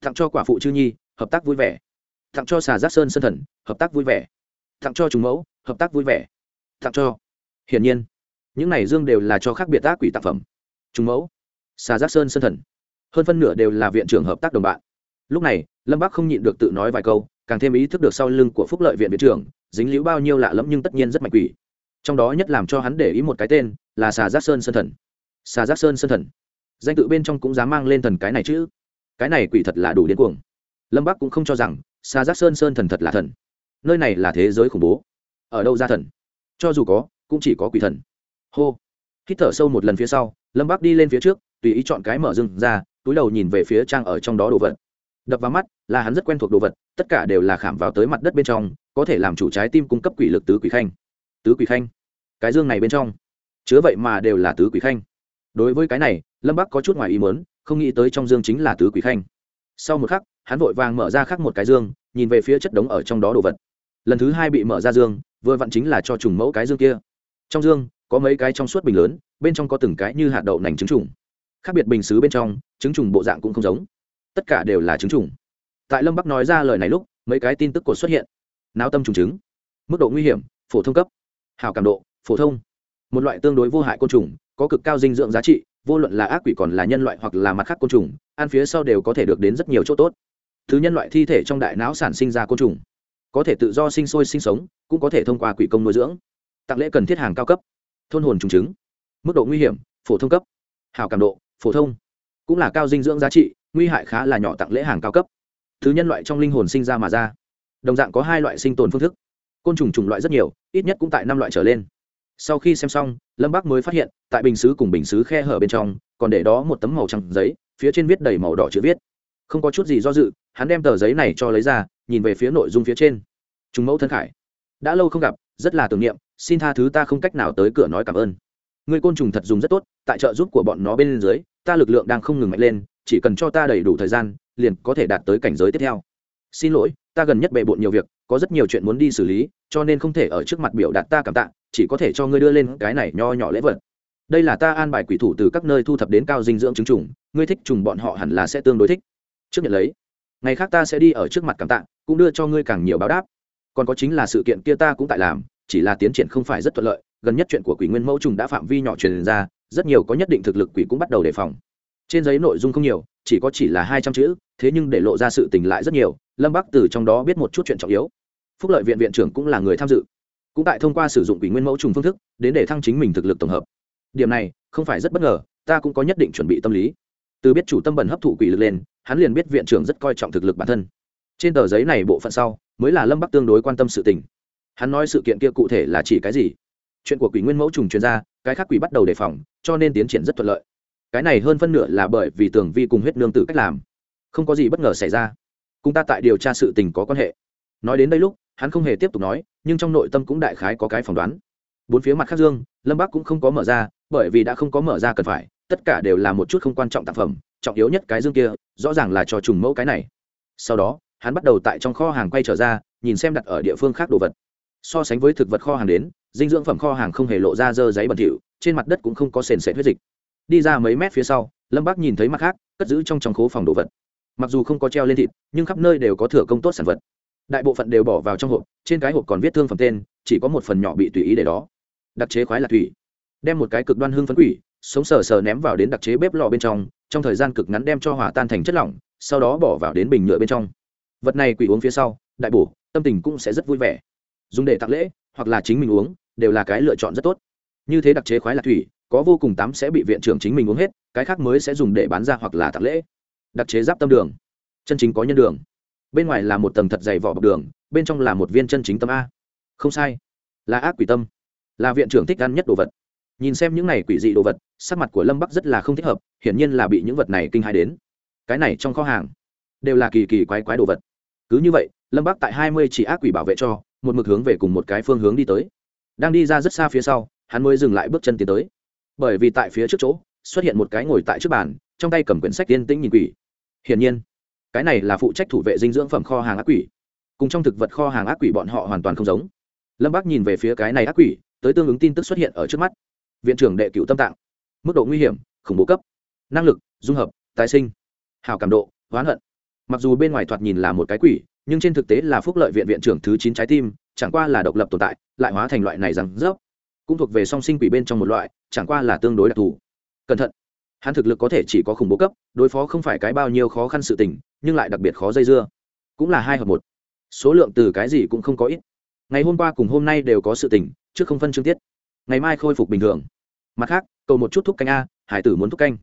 Tặng cho quả phụ chư nhi, hợp tác vui vẻ. Tặng cho xà giác sơn sân thần, hợp tác vui vẻ. Tặng cho trùng mẫu, hợp tác vui vẻ tặng cho. Hiển nhiên, những này dương đều là cho khác biệt tác quỷ tác phẩm. Trùng mẫu, xà giác sơn sân thần. Hơn phân nửa đều là viện trưởng hợp tác đồng bạn. Lúc này, lâm bắc không nhịn được tự nói vài câu, càng thêm ý thức được sau lưng của phúc lợi viện viện trưởng, dính líu bao nhiêu lạ lẫm nhưng tất nhiên rất mạnh quỷ. Trong đó nhất làm cho hắn để ý một cái tên là xà giác sơn sơn thần. Xà giác sơn sơn thần. Danh tự bên trong cũng dám mang lên thần cái này chứ. Cái này quỷ thật là đủ điên cuồng. Lâm bắc cũng không cho rằng xà giác sơn sơn thần thật là thần. Nơi này là thế giới khủng bố. Ở đâu ra thần? Cho dù có, cũng chỉ có quỷ thần. Hô. Hít thở sâu một lần phía sau, lâm bác đi lên phía trước, tùy ý chọn cái mở rừng ra, túi đầu nhìn về phía trang ở trong đó đồ vật. Đập vào mắt, là hắn rất quen thuộc đồ vật, tất cả đều là khảm vào tới mặt đất bên trong, có thể làm chủ trái tim cung cấp quỷ lực tứ quỷ khanh. Tứ quỷ khanh. Cái dương này bên trong. Chứa vậy mà đều là tứ quỷ khanh. Đối với cái này, lâm bắc có chút ngoài ý mớn không nghĩ tới trong dương chính là tứ quỷ khanh. Sau một khắc, hắn vội vàng mở ra khắc một cái dương, nhìn về phía chất đống ở trong đó đồ vật. Lần thứ hai bị mở ra dương vừa vặn chính là cho trùng mẫu cái dương kia. Trong dương, có mấy cái trong suốt bình lớn, bên trong có từng cái như hạt đậu nành trứng trùng. Khác biệt bình xứ bên trong, trứng trùng bộ dạng cũng không giống. Tất cả đều là trứng trùng. Tại lâm bắc nói ra lời này lúc, mấy cái tin tức cột xuất hiện. Náo tâm trùng trứng. Mức độ nguy hiểm, phổ thông cấp. Hào cảm độ, phổ thông. Một loại tương đối vô hại côn trùng, có cực cao dinh dưỡng giá trị, vô luận là ác quỷ còn là nhân loại hoặc là mặt khác côn trùng, ăn phía sau đều có thể được đến rất nhiều chỗ tốt. Thứ nhân loại thi thể trong đại não sản sinh ra côn trùng có thể tự do sinh sôi sinh sống, cũng có thể thông qua quỷ công nuôi dưỡng. Tặng lễ cần thiết hàng cao cấp, thôn hồn trùng trứng, mức độ nguy hiểm, phổ thông cấp hào cảm độ, phổ thông, cũng là cao dinh dưỡng giá trị, nguy hại khá là nhỏ tặng lễ hàng cao cấp. Thứ nhân loại trong linh hồn sinh ra mà ra, đồng dạng có hai loại sinh tồn phương thức. Côn trùng trùng loại rất nhiều, ít nhất cũng tại năm loại trở lên. Sau khi xem xong, lâm bác mới phát hiện, tại bình xứ cùng bình xứ khe hở bên trong, còn để đó một tấm màu trắng giấy, phía trên viết đầy màu đỏ chữ viết. Không có chút gì do dự hắn đem tờ giấy này cho lấy ra, nhìn về phía nội dung phía trên. Chúng mẫu thân khải. Đã lâu không gặp, rất là tưởng niệm, xin tha thứ ta không cách nào tới cửa nói cảm ơn. Người côn trùng thật dùng rất tốt, tại trợ giúp của bọn nó bên dưới, ta lực lượng đang không ngừng mạnh lên, chỉ cần cho ta đầy đủ thời gian, liền có thể đạt tới cảnh giới tiếp theo. Xin lỗi, ta gần nhất bề bộn nhiều việc, có rất nhiều chuyện muốn đi xử lý, cho nên không thể ở trước mặt biểu đạt ta cảm tạ, chỉ có thể cho ngươi đưa lên cái này nho nhỏ lễ vật. Đây là ta an bài quỷ thủ từ các nơi thu thập đến cao dinh dưỡng chứng trùng, ngươi thích trùng bọn họ hẳn là sẽ tương đối thích. Trước nhận lấy ngày khác ta sẽ đi ở trước mặt cảm tạ, cũng đưa cho ngươi càng nhiều báo đáp. Còn có chính là sự kiện kia ta cũng tại làm, chỉ là tiến triển không phải rất thuận lợi, gần nhất chuyện của quỷ nguyên mẫu trùng đã phạm vi nhỏ truyền ra, rất nhiều có nhất định thực lực quỷ cũng bắt đầu đề phòng. Trên giấy nội dung không nhiều, chỉ có chỉ là hai trăm chữ, thế nhưng để lộ ra sự tình lại rất nhiều, lâm bắc từ trong đó biết một chút chuyện trọng yếu. Phúc lợi viện viện trưởng cũng là người tham dự, cũng tại thông qua sử dụng quỷ nguyên mẫu trùng phương thức, đến để thăng chính mình thực lực tổng hợp. Điểm này, không phải rất bất ngờ, ta cũng có nhất định chuẩn bị tâm lý từ biết chủ tâm bẩn hấp thụ quỷ lực lên, hắn liền biết viện trưởng rất coi trọng thực lực bản thân. Trên tờ giấy này bộ phận sau, mới là lâm bắc tương đối quan tâm sự tình. Hắn nói sự kiện kia cụ thể là chỉ cái gì? Chuyện của quỷ nguyên mẫu trùng chuyên gia cái khác quỷ bắt đầu đề phòng, cho nên tiến triển rất thuận lợi. Cái này hơn phân nửa là bởi vì tường vi cùng huyết nương tử cách làm. Không có gì bất ngờ xảy ra. Cùng ta tại điều tra sự tình có quan hệ. Nói đến đây lúc, hắn không hề tiếp tục nói, nhưng trong nội tâm cũng đại khái có cái phỏng đoán. Bốn phía mặt khác dương, lâm bắc cũng không có mở ra, bởi vì đã không có mở ra cần phải tất cả đều là một chút không quan trọng tác phẩm, trọng yếu nhất cái dương kia, rõ ràng là cho trùng mẫu cái này. Sau đó, hắn bắt đầu tại trong kho hàng quay trở ra, nhìn xem đặt ở địa phương khác đồ vật. So sánh với thực vật kho hàng đến, dinh dưỡng phẩm kho hàng không hề lộ ra dơ giấy bẩn thỉu, trên mặt đất cũng không có sền sệt huyết dịch. Đi ra mấy mét phía sau, lâm bác nhìn thấy mặt khác, cất giữ trong trong khố phòng đồ vật. Mặc dù không có treo lên thịt, nhưng khắp nơi đều có thừa công tốt sản vật. Đại bộ phận đều bỏ vào trong hộp, trên cái hộp còn viết thương phẩm tên, chỉ có một phần nhỏ bị tùy ý để đó. Đặc chế khoái là thủy. Đem một cái cực đoan hương phấn quỷ sống sờ sờ ném vào đến đặc chế bếp lò bên trong trong thời gian cực ngắn đem cho hỏa tan thành chất lỏng, sau đó bỏ vào đến bình nhựa bên trong. Vật này quỷ uống phía sau, đại bổ, tâm tình cũng sẽ rất vui vẻ. Dùng để tặng lễ, hoặc là chính mình uống, đều là cái lựa chọn rất tốt. Như thế đặc chế khoái lạc thủy, có vô cùng tám sẽ bị viện trưởng chính mình uống hết, cái khác mới sẽ dùng để bán ra hoặc là tặng lễ. Đặc chế giáp tâm đường. Chân chính có nhân đường. Bên ngoài là một tầng thật dày vỏ bọc đường, bên trong là một viên chân chính tâm a. Không sai. Là ác quỷ tâm. Là viện trưởng thích ăn nhất đồ vật nhìn xem những này quỷ dị đồ vật, sắc mặt của lâm bắc rất là không thích hợp, hiển nhiên là bị những vật này kinh hãi đến. Cái này trong kho hàng, đều là kỳ kỳ quái quái đồ vật. Cứ như vậy, lâm bắc tại hai mươi chỉ ác quỷ bảo vệ cho, một mực hướng về cùng một cái phương hướng đi tới. Đang đi ra rất xa phía sau, hắn mới dừng lại bước chân tiến tới. Bởi vì tại phía trước chỗ, xuất hiện một cái ngồi tại trước bàn, trong tay cầm quyển sách tiên tĩnh nhìn quỷ. Hiển nhiên, cái này là phụ trách thủ vệ dinh dưỡng phẩm kho hàng ác quỷ. Cùng trong thực vật kho hàng ác quỷ bọn họ hoàn toàn không giống. Lâm bắc nhìn về phía cái này ác quỷ, tới tương ứng tin tức xuất hiện ở trước mắt viện trưởng đệ cựu tâm tạng. Mức độ nguy hiểm, khủng bố cấp. Năng lực, dung hợp, tái sinh. Hào cảm độ oán hận. Mặc dù bên ngoài thoạt nhìn là một cái quỷ, nhưng trên thực tế là phúc lợi viện viện trưởng thứ chín trái tim, chẳng qua là độc lập tồn tại, lại hóa thành loại này rằng rớp. Cũng thuộc về song sinh quỷ bên trong một loại, chẳng qua là tương đối đặc thù. Cẩn thận. Hắn thực lực có thể chỉ có khủng bố cấp, đối phó không phải cái bao nhiêu khó khăn sự tình, nhưng lại đặc biệt khó dây dưa. Cũng là hai hợp một. Số lượng từ cái gì cũng không có ít. Ngày hôm qua cùng hôm nay đều có sự tình, trước không phân chương tiết ngày mai khôi phục bình thường. Mặt khác, cầu một chút thúc canh a, hải tử muốn thúc canh.